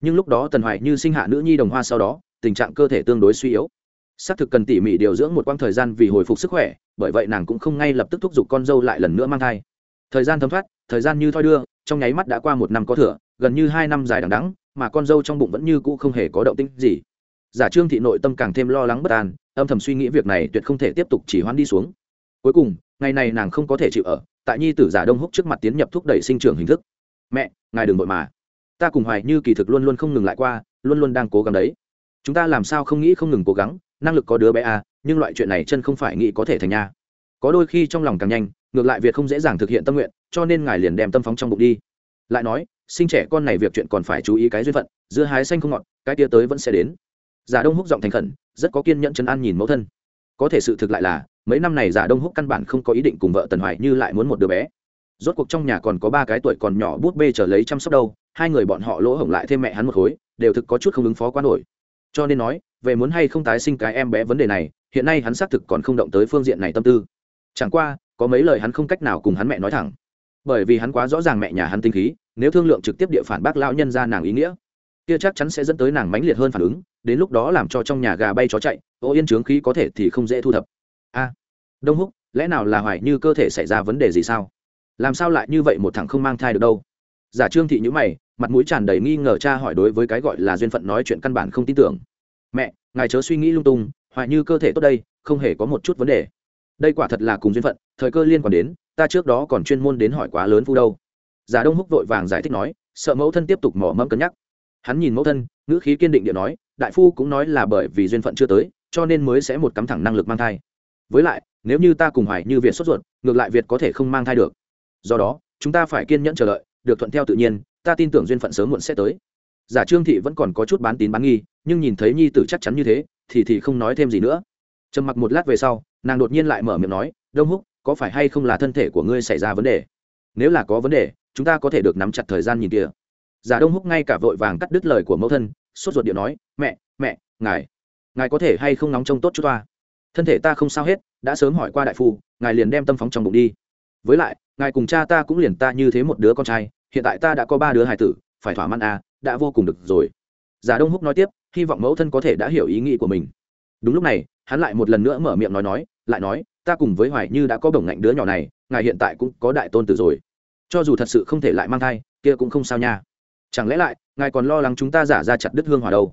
Nhưng lúc đó tần hoài như sinh hạ nữ nhi đồng hoa sau đó, tình trạng cơ thể tương đối suy yếu. Xác thực cần tỉ mỉ điều dưỡng một quãng thời gian vì hồi phục sức khỏe, bởi vậy nàng cũng không ngay lập tức thúc giục con dâu lại lần nữa mang thai. Thời gian thấm thoát, thời gian như thoi đưa, trong nháy mắt đã qua một năm có thừa, gần như hai năm dài đằng đắng mà con dâu trong bụng vẫn như cũ không hề có động tĩnh gì. Giả trương thị nội tâm càng thêm lo lắng bất an, âm thầm suy nghĩ việc này tuyệt không thể tiếp tục chỉ hoãn đi xuống cuối cùng, ngày này nàng không có thể chịu ở, tại nhi tử giả đông húc trước mặt tiến nhập thúc đẩy sinh trưởng hình thức. Mẹ, ngài đừng vội mà. Ta cùng hoài như kỳ thực luôn luôn không ngừng lại qua, luôn luôn đang cố gắng đấy. Chúng ta làm sao không nghĩ không ngừng cố gắng, năng lực có đứa bé à nhưng loại chuyện này chân không phải nghĩ có thể thành nha. Có đôi khi trong lòng càng nhanh, ngược lại việc không dễ dàng thực hiện tâm nguyện, cho nên ngài liền đem tâm phóng trong bụng đi. Lại nói, sinh trẻ con này việc chuyện còn phải chú ý cái duyên phận, dưa hái xanh không ngọt, cái tia tới vẫn sẽ đến. Giả đông húc giọng thành khẩn, rất có kiên nhẫn chân an nhìn mẫu thân. Có thể sự thực lại là mấy năm này giả đông húc căn bản không có ý định cùng vợ tần hoài như lại muốn một đứa bé. Rốt cuộc trong nhà còn có ba cái tuổi còn nhỏ bút bê trở lấy chăm sóc đâu, hai người bọn họ lỗ hổng lại thêm mẹ hắn một khối, đều thực có chút không ứng phó quá nổi. Cho nên nói, về muốn hay không tái sinh cái em bé vấn đề này, hiện nay hắn xác thực còn không động tới phương diện này tâm tư. Chẳng qua, có mấy lời hắn không cách nào cùng hắn mẹ nói thẳng. Bởi vì hắn quá rõ ràng mẹ nhà hắn tinh khí, nếu thương lượng trực tiếp địa phản bác lão nhân ra nàng ý nghĩa, kia chắc chắn sẽ dẫn tới nàng mãnh liệt hơn phản ứng, đến lúc đó làm cho trong nhà gà bay chó chạy, ô yên trướng khí có thể thì không dễ thu thập a đông húc, lẽ nào là hoài như cơ thể xảy ra vấn đề gì sao? Làm sao lại như vậy một thằng không mang thai được đâu? Giả trương thị nhữ mày, mặt mũi tràn đầy nghi ngờ cha hỏi đối với cái gọi là duyên phận nói chuyện căn bản không tin tưởng. Mẹ, ngài chớ suy nghĩ lung tung, hoài như cơ thể tốt đây, không hề có một chút vấn đề. Đây quả thật là cùng duyên phận, thời cơ liên quan đến, ta trước đó còn chuyên môn đến hỏi quá lớn phu đâu. Giả đông húc vội vàng giải thích nói, sợ mẫu thân tiếp tục mỏ mẫm cân nhắc. Hắn nhìn mẫu thân, ngữ khí kiên định điện nói, đại phu cũng nói là bởi vì duyên phận chưa tới, cho nên mới sẽ một cắm thẳng năng lực mang thai với lại, nếu như ta cùng hoài như việt sốt ruột, ngược lại việt có thể không mang thai được. Do đó, chúng ta phải kiên nhẫn chờ đợi, được thuận theo tự nhiên, ta tin tưởng duyên phận sớm muộn sẽ tới. Giả trương thị vẫn còn có chút bán tín bán nghi, nhưng nhìn thấy nhi tử chắc chắn như thế, thì thì không nói thêm gì nữa. Trầm mặc một lát về sau, nàng đột nhiên lại mở miệng nói, đông húc, có phải hay không là thân thể của ngươi xảy ra vấn đề? Nếu là có vấn đề, chúng ta có thể được nắm chặt thời gian nhìn kia giả đông húc ngay cả vội vàng cắt đứt lời của mẫu thân, sốt ruột điện nói, mẹ mẹ, ngài ngài có thể hay không nóng trông tốt chút toa thân thể ta không sao hết, đã sớm hỏi qua đại phu, ngài liền đem tâm phóng trong bụng đi. Với lại, ngài cùng cha ta cũng liền ta như thế một đứa con trai, hiện tại ta đã có ba đứa hài tử, phải thỏa mãn à đã vô cùng được rồi. Giả đông húc nói tiếp, hy vọng mẫu thân có thể đã hiểu ý nghĩ của mình. Đúng lúc này, hắn lại một lần nữa mở miệng nói nói, lại nói, ta cùng với hoài như đã có bổng ngạnh đứa nhỏ này, ngài hiện tại cũng có đại tôn tử rồi. Cho dù thật sự không thể lại mang thai, kia cũng không sao nha. Chẳng lẽ lại, ngài còn lo lắng chúng ta giả ra chặt đứt hương hòa đâu?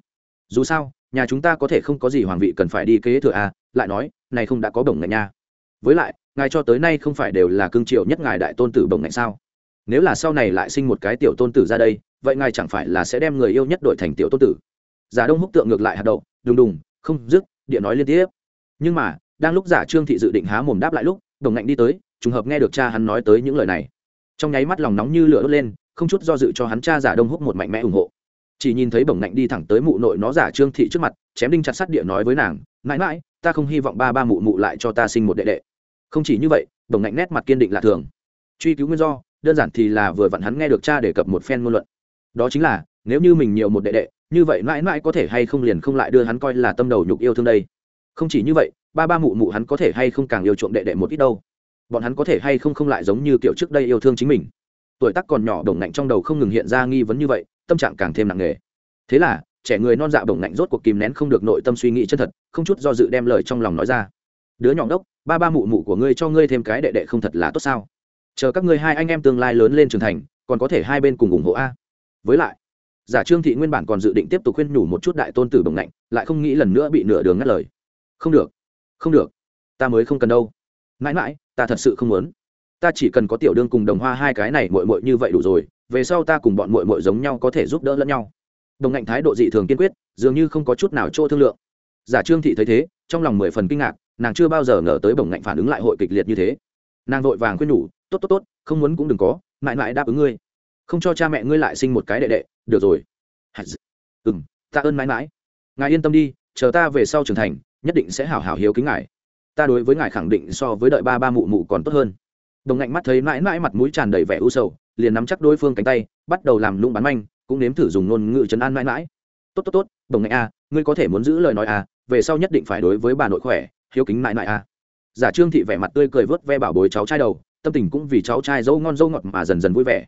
Dù sao, nhà chúng ta có thể không có gì hoàng vị cần phải đi kế thừa à lại nói, này không đã có bổng ngạnh nha. Với lại, ngài cho tới nay không phải đều là cương triệu nhất ngài đại tôn tử bổng ngạnh sao? Nếu là sau này lại sinh một cái tiểu tôn tử ra đây, vậy ngài chẳng phải là sẽ đem người yêu nhất đổi thành tiểu tôn tử? Giả đông húc tượng ngược lại hạt đậu, đùng đùng, không, dứt địa nói liên tiếp. Nhưng mà, đang lúc giả trương thị dự định há mồm đáp lại lúc đồng ngạnh đi tới, trùng hợp nghe được cha hắn nói tới những lời này. Trong nháy mắt lòng nóng như lửa đốt lên, không chút do dự cho hắn cha giả đông húc một mạnh mẽ ủng hộ. Chỉ nhìn thấy bổng ngạnh đi thẳng tới mụ nội nó giả trương thị trước mặt, chém đinh chặt sắt địa nói với nàng, mãi mãi ta không hy vọng ba ba mụ mụ lại cho ta sinh một đệ đệ. Không chỉ như vậy, đồng ngạnh nét mặt kiên định lạ thường. Truy cứu nguyên do, đơn giản thì là vừa vặn hắn nghe được cha đề cập một phen ngôn luận. Đó chính là, nếu như mình nhiều một đệ đệ, như vậy mãi mãi có thể hay không liền không lại đưa hắn coi là tâm đầu nhục yêu thương đây. Không chỉ như vậy, ba ba mụ mụ hắn có thể hay không càng yêu chuộng đệ đệ một ít đâu. Bọn hắn có thể hay không không lại giống như kiểu trước đây yêu thương chính mình. Tuổi tác còn nhỏ, đồng nạnh trong đầu không ngừng hiện ra nghi vấn như vậy, tâm trạng càng thêm nặng nề. Thế là trẻ người non dạ đồng nạnh rốt cuộc kìm nén không được nội tâm suy nghĩ chân thật, không chút do dự đem lời trong lòng nói ra. Đứa nhỏ đốc ba ba mụ mụ của ngươi cho ngươi thêm cái đệ đệ không thật là tốt sao? Chờ các ngươi hai anh em tương lai lớn lên trưởng thành, còn có thể hai bên cùng ủng hộ a. Với lại, giả trương thị nguyên bản còn dự định tiếp tục khuyên nhủ một chút đại tôn tử bồng lạnh lại không nghĩ lần nữa bị nửa đường ngắt lời. Không được không được, ta mới không cần đâu. Mãi mãi, ta thật sự không muốn. Ta chỉ cần có tiểu đương cùng đồng hoa hai cái này mội mội như vậy đủ rồi, về sau ta cùng bọn mội mội giống nhau có thể giúp đỡ lẫn nhau đồng ngạnh thái độ dị thường kiên quyết, dường như không có chút nào chỗ thương lượng. Giả trương thị thấy thế, trong lòng mười phần kinh ngạc, nàng chưa bao giờ ngờ tới bổng ngạnh phản ứng lại hội kịch liệt như thế. Nàng vội vàng khuyên nhủ, tốt tốt tốt, không muốn cũng đừng có, mãi mãi đáp ứng ngươi. Không cho cha mẹ ngươi lại sinh một cái đệ đệ, được rồi. Ừ m ta ơn mãi mãi. Ngài yên tâm đi, chờ ta về sau trưởng thành, nhất định sẽ hảo hảo hiếu kính ngài. Ta đối với ngài khẳng định so với đợi ba ba mụ mụ còn tốt hơn. Đồng ngạnh mắt thấy mãi mãi mặt mũi tràn đầy vẻ u sầu, liền nắm chắc đối phương cánh tay, bắt đầu làm lung bán manh cũng nếm thử dùng ngôn ngữ chấn an mãi mãi. Tốt tốt tốt, đồng ngại a, ngươi có thể muốn giữ lời nói a, về sau nhất định phải đối với bà nội khỏe, hiếu kính mãi mãi a. Giả trương thị vẻ mặt tươi cười vớt ve bảo bối cháu trai đầu, tâm tình cũng vì cháu trai dâu ngon dâu ngọt mà dần dần vui vẻ.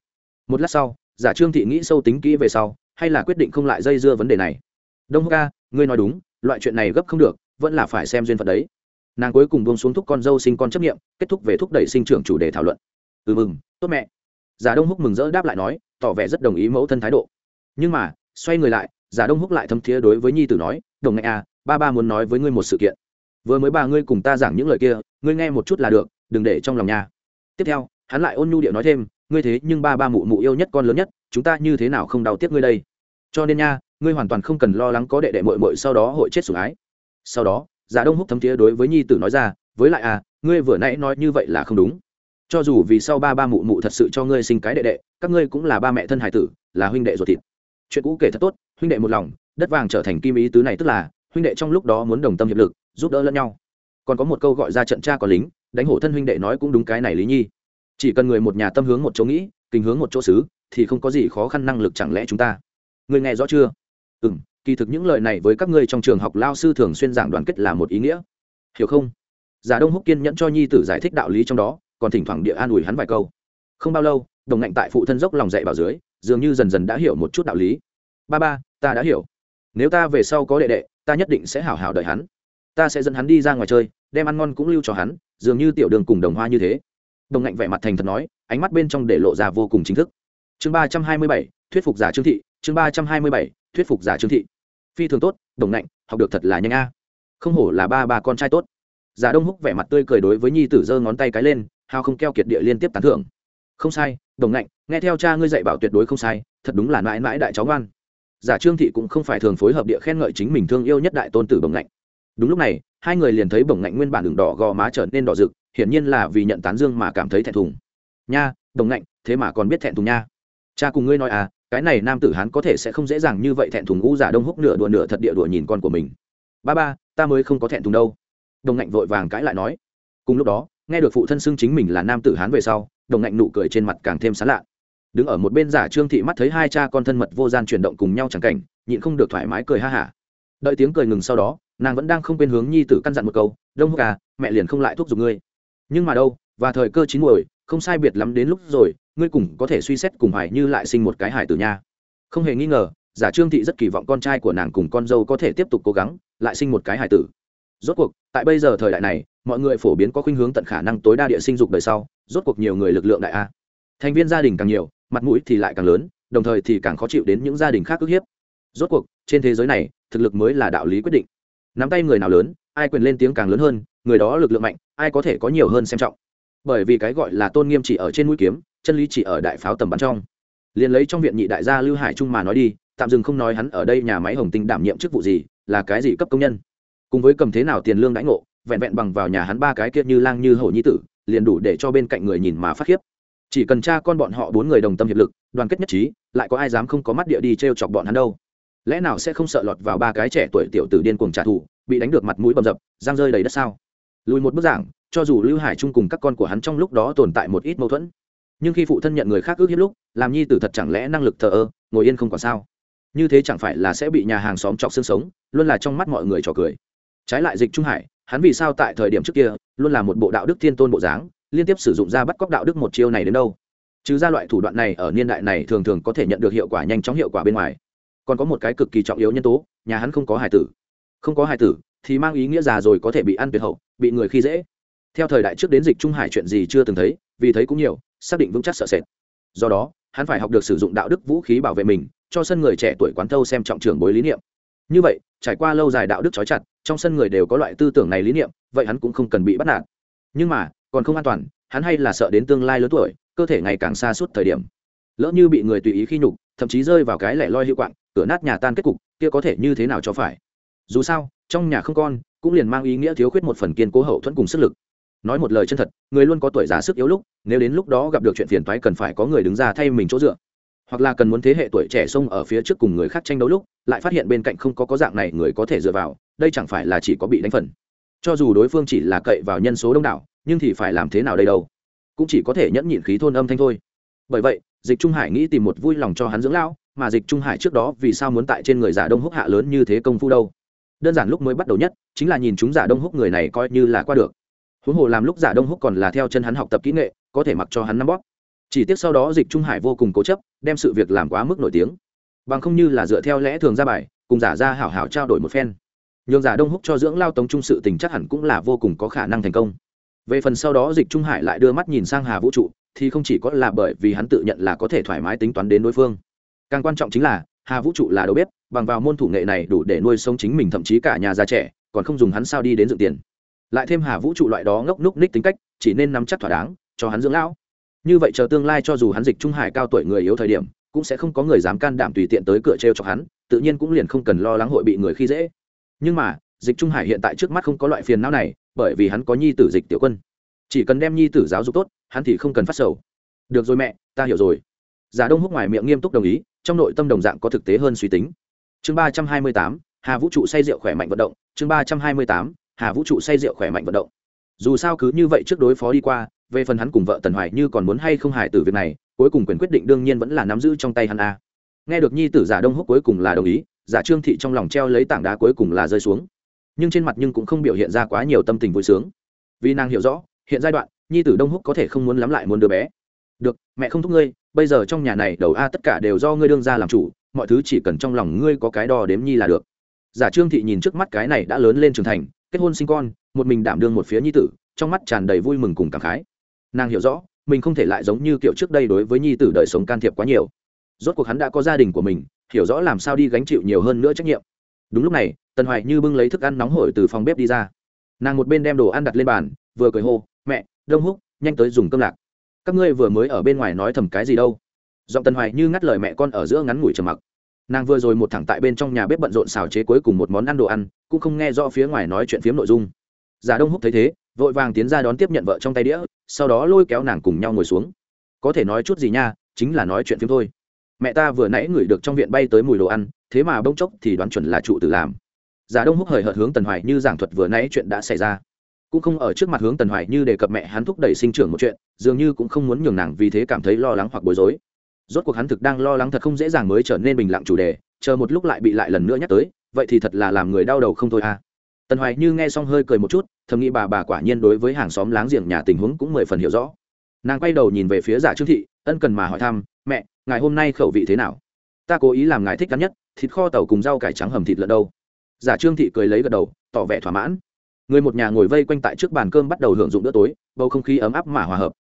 Một lát sau, giả trương thị nghĩ sâu tính kỹ về sau, hay là quyết định không lại dây dưa vấn đề này. Đông húc ca ngươi nói đúng, loại chuyện này gấp không được, vẫn là phải xem duyên phận đấy. Nàng cuối cùng buông xuống thúc con dâu sinh con chấp nghiệm kết thúc về thúc đẩy sinh trưởng chủ đề thảo luận. Ừ mừng, tốt mẹ. Giả đông húc mừng rỡ đáp lại nói tỏ vẻ rất đồng ý mẫu thân thái độ. Nhưng mà, xoay người lại, giả đông húc lại thâm thiế đối với nhi tử nói, đồng ngại à ba ba muốn nói với ngươi một sự kiện. Vừa mới ba ngươi cùng ta giảng những lời kia, ngươi nghe một chút là được, đừng để trong lòng nhà tiếp theo, hắn lại ôn nhu điệu nói thêm, ngươi thế nhưng ba ba mụ mụ yêu nhất con lớn nhất, chúng ta như thế nào không đau tiếc ngươi đây? Cho nên nha, ngươi hoàn toàn không cần lo lắng có đệ đệ mội mội sau đó hội chết sủng ái. Sau đó, giả đông húc thấm thiế đối với nhi tử nói ra, với lại à ngươi vừa nãy nói như vậy là không đúng cho dù vì sau ba ba mụ mụ thật sự cho ngươi sinh cái đệ đệ, các ngươi cũng là ba mẹ thân hải tử, là huynh đệ ruột thịt. Chuyện cũ kể thật tốt, huynh đệ một lòng, đất vàng trở thành kim ý tứ này tức là, huynh đệ trong lúc đó muốn đồng tâm hiệp lực, giúp đỡ lẫn nhau. Còn có một câu gọi ra trận cha có lính, đánh hổ thân huynh đệ nói cũng đúng cái này lý nhi. Chỉ cần người một nhà tâm hướng một chỗ nghĩ kinh hướng một chỗ xứ, thì không có gì khó khăn năng lực chẳng lẽ chúng ta. Người nghe rõ chưa? Ừ m kỳ thực những lời này với các ngươi trong trường học lao sư thường xuyên giảng đoàn kết là một ý nghĩa. Hiểu không? Giả đông húc kiên nhẫn cho nhi tử giải thích đạo lý trong đó còn thỉnh thoảng địa an ủi hắn vài câu. Không bao lâu, đồng ngạnh tại phụ thân dốc lòng dạy bảo dưới, dường như dần dần đã hiểu một chút đạo lý. Ba ba, ta đã hiểu. Nếu ta về sau có đệ đệ, ta nhất định sẽ hảo hảo đợi hắn. Ta sẽ dẫn hắn đi ra ngoài chơi, đem ăn ngon cũng lưu cho hắn, dường như tiểu đường cùng đồng hoa như thế. Đồng ngạnh vẻ mặt thành thật nói, ánh mắt bên trong để lộ ra vô cùng chính thức. Chương ba trăm hai mươi bảy, thuyết phục giả trương thị, chương ba trăm hai mươi bảy, thuyết phục giả trương thị. Phi thường tốt, đồng ngạnh, học được thật là nhanh a. Không hổ là ba ba con trai tốt. Giả đông húc vẻ mặt tươi cười đối với nhi tử giơ ngón tay cái lên hao không keo kiệt địa liên tiếp tán thưởng. Không sai, đồng ngạnh nghe theo cha ngươi dạy bảo tuyệt đối không sai, thật đúng là mãi mãi đại cháu ngoan. Giả trương thị cũng không phải thường phối hợp địa khen ngợi chính mình thương yêu nhất đại tôn tử bồng ngạnh đúng lúc này, hai người liền thấy bồng ngạnh nguyên bản đường đỏ gò má trở nên đỏ rực, hiển nhiên là vì nhận tán dương mà cảm thấy thẹn thùng. Nha, đồng ngạnh thế mà còn biết thẹn thùng nha. Cha cùng ngươi nói à cái này nam tử hán có thể sẽ không dễ dàng như vậy thẹn thùng u giả đông húc nửa đùa nửa thật địa đùa nhìn con của mình. Ba ba, ta mới không có thẹn thùng đâu. Đồng ngạnh vội vàng cãi lại nói. Cùng lúc đó nghe được phụ thân xưng chính mình là nam tử hán về sau, đồng ngạnh nụ cười trên mặt càng thêm sán lạ. Đứng ở một bên giả trương thị mắt thấy hai cha con thân mật vô gian chuyển động cùng nhau chẳng cảnh, nhịn không được thoải mái cười ha hả. Đợi tiếng cười ngừng sau đó, nàng vẫn đang không quên hướng nhi tử căn dặn một câu, đông húc à mẹ liền không lại thúc giục ngươi. Nhưng mà đâu, và thời cơ chín muồi, không sai biệt lắm đến lúc rồi, ngươi cùng có thể suy xét cùng hoài như lại sinh một cái hải tử nha. Không hề nghi ngờ, giả trương thị rất kỳ vọng con trai của nàng cùng con dâu có thể tiếp tục cố gắng, lại sinh một cái hải tử rốt cuộc, tại bây giờ thời đại này, mọi người phổ biến có khuynh hướng tận khả năng tối đa địa sinh dục đời sau, rốt cuộc nhiều người lực lượng đại a. Thành viên gia đình càng nhiều, mặt mũi thì lại càng lớn, đồng thời thì càng khó chịu đến những gia đình khác ức hiếp. Rốt cuộc, trên thế giới này, thực lực mới là đạo lý quyết định. Nắm tay người nào lớn, ai quyền lên tiếng càng lớn hơn, người đó lực lượng mạnh, ai có thể có nhiều hơn xem trọng. Bởi vì cái gọi là tôn nghiêm chỉ ở trên mũi kiếm, chân lý chỉ ở đại pháo tầm bắn trong. Liền lấy trong viện nhị đại gia lưu hải trung mà nói đi, tạm dừng không nói hắn ở đây nhà máy hồng tinh đảm nhiệm chức vụ gì, là cái gì cấp công nhân? Cùng với cầm thế nào tiền lương đãi ngộ, vẹn vẹn bằng vào nhà hắn ba cái kia như lang như hổ nhi tử, liền đủ để cho bên cạnh người nhìn mà phát khiếp. Chỉ cần cha con bọn họ bốn người đồng tâm hiệp lực, đoàn kết nhất trí, lại có ai dám không có mắt địa đi t r e o chọc bọn hắn đâu. Lẽ nào sẽ không sợ lọt vào ba cái trẻ tuổi tiểu tử điên cuồng trả thù, bị đánh được mặt mũi bầm dập, giang rơi đầy đất sao? Lùi một bức giảng, cho dù lưu hải trung cùng các con của hắn trong lúc đó tồn tại một ít mâu thuẫn, nhưng khi phụ thân nhận người khác ước hiếp lúc, làm nhi tử thật chẳng lẽ năng lực thờ ơ, ngồi yên không còn sao? Như thế chẳng phải là sẽ bị nhà hàng xóm chọc xương sống, luôn là trong mắt mọi người trò cười trái lại dịch trung hải, hắn vì sao tại thời điểm trước kia luôn là một bộ đạo đức thiên tôn bộ dáng, liên tiếp sử dụng ra bắt cóc đạo đức một chiêu này đến đâu? Trừ ra loại thủ đoạn này ở niên đại này thường thường có thể nhận được hiệu quả nhanh chóng hiệu quả bên ngoài. Còn có một cái cực kỳ trọng yếu nhân tố, nhà hắn không có hài tử. Không có hài tử thì mang ý nghĩa già rồi có thể bị ăn tuyệt hậu, bị người khi dễ. Theo thời đại trước đến dịch trung hải chuyện gì chưa từng thấy, vì thấy cũng nhiều, xác định vững chắc sợ sệt. Do đó, hắn phải học được sử dụng đạo đức vũ khí bảo vệ mình, cho sân người trẻ tuổi quán thâu xem trọng trưởng bối lý niệm. Như vậy trải qua lâu dài đạo đức trói chặt, trong sân người đều có loại tư tưởng này lý niệm, vậy hắn cũng không cần bị bắt nạt. Nhưng mà, còn không an toàn, hắn hay là sợ đến tương lai lớn tuổi, cơ thể ngày càng xa suốt thời điểm. Lỡ như bị người tùy ý khi nhục, thậm chí rơi vào cái lẻ loi hiệu quạng, cửa nát nhà tan kết cục, kia có thể như thế nào cho phải? Dù sao, trong nhà không con, cũng liền mang ý nghĩa thiếu khuyết một phần kiên cố hậu thuẫn cùng sức lực. Nói một lời chân thật, người luôn có tuổi già sức yếu lúc, nếu đến lúc đó gặp được chuyện phiền toái cần phải có người đứng ra thay mình chỗ dựa hoặc là cần muốn thế hệ tuổi trẻ xông ở phía trước cùng người khác tranh đấu lúc, lại phát hiện bên cạnh không có có dạng này người có thể dựa vào, đây chẳng phải là chỉ có bị đánh phần. Cho dù đối phương chỉ là cậy vào nhân số đông đảo, nhưng thì phải làm thế nào đây đâu? Cũng chỉ có thể nhẫn nhịn khí thôn âm thanh thôi. Bởi vậy, dịch trung hải nghĩ tìm một vui lòng cho hắn dưỡng lão, mà dịch trung hải trước đó vì sao muốn tại trên người giả đông húc hạ lớn như thế công phu đâu? Đơn giản lúc mới bắt đầu nhất, chính là nhìn chúng giả đông húc người này coi như là qua được. Huống hồ làm lúc giả đông húc còn là theo chân hắn học tập kỹ nghệ, có thể mặc cho hắn nắm bóp chỉ tiếc sau đó dịch trung hải vô cùng cố chấp, đem sự việc làm quá mức nổi tiếng. Bằng không như là dựa theo lẽ thường ra bài, cùng giả ra hảo hảo trao đổi một phen. Nhường giả đông húc cho dưỡng lao tống trung sự tình chắc hẳn cũng là vô cùng có khả năng thành công. Về phần sau đó dịch trung hải lại đưa mắt nhìn sang hà vũ trụ, thì không chỉ có là bởi vì hắn tự nhận là có thể thoải mái tính toán đến đối phương. Càng quan trọng chính là, hà vũ trụ là đầu bếp, bằng vào môn thủ nghệ này đủ để nuôi sống chính mình thậm chí cả nhà già trẻ, còn không dùng hắn sao đi đến dựng tiền. Lại thêm hà vũ trụ loại đó ngốc núc ních tính cách, chỉ nên nắm chắc thỏa đáng, cho hắn dưỡng lão như vậy chờ tương lai cho dù hắn dịch trung hải cao tuổi người yếu thời điểm, cũng sẽ không có người dám can đảm tùy tiện tới cửa t r e o cho hắn, tự nhiên cũng liền không cần lo lắng hội bị người khi dễ. Nhưng mà, dịch trung hải hiện tại trước mắt không có loại phiền não này, bởi vì hắn có nhi tử dịch tiểu quân. Chỉ cần đem nhi tử giáo dục tốt, hắn thì không cần phát sầu. Được rồi mẹ, ta hiểu rồi. Giả đông húc ngoài miệng nghiêm túc đồng ý, trong nội tâm đồng dạng có thực tế hơn suy tính. Chương ba trăm hai mươi tám, hà vũ trụ say rượu khỏe mạnh vận động. Chương ba trăm hai mươi tám, hà vũ trụ say rượu khỏe mạnh vận động. Dù sao cứ như vậy trước đối phó đi qua về phần hắn cùng vợ tần hoài như còn muốn hay không hài tử việc này, cuối cùng quyền quyết định đương nhiên vẫn là nắm giữ trong tay hắn a. Nghe được nhi tử giả đông húc cuối cùng là đồng ý, giả trương thị trong lòng treo lấy tảng đá cuối cùng là rơi xuống. Nhưng trên mặt nhưng cũng không biểu hiện ra quá nhiều tâm tình vui sướng. Vì nàng hiểu rõ, hiện giai đoạn, nhi tử đông húc có thể không muốn lắm lại muốn đứa bé. Được, mẹ không thúc ngươi, bây giờ trong nhà này đầu a tất cả đều do ngươi đương ra làm chủ, mọi thứ chỉ cần trong lòng ngươi có cái đo đếm nhi là được. Giả trương thị nhìn trước mắt cái này đã lớn lên trưởng thành, kết hôn sinh con, một mình đảm đương một phía nhi tử, trong mắt tràn đầy vui mừng cùng cảm khái nàng hiểu rõ, mình không thể lại giống như kiểu trước đây đối với nhi tử đời sống can thiệp quá nhiều. Rốt cuộc hắn đã có gia đình của mình, hiểu rõ làm sao đi gánh chịu nhiều hơn nữa trách nhiệm. Đúng lúc này, tần hoài như bưng lấy thức ăn nóng hổi từ phòng bếp đi ra. Nàng một bên đem đồ ăn đặt lên bàn, vừa cười hô, mẹ, đông húc, nhanh tới dùng cơm lạc. Các ngươi vừa mới ở bên ngoài nói thầm cái gì đâu? Giọng tần hoài như ngắt lời mẹ con ở giữa ngắn ngủi trầm mặc. Nàng vừa rồi một thẳng tại bên trong nhà bếp bận rộn xào chế cuối cùng một món ăn đồ ăn, cũng không nghe rõ phía ngoài nói chuyện phiếm nội dung. Giả đông húc thấy thế vội vàng tiến ra đón tiếp nhận vợ trong tay đĩa, sau đó lôi kéo nàng cùng nhau ngồi xuống. Có thể nói chút gì nha, chính là nói chuyện phim thôi. Mẹ ta vừa nãy ngửi được trong viện bay tới mùi đồ ăn, thế mà bỗng chốc thì đoán chuẩn là trụ tự làm. Giả đông húc hời hợt hướng tần hoài như giảng thuật vừa nãy chuyện đã xảy ra. Cũng không ở trước mặt hướng tần hoài như đề cập mẹ hắn thúc đẩy sinh trưởng một chuyện, dường như cũng không muốn nhường nàng vì thế cảm thấy lo lắng hoặc bối rối. Rốt cuộc hắn thực đang lo lắng thật không dễ dàng mới trở nên bình lặng chủ đề, chờ một lúc lại bị lại lần nữa nhắc tới, vậy thì thật là làm người đau đầu không thôi à tần hoài như nghe xong hơi cười một chút, thầm nghĩ bà bà quả nhiên đối với hàng xóm láng giềng nhà tình huống cũng mười phần hiểu rõ. Nàng quay đầu nhìn về phía giả trương thị, ân cần mà hỏi thăm, mẹ, ngài hôm nay khẩu vị thế nào? Ta cố ý làm ngài thích cắn nhất, thịt kho tàu cùng rau cải trắng hầm thịt lợn đâu. Giả trương thị cười lấy gật đầu, tỏ vẻ thỏa mãn. Người một nhà ngồi vây quanh tại trước bàn cơm bắt đầu hưởng dụng bữa tối, bầu không khí ấm áp mà hòa hợp.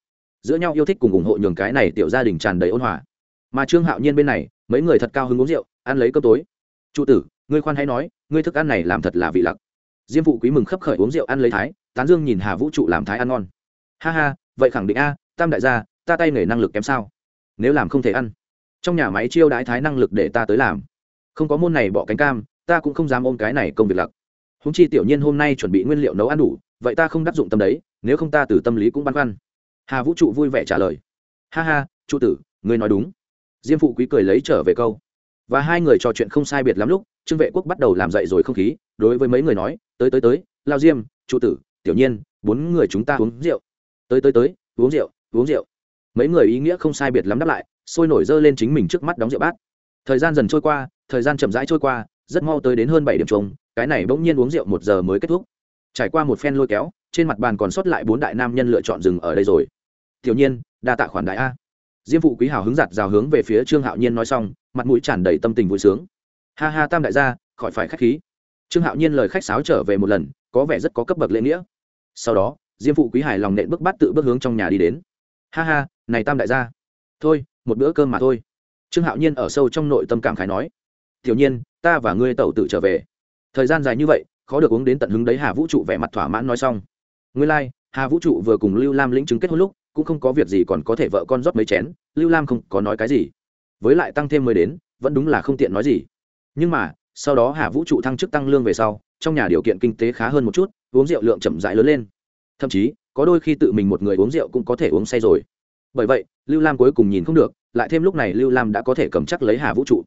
Giữa nhau yêu thích cùng ủng hộ nhường cái này tiểu gia đình tràn đầy ôn hòa. Mà trương hạo nhiên bên này, mấy người thật cao hứng uống rượu, ăn lấy cơm tối. Trụ tử, ngươi khoan hãy nói, ngươi thức ăn này làm thật là vị lặc diêm phụ quý mừng khấp khởi uống rượu ăn lấy thái, tán dương nhìn hà vũ trụ làm thái ăn ngon. Ha ha, vậy khẳng định a, tam đại gia, ta tay nghề năng lực kém sao? Nếu làm không thể ăn. Trong nhà máy chiêu đái thái năng lực để ta tới làm. Không có môn này bỏ cánh cam, ta cũng không dám ôm cái này công việc lặc. Húng chi tiểu nhiên hôm nay chuẩn bị nguyên liệu nấu ăn đủ, vậy ta không đắc dụng tâm đấy, nếu không ta từ tâm lý cũng băn khoăn. Hà vũ trụ vui vẻ trả lời. Ha ha, trụ tử ngươi nói đúng. Diêm phụ quý cười lấy trở về câu. Và hai người trò chuyện không sai biệt lắm lúc, trương vệ quốc bắt đầu làm dậy rồi không khí đối với mấy người nói, tới tới tới, lao diêm, trụ tử, tiểu nhiên, bốn người chúng ta uống rượu. Tới tới tới, uống rượu uống rượu. Mấy người ý nghĩa không sai biệt lắm đáp lại, sôi nổi dơ lên chính mình trước mắt đóng rượu bát. Thời gian dần trôi qua, thời gian chậm rãi trôi qua, rất mau tới đến hơn bảy điểm trống cái này bỗng nhiên uống rượu một giờ mới kết thúc. Trải qua một phen lôi kéo, trên mặt bàn còn sót lại bốn đại nam nhân lựa chọn dừng ở đây rồi. Tiểu nhiên, đa tạ khoản đại a. Diêm phụ quý hào hứng giặt rào hướng về phía trương hạo nhiên nói xong, mặt mũi tràn đầy tâm tình vui sướng. Ha ha tam đại gia, khỏi phải k h á c h khí trương hạo nhiên lời khách sáo trở về một lần có vẻ rất có cấp bậc lễ nghĩa. Sau đó diêm phụ quý hài lòng nện bước bắt tự bước hướng trong nhà đi đến. Ha ha này tam đại gia. Thôi một bữa cơm mà thôi. Trương hạo nhiên ở sâu trong nội tâm cảm khái nói. Tiểu nhiên ta và ngươi tẩu tự trở về. Thời gian dài như vậy khó được uống đến tận hứng đấy hà vũ trụ vẻ mặt thỏa mãn nói xong. Ngươi lai、like, hà vũ trụ vừa cùng lưu lam lĩnh chứng kết hôn lúc cũng không có việc gì còn có thể vợ con rót mấy chén lưu lam không có nói cái gì. Với lại tăng thêm mới đến vẫn đúng là không tiện nói gì. Nhưng mà sau đó hà vũ trụ thăng chức tăng lương về sau, trong nhà điều kiện kinh tế khá hơn một chút, uống rượu lượng chậm rãi lớn lên. Thậm chí, có đôi khi tự mình một người uống rượu cũng có thể uống say rồi. Bởi vậy, lưu lam cuối cùng nhìn không được, lại thêm lúc này lưu lam đã có thể cầm chắc lấy hà vũ trụ.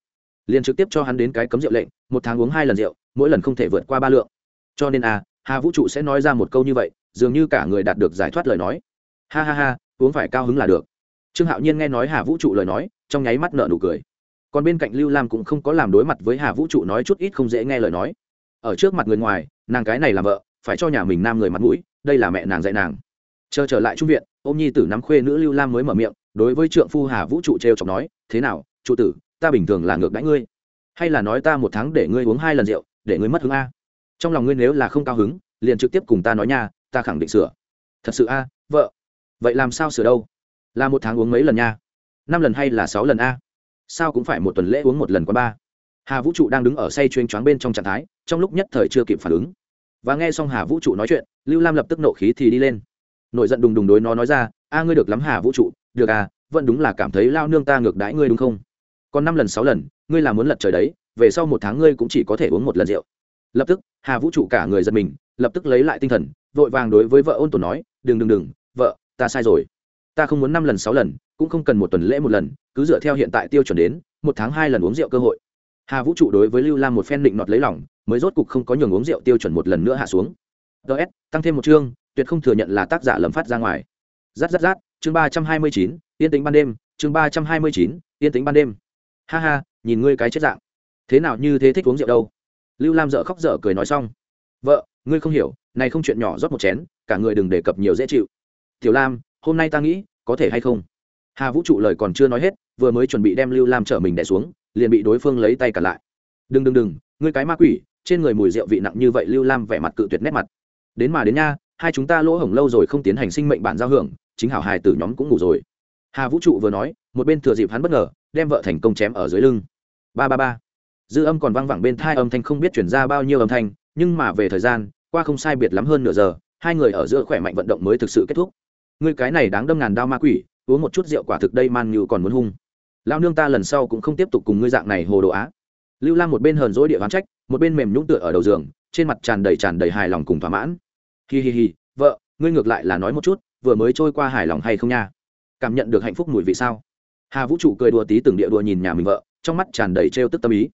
Liền trực tiếp cho hắn đến cái cấm rượu lệnh, một tháng uống hai lần rượu, mỗi lần không thể vượt qua ba lượng. Cho nên à hà vũ trụ sẽ nói ra một câu như vậy, dường như cả người đạt được giải thoát lời nói. Ha ha ha, uống phải cao hứng là được. Trương hạo nhiên nghe nói hà vũ trụ lời nói, trong nháy mắt nợ nụ cười còn bên cạnh lưu lam cũng không có làm đối mặt với hà vũ trụ nói chút ít không dễ nghe lời nói. Ở trước mặt người ngoài, nàng cái này làm vợ, phải cho nhà mình nam người mặt mũi, đây là mẹ nàng dạy nàng. Chờ trở lại trung viện ô m nhi tử nắm khuê nữ lưu lam mới mở miệng, đối với trượng phu hà vũ trụ t r e o chọc nói, thế nào trụ tử, ta bình thường là ngược đãi ngươi. Hay là nói ta một tháng để ngươi uống hai lần rượu, để ngươi mất hứng a? Trong lòng ngươi nếu là không cao hứng, liền trực tiếp cùng ta nói nha, ta khẳng định sửa. Thật sự a, vợ. Vậy làm sao sửa đâu? Là một tháng uống mấy lần nha? Năm lần hay là sáu lần a? Sao cũng phải một tuần lễ uống một lần quá ba hà vũ trụ đang đứng ở say chuyên choáng bên trong trạng thái, trong lúc nhất thời chưa kịp phản ứng. Và nghe xong hà vũ trụ nói chuyện, lưu lam lập tức nộ khí thì đi lên. Nổi giận đùng đùng đối nó nói ra, a, ngươi được lắm hà vũ trụ, được à vẫn đúng là cảm thấy lao nương ta ngược đãi ngươi đúng không? Còn năm lần, sáu lần, ngươi là muốn lật trời đấy, về sau một tháng ngươi cũng chỉ có thể uống một lần rượu. Lập tức, hà vũ trụ cả người giật mình, lập tức lấy lại tinh thần, vội vàng đối với vợ ôn tồn nói, đừng đừng đừng, vợ, ta sai rồi ta không muốn năm lần, sáu lần, cũng không cần một tuần lễ một lần, cứ dựa theo hiện tại tiêu chuẩn đến, một tháng hai lần uống rượu cơ hội. Hà vũ trụ đối với lưu lam một phen định nọt lấy lòng, mới rốt cục không có nhường uống rượu tiêu chuẩn một lần nữa hạ xuống. Ts tăng thêm một chương, tuyệt không thừa nhận là tác giả lầm phát ra ngoài. Rát rát rát, chương ba trăm hai mươi chín, yên tính ban đêm, chương ba trăm hai mươi chín, yên tính ban đêm. Ha ha, nhìn ngươi cái chết dạng. Thế nào như thế thích uống rượu đâu? Lưu lam dợ khóc dở cười nói xong. Vợ, ngươi không hiểu, này không chuyện nhỏ rót một chén, cả người đừng đề cập nhiều dễ chịu. Tiểu lam, hôm nay ta nghĩ có thể hay không? Hà vũ trụ lời còn chưa nói hết, vừa mới chuẩn bị đem lưu lam chở mình đẻ xuống, liền bị đối phương lấy tay cả lại. Đừng đừng đừng, ngươi cái ma quỷ, trên người mùi rượu vị nặng như vậy. Lưu lam vẻ mặt cự tuyệt nét mặt. Đến mà đến nha, hai chúng ta lỗ hổng lâu rồi không tiến hành sinh mệnh bản giao hưởng, chính hảo hài tử nhóm cũng ngủ rồi. Hà vũ trụ vừa nói, một bên thừa dịp hắn bất ngờ, đem vợ thành công chém ở dưới lưng. Ba ba ba. Dư âm còn văng vẳng bên thai âm thanh không biết chuyển ra bao nhiêu âm thanh, nhưng mà về thời gian, qua không sai biệt lắm hơn nửa giờ, hai người ở giữa khỏe mạnh vận động mới thực sự kết thúc ngươi cái này đáng đâm ngàn đao ma quỷ, uống một chút rượu quả thực đây man như còn muốn hung. Lao nương ta lần sau cũng không tiếp tục cùng ngươi dạng này hồ đồ á. Lưu lam một bên hờn dỗi địa hoán trách, một bên mềm nhũng tựa ở đầu giường, trên mặt tràn đầy tràn đầy hài lòng cùng thỏa mãn. Hi hi hi, vợ, ngươi ngược lại là nói một chút, vừa mới trôi qua hài lòng hay không nha? Cảm nhận được hạnh phúc mùi vị sao? Hà vũ trụ cười đùa tí từng địa đùa nhìn nhà mình vợ, trong mắt tràn đầy trêu tức tâm ý.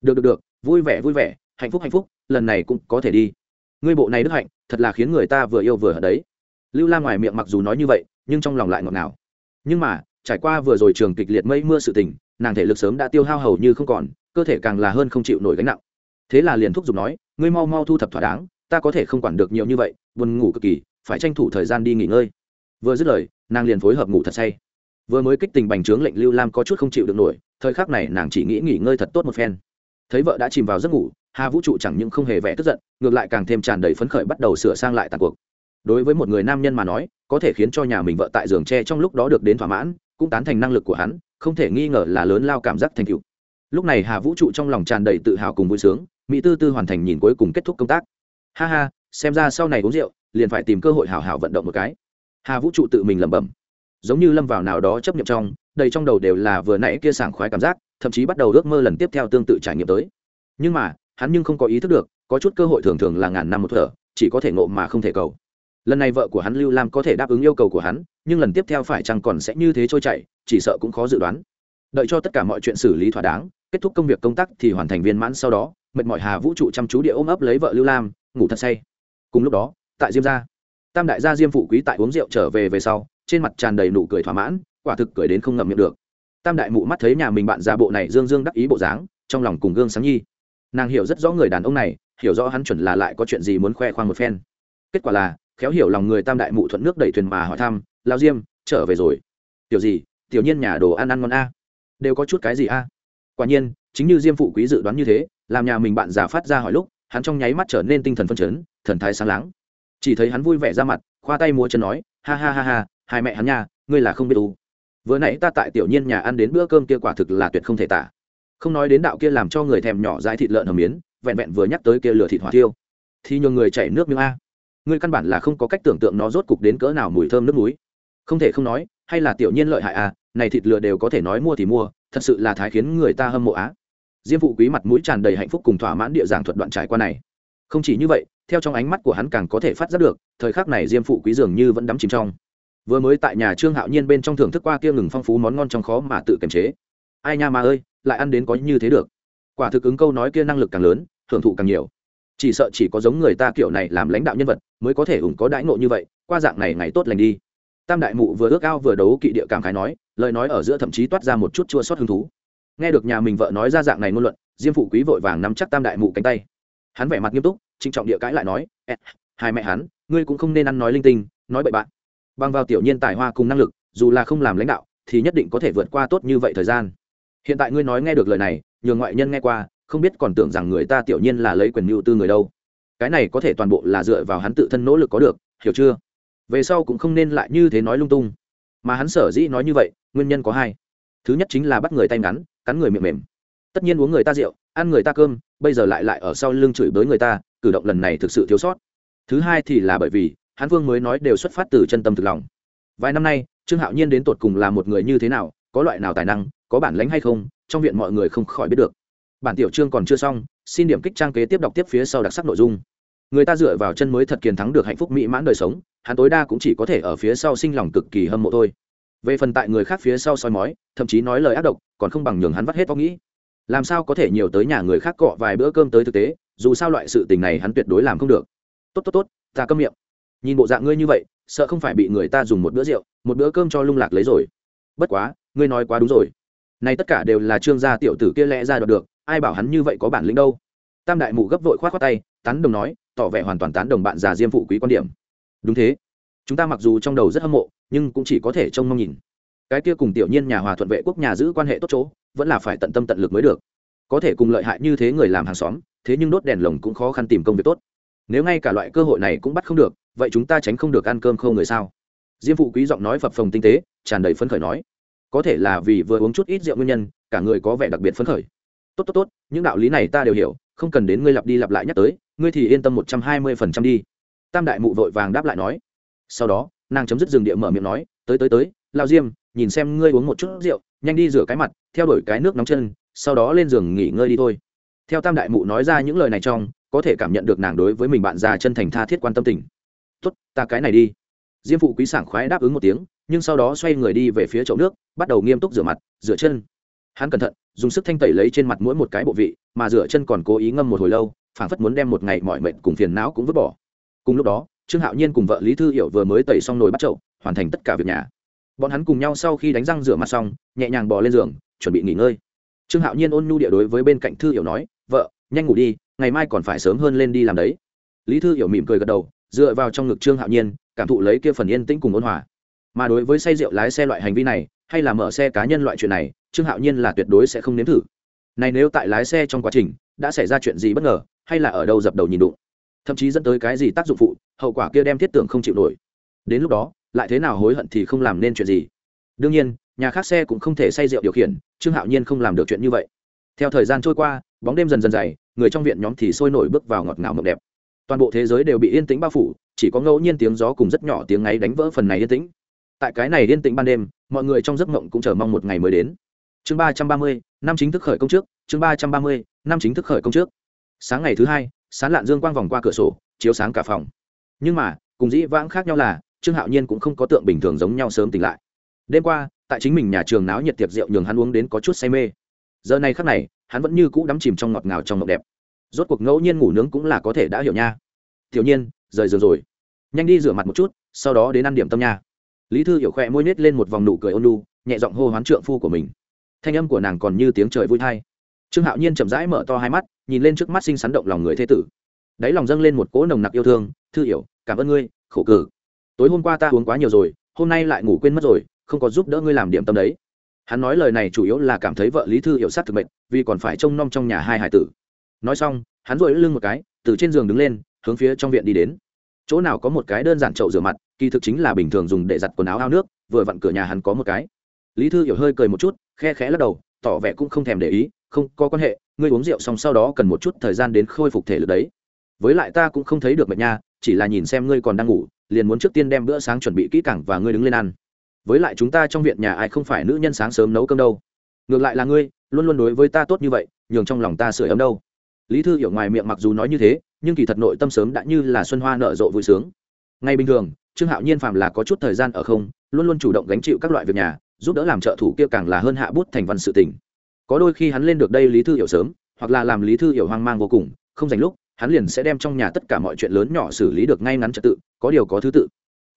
Được được được, vui vẻ vui vẻ, hạnh phúc hạnh phúc, lần này cũng có thể đi. Ngươi bộ này đức hạnh, thật là khiến người ta vừa yêu vừa ở đấy lưu lam ngoài miệng mặc dù nói như vậy, nhưng trong lòng lại ngọt ngào. Nhưng mà, trải qua vừa rồi trường kịch liệt mây mưa sự tình, nàng thể lực sớm đã tiêu hao hầu như không còn, cơ thể càng là hơn không chịu nổi gánh nặng. Thế là liền thúc giục nói, ngươi mau mau thu thập thỏa đáng, ta có thể không quản được nhiều như vậy, buồn ngủ cực kỳ, phải tranh thủ thời gian đi nghỉ ngơi. Vừa dứt lời, nàng liền phối hợp ngủ thật say. Vừa mới kích tình bành trướng lệnh lưu lam có chút không chịu được nổi, thời khắc này nàng chỉ nghĩ nghỉ ngơi thật tốt một phen. Thấy vợ đã chìm vào giấc ngủ, hà vũ trụ chẳng những không hề vẻ tức giận, ngược lại càng thêm tràn đầy phấn khởi bắt đầu sửa sang lại tàn cuộc đối với một người nam nhân mà nói, có thể khiến cho nhà mình vợ tại giường tre trong lúc đó được đến thỏa mãn, cũng tán thành năng lực của hắn, không thể nghi ngờ là lớn lao cảm giác thành tựu. Lúc này hà vũ trụ trong lòng tràn đầy tự hào cùng vui sướng, mỹ tư tư hoàn thành nhìn cuối cùng kết thúc công tác. Ha ha, xem ra sau này uống rượu, liền phải tìm cơ hội hào hào vận động một cái. Hà vũ trụ tự mình lẩm bẩm. Giống như lâm vào nào đó chấp nhận trong, đầy trong đầu đều là vừa nãy kia sảng khoái cảm giác, thậm chí bắt đầu ước mơ lần tiếp theo tương tự trải nghiệm tới. Nhưng mà, hắn nhưng không có ý thức được, có chút cơ hội thường thường là ngàn năm một thở, chỉ có thể ngộ mà không thể cầu lần này vợ của hắn lưu lam có thể đáp ứng yêu cầu của hắn, nhưng lần tiếp theo phải chăng còn sẽ như thế trôi chảy, chỉ sợ cũng khó dự đoán. Đợi cho tất cả mọi chuyện xử lý thỏa đáng, kết thúc công việc công tác thì hoàn thành viên mãn sau đó, mệt mỏi hà vũ trụ chăm chú địa ôm ấp lấy vợ lưu lam, ngủ thật say. Cùng lúc đó, tại diêm gia, tam đại gia diêm phụ quý tại uống rượu trở về về sau, trên mặt tràn đầy nụ cười thỏa mãn, quả thực cười đến không ngậm miệng được. Tam đại mụ mắt thấy nhà mình bạn già bộ này dương dương đắc ý bộ dáng, trong lòng cùng gương sáng nhi nàng hiểu rất rõ người đàn ông này, hiểu rõ hắn chuẩn là lại có chuyện gì muốn khoe khoang một phen. Kết quả là khéo hiểu lòng người tam đại mụ thuận nước đẩy thuyền mà hỏi thăm, lao diêm, trở về rồi. Tiểu gì? Tiểu nhiên nhà đồ ăn ăn ngon a? Đều có chút cái gì a? Quả nhiên, chính như diêm phụ quý dự đoán như thế, làm nhà mình bạn già phát ra hỏi lúc, hắn trong nháy mắt trở nên tinh thần phân chấn, thần thái sáng láng. Chỉ thấy hắn vui vẻ ra mặt, khoa tay múa chân nói, ha ha ha ha, hai mẹ hắn nha, ngươi là không biết u. Vừa nãy ta tại tiểu nhiên nhà ăn đến bữa cơm kia quả thực là tuyệt không thể tả. Không nói đến đạo kia làm cho người thèm nhỏ dãi thịt lợn hầm miến, vẹn vẹn vừa nhắc tới kia lửa thịt hỏa tiêu thì nhường người chảy nước miếng a ngươi căn bản là không có cách tưởng tượng nó rốt cục đến cỡ nào mùi thơm nước núi. Không thể không nói, hay là tiểu nhiên lợi hại à này thịt lừa đều có thể nói mua thì mua, thật sự là thái khiến người ta hâm mộ á. Diêm phụ quý mặt mũi tràn đầy hạnh phúc cùng thỏa mãn địa giảng thuật đoạn trải qua này. Không chỉ như vậy, theo trong ánh mắt của hắn càng có thể phát giác được, thời khắc này diêm phụ quý dường như vẫn đắm chìm trong. Vừa mới tại nhà trương hạo nhiên bên trong thưởng thức qua kia ngừng phong phú món ngon trong khó mà tự kiềm chế. Ai nha mà ơi, lại ăn đến có như thế được. Quả thực ứng câu nói kia năng lực càng lớn, thưởng thụ càng nhiều chỉ sợ chỉ có giống người ta kiểu này làm lãnh đạo nhân vật mới có thể ủng có đãi ngộ như vậy, qua dạng này ngày tốt lành đi. Tam đại mụ vừa ước ao vừa đấu kỵ địa cảm khái nói, lời nói ở giữa thậm chí toát ra một chút chua sót hứng thú. Nghe được nhà mình vợ nói ra dạng này ngôn luận, diêm phụ quý vội vàng nắm chắc tam đại mụ cánh tay. Hắn vẻ mặt nghiêm túc, trịnh trọng địa cãi lại nói hai mẹ hắn, ngươi cũng không nên ăn nói linh tinh, nói bậy bạn. Bằng vào tiểu nhiên tài hoa cùng năng lực, dù là không làm lãnh đạo, thì nhất định có thể vượt qua tốt như vậy thời gian. Hiện tại ngươi nói nghe được lời này, nhường ngoại nhân nghe qua không biết còn tưởng rằng người ta tiểu nhiên là lấy quyền mưu tư người đâu. Cái này có thể toàn bộ là dựa vào hắn tự thân nỗ lực có được, hiểu chưa? Về sau cũng không nên lại như thế nói lung tung. Mà hắn sở dĩ nói như vậy, nguyên nhân có hai. Thứ nhất chính là bắt người tay ngắn, cắn người miệng mềm. Tất nhiên uống người ta rượu, ăn người ta cơm, bây giờ lại lại ở sau lưng chửi bới người ta, cử động lần này thực sự thiếu sót. Thứ hai thì là bởi vì, hắn vương mới nói đều xuất phát từ chân tâm thực lòng. Vài năm nay, trương hạo nhiên đến tột cùng là một người như thế nào, có loại nào tài năng, có bản lánh hay không, trong viện mọi người không khỏi biết được bản tiểu chương còn chưa xong, xin điểm kích trang kế tiếp đọc tiếp phía sau đặc sắc nội dung. Người ta dựa vào chân mới thật kiền thắng được hạnh phúc mỹ mãn đời sống, hắn tối đa cũng chỉ có thể ở phía sau sinh lòng cực kỳ hâm mộ thôi. Về phần tại người khác phía sau soi mói, thậm chí nói lời ác độc, còn không bằng nhường hắn vắt hết tóc nghĩ. Làm sao có thể nhiều tới nhà người khác cọ vài bữa cơm tới thực tế, dù sao loại sự tình này hắn tuyệt đối làm không được. Tốt tốt tốt, ta câm miệng. Nhìn bộ dạng ngươi như vậy, sợ không phải bị người ta dùng một bữa rượu, một bữa cơm cho lung lạc lấy rồi. Bất quá, ngươi nói quá đúng rồi. Này tất cả đều là trương gia tiểu tử kia lẽ ra đoạt được ai bảo hắn như vậy có bản lĩnh đâu. Tam đại mụ gấp vội khoát khoát tay, tán đồng nói, tỏ vẻ hoàn toàn tán đồng bạn già diêm phụ quý quan điểm. Đúng thế. Chúng ta mặc dù trong đầu rất hâm mộ, nhưng cũng chỉ có thể trông mong nhìn. Cái kia cùng tiểu nhiên nhà hòa thuận vệ quốc nhà giữ quan hệ tốt chỗ, vẫn là phải tận tâm tận lực mới được. Có thể cùng lợi hại như thế người làm hàng xóm, thế nhưng đốt đèn lồng cũng khó khăn tìm công việc tốt. Nếu ngay cả loại cơ hội này cũng bắt không được, vậy chúng ta tránh không được ăn cơm khâu người sao? Diêm phụ quý giọng nói phập phồng tinh tế, tràn đầy phấn khởi nói. Có thể là vì vừa uống chút ít rượu nguyên nhân, cả người có vẻ đặc biệt phấn khởi tốt tốt tốt, những đạo lý này ta đều hiểu, không cần đến ngươi lặp đi lặp lại nhắc tới, ngươi thì yên tâm một trăm hai mươi phần trăm đi. Tam đại mụ vội vàng đáp lại nói. Sau đó, nàng chấm dứt rừng địa mở miệng nói, tới tới tới lao diêm, nhìn xem ngươi uống một chút rượu, nhanh đi rửa cái mặt, theo đuổi cái nước nóng chân, sau đó lên giường nghỉ ngơi đi thôi. Theo tam đại mụ nói ra những lời này trong, có thể cảm nhận được nàng đối với mình bạn già chân thành tha thiết quan tâm tình. Tốt, ta cái này đi. Diêm phụ quý sảng khoái đáp ứng một tiếng, nhưng sau đó xoay người đi về phía chậu nước, bắt đầu nghiêm túc rửa mặt, rửa chân. Hắn cẩn thận dùng sức thanh tẩy lấy trên mặt mỗi một cái bộ vị, mà rửa chân còn cố ý ngâm một hồi lâu, phảng phất muốn đem một ngày mọi mệnh cùng phiền não cũng vứt bỏ. Cùng lúc đó, trương hạo nhiên cùng vợ lý thư hiểu vừa mới tẩy xong nồi bắt chậu, hoàn thành tất cả việc nhà. Bọn hắn cùng nhau sau khi đánh răng rửa mặt xong, nhẹ nhàng bò lên giường, chuẩn bị nghỉ ngơi. Trương hạo nhiên ôn nhu địa đối với bên cạnh thư hiểu nói, vợ, nhanh ngủ đi, ngày mai còn phải sớm hơn lên đi làm đấy. Lý thư hiểu mỉm cười gật đầu, dựa vào trong ngực trương hạo nhiên, cảm thụ lấy kia phần yên tĩnh cùng ôn hòa. Mà đối với say rượu lái xe loại hành vi này, hay là mở xe cá nhân loại chuyện này trương hạo nhiên là tuyệt đối sẽ không nếm thử. Này nếu tại lái xe trong quá trình, đã xảy ra chuyện gì bất ngờ, hay là ở đâu dập đầu nhìn đụng, thậm chí dẫn tới cái gì tác dụng phụ, hậu quả kia đem thiết tưởng không chịu nổi. Đến lúc đó, lại thế nào hối hận thì không làm nên chuyện gì. Đương nhiên, nhà khác xe cũng không thể say rượu điều khiển, trương hạo nhiên không làm được chuyện như vậy. Theo thời gian trôi qua, bóng đêm dần dần dày, người trong viện nhóm thì sôi nổi bước vào ngọt ngào mộng đẹp. Toàn bộ thế giới đều bị yên tĩnh bao phủ, chỉ có ngẫu nhiên tiếng gió cùng rất nhỏ tiếng ngáy đánh vỡ phần này yên tĩnh. Tại cái này yên tĩnh ban đêm, mọi người trong giấc mộng cũng chờ mong một ngày mới đến chương ba trăm ba mươi, năm chính thức khởi công trước, chương ba trăm ba mươi, năm chính thức khởi công trước. Sáng ngày thứ hai, sán lạn dương quang vòng qua cửa sổ, chiếu sáng cả phòng. Nhưng mà, cùng dĩ vãng khác nhau là, trương hạo nhiên cũng không có tượng bình thường giống nhau sớm tỉnh lại. Đêm qua, tại chính mình nhà trường náo nhiệt tiệc rượu nhường hắn uống đến có chút say mê. Giờ này khắc này, hắn vẫn như cũ đắm chìm trong ngọt ngào trong ngọc đẹp. Rốt cuộc ngẫu nhiên ngủ nướng cũng là có thể đã hiểu nha. Tiểu nhiên, rời giường rồi. Nhanh đi rửa mặt một chút, sau đó đến ăn điểm tâm nha. Lý thư hiểu khỏe môi nết lên một vòng nụ cười ôn lu nhẹ giọng hô hoán trượng phu của mình thanh âm của nàng còn như tiếng trời vui thai. Trương hạo nhiên chậm rãi mở to hai mắt, nhìn lên trước mắt xinh xắn động lòng người thế tử. Đáy lòng dâng lên một cỗ nồng nặc yêu thương, thư hiểu, cảm ơn ngươi, khổ cử tối hôm qua ta uống quá nhiều rồi, hôm nay lại ngủ quên mất rồi, không có giúp đỡ ngươi làm điểm tâm đấy. Hắn nói lời này chủ yếu là cảm thấy vợ lý thư hiểu sát thực mệnh vì còn phải trông nom trong nhà hai hải tử. Nói xong, hắn rồi lưng một cái, từ trên giường đứng lên, hướng phía trong viện đi đến. Chỗ nào có một cái đơn giản chậu rửa mặt, kỳ thực chính là bình thường dùng để giặt quần áo ao nước, vừa vặn cửa nhà hắn có một cái lý thư hiểu hơi cười một chút, khe khẽ lắc đầu, tỏ vẻ cũng không thèm để ý, không có quan hệ, ngươi uống rượu xong sau đó cần một chút thời gian đến khôi phục thể lực đấy. Với lại ta cũng không thấy được mệt nha, chỉ là nhìn xem ngươi còn đang ngủ, liền muốn trước tiên đem bữa sáng chuẩn bị kỹ càng và ngươi đứng lên ăn. Với lại chúng ta trong viện nhà ai không phải nữ nhân sáng sớm nấu cơm đâu. Ngược lại là ngươi, luôn luôn đối với ta tốt như vậy, nhường trong lòng ta sửa ấm đâu. Lý thư hiểu ngoài miệng mặc dù nói như thế, nhưng kỳ thật nội tâm sớm đã như là xuân hoa nở rộ vui sướng. Ngay bình thường, trương hạo nhiên phàm là có chút thời gian ở không, luôn luôn chủ động gánh chịu các loại việc nhà giúp đỡ làm trợ thủ kia càng là hơn hạ bút thành văn sự tình. Có đôi khi hắn lên được đây lý thư hiểu sớm, hoặc là làm lý thư hiểu hoang mang vô cùng, không dành lúc, hắn liền sẽ đem trong nhà tất cả mọi chuyện lớn nhỏ xử lý được ngay ngắn trật tự, có điều có thứ tự.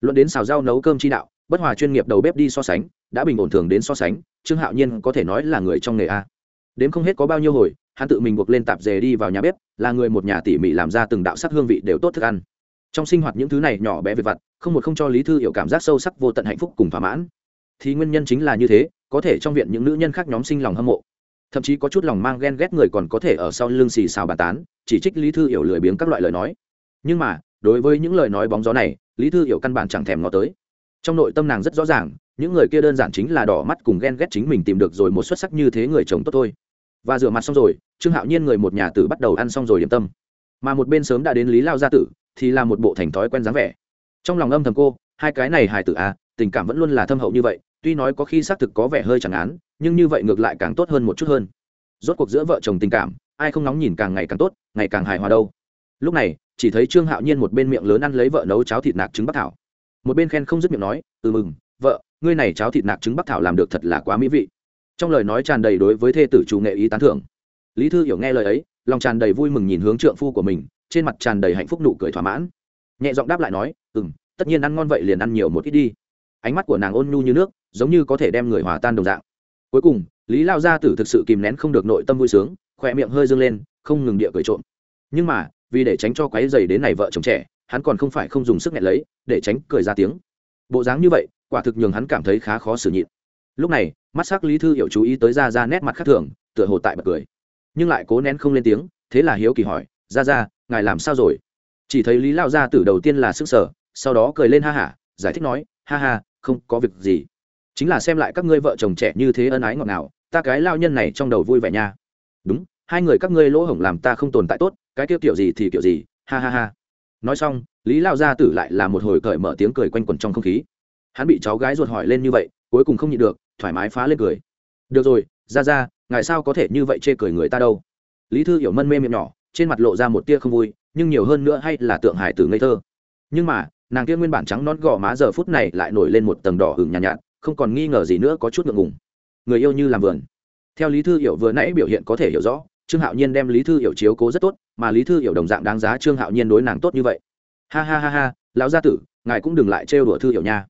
Luận đến xào rau nấu cơm chi đạo, bất hòa chuyên nghiệp đầu bếp đi so sánh, đã bình ổn thường đến so sánh, trương hạo nhiên có thể nói là người trong nghề a. Đến không hết có bao nhiêu hồi, hắn tự mình buộc lên tạp dề đi vào nhà bếp, là người một nhà tỉ mỉ làm ra từng đạo sắc hương vị đều tốt thức ăn. Trong sinh hoạt những thứ này nhỏ bé về vặt, không một không cho lý thư hiểu cảm giác sâu sắc vô tận hạnh phúc cùng thỏa mãn thì nguyên nhân chính là như thế, có thể trong viện những nữ nhân khác nhóm sinh lòng hâm mộ. Thậm chí có chút lòng mang ghen ghét người còn có thể ở sau lưng xì xào bàn tán, chỉ trích lý thư hiểu lười biếng các loại lời nói. Nhưng mà, đối với những lời nói bóng gió này, lý thư hiểu căn bản chẳng thèm ngó tới. Trong nội tâm nàng rất rõ ràng, những người kia đơn giản chính là đỏ mắt cùng ghen ghét chính mình tìm được rồi một xuất sắc như thế người chồng tốt thôi. Và rửa mặt xong rồi, trương hạo nhiên người một nhà tử bắt đầu ăn xong rồi điểm tâm. Mà một bên sớm đã đến lý lao gia tử, thì là một bộ thành thói quen dáng vẻ. Trong lòng âm thầm cô, hai cái này hài tử à tình cảm vẫn luôn là thâm hậu như vậy, tuy nói có khi xác thực có vẻ hơi chẳng án, nhưng như vậy ngược lại càng tốt hơn một chút hơn. Rốt cuộc giữa vợ chồng tình cảm, ai không nóng nhìn càng ngày càng tốt, ngày càng hài hòa đâu. Lúc này, chỉ thấy trương hạo nhiên một bên miệng lớn ăn lấy vợ nấu cháo thịt nạc trứng bắc thảo. Một bên khen không dứt miệng nói ừ mừng, vợ, ngươi này cháo thịt nạc trứng bắc thảo làm được thật là quá mỹ vị. Trong lời nói tràn đầy đối với thê tử chủ nghệ ý tán thưởng. Lý thư hiểu nghe lời ấy, lòng tràn đầy vui mừng nhìn hướng trượng phu của mình, trên mặt tràn đầy hạnh phúc nụ cười thỏa mãn. Nhẹ giọng đáp lại nói ừ m tất nhiên ăn ngon vậy liền ăn nhiều một ít đi ánh mắt của nàng ôn nhu như nước, giống như có thể đem người hòa tan đồng dạng. Cuối cùng, lý lao gia tử thực sự kìm nén không được nội tâm vui sướng, khỏe miệng hơi dâng lên, không ngừng địa cười trộm. Nhưng mà, vì để tránh cho quáy dày đến này vợ chồng trẻ, hắn còn không phải không dùng sức nghẹn lấy, để tránh cười ra tiếng. Bộ dáng như vậy, quả thực nhường hắn cảm thấy khá khó xử nhịn. Lúc này, mắt s ắ c lý thư hiểu chú ý tới ra ra nét mặt khác thường, tựa hồ tại bật cười. Nhưng lại cố nén không lên tiếng, thế là hiếu kỳ hỏi ra ra ngài làm sao rồi? Chỉ thấy lý lao gia tử đầu tiên là sức sở sau đó cười lên ha hả, giải thích nói, ha ha không có việc gì. Chính là xem lại các ngươi vợ chồng trẻ như thế ân ái ngọt ngào, ta cái lao nhân này trong đầu vui vẻ nha. Đúng, hai người các ngươi lỗ hổng làm ta không tồn tại tốt, cái kiểu kiểu gì thì kiểu gì, ha ha ha. Nói xong, lý lao gia tử lại là một hồi cởi mở tiếng cười quanh quẩn trong không khí. Hắn bị cháu gái ruột hỏi lên như vậy, cuối cùng không nhịn được, thoải mái phá lên cười. Được rồi ra ra ngài sao có thể như vậy chê cười người ta đâu? Lý thư hiểu mân mê miệng nhỏ, trên mặt lộ ra một tia không vui, nhưng nhiều hơn nữa hay là tượng hải tử ngây thơ. Nhưng mà nàng kia nguyên bản trắng non gò má giờ phút này lại nổi lên một tầng đỏ hừng nhàn nhạt, nhạt không còn nghi ngờ gì nữa có chút ngượng ngùng. Người yêu như làm vườn. Theo lý thư hiểu vừa nãy biểu hiện có thể hiểu rõ trương hạo nhiên đem lý thư hiểu chiếu cố rất tốt mà lý thư hiểu đồng dạng đáng giá trương hạo nhiên đối nàng tốt như vậy. Ha ha ha ha lão gia tử ngài cũng đừng lại trêu đùa thư hiểu nha.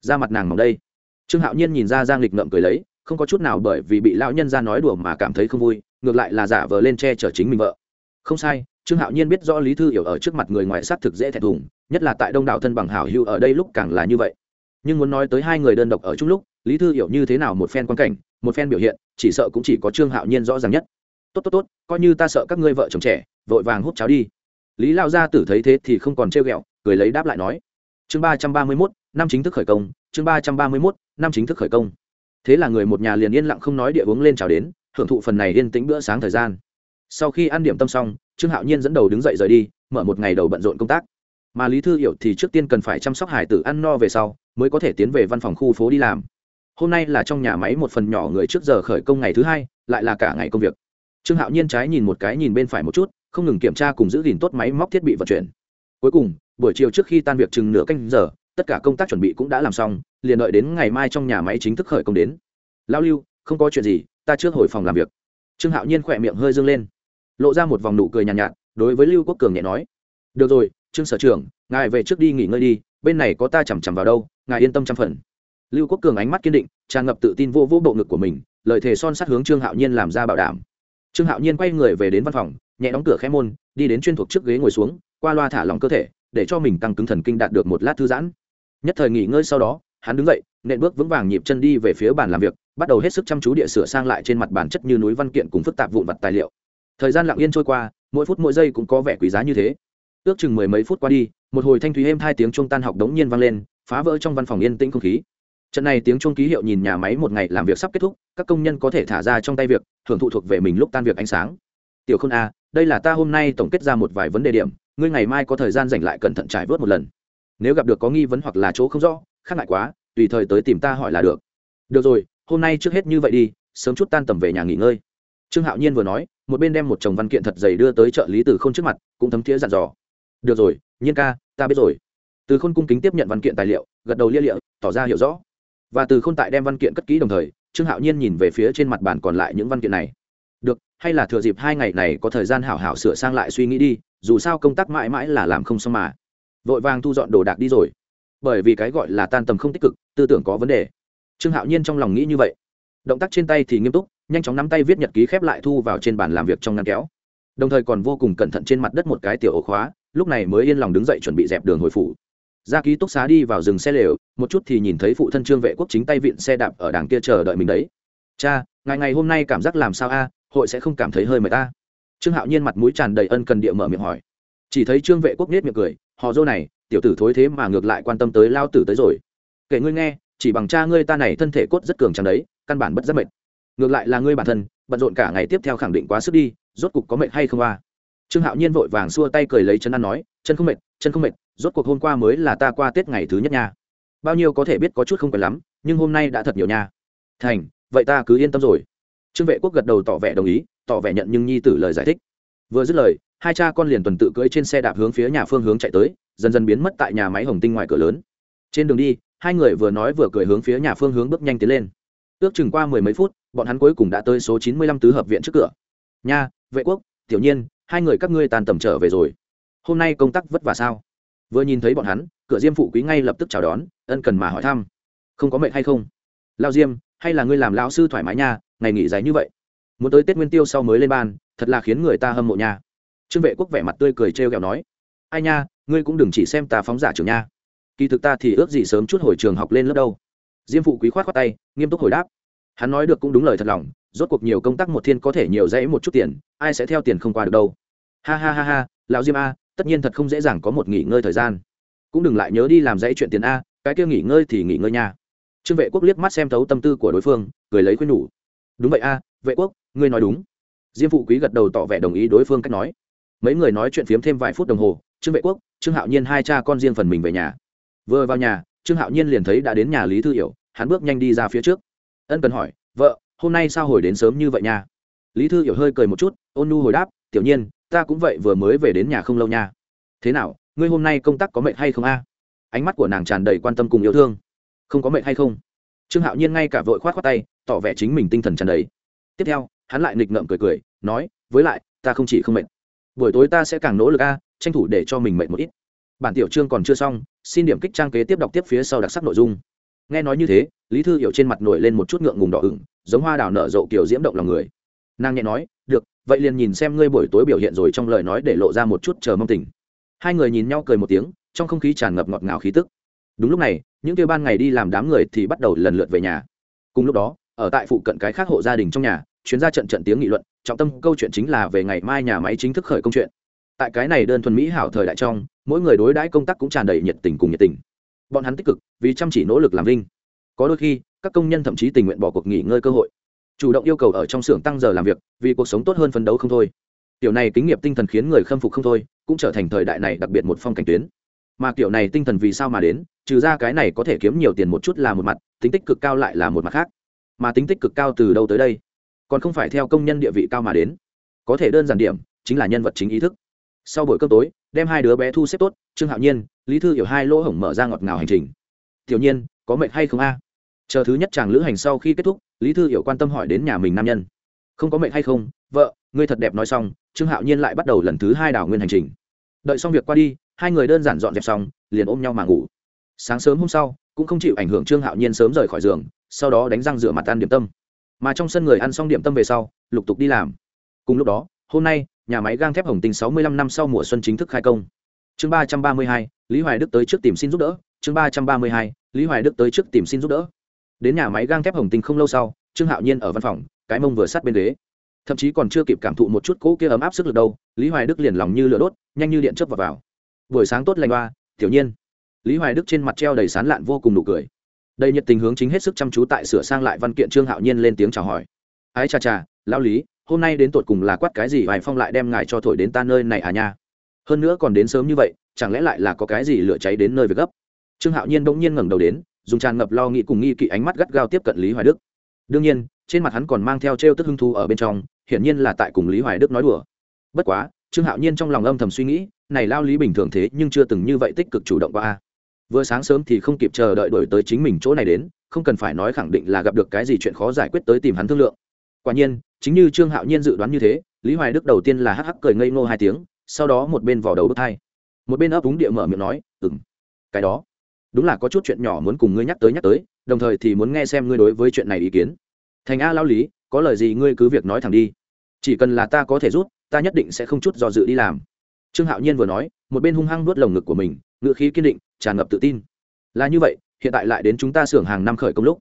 Ra mặt nàng mỏng đây. Trương hạo nhiên nhìn ra giang lịch ngậm cười lấy không có chút nào bởi vì bị lão nhân ra nói đùa mà cảm thấy không vui ngược lại là giả vờ lên che chở chính mình vợ. Không sai trương hạo nhiên biết rõ lý thư hiểu ở trước mặt người ngoài s á t thực dễ thẹn thùng, nhất là tại đông đảo thân bằng hảo hưu ở đây lúc càng là như vậy. Nhưng muốn nói tới hai người đơn độc ở chung lúc, lý thư hiểu như thế nào một phen quan cảnh, một phen biểu hiện, chỉ sợ cũng chỉ có trương hạo nhiên rõ ràng nhất. Tốt tốt tốt, coi như ta sợ các ngươi vợ chồng trẻ, vội vàng hút cháo đi. Lý lao gia tử thấy thế thì không còn trêu ghẹo, cười lấy đáp lại nói, chương ba trăm ba mươi mốt, năm chính thức khởi công, chương ba trăm ba mươi mốt, năm chính thức khởi công. Thế là người một nhà liền yên lặng không nói địa uống lên chào đến, hưởng thụ phần này yên tĩnh bữa sáng thời gian. Sau khi ăn điểm tâm xong trương hạo nhiên dẫn đầu đứng dậy rời đi, mở một ngày đầu bận rộn công tác. Mà lý thư hiểu thì trước tiên cần phải chăm sóc hải tử ăn no về sau, mới có thể tiến về văn phòng khu phố đi làm. Hôm nay là trong nhà máy một phần nhỏ người trước giờ khởi công ngày thứ hai, lại là cả ngày công việc. Trương hạo nhiên trái nhìn một cái nhìn bên phải một chút, không ngừng kiểm tra cùng giữ gìn tốt máy móc thiết bị vận chuyển. Cuối cùng, buổi chiều trước khi tan việc chừng nửa canh giờ, tất cả công tác chuẩn bị cũng đã làm xong, liền đợi đến ngày mai trong nhà máy chính thức khởi công đến. Lao lưu, không có chuyện gì, ta trước hồi phòng làm việc. Trương hạo nhiên khỏe miệng hơi dâng lên lộ ra một vòng nụ cười nhàn nhạt, nhạt đối với lưu quốc cường nhẹ nói được rồi trương sở trưởng ngài về trước đi nghỉ ngơi đi bên này có ta chằm chằm vào đâu ngài yên tâm trăm phần. Lưu quốc cường ánh mắt kiên định tràn ngập tự tin vô vô bộ ngực của mình lời thề son sát hướng trương hạo nhiên làm ra bảo đảm. Trương hạo nhiên quay người về đến văn phòng nhẹ đóng cửa khẽ môn đi đến chuyên thuộc trước ghế ngồi xuống qua loa thả lỏng cơ thể để cho mình tăng cứng thần kinh đạt được một lát thư giãn. Nhất thời nghỉ ngơi sau đó hắn đứng dậy nện bước vững vàng nhịp chân đi về phía bàn làm việc bắt đầu hết sức chăm chú địa sửa sang lại trên mặt bản chất như núi văn kiện cùng phức tạp vụn vặt tài liệu thời gian lặng yên trôi qua, mỗi phút mỗi giây cũng có vẻ quý giá như thế. Ước chừng mười mấy phút qua đi, một hồi thanh thúy êm hai tiếng trung tan học đống nhiên vang lên, phá vỡ trong văn phòng yên tĩnh không khí. Trận này tiếng trung ký hiệu nhìn nhà máy một ngày làm việc sắp kết thúc, các công nhân có thể thả ra trong tay việc hưởng thụ thuộc về mình lúc tan việc ánh sáng. Tiểu khôn a, đây là ta hôm nay tổng kết ra một vài vấn đề điểm, ngươi ngày mai có thời gian dành lại cẩn thận trải vớt một lần. Nếu gặp được có nghi vấn hoặc là chỗ không rõ, khác ngại quá, tùy thời tới tìm ta hỏi là được. Được rồi, hôm nay trước hết như vậy đi, sớm chút tan tầm về nhà nghỉ ngơi. Trương hạo nhiên vừa nói một bên đem một chồng văn kiện thật dày đưa tới trợ lý từ Khôn trước mặt, cũng thấm thiế dặn dò. Được rồi, nhiên ca, ta biết rồi. Từ khôn cung kính tiếp nhận văn kiện tài liệu, gật đầu lia lịa, tỏ ra hiểu rõ. Và từ khôn tại đem văn kiện cất kỹ đồng thời, trương hạo nhiên nhìn về phía trên mặt bàn còn lại những văn kiện này. Được, hay là thừa dịp hai ngày này có thời gian hảo hảo sửa sang lại suy nghĩ đi, dù sao công tác mãi mãi là làm không xong mà. Vội vàng thu dọn đồ đạc đi rồi. Bởi vì cái gọi là tan tầm không tích cực, tư tưởng có vấn đề. Trương hạo nhiên trong lòng nghĩ như vậy. Động tác trên tay thì nghiêm túc nhanh chóng nắm tay viết nhật ký khép lại thu vào trên bàn làm việc trong ngăn kéo. Đồng thời còn vô cùng cẩn thận trên mặt đất một cái tiểu ổ khóa, lúc này mới yên lòng đứng dậy chuẩn bị dẹp đường hồi phủ. Ra ký túc xá đi vào rừng xe lều, một chút thì nhìn thấy phụ thân trương vệ quốc chính tay vịn xe đạp ở đằng kia chờ đợi mình đấy. Cha, ngày ngày hôm nay cảm giác làm sao a? Hội sẽ không cảm thấy hơi mệt ta. Trương hạo nhiên mặt mũi tràn đầy ân cần địa mở miệng hỏi. Chỉ thấy trương vệ quốc nết miệng cười họ dô này, tiểu tử thối thế mà ngược lại quan tâm tới lao tử tới rồi. Kể ngươi nghe, chỉ bằng cha ngươi ta này thân thể cốt rất cường trắng đấy, căn bản bất rất mệt ngược lại là ngươi bản thân, bận rộn cả ngày tiếp theo khẳng định quá sức đi, rốt cục có mệt hay không à trương hạo nhiên vội vàng xua tay cười lấy chân ăn nói, chân không mệt, chân không mệt, rốt cuộc hôm qua mới là ta qua tết ngày thứ nhất nha. Bao nhiêu có thể biết có chút không cần lắm, nhưng hôm nay đã thật nhiều nha. Thành, vậy ta cứ yên tâm rồi. Trương vệ quốc gật đầu tỏ vẻ đồng ý, tỏ vẻ nhận nhưng nhi tử lời giải thích. Vừa dứt lời, hai cha con liền tuần tự cưỡi trên xe đạp hướng phía nhà phương hướng chạy tới, dần dần biến mất tại nhà máy hồng tinh ngoài cửa lớn. Trên đường đi, hai người vừa nói vừa cười hướng phía nhà phương hướng bước nhanh tiến lên ước chừng qua mười mấy phút, bọn hắn cuối cùng đã tới số chín mươi lăm tứ hợp viện trước cửa. Nha, vệ quốc, tiểu nhiên, hai người các ngươi tàn tầm trở về rồi. Hôm nay công tác vất vả sao? Vừa nhìn thấy bọn hắn, cửa diêm phụ quý ngay lập tức chào đón, ân cần mà hỏi thăm. Không có mệnh hay không? Lao diêm, hay là ngươi làm lão sư thoải mái nha, ngày nghỉ dài như vậy? Muốn tới tết nguyên tiêu sau mới lên ban thật là khiến người ta hâm mộ nha. Trương vệ quốc vẻ mặt tươi cười trêu ghẹo nói. Ai nha, ngươi cũng đừng chỉ xem ta phóng giả trường nha. Kỳ thực ta thì ước gì sớm chút hồi trường học lên lớp đâu diêm phụ quý khoát khoát tay, nghiêm túc hồi đáp. Hắn nói được cũng đúng lời thật lòng, rốt cuộc nhiều công tác một thiên có thể nhiều dãy một chút tiền, ai sẽ theo tiền không qua được đâu. Ha ha ha ha, lão diêm a, tất nhiên thật không dễ dàng có một nghỉ ngơi thời gian. Cũng đừng lại nhớ đi làm dãy chuyện tiền a, cái kia nghỉ ngơi thì nghỉ ngơi nha. Trương vệ quốc liếc mắt xem thấu tâm tư của đối phương, cười lấy khuyên nhủ. Đúng vậy a, vệ quốc, ngươi nói đúng. Diêm phụ quý gật đầu tỏ vẻ đồng ý đối phương cách nói. Mấy người nói chuyện phiếm thêm vài phút đồng hồ, trương vệ quốc, trương hạo nhiên hai cha con riêng phần mình về nhà. Vừa vào nhà trương hạo nhiên liền thấy đã đến nhà lý thư hiểu, hắn bước nhanh đi ra phía trước. Ân cần hỏi, vợ, hôm nay sao hồi đến sớm như vậy nha? Lý thư hiểu hơi cười một chút, ôn nu hồi đáp, tiểu nhiên, ta cũng vậy vừa mới về đến nhà không lâu nha. Thế nào, ngươi hôm nay công tác có mệnh hay không a? Ánh mắt của nàng tràn đầy quan tâm cùng yêu thương. Không có mệnh hay không? Trương hạo nhiên ngay cả vội khoát khoát tay, tỏ vẻ chính mình tinh thần tràn đầy. Tiếp theo, hắn lại nghịch ngợm cười cười, nói, với lại, ta không chỉ không mệnh buổi tối ta sẽ càng nỗ lực a, tranh thủ để cho mình mệnh một ít. Bản tiểu trương còn chưa xong xin điểm kích trang kế tiếp đọc tiếp phía sau đặc sắc nội dung. Nghe nói như thế, lý thư hiểu trên mặt nổi lên một chút ngượng ngùng đỏ ửng, giống hoa đào nở rộ kiểu diễm động lòng người. Nàng nhẹ nói, được, vậy liền nhìn xem ngươi buổi tối biểu hiện rồi trong lời nói để lộ ra một chút chờ mong tình. Hai người nhìn nhau cười một tiếng, trong không khí tràn ngập ngọt ngào khí tức. Đúng lúc này, những kêu ban ngày đi làm đám người thì bắt đầu lần lượt về nhà. Cùng lúc đó, ở tại phụ cận cái khác hộ gia đình trong nhà chuyến ra trận trận tiếng nghị luận, trọng tâm câu chuyện chính là về ngày mai nhà máy chính thức khởi công chuyện tại cái này đơn thuần mỹ hảo thời đại trong, mỗi người đối đãi công tác cũng tràn đầy nhiệt tình cùng nhiệt tình. Bọn hắn tích cực, vì chăm chỉ nỗ lực làm linh có đôi khi, các công nhân thậm chí tình nguyện bỏ cuộc nghỉ ngơi cơ hội. Chủ động yêu cầu ở trong xưởng tăng giờ làm việc, vì cuộc sống tốt hơn phấn đấu không thôi. Kiểu này kinh nghiệm tinh thần khiến người khâm phục không thôi, cũng trở thành thời đại này đặc biệt một phong cảnh tuyến. Mà kiểu này tinh thần vì sao mà đến, trừ ra cái này có thể kiếm nhiều tiền một chút là một mặt, tính tích cực cao lại là một mặt khác. Mà tính tích cực cao từ đâu tới đây? Còn không phải theo công nhân địa vị cao mà đến. Có thể đơn giản điểm, chính là nhân vật chính ý thức sau buổi cơm tối, đem hai đứa bé thu xếp tốt, trương hạo nhiên, lý thư hiểu hai lỗ hổng mở ra ngọt ngào hành trình. Tiểu nhiên, có mệnh hay không a? Chờ thứ nhất chàng lữ hành sau khi kết thúc, lý thư hiểu quan tâm hỏi đến nhà mình nam nhân. Không có mệnh hay không? Vợ, ngươi thật đẹp nói xong. Trương hạo nhiên lại bắt đầu lần thứ hai đảo nguyên hành trình. Đợi xong việc qua đi, hai người đơn giản dọn dẹp xong, liền ôm nhau mà ngủ. Sáng sớm hôm sau, cũng không chịu ảnh hưởng trương hạo nhiên sớm rời khỏi giường, sau đó đánh răng rửa mặt ăn điểm tâm. Mà trong sân người ăn xong điểm tâm về sau, lục tục đi làm. Cùng lúc đó, hôm nay nhà máy gang thép hồng tinh sáu mươi lăm năm sau mùa xuân chính thức khai công. Chương ba trăm ba mươi hai lý hoài đức tới trước tìm xin giúp đỡ. Chương ba trăm ba mươi hai lý hoài đức tới trước tìm xin giúp đỡ. Đến nhà máy gang thép hồng tinh không lâu sau trương hạo nhiên ở văn phòng cái mông vừa sát bên ghế. Thậm chí còn chưa kịp cảm thụ một chút cỗ kia ấm áp sức lực đâu lý hoài đức liền lòng như lửa đốt nhanh như điện chớp vào, vào. buổi sáng tốt lành ba tiểu nhiên. Lý hoài đức trên mặt treo đầy sán lạn vô cùng nụ cười. Đây nhiệt tình hướng chính hết sức chăm chú tại sửa sang lại văn kiện trương hạo nhiên lên tiếng chào hỏi. Ái cha cha, lão lý hôm nay đến tột cùng là quát cái gì vài phong lại đem ngài cho thổi đến ta nơi này à nha? Hơn nữa còn đến sớm như vậy, chẳng lẽ lại là có cái gì lửa cháy đến nơi việc gấp? Trương hạo nhiên bỗng nhiên ngẩng đầu đến, dùng tràn ngập lo nghĩ cùng nghi kỵ ánh mắt gắt gao tiếp cận lý hoài đức. Đương nhiên, trên mặt hắn còn mang theo t r e o tức hưng thu ở bên trong, hiển nhiên là tại cùng lý hoài đức nói đùa. Bất quá, trương hạo nhiên trong lòng âm thầm suy nghĩ, này lao lý bình thường thế nhưng chưa từng như vậy tích cực chủ động qua vừa sáng sớm thì không kịp chờ đợi đổi tới chính mình chỗ này đến, không cần phải nói khẳng định là gặp được cái gì chuyện khó giải quyết tới tìm hắn thương lượng quả nhiên, chính như trương hạo nhiên dự đoán như thế, lý hoài đức đầu tiên là hắc hắc cười ngây ngô hai tiếng, sau đó một bên vỏ đầu bước hai một bên ấp úng địa mở miệng nói ừng cái đó, đúng là có chút chuyện nhỏ muốn cùng ngươi nhắc tới nhắc tới, đồng thời thì muốn nghe xem ngươi đối với chuyện này ý kiến. Thành a lao lý, có lời gì ngươi cứ việc nói thẳng đi. Chỉ cần là ta có thể rút, ta nhất định sẽ không chút do dự đi làm. Trương hạo nhiên vừa nói, một bên hung hăng nuốt lồng ngực của mình, ngựa khí kiên định, tràn ngập tự tin. Là như vậy, hiện tại lại đến chúng ta xưởng hàng năm khởi công lúc.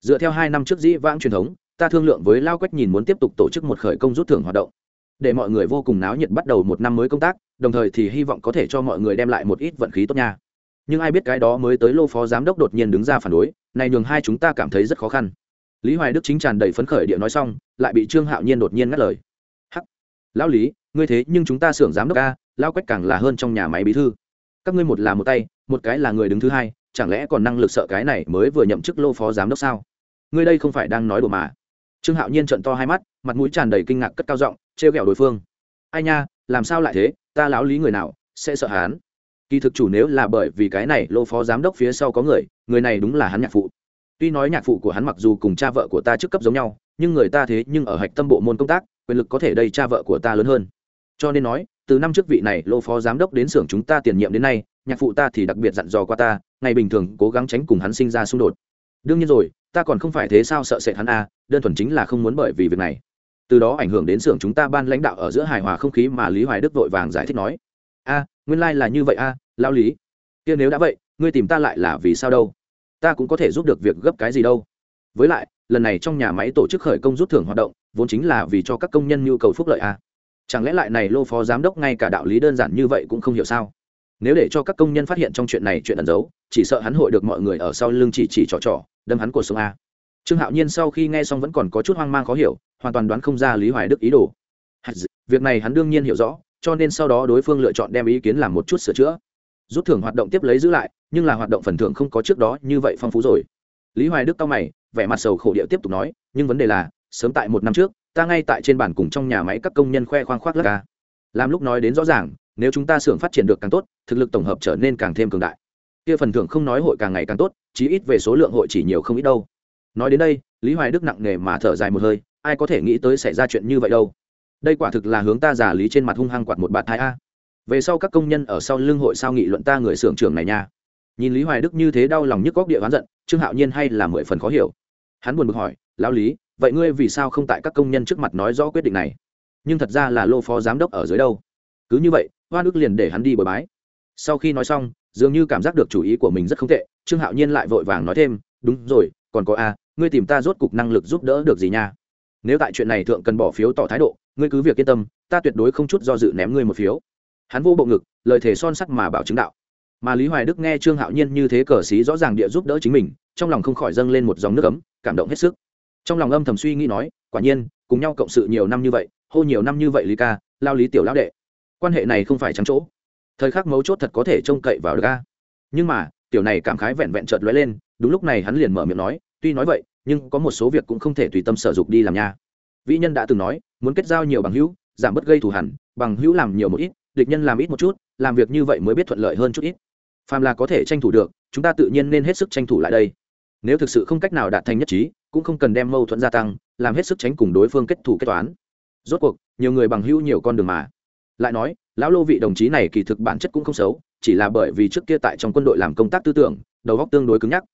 Dựa theo hai năm trước dĩ vãng truyền thống ta thương lượng với lao quách nhìn muốn tiếp tục tổ chức một khởi công rút thưởng hoạt động. Để mọi người vô cùng náo nhiệt bắt đầu một năm mới công tác, đồng thời thì hy vọng có thể cho mọi người đem lại một ít vận khí tốt nha. Nhưng ai biết cái đó mới tới lô phó giám đốc đột nhiên đứng ra phản đối, này nhường hai chúng ta cảm thấy rất khó khăn. Lý hoài đức chính tràn đầy phấn khởi địa nói xong, lại bị trương hạo nhiên đột nhiên ngắt lời. Hắc! Lão lý, ngươi thế nhưng chúng ta xưởng giám đốc ca lao quách càng là hơn trong nhà máy bí thư. Các ngươi một là một tay, một cái là người đứng thứ hai, chẳng lẽ còn năng lực sợ cái này mới vừa nhậm chức lô phó giám đốc sao? Ngươi đây không phải đang nói đùa mà trương hạo nhiên trận to hai mắt, mặt mũi tràn đầy kinh ngạc cất cao giọng, trêu ghẹo đối phương. Ai nha, làm sao lại thế? Ta lão lý người nào, sẽ sợ hắn? Kỳ thực chủ nếu là bởi vì cái này, lô phó giám đốc phía sau có người người này đúng là hắn nhạc phụ. Tuy nói nhạc phụ của hắn mặc dù cùng cha vợ của ta trước cấp giống nhau, nhưng người ta thế nhưng ở hạch tâm bộ môn công tác, quyền lực có thể đầy cha vợ của ta lớn hơn. Cho nên nói, từ năm trước vị này lô phó giám đốc đến xưởng chúng ta tiền nhiệm đến nay, nhạc phụ ta thì đặc biệt dặn dò qua ta, ngày bình thường cố gắng tránh cùng hắn sinh ra xung đột. Đương nhiên rồi ta còn không phải thế sao sợ sệt hắn a đơn thuần chính là không muốn bởi vì việc này. Từ đó ảnh hưởng đến xưởng chúng ta ban lãnh đạo ở giữa hài hòa không khí mà lý hoài đức vội vàng giải thích nói. A nguyên lai là như vậy à, a lao lý. Kia nếu đã vậy, ngươi tìm ta lại là vì sao đâu? Ta cũng có thể giúp được việc gấp cái gì đâu. Với lại, lần này trong nhà máy tổ chức khởi công rút thưởng hoạt động, vốn chính là vì cho các công nhân nhu cầu phúc lợi a chẳng lẽ lại này lô phó giám đốc ngay cả đạo lý đơn giản như vậy cũng không hiểu sao? Nếu để cho các công nhân phát hiện trong chuyện này chuyện ẩn giấu, chỉ sợ hắn hội được mọi người ở sau lưng chỉ chỉ trò trò đâm hắn cuộc sống a. Trương hạo nhiên sau khi nghe xong vẫn còn có chút hoang mang khó hiểu, hoàn toàn đoán không ra lý hoài đức ý đồ. Việc này hắn đương nhiên hiểu rõ, cho nên sau đó đối phương lựa chọn đem ý kiến làm một chút sửa chữa. Rút thưởng hoạt động tiếp lấy giữ lại, nhưng là hoạt động phần thưởng không có trước đó như vậy phong phú rồi. Lý hoài đức cao mày, vẻ mặt sầu khổ địa tiếp tục nói, nhưng vấn đề là, sớm tại một năm trước, ta ngay tại trên bản cùng trong nhà máy các công nhân khoe khoang khoác lắc ca làm lúc nói đến rõ ràng, nếu chúng ta xưởng phát triển được càng tốt, thực lực tổng hợp trở nên càng thêm cường đại kia phần thưởng không nói hội càng ngày càng tốt, chí ít về số lượng hội chỉ nhiều không ít đâu. Nói đến đây, lý hoài đức nặng nề mà thở dài một hơi, ai có thể nghĩ tới xảy ra chuyện như vậy đâu. Đây quả thực là hướng ta giả lý trên mặt hung hăng quạt một bạt thai a. Về sau các công nhân ở sau lưng hội sao nghị luận ta người xưởng trưởng này nha. Nhìn lý hoài đức như thế đau lòng nhức góc địa oán giận, trương hạo nhiên hay là mười phần khó hiểu. Hắn buồn bực hỏi, lão lý, vậy ngươi vì sao không tại các công nhân trước mặt nói rõ quyết định này? Nhưng thật ra là lô phó giám đốc ở dưới đâu. Cứ như vậy hoa đức liền để hắn đi bồi bái sau khi nói xong, dường như cảm giác được chủ ý của mình rất không tệ, trương hạo nhiên lại vội vàng nói thêm, đúng rồi, còn có a, ngươi tìm ta rốt cục năng lực giúp đỡ được gì nha? Nếu tại chuyện này thượng cần bỏ phiếu tỏ thái độ, ngươi cứ việc yên tâm, ta tuyệt đối không chút do dự ném ngươi một phiếu. Hắn vô bộ ngực, lời thề son sắc mà bảo chứng đạo. Mà lý hoài đức nghe trương hạo nhiên như thế cờ xí rõ ràng địa giúp đỡ chính mình, trong lòng không khỏi dâng lên một dòng nước ấm, cảm động hết sức. Trong lòng âm thầm suy nghĩ nói, quả nhiên, cùng nhau cộng sự nhiều năm như vậy, hô nhiều năm như vậy lý ca, lao lý tiểu lão đệ. Quan hệ này không phải trắng chỗ thời khắc mấu chốt thật có thể trông cậy vào được a. Nhưng mà, tiểu này cảm khái vẹn vẹn chợt lóe lên, đúng lúc này hắn liền mở miệng nói, tuy nói vậy, nhưng có một số việc cũng không thể tùy tâm sở dục đi làm nha. Vĩ nhân đã từng nói, muốn kết giao nhiều bằng hữu, giảm bớt gây thù hẳn, bằng hữu làm nhiều một ít, địch nhân làm ít một chút, làm việc như vậy mới biết thuận lợi hơn chút ít. Phàm là có thể tranh thủ được, chúng ta tự nhiên nên hết sức tranh thủ lại đây. Nếu thực sự không cách nào đạt thành nhất trí, cũng không cần đem mâu thuẫn gia tăng, làm hết sức tránh cùng đối phương kết thủ kết toán. Rốt cuộc, nhiều người bằng hữu nhiều con đường mà lại nói, lão lô vị đồng chí này kỳ thực bản chất cũng không xấu, chỉ là bởi vì trước kia tại trong quân đội làm công tác tư tưởng, đầu óc tương đối cứng nhắc.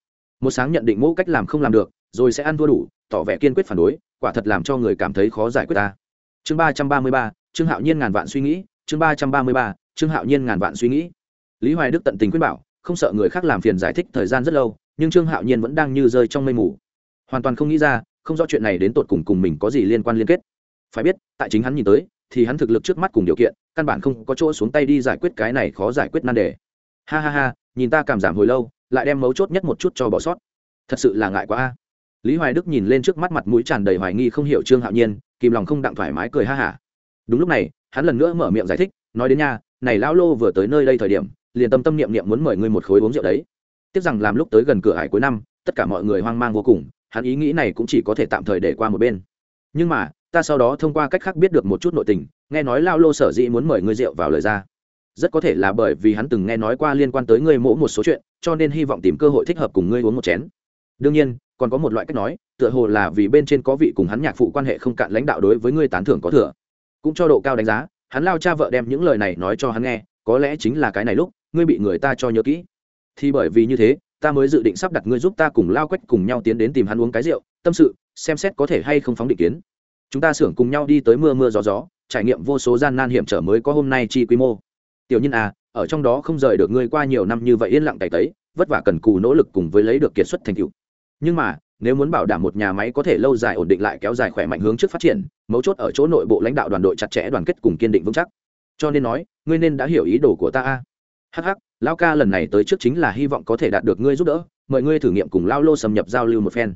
Một sáng nhận định mẫu cách làm không làm được, rồi sẽ ăn thua đủ, tỏ vẻ kiên quyết phản đối, quả thật làm cho người cảm thấy khó giải quyết ta. Chương ba trăm ba mươi ba, trương hạo nhiên ngàn vạn suy nghĩ, chương ba trăm ba mươi ba, trương hạo nhiên ngàn vạn suy nghĩ. Lý hoài đức tận tình khuyên bảo, không sợ người khác làm phiền giải thích thời gian rất lâu, nhưng trương hạo nhiên vẫn đang như rơi trong mây mù. Hoàn toàn không nghĩ ra, không rõ chuyện này đến tột cùng cùng mình có gì liên quan liên kết. Phải biết, tại chính hắn nhìn tới thì hắn thực lực trước mắt cùng điều kiện, căn bản không có chỗ xuống tay đi giải quyết cái này khó giải quyết nan đề. Ha ha ha, nhìn ta cảm giảm hồi lâu, lại đem mấu chốt nhất một chút cho bỏ sót. Thật sự là ngại quá a. Lý hoài đức nhìn lên trước mắt mặt mũi tràn đầy hoài nghi không hiểu trương hạo nhiên, kìm lòng không đặng thoải mái cười ha hả. Đúng lúc này, hắn lần nữa mở miệng giải thích, nói đến nha, này lão lô vừa tới nơi đây thời điểm, liền tâm tâm niệm niệm muốn mời ngươi một khối uống rượu đấy. Tiếc rằng làm lúc tới gần cửa hải cuối năm, tất cả mọi người hoang mang vô cùng, hắn ý nghĩ này cũng chỉ có thể tạm thời để qua một bên. Nhưng mà ta sau đó thông qua cách khác biết được một chút nội tình, nghe nói lao lô sở dĩ muốn mời ngươi rượu vào lời ra. Rất có thể là bởi vì hắn từng nghe nói qua liên quan tới ngươi mỗ một số chuyện, cho nên hy vọng tìm cơ hội thích hợp cùng ngươi uống một chén. Đương nhiên, còn có một loại cách nói, tựa hồ là vì bên trên có vị cùng hắn nhạc phụ quan hệ không cạn lãnh đạo đối với ngươi tán thưởng có thừa. Cũng cho độ cao đánh giá, hắn lao cha vợ đem những lời này nói cho hắn nghe, có lẽ chính là cái này lúc, ngươi bị người ta cho nhớ kỹ. Thì bởi vì như thế, ta mới dự định sắp đặt ngươi giúp ta cùng lao quách cùng nhau tiến đến tìm hắn uống cái rượu, tâm sự, xem xét có thể hay không phóng định kiến chúng ta xưởng cùng nhau đi tới mưa mưa gió gió, trải nghiệm vô số gian nan hiểm trở mới có hôm nay chi quy mô. Tiểu nhân à ở trong đó không rời được ngươi qua nhiều năm như vậy yên lặng cày tấy, vất vả cần cù nỗ lực cùng với lấy được kiệt xuất thành tựu. Nhưng mà, nếu muốn bảo đảm một nhà máy có thể lâu dài ổn định lại kéo dài khỏe mạnh hướng trước phát triển, mấu chốt ở chỗ nội bộ lãnh đạo đoàn đội chặt chẽ đoàn kết cùng kiên định vững chắc. Cho nên nói, ngươi nên đã hiểu ý đồ của ta à. a hh lao ca lần này tới trước chính là hy vọng có thể đạt được ngươi giúp đỡ, mời ngươi thử nghiệm cùng lao lô xâm nhập giao lưu một phen.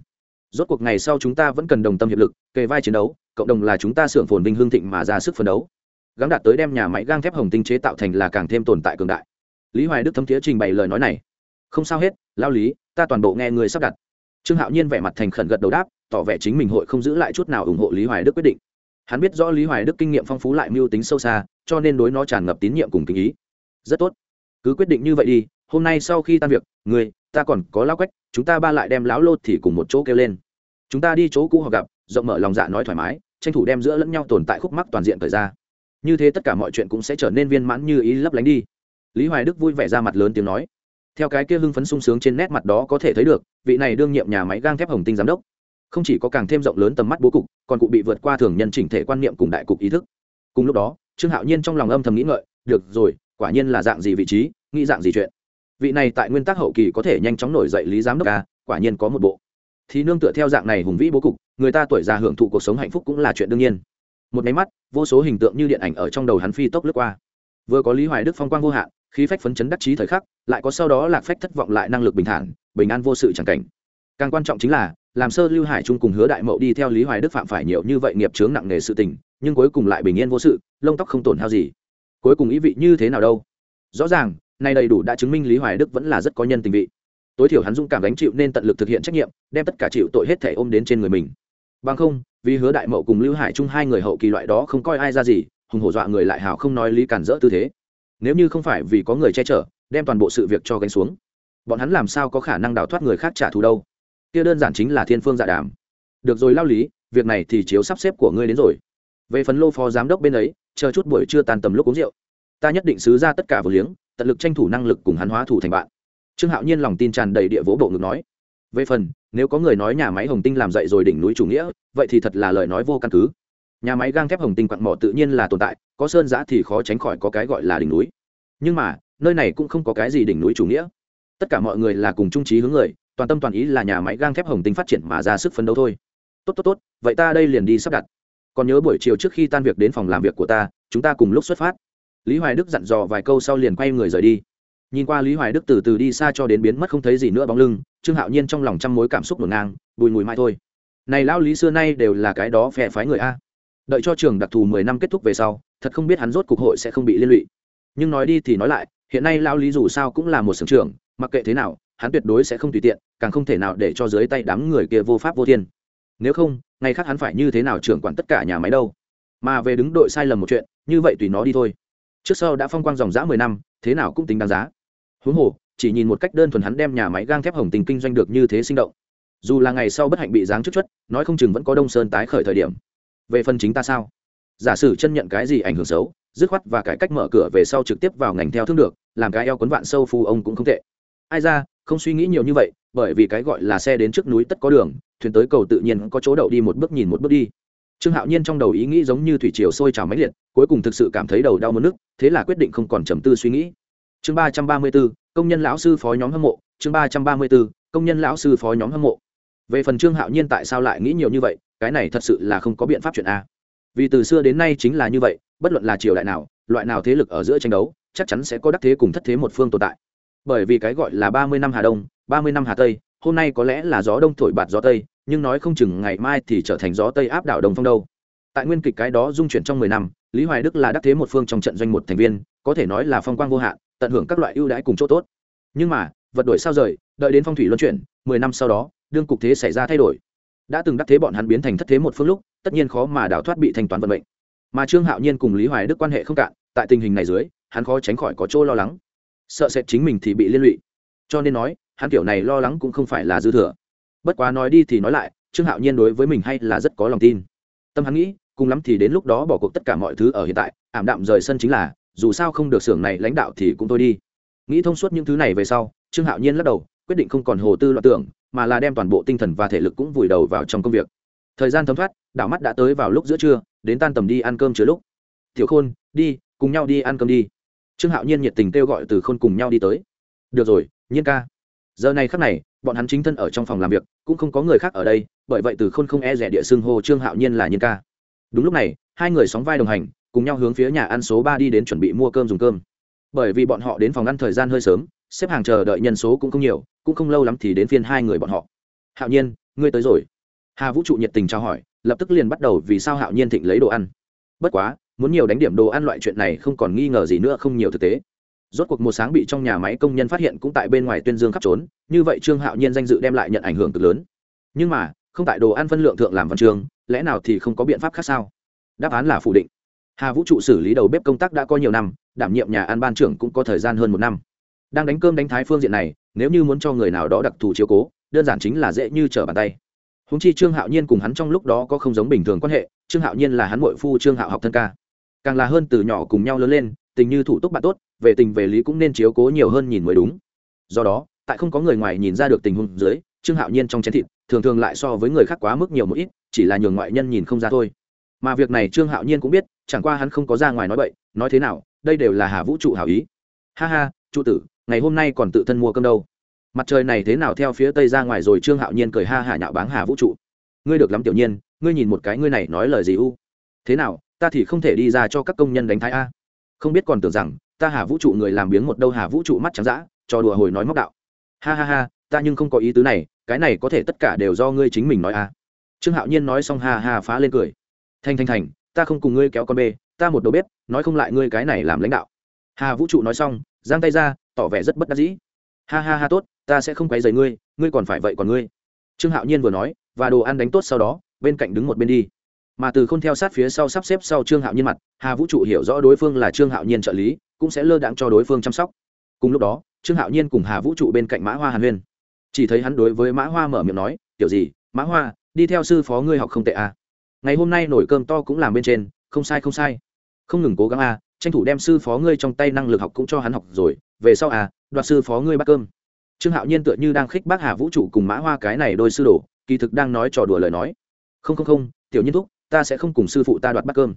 Rốt cuộc ngày sau chúng ta vẫn cần đồng tâm hiệp lực, kề vai chiến đấu cộng đồng là chúng ta xưởng phồn vinh hương thịnh mà ra sức phấn đấu. Gắng đạt tới đem nhà máy gang thép hồng tinh chế tạo thành là càng thêm tồn tại cường đại. Lý hoài đức thấm thiế trình bày lời nói này. Không sao hết, lao lý, ta toàn bộ nghe người sắp đặt. Trương hạo nhiên vẻ mặt thành khẩn gật đầu đáp, tỏ vẻ chính mình hội không giữ lại chút nào ủng hộ lý hoài đức quyết định. Hắn biết rõ lý hoài đức kinh nghiệm phong phú lại mưu tính sâu xa, cho nên đối nó tràn ngập tín nhiệm cùng kinh ý. Rất tốt. Cứ quyết định như vậy đi, hôm nay sau khi tan việc, người, ta còn có lao quách, chúng ta ba lại đem lão lô thì cùng một chỗ kêu lên. Chúng ta đi chỗ cũ họ gặp rộng mở lòng dạ nói thoải mái, tranh thủ đem giữa lẫn nhau tồn tại khúc mắc toàn diện thời ra. Như thế tất cả mọi chuyện cũng sẽ trở nên viên mãn như ý lấp lánh đi. Lý hoài đức vui vẻ ra mặt lớn tiếng nói. Theo cái kia hưng phấn sung sướng trên nét mặt đó có thể thấy được, vị này đương nhiệm nhà máy gang thép hồng tinh giám đốc. Không chỉ có càng thêm rộng lớn tầm mắt bố cục, còn cụ bị vượt qua thường nhân chỉnh thể quan niệm cùng đại cục ý thức. Cùng lúc đó, trương hạo nhiên trong lòng âm thầm nghĩ ngợi, được rồi, quả nhiên là dạng gì vị trí, nghĩ dạng gì chuyện. Vị này tại nguyên tắc hậu kỳ có thể nhanh chóng nổi dậy lý giám đốc ca quả nhiên có một bộ thì nương tựa theo dạng này hùng vĩ bố cục, người ta tuổi già hưởng thụ cuộc sống hạnh phúc cũng là chuyện đương nhiên. Một máy mắt, vô số hình tượng như điện ảnh ở trong đầu hắn phi tốc lướt qua. Vừa có lý hoài đức phong quang vô hạn, khí phách phấn chấn đắc chí thời khắc, lại có sau đó lạc phách thất vọng lại năng lực bình thản, bình an vô sự chẳng cảnh. Càng quan trọng chính là, làm sơ lưu hải trung cùng hứa đại mậu đi theo lý hoài đức phạm phải nhiều như vậy nghiệp chướng nặng nề sự tình, nhưng cuối cùng lại bình yên vô sự, lông tóc không tổn hao gì. Cuối cùng ý vị như thế nào đâu? Rõ ràng nay đầy đủ đã chứng minh lý hoài đức vẫn là rất có nhân tình vị tối thiểu hắn dũng cảm gánh chịu nên tận lực thực hiện trách nhiệm, đem tất cả chịu tội hết thể ôm đến trên người mình. Bằng không, vì hứa đại mậu cùng lưu hải trung hai người hậu kỳ loại đó không coi ai ra gì, hùng hổ dọa người lại hào không nói lý cản rỡ tư thế. Nếu như không phải vì có người che chở, đem toàn bộ sự việc cho gánh xuống, bọn hắn làm sao có khả năng đào thoát người khác trả thù đâu? Kia đơn giản chính là thiên phương dạ đàm. Được rồi lao lý, việc này thì chiếu sắp xếp của ngươi đến rồi. Về phần lô phó giám đốc bên ấy, chờ chút buổi trưa tàn tầm lúc uống rượu. Ta nhất định xứ ra tất cả vừa liếng, tận lực tranh thủ năng lực cùng hắn hóa thủ thành bạn trương hạo nhiên lòng tin tràn đầy địa vỗ bộ ngực nói, về phần, nếu có người nói nhà máy hồng tinh làm dậy rồi đỉnh núi chủ nghĩa, vậy thì thật là lời nói vô căn cứ. Nhà máy gang thép hồng tinh quặng mỏ tự nhiên là tồn tại, có sơn giã thì khó tránh khỏi có cái gọi là đỉnh núi. Nhưng mà, nơi này cũng không có cái gì đỉnh núi chủ nghĩa. Tất cả mọi người là cùng trung trí hướng người, toàn tâm toàn ý là nhà máy gang thép hồng tinh phát triển mà ra sức phấn đấu thôi. Tốt tốt tốt, vậy ta đây liền đi sắp đặt. Còn nhớ buổi chiều trước khi tan việc đến phòng làm việc của ta, chúng ta cùng lúc xuất phát. Lý hoài đức dặn dò vài câu sau liền quay người rời đi nhìn qua lý hoài đức từ từ đi xa cho đến biến mất không thấy gì nữa bóng lưng, trương hạo nhiên trong lòng trăm mối cảm xúc ngổn ngang, bùi mùi mai thôi. Này Lão lý xưa nay đều là cái đó phe phái người a. Đợi cho trường đặc thù mười năm kết thúc về sau, thật không biết hắn rốt cục hội sẽ không bị liên lụy. Nhưng nói đi thì nói lại, hiện nay Lão lý dù sao cũng là một sưởng trưởng, mặc kệ thế nào, hắn tuyệt đối sẽ không tùy tiện, càng không thể nào để cho dưới tay đám người kia vô pháp vô thiên. Nếu không, ngày khác hắn phải như thế nào trưởng quản tất cả nhà máy đâu? Mà về đứng đội sai lầm một chuyện, như vậy tùy nó đi thôi. Trước sau đã phong quang dòng dã mười năm, thế nào cũng tính đáng giá huống hồ, chỉ nhìn một cách đơn thuần hắn đem nhà máy gang thép hồng tình kinh doanh được như thế sinh động. Dù là ngày sau bất hạnh bị giáng chức chất nói không chừng vẫn có đông sơn tái khởi thời điểm. Về phần chính ta sao? Giả sử chân nhận cái gì ảnh hưởng xấu, dứt khoát và cải cách mở cửa về sau trực tiếp vào ngành theo thương được, làm cái eo quấn vạn sâu phu ông cũng không tệ. Ai ra, không suy nghĩ nhiều như vậy, bởi vì cái gọi là xe đến trước núi tất có đường, thuyền tới cầu tự nhiên có chỗ đậu đi một bước nhìn một bước đi. Trương hạo nhiên trong đầu ý nghĩ giống như thủy triều sôi trào máy liệt, cuối cùng thực sự cảm thấy đầu đau mất nước, thế là quyết định không còn trầm tư suy nghĩ chương ba trăm ba mươi b ố công nhân lão sư phó nhóm hâm mộ. Chương ba trăm ba mươi b ố công nhân lão sư phó nhóm hâm mộ. Về phần trương hạo nhiên tại sao lại nghĩ nhiều như vậy, cái này thật sự là không có biện pháp chuyện a. Vì từ xưa đến nay chính là như vậy, bất luận là triều đại nào, loại nào thế lực ở giữa tranh đấu, chắc chắn sẽ có đắc thế cùng thất thế một phương tồn tại. Bởi vì cái gọi là ba mươi năm hà đông, ba mươi năm hà tây, hôm nay có lẽ là gió đông thổi bạt gió tây, nhưng nói không chừng ngày mai thì trở thành gió tây áp đảo đồng phong đâu. Tại nguyên kịch cái đó dung chuyển trong mười năm, lý hoài đức là đắc thế một phương trong trận doanh một thành viên, có thể nói là phong quang vô hạn tận hưởng các loại ưu đãi cùng chỗ tốt. Nhưng mà, vật đổi sao rời, đợi đến phong thủy luân chuyển, mười năm sau đó, đương cục thế xảy ra thay đổi. Đã từng đắc thế bọn hắn biến thành thất thế một phương lúc, tất nhiên khó mà đào thoát bị thanh toán vận mệnh. Mà trương hạo nhiên cùng lý hoài đức quan hệ không cạn, tại tình hình này dưới, hắn khó tránh khỏi có chỗ lo lắng. Sợ sệt chính mình thì bị liên lụy. Cho nên nói, hắn kiểu này lo lắng cũng không phải là dư thừa. Bất quá nói đi thì nói lại, trương hạo nhiên đối với mình hay là rất có lòng tin. Tâm hắn nghĩ, cùng lắm thì đến lúc đó bỏ cuộc tất cả mọi thứ ở hiện tại, ảm đạm rời sân chính là dù sao không được xưởng này lãnh đạo thì cũng thôi đi. Nghĩ thông suốt những thứ này về sau, trương hạo nhiên lắc đầu, quyết định không còn hồ tư loạn tưởng, mà là đem toàn bộ tinh thần và thể lực cũng vùi đầu vào trong công việc. Thời gian thấm thoát đảo mắt đã tới vào lúc giữa trưa, đến tan tầm đi ăn cơm chứa lúc. Tiểu khôn, đi, cùng nhau đi ăn cơm đi. Trương hạo nhiên nhiệt tình kêu gọi từ khôn cùng nhau đi tới. Được rồi, nhiên ca. Giờ này khắc này, bọn hắn chính thân ở trong phòng làm việc, cũng không có người khác ở đây, bởi vậy từ khôn không e rẻ địa xưng hô trương hạo nhiên là nhiên ca. Đúng lúc này, hai người sóng vai đồng hành cùng nhau hướng phía nhà ăn số ba đi đến chuẩn bị mua cơm dùng cơm. Bởi vì bọn họ đến phòng ăn thời gian hơi sớm, xếp hàng chờ đợi nhân số cũng không nhiều, cũng không lâu lắm thì đến phiên hai người bọn họ. Hạo nhiên, ngươi tới rồi. Hà vũ trụ nhiệt tình trao hỏi, lập tức liền bắt đầu vì sao hạo nhiên thịnh lấy đồ ăn. Bất quá, muốn nhiều đánh điểm đồ ăn loại chuyện này không còn nghi ngờ gì nữa, không nhiều thực tế. Rốt cuộc một sáng bị trong nhà máy công nhân phát hiện cũng tại bên ngoài tuyên dương khắp trốn, như vậy trương hạo nhiên danh dự đem lại nhận ảnh hưởng cực lớn. Nhưng mà, không tại đồ ăn phân lượng thượng làm văn trường, lẽ nào thì không có biện pháp khác sao? Đáp án là phủ định hà vũ trụ xử lý đầu bếp công tác đã có nhiều năm, đảm nhiệm nhà ăn ban trưởng cũng có thời gian hơn một năm. Đang đánh cơm đánh thái phương diện này, nếu như muốn cho người nào đó đặc thù chiếu cố, đơn giản chính là dễ như trở bàn tay. Húng chi trương hạo nhiên cùng hắn trong lúc đó có không giống bình thường quan hệ, trương hạo nhiên là hắn mội phu trương hạo học thân ca. Càng là hơn từ nhỏ cùng nhau lớn lên, tình như thủ túc bạn tốt, về tình về lý cũng nên chiếu cố nhiều hơn nhìn mới đúng. Do đó, tại không có người ngoài nhìn ra được tình huống dưới, trương hạo nhiên trong chén thịt, thường thường lại so với người khác quá mức nhiều một ít, chỉ là nhường ngoại nhân nhìn không ra thôi mà việc này trương hạo nhiên cũng biết, chẳng qua hắn không có ra ngoài nói bậy, nói thế nào, đây đều là hà vũ trụ hảo ý. Ha ha, trụ tử, ngày hôm nay còn tự thân mua cơm đâu. Mặt trời này thế nào theo phía tây ra ngoài rồi trương hạo nhiên cười ha hả nhạo báng hà vũ trụ. Ngươi được lắm tiểu nhiên, ngươi nhìn một cái ngươi này nói lời gì u. Thế nào, ta thì không thể đi ra cho các công nhân đánh thái a. Không biết còn tưởng rằng, ta hà vũ trụ người làm biếng một đâu hà vũ trụ mắt trắng dã, cho đùa hồi nói móc đạo. Ha ha ha, ta nhưng không có ý tứ này, cái này có thể tất cả đều do ngươi chính mình nói a. Trương hạo nhiên nói xong ha ha phá lên cười thành thành thành, ta không cùng ngươi kéo con bê, ta một đầu bếp, nói không lại ngươi cái này làm lãnh đạo. Hà vũ trụ nói xong, giang tay ra, tỏ vẻ rất bất đắc dĩ. Ha ha ha, tốt, ta sẽ không quấy rầy ngươi ngươi còn phải vậy còn ngươi. Trương hạo nhiên vừa nói, và đồ ăn đánh tốt sau đó, bên cạnh đứng một bên đi. Mà từ khôn theo sát phía sau sắp xếp sau trương hạo nhiên mặt, hà vũ trụ hiểu rõ đối phương là trương hạo nhiên trợ lý, cũng sẽ lơ đãng cho đối phương chăm sóc. Cùng lúc đó, trương hạo nhiên cùng hà vũ trụ bên cạnh mã hoa hàn huyên. Chỉ thấy hắn đối với mã hoa mở miệng nói kiểu gì, mã hoa, đi theo sư phó ngươi học không tệ à ngày hôm nay nổi cơm to cũng làm bên trên không sai không sai. Không ngừng cố gắng à, tranh thủ đem sư phó ngươi trong tay năng lực học cũng cho hắn học rồi về sau à đoạt sư phó ngươi bắt cơm. Trương hạo nhiên tựa như đang khích bác hà vũ trụ cùng mã hoa cái này đôi sư đồ kỳ thực đang nói trò đùa lời nói. Không không không tiểu nhiên thúc ta sẽ không cùng sư phụ ta đoạt bắt cơm.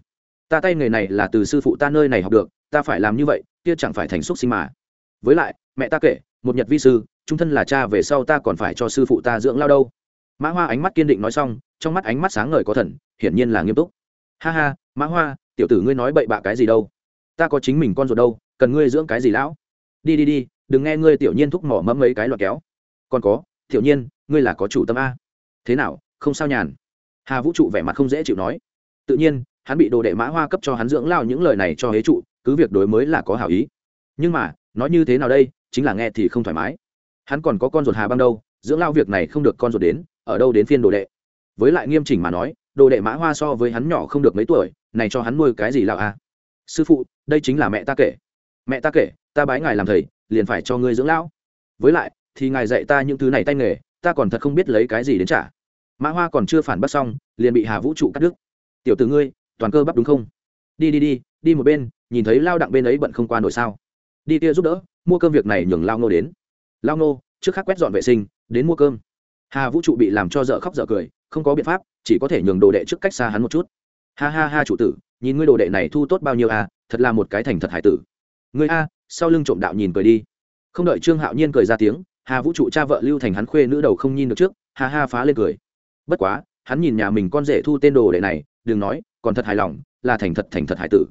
Ta tay nghề này là từ sư phụ ta nơi này học được ta phải làm như vậy kia chẳng phải thành xúc sinh mà. Với lại mẹ ta kể một nhật vi sư trung thân là cha về sau ta còn phải cho sư phụ ta dưỡng lao đâu mã hoa ánh mắt kiên định nói xong, trong mắt ánh mắt sáng ngời có thần, hiển nhiên là nghiêm túc. Ha ha, mã hoa, tiểu tử ngươi nói bậy bạ cái gì đâu? Ta có chính mình con ruột đâu, cần ngươi dưỡng cái gì lão? Đi đi đi, đừng nghe ngươi tiểu nhiên thúc mỏ mẫm mấy cái loạt kéo. Còn có, tiểu nhiên, ngươi là có chủ tâm a. Thế nào, không sao nhàn? Hà vũ trụ vẻ mặt không dễ chịu nói. Tự nhiên, hắn bị đồ đệ mã hoa cấp cho hắn dưỡng lao những lời này cho hế trụ, cứ việc đối mới là có hảo ý. Nhưng mà, nói như thế nào đây, chính là nghe thì không thoải mái. Hắn còn có con ruột hà băng đâu dưỡng lao việc này không được con ruột đến, ở đâu đến phiên đồ đệ. Với lại nghiêm chỉnh mà nói, đồ đệ mã hoa so với hắn nhỏ không được mấy tuổi, này cho hắn nuôi cái gì lạo a? Sư phụ, đây chính là mẹ ta kể. Mẹ ta kể, ta bái ngài làm thầy, liền phải cho ngươi dưỡng lão. Với lại, thì ngài dạy ta những thứ này tay nghề, ta còn thật không biết lấy cái gì đến trả. Mã hoa còn chưa phản bác xong, liền bị hà vũ trụ cắt đứt. Tiểu từ ngươi, toàn cơ bắp đúng không? Đi đi đi đi một bên, nhìn thấy lao đặng bên ấy bận không qua nổi sao. Đi kia giúp đỡ, mua cơm việc này nhường lao nô đến. Lao nô trước khác quét dọn vệ sinh đến mua cơm. Hà vũ trụ bị làm cho dở khóc dở cười, không có biện pháp, chỉ có thể nhường đồ đệ trước cách xa hắn một chút. Ha ha ha chủ tử, nhìn ngươi đồ đệ này thu tốt bao nhiêu à thật là một cái thành thật hải tử. Ngươi a, sau lưng trộm đạo nhìn cười đi. Không đợi trương hạo nhiên cười ra tiếng, hà vũ trụ cha vợ lưu thành hắn khuê nữ đầu không nhìn được trước, ha ha phá lên cười. Bất quá, hắn nhìn nhà mình con rể thu tên đồ đệ này, đừng nói, còn thật hài lòng, là thành thật thành thật hải tử.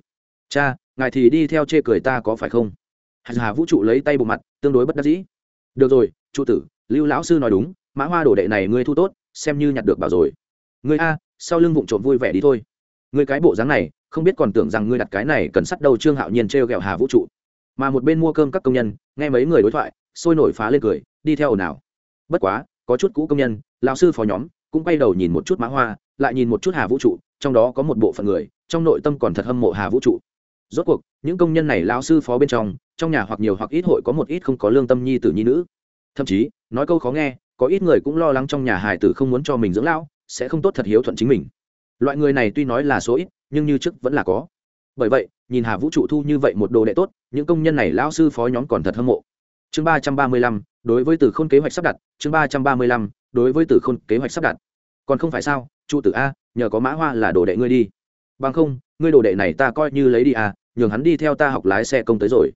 Cha, ngài thì đi theo chê cười ta có phải không? Hà vũ trụ lấy tay bộ mặt, tương đối bất đắc dĩ. Được rồi trụ tử lưu lão sư nói đúng, mã hoa đồ đệ này ngươi thu tốt, xem như nhặt được bảo rồi. Ngươi a, sau lưng vụng trộm vui vẻ đi thôi. Ngươi cái bộ dáng này, không biết còn tưởng rằng ngươi đặt cái này cần sắt đầu trương hạo nhiên t r e o g ẹ o hà vũ trụ. Mà một bên mua cơm các công nhân, nghe mấy người đối thoại, sôi nổi phá lên cười, đi theo ồn ào. Bất quá, có chút cũ công nhân, lão sư phó nhóm, cũng quay đầu nhìn một chút mã hoa, lại nhìn một chút hà vũ trụ, trong đó có một bộ phận người, trong nội tâm còn thật hâm mộ hà vũ trụ. Rốt cuộc, những công nhân này lão sư phó bên trong trong nhà hoặc nhiều hoặc ít hội có một ít không có lương tâm nhi tử nhi nữ thậm chí, nói câu khó nghe, có ít người cũng lo lắng trong nhà hài tử không muốn cho mình dưỡng lão, sẽ không tốt thật hiếu thuận chính mình. Loại người này tuy nói là số ít, nhưng như trước vẫn là có. Bởi vậy, nhìn hà vũ trụ thu như vậy một đồ đệ tốt, những công nhân này lão sư phó nhóm còn thật hâm mộ. Chương ba trăm ba mươi lăm, đối với từ khôn kế hoạch sắp đặt, chương ba trăm ba mươi lăm, đối với từ khôn kế hoạch sắp đặt. Còn không phải sao, trụ tử a, nhờ có mã hoa là đồ đệ ngươi đi. Bằng không, ngươi đồ đệ này ta coi như lấy đi a, nhường hắn đi theo ta học lái xe công tới rồi.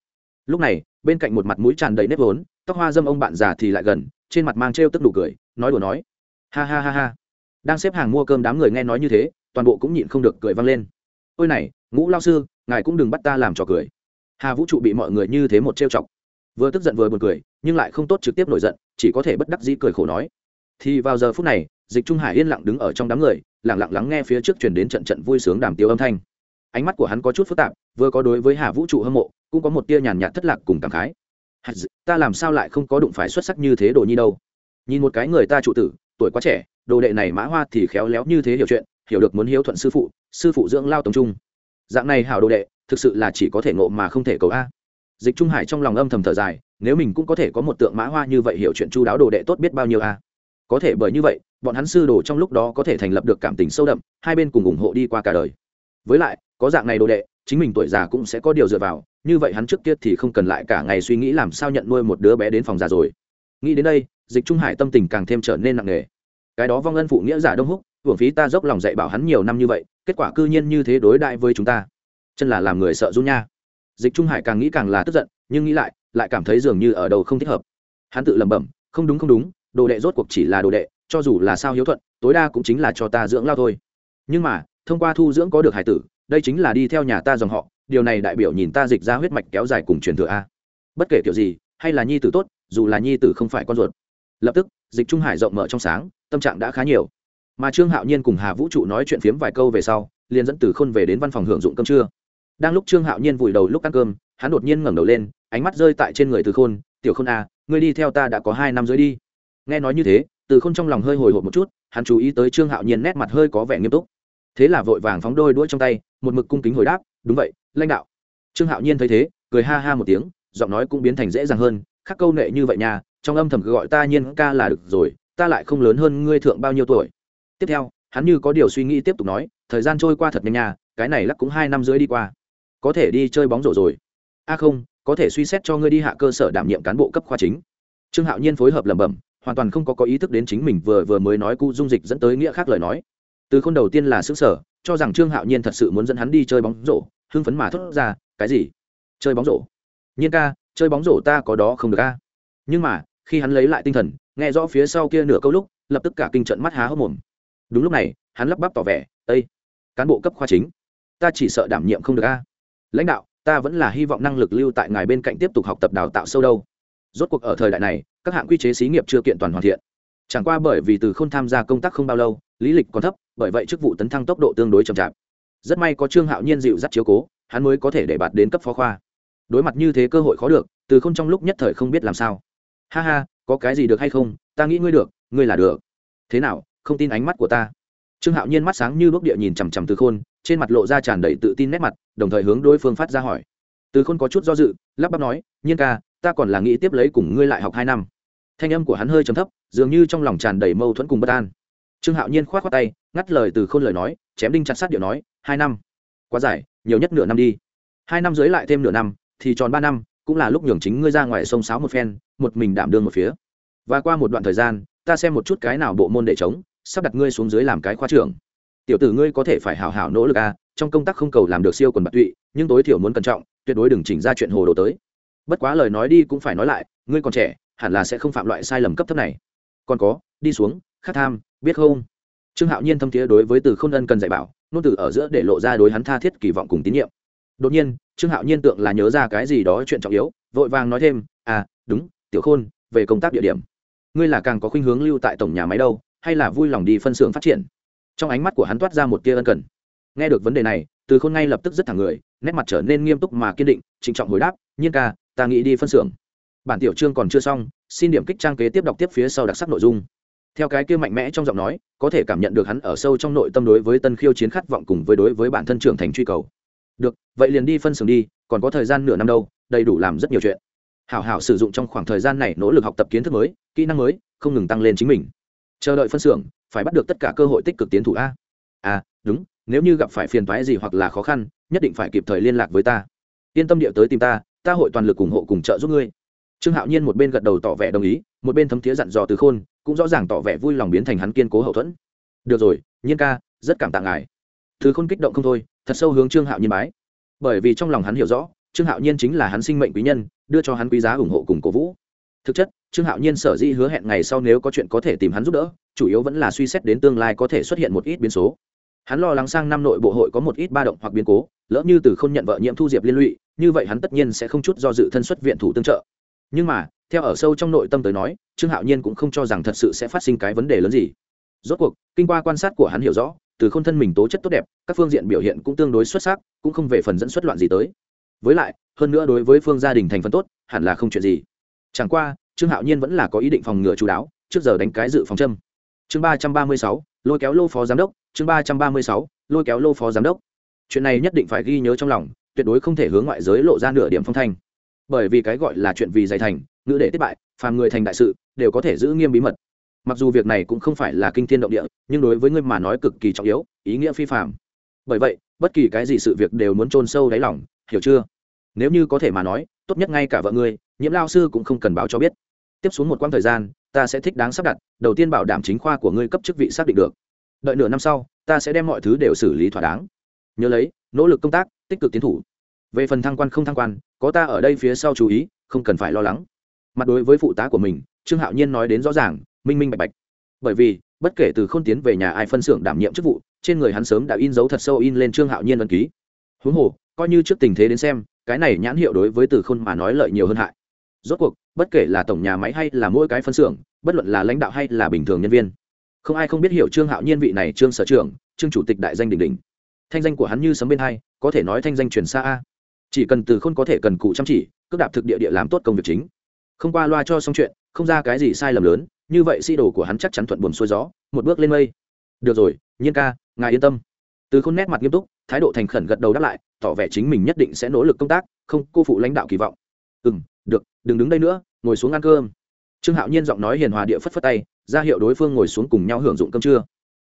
Lúc này, bên cạnh một mặt mũi tràn đầy nếp vốn tóc hoa dâm ông bạn già thì lại gần, trên mặt mang trêu tức đủ cười, nói đùa nói. Ha ha ha ha. Đang xếp hàng mua cơm đám người nghe nói như thế, toàn bộ cũng nhịn không được cười vang lên. Ôi này, ngũ lao sư, ngài cũng đừng bắt ta làm trò cười. Hà vũ trụ bị mọi người như thế một trêu chọc. Vừa tức giận vừa buồn cười, nhưng lại không tốt trực tiếp nổi giận, chỉ có thể bất đắc dĩ cười khổ nói. Thì vào giờ phút này, dịch trung hải yên lặng đứng ở trong đám người, lặng lặng lắng nghe phía trước truyền đến trận trận vui sướng đàm tiêu âm thanh. Ánh mắt của hắn có chút phức tạp, vừa có đối với hà vũ trụ hâm mộ, cũng có một tia nhàn nhạt thất lạc cùng cảm khái ta làm sao lại không có đụng phải xuất sắc như thế đồ nhi đâu? Nhìn một cái người ta trụ tử, tuổi quá trẻ, đồ đệ này mã hoa thì khéo léo như thế hiểu chuyện, hiểu được muốn hiếu thuận sư phụ sư phụ dưỡng lao tổng trung. Dạng này hảo đồ đệ, thực sự là chỉ có thể ngộ mà không thể cầu a. Dịch trung hải trong lòng âm thầm thở dài, nếu mình cũng có thể có một tượng mã hoa như vậy hiểu chuyện chu đáo đồ đệ tốt biết bao nhiêu a. Có thể bởi như vậy, bọn hắn sư đồ trong lúc đó có thể thành lập được cảm tình sâu đậm, hai bên cùng ủng hộ đi qua cả đời. Với lại, có dạng này đồ đệ, chính mình tuổi già cũng sẽ có điều dựa vào như vậy hắn trước kia thì không cần lại cả ngày suy nghĩ làm sao nhận nuôi một đứa bé đến phòng già rồi. Nghĩ đến đây, dịch trung hải tâm tình càng thêm trở nên nặng nề. Cái đó vong ân phụ nghĩa giả đông húc, hưởng phí ta dốc lòng dạy bảo hắn nhiều năm như vậy, kết quả cư nhiên như thế đối đại với chúng ta. Chân là làm người sợ run nha. Dịch trung hải càng nghĩ càng là tức giận, nhưng nghĩ lại lại cảm thấy dường như ở đầu không thích hợp. Hắn tự lẩm bẩm, không đúng không đúng, đồ đệ rốt cuộc chỉ là đồ đệ, cho dù là sao hiếu thuận, tối đa cũng chính là cho ta dưỡng lao thôi. Nhưng mà, thông qua thu dưỡng có được hải tử, đây chính là đi theo nhà ta dòng họ điều này đại biểu nhìn ta dịch ra huyết mạch kéo dài cùng truyền thừa a. Bất kể kiểu gì, hay là nhi tử tốt, dù là nhi tử không phải con ruột. Lập tức, dịch trung hải rộng mở trong sáng, tâm trạng đã khá nhiều. Mà trương hạo nhiên cùng hà vũ trụ nói chuyện phiếm vài câu về sau, liền dẫn từ khôn về đến văn phòng hưởng dụng cơm trưa. Đang lúc trương hạo nhiên vùi đầu lúc ăn cơm, hắn đột nhiên ngẩng đầu lên, ánh mắt rơi tại trên người từ khôn, tiểu khôn a ngươi đi theo ta đã có hai năm dưới đi. Nghe nói như thế, từ khôn trong lòng hơi hồi hộp một chút, hắn chú ý tới trương hạo nhiên nét mặt hơi có vẻ nghiêm túc. Thế là vội vàng phóng đôi đuôi trong tay, một mực cung kính hồi đáp, đúng vậy lãnh đạo. Trương hạo nhiên thấy thế, cười ha ha một tiếng, giọng nói cũng biến thành dễ dàng hơn, khắc câu nệ như vậy nha, trong âm thầm cứ gọi ta nhiên ca là được rồi, ta lại không lớn hơn ngươi thượng bao nhiêu tuổi. Tiếp theo, hắn như có điều suy nghĩ tiếp tục nói, thời gian trôi qua thật nhanh nha, cái này lắc cũng hai năm rưỡi đi qua. Có thể đi chơi bóng rổ rồi. A không, có thể suy xét cho ngươi đi hạ cơ sở đảm nhiệm cán bộ cấp khoa chính. Trương hạo nhiên phối hợp lẩm bẩm, hoàn toàn không có có ý thức đến chính mình vừa vừa mới nói cụ dung dịch dẫn tới nghĩa khác lời nói. Từ khôn đầu tiên là xứ sở, cho rằng trương hạo nhiên thật sự muốn dẫn hắn đi chơi bóng rổ hưng phấn mà thốt ra, cái gì? Chơi bóng rổ? Nhiên ca, chơi bóng rổ ta có đó không được ca nhưng mà, khi hắn lấy lại tinh thần, nghe rõ phía sau kia nửa câu lúc, lập tức cả kinh trận mắt há hốc mồm. Đúng lúc này, hắn lắp bắp tỏ vẻ ây cán bộ cấp khoa chính, ta chỉ sợ đảm nhiệm không được a. Lãnh đạo, ta vẫn là hy vọng năng lực lưu tại ngài bên cạnh tiếp tục học tập đào tạo sâu đâu. Rốt cuộc ở thời đại này, các hạng quy chế xí nghiệp chưa kiện toàn hoàn thiện. Chẳng qua bởi vì từ không tham gia công tác không bao lâu, lý lịch còn thấp, bởi vậy chức vụ tấn thăng tốc độ tương đối chậm chạp rất may có trương hạo nhiên dịu dắt chiếu cố, hắn mới có thể để bạt đến cấp phó khoa. Đối mặt như thế cơ hội khó được, từ không trong lúc nhất thời không biết làm sao. Ha ha, có cái gì được hay không? Ta nghĩ ngươi được, ngươi là được. Thế nào, không tin ánh mắt của ta? Trương hạo nhiên mắt sáng như bốc địa nhìn chằm chằm từ khôn, trên mặt lộ ra tràn đầy tự tin nét mặt, đồng thời hướng đối phương phát ra hỏi. Từ khôn có chút do dự, lắp bắp nói, nhiên ca, ta còn là nghĩ tiếp lấy cùng ngươi lại học hai năm. Thanh âm của hắn hơi trầm thấp, dường như trong lòng tràn đầy mâu thuẫn cùng bất an. Trương hạo nhiên k h o á t khoác tay, ngắt lời từ khôn lời nói chém đinh chặt sát điệu nói, hai năm. Quá dài, nhiều nhất nửa năm đi. Hai năm dưới lại thêm nửa năm, thì tròn ba năm, cũng là lúc nhường chính ngươi ra ngoài sông sáo một phen, một mình đảm đương một phía. Và qua một đoạn thời gian, ta xem một chút cái nào bộ môn để chống, sắp đặt ngươi xuống dưới làm cái khoa trưởng. Tiểu tử ngươi có thể phải hào hào nỗ lực a trong công tác không cầu làm được siêu quần bạc tụy, nhưng tối thiểu muốn cẩn trọng, tuyệt đối đừng chỉnh ra chuyện hồ đồ tới. Bất quá lời nói đi cũng phải nói lại, ngươi còn trẻ, hẳn là sẽ không phạm loại sai lầm cấp thấp này. Còn có, đi xuống, khát tham, biết không? Trương hạo nhiên thâm thiế đối với từ k h ô n ân cần dạy bảo nôn từ ở giữa để lộ ra đối hắn tha thiết kỳ vọng cùng tín nhiệm. Đột nhiên, trương hạo nhiên tượng là nhớ ra cái gì đó chuyện trọng yếu, vội vàng nói thêm à đúng, tiểu khôn, về công tác địa điểm. Ngươi là càng có khuynh hướng lưu tại tổng nhà máy đâu, hay là vui lòng đi phân xưởng phát triển? Trong ánh mắt của hắn toát ra một tia ân cần. Nghe được vấn đề này, từ khôn ngay lập tức rất thẳng người, nét mặt trở nên nghiêm túc mà kiên định, trịnh trọng hồi đáp, nhiên ca, ta nghĩ đi phân xưởng. Bản tiểu chương còn chưa xong, xin điểm kích trang kế tiếp đọc tiếp phía sau đặc sắc nội dung theo cái kia mạnh mẽ trong giọng nói, có thể cảm nhận được hắn ở sâu trong nội tâm đối với tân khiêu chiến khát vọng cùng với đối với bản thân trưởng thành truy cầu. Được, vậy liền đi phân xưởng đi, còn có thời gian nửa năm đâu, đầy đủ làm rất nhiều chuyện. Hảo hảo sử dụng trong khoảng thời gian này nỗ lực học tập kiến thức mới, kỹ năng mới, không ngừng tăng lên chính mình. Chờ đợi phân xưởng, phải bắt được tất cả cơ hội tích cực tiến thủ a. À đúng, nếu như gặp phải phiền toái gì hoặc là khó khăn, nhất định phải kịp thời liên lạc với ta. Yên tâm điệu tới tìm ta ta hội toàn lực ủng hộ cùng trợ giúp ngươi. Trương hạo nhiên một bên gật đầu tỏ vẻ đồng ý một bên thấm thiế dặn dò từ khôn, cũng rõ ràng tỏ vẻ vui lòng biến thành hắn kiên cố hậu thuẫn. Được rồi, nhiên ca, rất cảm tạ ngài. Thứ khôn kích động không thôi, thật sâu hướng trương hạo nhiên bái. Bởi vì trong lòng hắn hiểu rõ, trương hạo nhiên chính là hắn sinh mệnh quý nhân, đưa cho hắn quý giá ủng hộ cùng cổ vũ. Thực chất, trương hạo nhiên sở dĩ hứa hẹn ngày sau nếu có chuyện có thể tìm hắn giúp đỡ, chủ yếu vẫn là suy xét đến tương lai có thể xuất hiện một ít biến số. Hắn lo lắng sang năm nội bộ hội có một ít ba động hoặc biến cố, lỡ như từ không nhận vợ nhiễm thu diệp liên lụy, như vậy hắn tất nhiên sẽ không chút do dự thân xuất viện thủ tương trợ. Nhưng mà theo ở sâu trong nội tâm tới nói, trương hạo nhiên cũng không cho rằng thật sự sẽ phát sinh cái vấn đề lớn gì. Rốt cuộc, kinh qua quan sát của hắn hiểu rõ, từ k h ô n thân mình tố chất tốt đẹp, các phương diện biểu hiện cũng tương đối xuất sắc, cũng không về phần dẫn xuất loạn gì tới. Với lại, hơn nữa đối với phương gia đình thành phần tốt, hẳn là không chuyện gì. Chẳng qua, trương hạo nhiên vẫn là có ý định phòng ngừa chú đáo, trước giờ đánh cái dự phòng châm. Chương ba trăm ba mươi sáu, lôi kéo lô phó giám đốc, chương ba trăm ba mươi sáu, lôi kéo lô phó giám đốc. Chuyện này nhất định phải ghi nhớ trong lòng, tuyệt đối không thể hướng ngoại giới lộ ra nửa điểm phong thanh. Bởi vì cái gọi là chuyện vì dày thành ngữ để thất bại, phàm người thành đại sự, đều có thể giữ nghiêm bí mật. Mặc dù việc này cũng không phải là kinh thiên động địa, nhưng đối với ngươi mà nói cực kỳ trọng yếu, ý nghĩa phi phàm. Bởi vậy, bất kỳ cái gì sự việc đều muốn chôn sâu đáy lòng, hiểu chưa? Nếu như có thể mà nói, tốt nhất ngay cả vợ ngươi, nhiễm lao sư cũng không cần báo cho biết. Tiếp xuống một quãng thời gian, ta sẽ thích đáng sắp đặt, đầu tiên bảo đảm chính khoa của ngươi cấp chức vị xác định được. Đợi nửa năm sau, ta sẽ đem mọi thứ đều xử lý thỏa đáng. Nhớ lấy, nỗ lực công tác, tích cực tiến thủ. Về phần thăng quan không thăng quan, có ta ở đây phía sau chú ý, không cần phải lo lắng mặt đối với phụ tá của mình, trương hạo nhiên nói đến rõ ràng, minh minh bạch bạch. Bởi vì, bất kể từ k h ô n tiến về nhà ai phân xưởng đảm nhiệm chức vụ, trên người hắn sớm đã in dấu thật sâu in lên trương hạo nhiên ân ký. Huống hồ, coi như trước tình thế đến xem, cái này nhãn hiệu đối với từ khôn mà nói lợi nhiều hơn hại. Rốt cuộc, bất kể là tổng nhà máy hay là mỗi cái phân xưởng, bất luận là lãnh đạo hay là bình thường nhân viên, không ai không biết hiểu trương hạo nhiên vị này trương sở trưởng, trương chủ tịch đại danh đình đình. Thanh danh của hắn như sấm bên hai, có thể nói thanh danh truyền xa a. Chỉ cần từ khôn có thể cần cụ chăm chỉ, cước đạp thực địa địa làm tốt công việc chính không qua loa cho xong chuyện, không ra cái gì sai lầm lớn, như vậy sĩ đồ của hắn chắc chắn thuận buồn xuôi gió, một bước lên mây. Được rồi, nhiên ca, ngài yên tâm. Từ khôn nét mặt nghiêm túc, thái độ thành khẩn gật đầu đáp lại, tỏ vẻ chính mình nhất định sẽ nỗ lực công tác, không, cô phụ lãnh đạo kỳ vọng. Ừ m được, đừng đứng đây nữa, ngồi xuống ăn cơm. Trương hạo nhiên giọng nói hiền hòa địa phất phất tay, ra hiệu đối phương ngồi xuống cùng nhau hưởng dụng cơm trưa.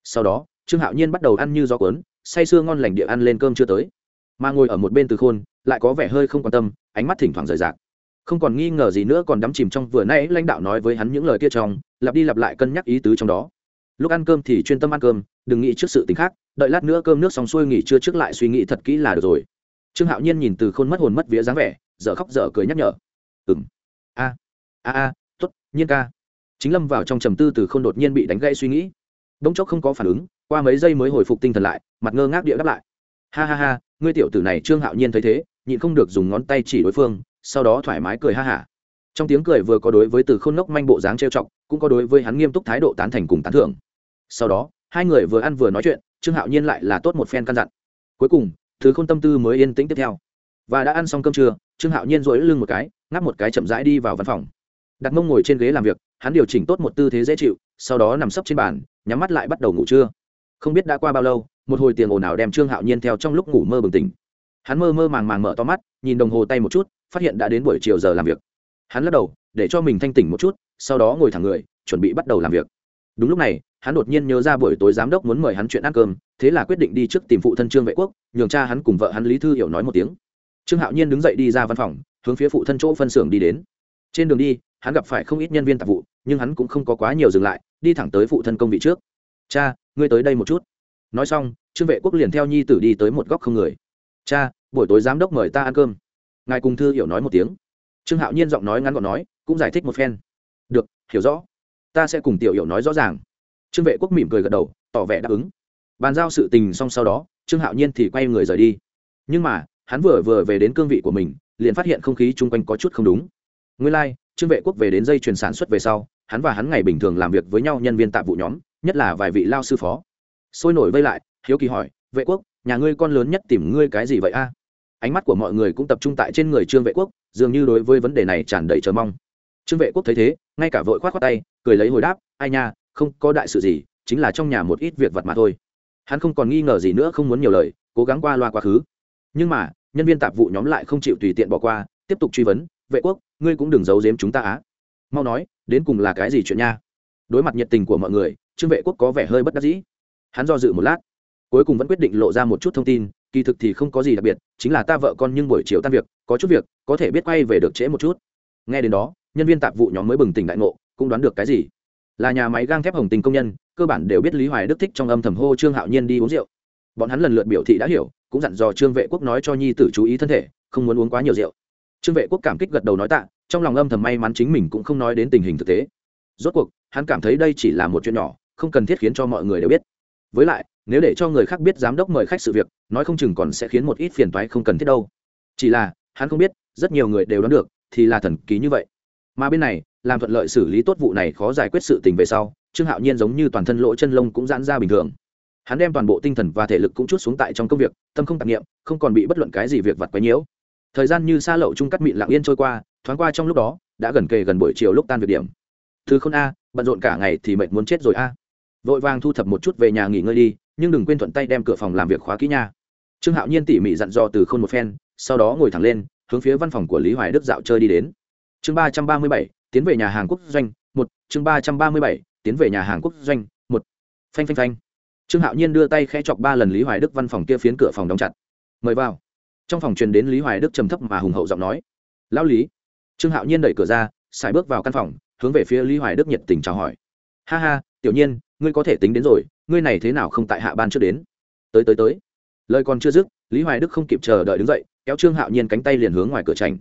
Sau đó, trương hạo nhiên bắt đầu ăn như gió cuốn, say sưa ngon lành địa ăn lên cơm chưa tới. Mà ngồi ở một bên từ khôn, lại có vẻ hơi không quan tâm, ánh mắt thỉnh thoảng rời rạc không còn nghi ngờ gì nữa còn đắm chìm trong vừa nãy lãnh đạo nói với hắn những lời kia trong, lặp đi lặp lại cân nhắc ý tứ trong đó. Lúc ăn cơm thì chuyên tâm ăn cơm, đừng nghĩ trước sự t khác, đợi lát nữa cơm nước xong xuôi nghỉ trưa trước lại suy nghĩ thật kỹ là được rồi. Trương hạo nhiên nhìn từ khôn mất hồn mất vía dáng vẻ, dở khóc dở cười nhắc nhở. Ừng a a a t ố t nhiên ca. Chính lâm vào trong trầm tư từ khôn đột nhiên bị đánh gây suy nghĩ. Đ ố n g chốc không có phản ứng, qua mấy giây mới hồi phục tinh thần lại, mặt ngơ ngác địa đáp lại. Ha ha ha, ngươi tiểu tử này trương hạo nhiên thấy thế, nhịn không được dùng ngón tay chỉ đối phương sau đó thoải mái cười ha hả. Trong tiếng cười vừa có đối với từ khôn ngốc manh bộ dáng trêu chọc, cũng có đối với hắn nghiêm túc thái độ tán thành cùng tán thưởng. Sau đó, hai người vừa ăn vừa nói chuyện, trương hạo nhiên lại là tốt một phen căn dặn. Cuối cùng thứ khôn tâm tư mới yên tĩnh tiếp theo. Và đã ăn xong cơm trưa, trương hạo nhiên dỗi lưng một cái, ngáp một cái chậm rãi đi vào văn phòng. Đặt mông ngồi trên ghế làm việc, hắn điều chỉnh tốt một tư thế dễ chịu, sau đó nằm sấp trên bàn, nhắm mắt lại bắt đầu ngủ trưa. Không biết đã qua bao lâu, một hồi tiền ồn ào đem trương hạo nhiên theo trong lúc ngủ mơ bừng tỉnh. Hắn mơ mơ màng màng mở to mắt, nhìn đồng hồ tay một chút phát hiện đã đến buổi chiều giờ làm việc. Hắn lắc đầu, để cho mình thanh tỉnh một chút, sau đó ngồi thẳng người, chuẩn bị bắt đầu làm việc. Đúng lúc này, hắn đột nhiên nhớ ra buổi tối giám đốc muốn mời hắn chuyện ăn cơm, thế là quyết định đi trước tìm phụ thân trương vệ quốc, nhường cha hắn cùng vợ hắn lý thư hiểu nói một tiếng. Trương hạo nhiên đứng dậy đi ra văn phòng, hướng phía phụ thân chỗ phân xưởng đi đến. Trên đường đi, hắn gặp phải không ít nhân viên tạp vụ, nhưng hắn cũng không có quá nhiều dừng lại, đi thẳng tới phụ thân công vị trước. Cha, ngươi tới đây một chút. Nói xong, trương vệ quốc liền theo nhi tử đi tới một góc không người. Cha, buổi tối giám đốc mời ta ăn cơm ngài cùng thư hiểu nói một tiếng. Trương hạo nhiên giọng nói ngắn gọn nói cũng giải thích một phen. Được hiểu rõ. Ta sẽ cùng tiểu hiểu nói rõ ràng. Trương vệ quốc mỉm cười gật đầu tỏ vẻ đáp ứng. Bàn giao sự tình xong sau đó trương hạo nhiên thì quay người rời đi. Nhưng mà hắn vừa vừa về đến cương vị của mình liền phát hiện không khí chung quanh có chút không đúng. Nguyên lai、like, trương vệ quốc về đến dây chuyền sản xuất về sau hắn và hắn ngày bình thường làm việc với nhau nhân viên tạp vụ nhóm nhất là vài vị lao sư phó. Sôi nổi vây lại hiếu kỳ hỏi vệ quốc nhà ngươi con lớn nhất tìm ngươi cái gì vậy a? Ánh mắt của mọi người cũng tập trung tại trên người trương vệ quốc, dường như đối với vấn đề này tràn đầy chờ mong. Trương vệ quốc thấy thế, ngay cả vội k h o á t khoác tay, cười lấy hồi đáp, ai nha, không có đại sự gì, chính là trong nhà một ít việc vật mà thôi. Hắn không còn nghi ngờ gì nữa, không muốn nhiều lời, cố gắng qua loa quá khứ. Nhưng mà, nhân viên tạp vụ nhóm lại không chịu tùy tiện bỏ qua, tiếp tục truy vấn, vệ quốc, ngươi cũng đừng giấu giếm chúng ta á. Mau nói, đến cùng là cái gì chuyện nha? Đối mặt nhiệt tình của mọi người, trương vệ quốc có vẻ hơi bất đắc dĩ. Hắn do dự một lát, cuối cùng vẫn quyết định lộ ra một chút thông tin, kỳ thực thì không có gì đặc biệt chính là ta vợ con nhưng buổi chiều tan việc, có chút việc, có thể biết quay về được trễ một chút. Nghe đến đó, nhân viên tạp vụ nhóm mới bừng tỉnh đại ngộ, cũng đoán được cái gì? Là nhà máy gang thép hồng tình công nhân, cơ bản đều biết lý hoài đức thích trong âm thầm hô trương hạo nhiên đi uống rượu. Bọn hắn lần lượt biểu thị đã hiểu, cũng dặn dò trương vệ quốc nói cho nhi tử chú ý thân thể, không muốn uống quá nhiều rượu. Trương vệ quốc cảm kích gật đầu nói tạ, trong lòng âm thầm may mắn chính mình cũng không nói đến tình hình thực tế. Rốt cuộc, hắn cảm thấy đây chỉ là một chuyện nhỏ, không cần thiết khiến cho mọi người đều biết. Với lại nếu để cho người khác biết giám đốc mời khách sự việc, nói không chừng còn sẽ khiến một ít phiền toái không cần thiết đâu. Chỉ là, hắn không biết, rất nhiều người đều đoán được, thì là thần ký như vậy. Mà bên này, làm thuận lợi xử lý tốt vụ này khó giải quyết sự tình về sau, trương hạo nhiên giống như toàn thân lỗ chân lông cũng giãn ra bình thường. Hắn đem toàn bộ tinh thần và thể lực cũng chút xuống tại trong công việc, tâm không tạp nghiệm không còn bị bất luận cái gì việc vặt quấy nhiễu. Thời gian như xa lậu chung cắt mịn lặng yên trôi qua, thoáng qua trong lúc đó, đã gần kề gần buổi chiều lúc tan việc điểm. Thứ không a, bận rộn cả ngày thì mệt muốn chết rồi a vội vàng thu thập một chút về nhà nghỉ ngơi đi, nhưng đừng quên thuận tay đem cửa phòng làm việc khóa kỹ nha. Trương hạo nhiên tỉ mỉ dặn dò từ khôn một phen, sau đó ngồi thẳng lên, hướng phía văn phòng của lý hoài đức dạo chơi đi đến. Chương ba trăm ba mươi bảy, tiến về nhà hàng quốc doanh, một, chương ba trăm ba mươi bảy, tiến về nhà hàng quốc doanh, một. Phanh phanh phanh. Trương hạo nhiên đưa tay khẽ chọc ba lần lý hoài đức văn phòng kia phiến cửa phòng đóng chặt. Mời vào. Trong phòng truyền đến lý hoài đức trầm thấp mà hùng hậu giọng nói. Lão lý. Trương hạo nhiên đẩy cửa ra xài bước vào căn phòng, hướng về phía lý hoài đức nhiệt tình chào hỏi. Ha ha, tiểu nhiên ngươi có thể tính đến rồi, ngươi này thế nào không tại hạ ban trước đến? Tới tới tới. Lời còn chưa dứt, lý hoài đức không kịp chờ đợi đứng dậy, kéo trương hạo nhiên cánh tay liền hướng ngoài cửa trành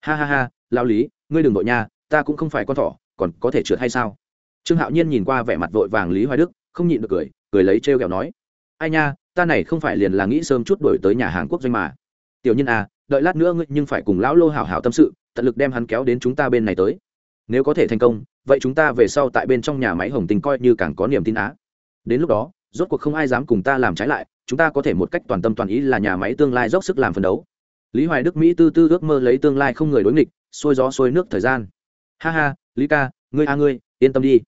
ha ha ha lao lý, ngươi đừng đội nha, ta cũng không phải con thỏ, còn có thể trượt hay sao? Trương hạo nhiên nhìn qua vẻ mặt vội vàng lý hoài đức, không nhịn được cười cười lấy trêu ghẹo nói. Ai nha, ta này không phải liền là nghĩ sớm chút đổi tới nhà hàng quốc doanh mà. Tiểu nhân à đợi lát nữa ngươi nhưng phải cùng lão lô hảo hảo tâm sự, tận lực đem hắn kéo đến chúng ta bên này tới. Nếu có thể thành công vậy chúng ta về sau tại bên trong nhà máy hồng Tinh coi như càng có niềm tin á. Đến lúc đó, rốt cuộc không ai dám cùng ta làm trái lại, chúng ta có thể một cách toàn tâm toàn ý là nhà máy tương lai dốc sức làm phấn đấu. Lý hoài đức mỹ tư tư ước mơ lấy tương lai không người đối nghịch xôi gió xôi nước thời gian. Ha ha, lý ca, ngươi a à ngươi, yên tâm đi.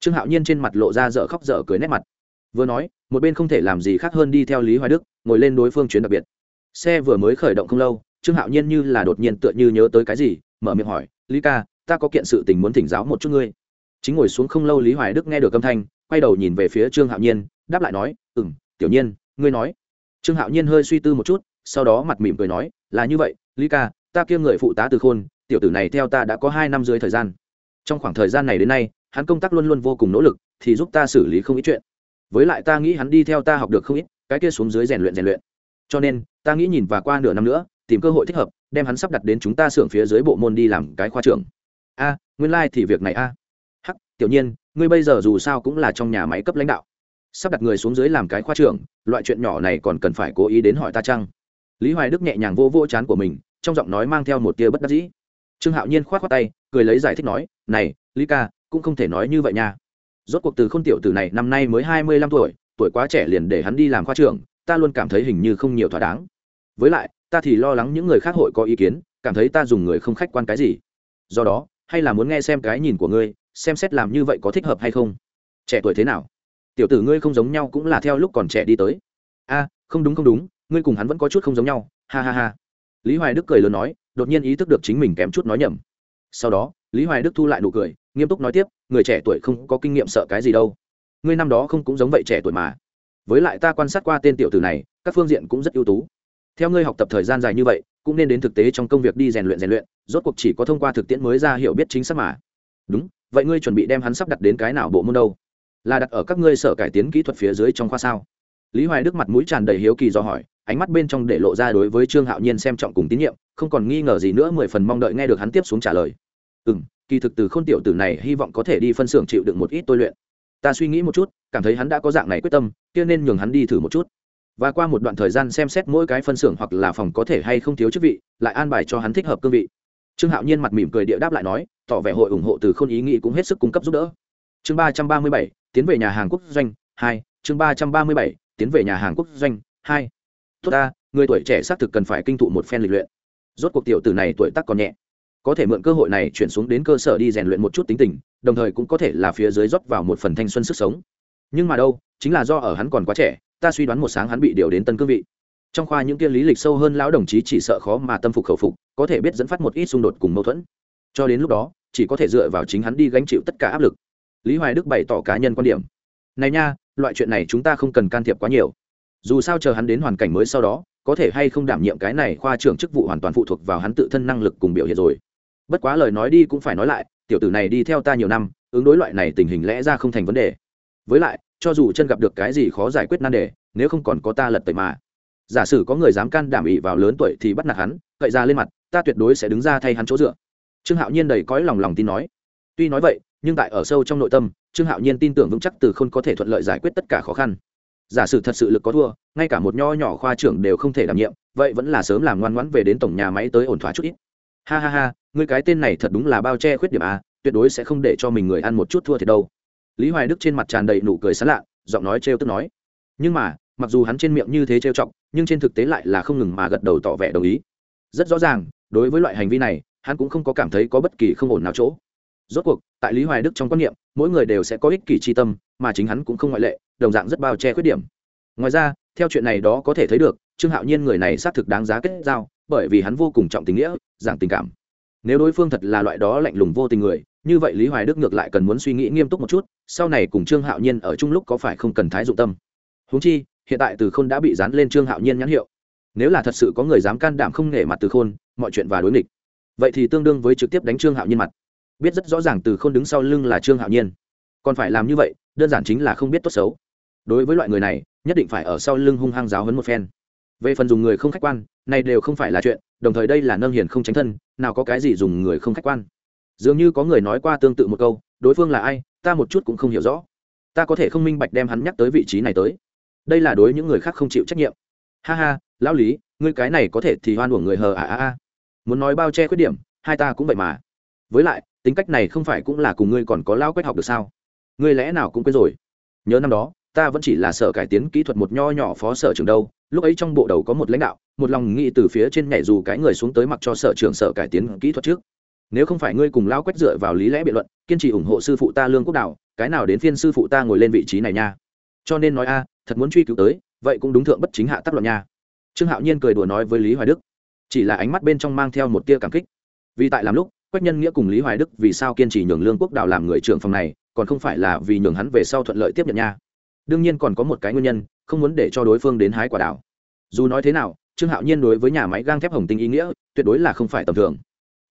Trương hạo nhiên trên mặt lộ ra dở khóc dở cười nét mặt. Vừa nói, một bên không thể làm gì khác hơn đi theo lý hoài đức, ngồi lên đối phương chuyến đặc biệt. Xe vừa mới khởi động không lâu, trương hạo nhiên như là đột nhiên tựa như nhớ tới cái gì, mở miệng hỏi, lý ca ta có kiện sự tình muốn thỉnh giáo một chút ngươi. Chính ngồi xuống không lâu lý hoài đức nghe được âm thanh, quay đầu nhìn về phía trương hạo nhiên, đáp lại nói ừ m tiểu nhiên, ngươi nói. Trương hạo nhiên hơi suy tư một chút, sau đó mặt mỉm cười nói, là như vậy, lý ca, ta kia người phụ tá từ khôn, tiểu tử này theo ta đã có hai năm dưới thời gian. Trong khoảng thời gian này đến nay, hắn công tác luôn luôn vô cùng nỗ lực, thì giúp ta xử lý không ít chuyện. Với lại ta nghĩ hắn đi theo ta học được không ít, cái kia xuống dưới rèn luyện rèn luyện. Cho nên, ta nghĩ nhìn và qua nửa năm nữa, tìm cơ hội thích hợp, đem hắn sắp đặt đến chúng ta xưởng phía dưới bộ môn đi làm cái khoa trưởng a, nguyên lai、like、thì việc này a. Hắc, tiểu nhiên, ngươi bây giờ dù sao cũng là trong nhà máy cấp lãnh đạo. Sắp đặt người xuống dưới làm cái khoa trưởng, loại chuyện nhỏ này còn cần phải cố ý đến hỏi ta chăng? Lý hoài đức nhẹ nhàng vô vô chán của mình, trong giọng nói mang theo một tia bất đắc dĩ. Trương hạo nhiên k h o á t k tay, cười lấy giải thích nói, này, lý ca, cũng không thể nói như vậy nha. Rốt cuộc từ k h ô n tiểu từ này năm nay mới hai mươi lăm tuổi tuổi quá trẻ liền để hắn đi làm khoa trưởng, ta luôn cảm thấy hình như không nhiều thỏa đáng. Với lại, ta thì lo lắng những người khác hội có ý kiến, cảm thấy ta dùng người không khách quan cái gì. Do đó hay là muốn nghe xem cái nhìn của ngươi, xem xét làm như vậy có thích hợp hay không? Trẻ tuổi thế nào? Tiểu tử ngươi không giống nhau cũng là theo lúc còn trẻ đi tới. A, không đúng không đúng, ngươi cùng hắn vẫn có chút không giống nhau, ha ha ha. Lý hoài đức cười lớn nói, đột nhiên ý thức được chính mình kém chút nói nhầm. Sau đó, lý hoài đức thu lại nụ cười, nghiêm túc nói tiếp, người trẻ tuổi không có kinh nghiệm sợ cái gì đâu. Ngươi năm đó không cũng giống vậy trẻ tuổi mà. Với lại ta quan sát qua tên tiểu tử này, các phương diện cũng rất ưu tú. Theo ngươi học tập thời gian dài như vậy cũng nên đến thực tế trong công việc đi rèn luyện rèn luyện, rốt cuộc chỉ có thông qua thực tiễn mới ra hiểu biết chính xác mà. Đúng, vậy ngươi chuẩn bị đem hắn sắp đặt đến cái nào bộ môn đâu? Là đặt ở các ngươi sở cải tiến kỹ thuật phía dưới trong khoa sao? Lý hoài đức mặt mũi tràn đầy hiếu kỳ do hỏi, ánh mắt bên trong để lộ ra đối với trương hạo nhiên xem trọng cùng tín nhiệm, không còn nghi ngờ gì nữa, mười phần mong đợi nghe được hắn tiếp xuống trả lời. Ừ m kỳ thực từ k h ô n tiểu tử này hy vọng có thể đi phân xưởng chịu được một ít tôi luyện. Ta suy nghĩ một chút, cảm thấy hắn đã có dạng này quyết tâm, kia nên nhường hắn đi thử một chút và qua một đoạn thời gian xem xét mỗi cái phân xưởng hoặc là phòng có thể hay không thiếu chức vị, lại an bài cho hắn thích hợp cương vị. Trương hạo nhiên mặt mỉm cười địa đáp lại nói, tỏ vẻ hội ủng hộ từ khôn ý nghĩ cũng hết sức cung cấp giúp đỡ. Chương ba trăm ba mươi bảy, tiến về nhà hàng quốc doanh, hai, chương ba trăm ba mươi bảy, tiến về nhà hàng quốc doanh, hai. Tốt ta, người tuổi trẻ xác thực cần phải kinh thụ một phen lịch luyện. Rốt cuộc tiểu tử này tuổi tác còn nhẹ. Có thể mượn cơ hội này chuyển xuống đến cơ sở đi rèn luyện một chút tính tình, đồng thời cũng có thể là phía dưới rót vào một phần thanh xuân sức sống. Nhưng mà đâu, chính là do ở hắn còn quá trẻ ta suy đoán một sáng hắn bị điều đến tân cương vị. Trong khoa những kia lý lịch sâu hơn lão đồng chí chỉ sợ khó mà tâm phục khẩu phục, có thể biết dẫn phát một ít xung đột cùng mâu thuẫn. Cho đến lúc đó, chỉ có thể dựa vào chính hắn đi gánh chịu tất cả áp lực. Lý hoài đức bày tỏ cá nhân quan điểm. Này nha, loại chuyện này chúng ta không cần can thiệp quá nhiều. Dù sao chờ hắn đến hoàn cảnh mới sau đó, có thể hay không đảm nhiệm cái này khoa trưởng chức vụ hoàn toàn phụ thuộc vào hắn tự thân năng lực cùng biểu hiện rồi. Bất quá lời nói đi cũng phải nói lại, tiểu tử này đi theo ta nhiều năm, ứng đối loại này tình hình lẽ ra không thành vấn đề. Với lại cho dù chân gặp được cái gì khó giải quyết nan đề, nếu không còn có ta lật tẩy mà. Giả sử có người dám can đảm ỉ vào lớn tuổi thì bắt nạt hắn, cậy ra lên mặt, ta tuyệt đối sẽ đứng ra thay hắn chỗ dựa. Trương hạo nhiên đầy cõi lòng lòng tin nói. Tuy nói vậy, nhưng tại ở sâu trong nội tâm, trương hạo nhiên tin tưởng vững chắc từ không có thể thuận lợi giải quyết tất cả khó khăn. Giả sử thật sự lực có thua, ngay cả một nho nhỏ khoa trưởng đều không thể đảm nhiệm, vậy vẫn là sớm làm ngoan ngoãn về đến tổng nhà máy tới ổn thỏa chút ít. Ha ha ha người cái tên này thật đúng là bao che khuyết điểm à tuyệt đối sẽ không để cho mình người ăn một chút thua thì đâu lý hoài đức trên mặt tràn đầy nụ cười sán lạ, giọng nói trêu tức nói. Nhưng mà, mặc dù hắn trên miệng như thế trêu chọc, nhưng trên thực tế lại là không ngừng mà gật đầu tỏ vẻ đồng ý. Rất rõ ràng, đối với loại hành vi này, hắn cũng không có cảm thấy có bất kỳ không ổn nào chỗ. Rốt cuộc, tại lý hoài đức trong quan niệm, mỗi người đều sẽ có ích kỷ tri tâm, mà chính hắn cũng không ngoại lệ, đồng dạng rất bao che khuyết điểm. Ngoài ra, theo chuyện này đó có thể thấy được, trương hạo nhiên người này xác thực đáng giá kết giao, bởi vì hắn vô cùng trọng tình nghĩa giảng tình cảm. Nếu đối phương thật là loại đó lạnh lùng vô tình người như vậy lý hoài đức ngược lại cần muốn suy nghĩ nghiêm túc một chút, sau này cùng trương hạo nhiên ở chung lúc có phải không cần thái dụng tâm? Húng chi, hiện tại từ khôn đã bị dán lên trương hạo nhiên nhãn hiệu. Nếu là thật sự có người dám can đảm không nể mặt từ khôn, mọi chuyện và đối nghịch. Vậy thì tương đương với trực tiếp đánh trương hạo nhiên mặt. Biết rất rõ ràng từ khôn đứng sau lưng là trương hạo nhiên. Còn phải làm như vậy, đơn giản chính là không biết tốt xấu. Đối với loại người này, nhất định phải ở sau lưng hung hăng giáo hấn một phen. Về phần dùng người không khách quan, này đều không phải là chuyện, đồng thời đây là nâng hiền không tránh thân, nào có cái gì dùng người không khách quan dường như có người nói qua tương tự một câu, đối phương là ai, ta một chút cũng không hiểu rõ. Ta có thể không minh bạch đem hắn nhắc tới vị trí này tới. Đây là đối những người khác không chịu trách nhiệm. Ha ha, lão lý, ngươi cái này có thể thì hoan uổng người hờ à à à muốn nói bao che khuyết điểm, hai ta cũng vậy mà. Với lại, tính cách này không phải cũng là cùng ngươi còn có lao quét học được sao? Ngươi lẽ nào cũng quên rồi? Nhớ năm đó, ta vẫn chỉ là sở cải tiến kỹ thuật một nho nhỏ phó sở trường đâu. Lúc ấy trong bộ đầu có một lãnh đạo, một lòng nghĩ từ phía trên nhảy dù cái người xuống tới mặc cho sở trường sở cải tiến kỹ thuật trước nếu không phải ngươi cùng lao quách dựa vào lý lẽ biện luận, kiên trì ủng hộ sư phụ ta lương quốc đảo, cái nào đến phiên sư phụ ta ngồi lên vị trí này nha? Cho nên nói a, thật muốn truy cứu tới, vậy cũng đúng thượng bất chính hạ tắc luận nha. Trương hạo nhiên cười đùa nói với lý hoài đức. Chỉ là ánh mắt bên trong mang theo một tia cảm kích. Vì tại làm lúc, quách nhân nghĩa cùng lý hoài đức vì sao kiên trì nhường lương quốc đào làm người trưởng phòng này, còn không phải là vì nhường hắn về sau thuận lợi tiếp nhận nha. Đương nhiên còn có một cái nguyên nhân, không muốn để cho đối phương đến hái quả đảo. Dù nói thế nào, trương hạo nhiên đối với nhà máy gang thép hồng tinh ý nghĩa, tuyệt đối là không phải tầm thường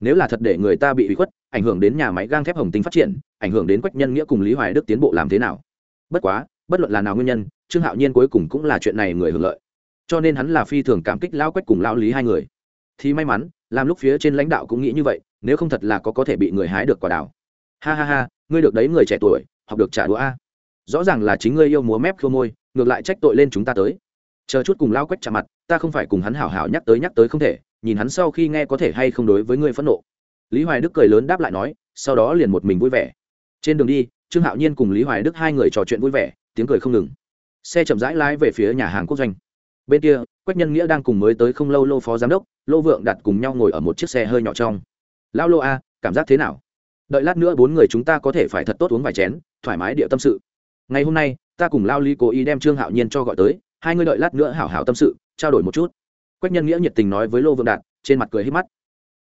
nếu là thật để người ta bị ủy khuất, ảnh hưởng đến nhà máy gang thép hồng tinh phát triển, ảnh hưởng đến quách nhân nghĩa cùng lý hoài đức tiến bộ làm thế nào? Bất quá, bất luận là nào nguyên nhân, trương hạo nhiên cuối cùng cũng là chuyện này người hưởng lợi. Cho nên hắn là phi thường cảm kích lao quách cùng lao lý hai người. Thì may mắn, làm lúc phía trên lãnh đạo cũng nghĩ như vậy, nếu không thật là có có thể bị người hái được quả đào. Ha ha ha, ngươi được đấy người trẻ tuổi, học được trả đũa a. Rõ ràng là chính ngươi yêu múa mép khô môi, ngược lại trách tội lên chúng ta tới. Chờ chút cùng lao quách chạm mặt, ta không phải cùng hắn hảo hảo nhắc tới nhắc tới không thể nhìn hắn sau khi nghe có thể hay không đối với ngươi phẫn nộ. Lý hoài đức cười lớn đáp lại nói, sau đó liền một mình vui vẻ. Trên đường đi, trương hạo nhiên cùng lý hoài đức hai người trò chuyện vui vẻ, tiếng cười không ngừng. Xe chậm rãi lái về phía nhà hàng quốc doanh. Bên kia, quách nhân nghĩa đang cùng mới tới không lâu lô phó giám đốc, lô vượng đặt cùng nhau ngồi ở một chiếc xe hơi nhỏ trong. Lão lô a, cảm giác thế nào? Đợi lát nữa bốn người chúng ta có thể phải thật tốt uống vài chén, thoải mái địa tâm sự. Ngày hôm nay, ta cùng lao lý cố ý đem trương hạo nhiên cho gọi tới, hai người đợi lát nữa hảo hảo tâm sự, trao đổi một chút quách nhân nghĩa nhiệt tình nói với lô Vương đạt, trên mặt cười hết mắt.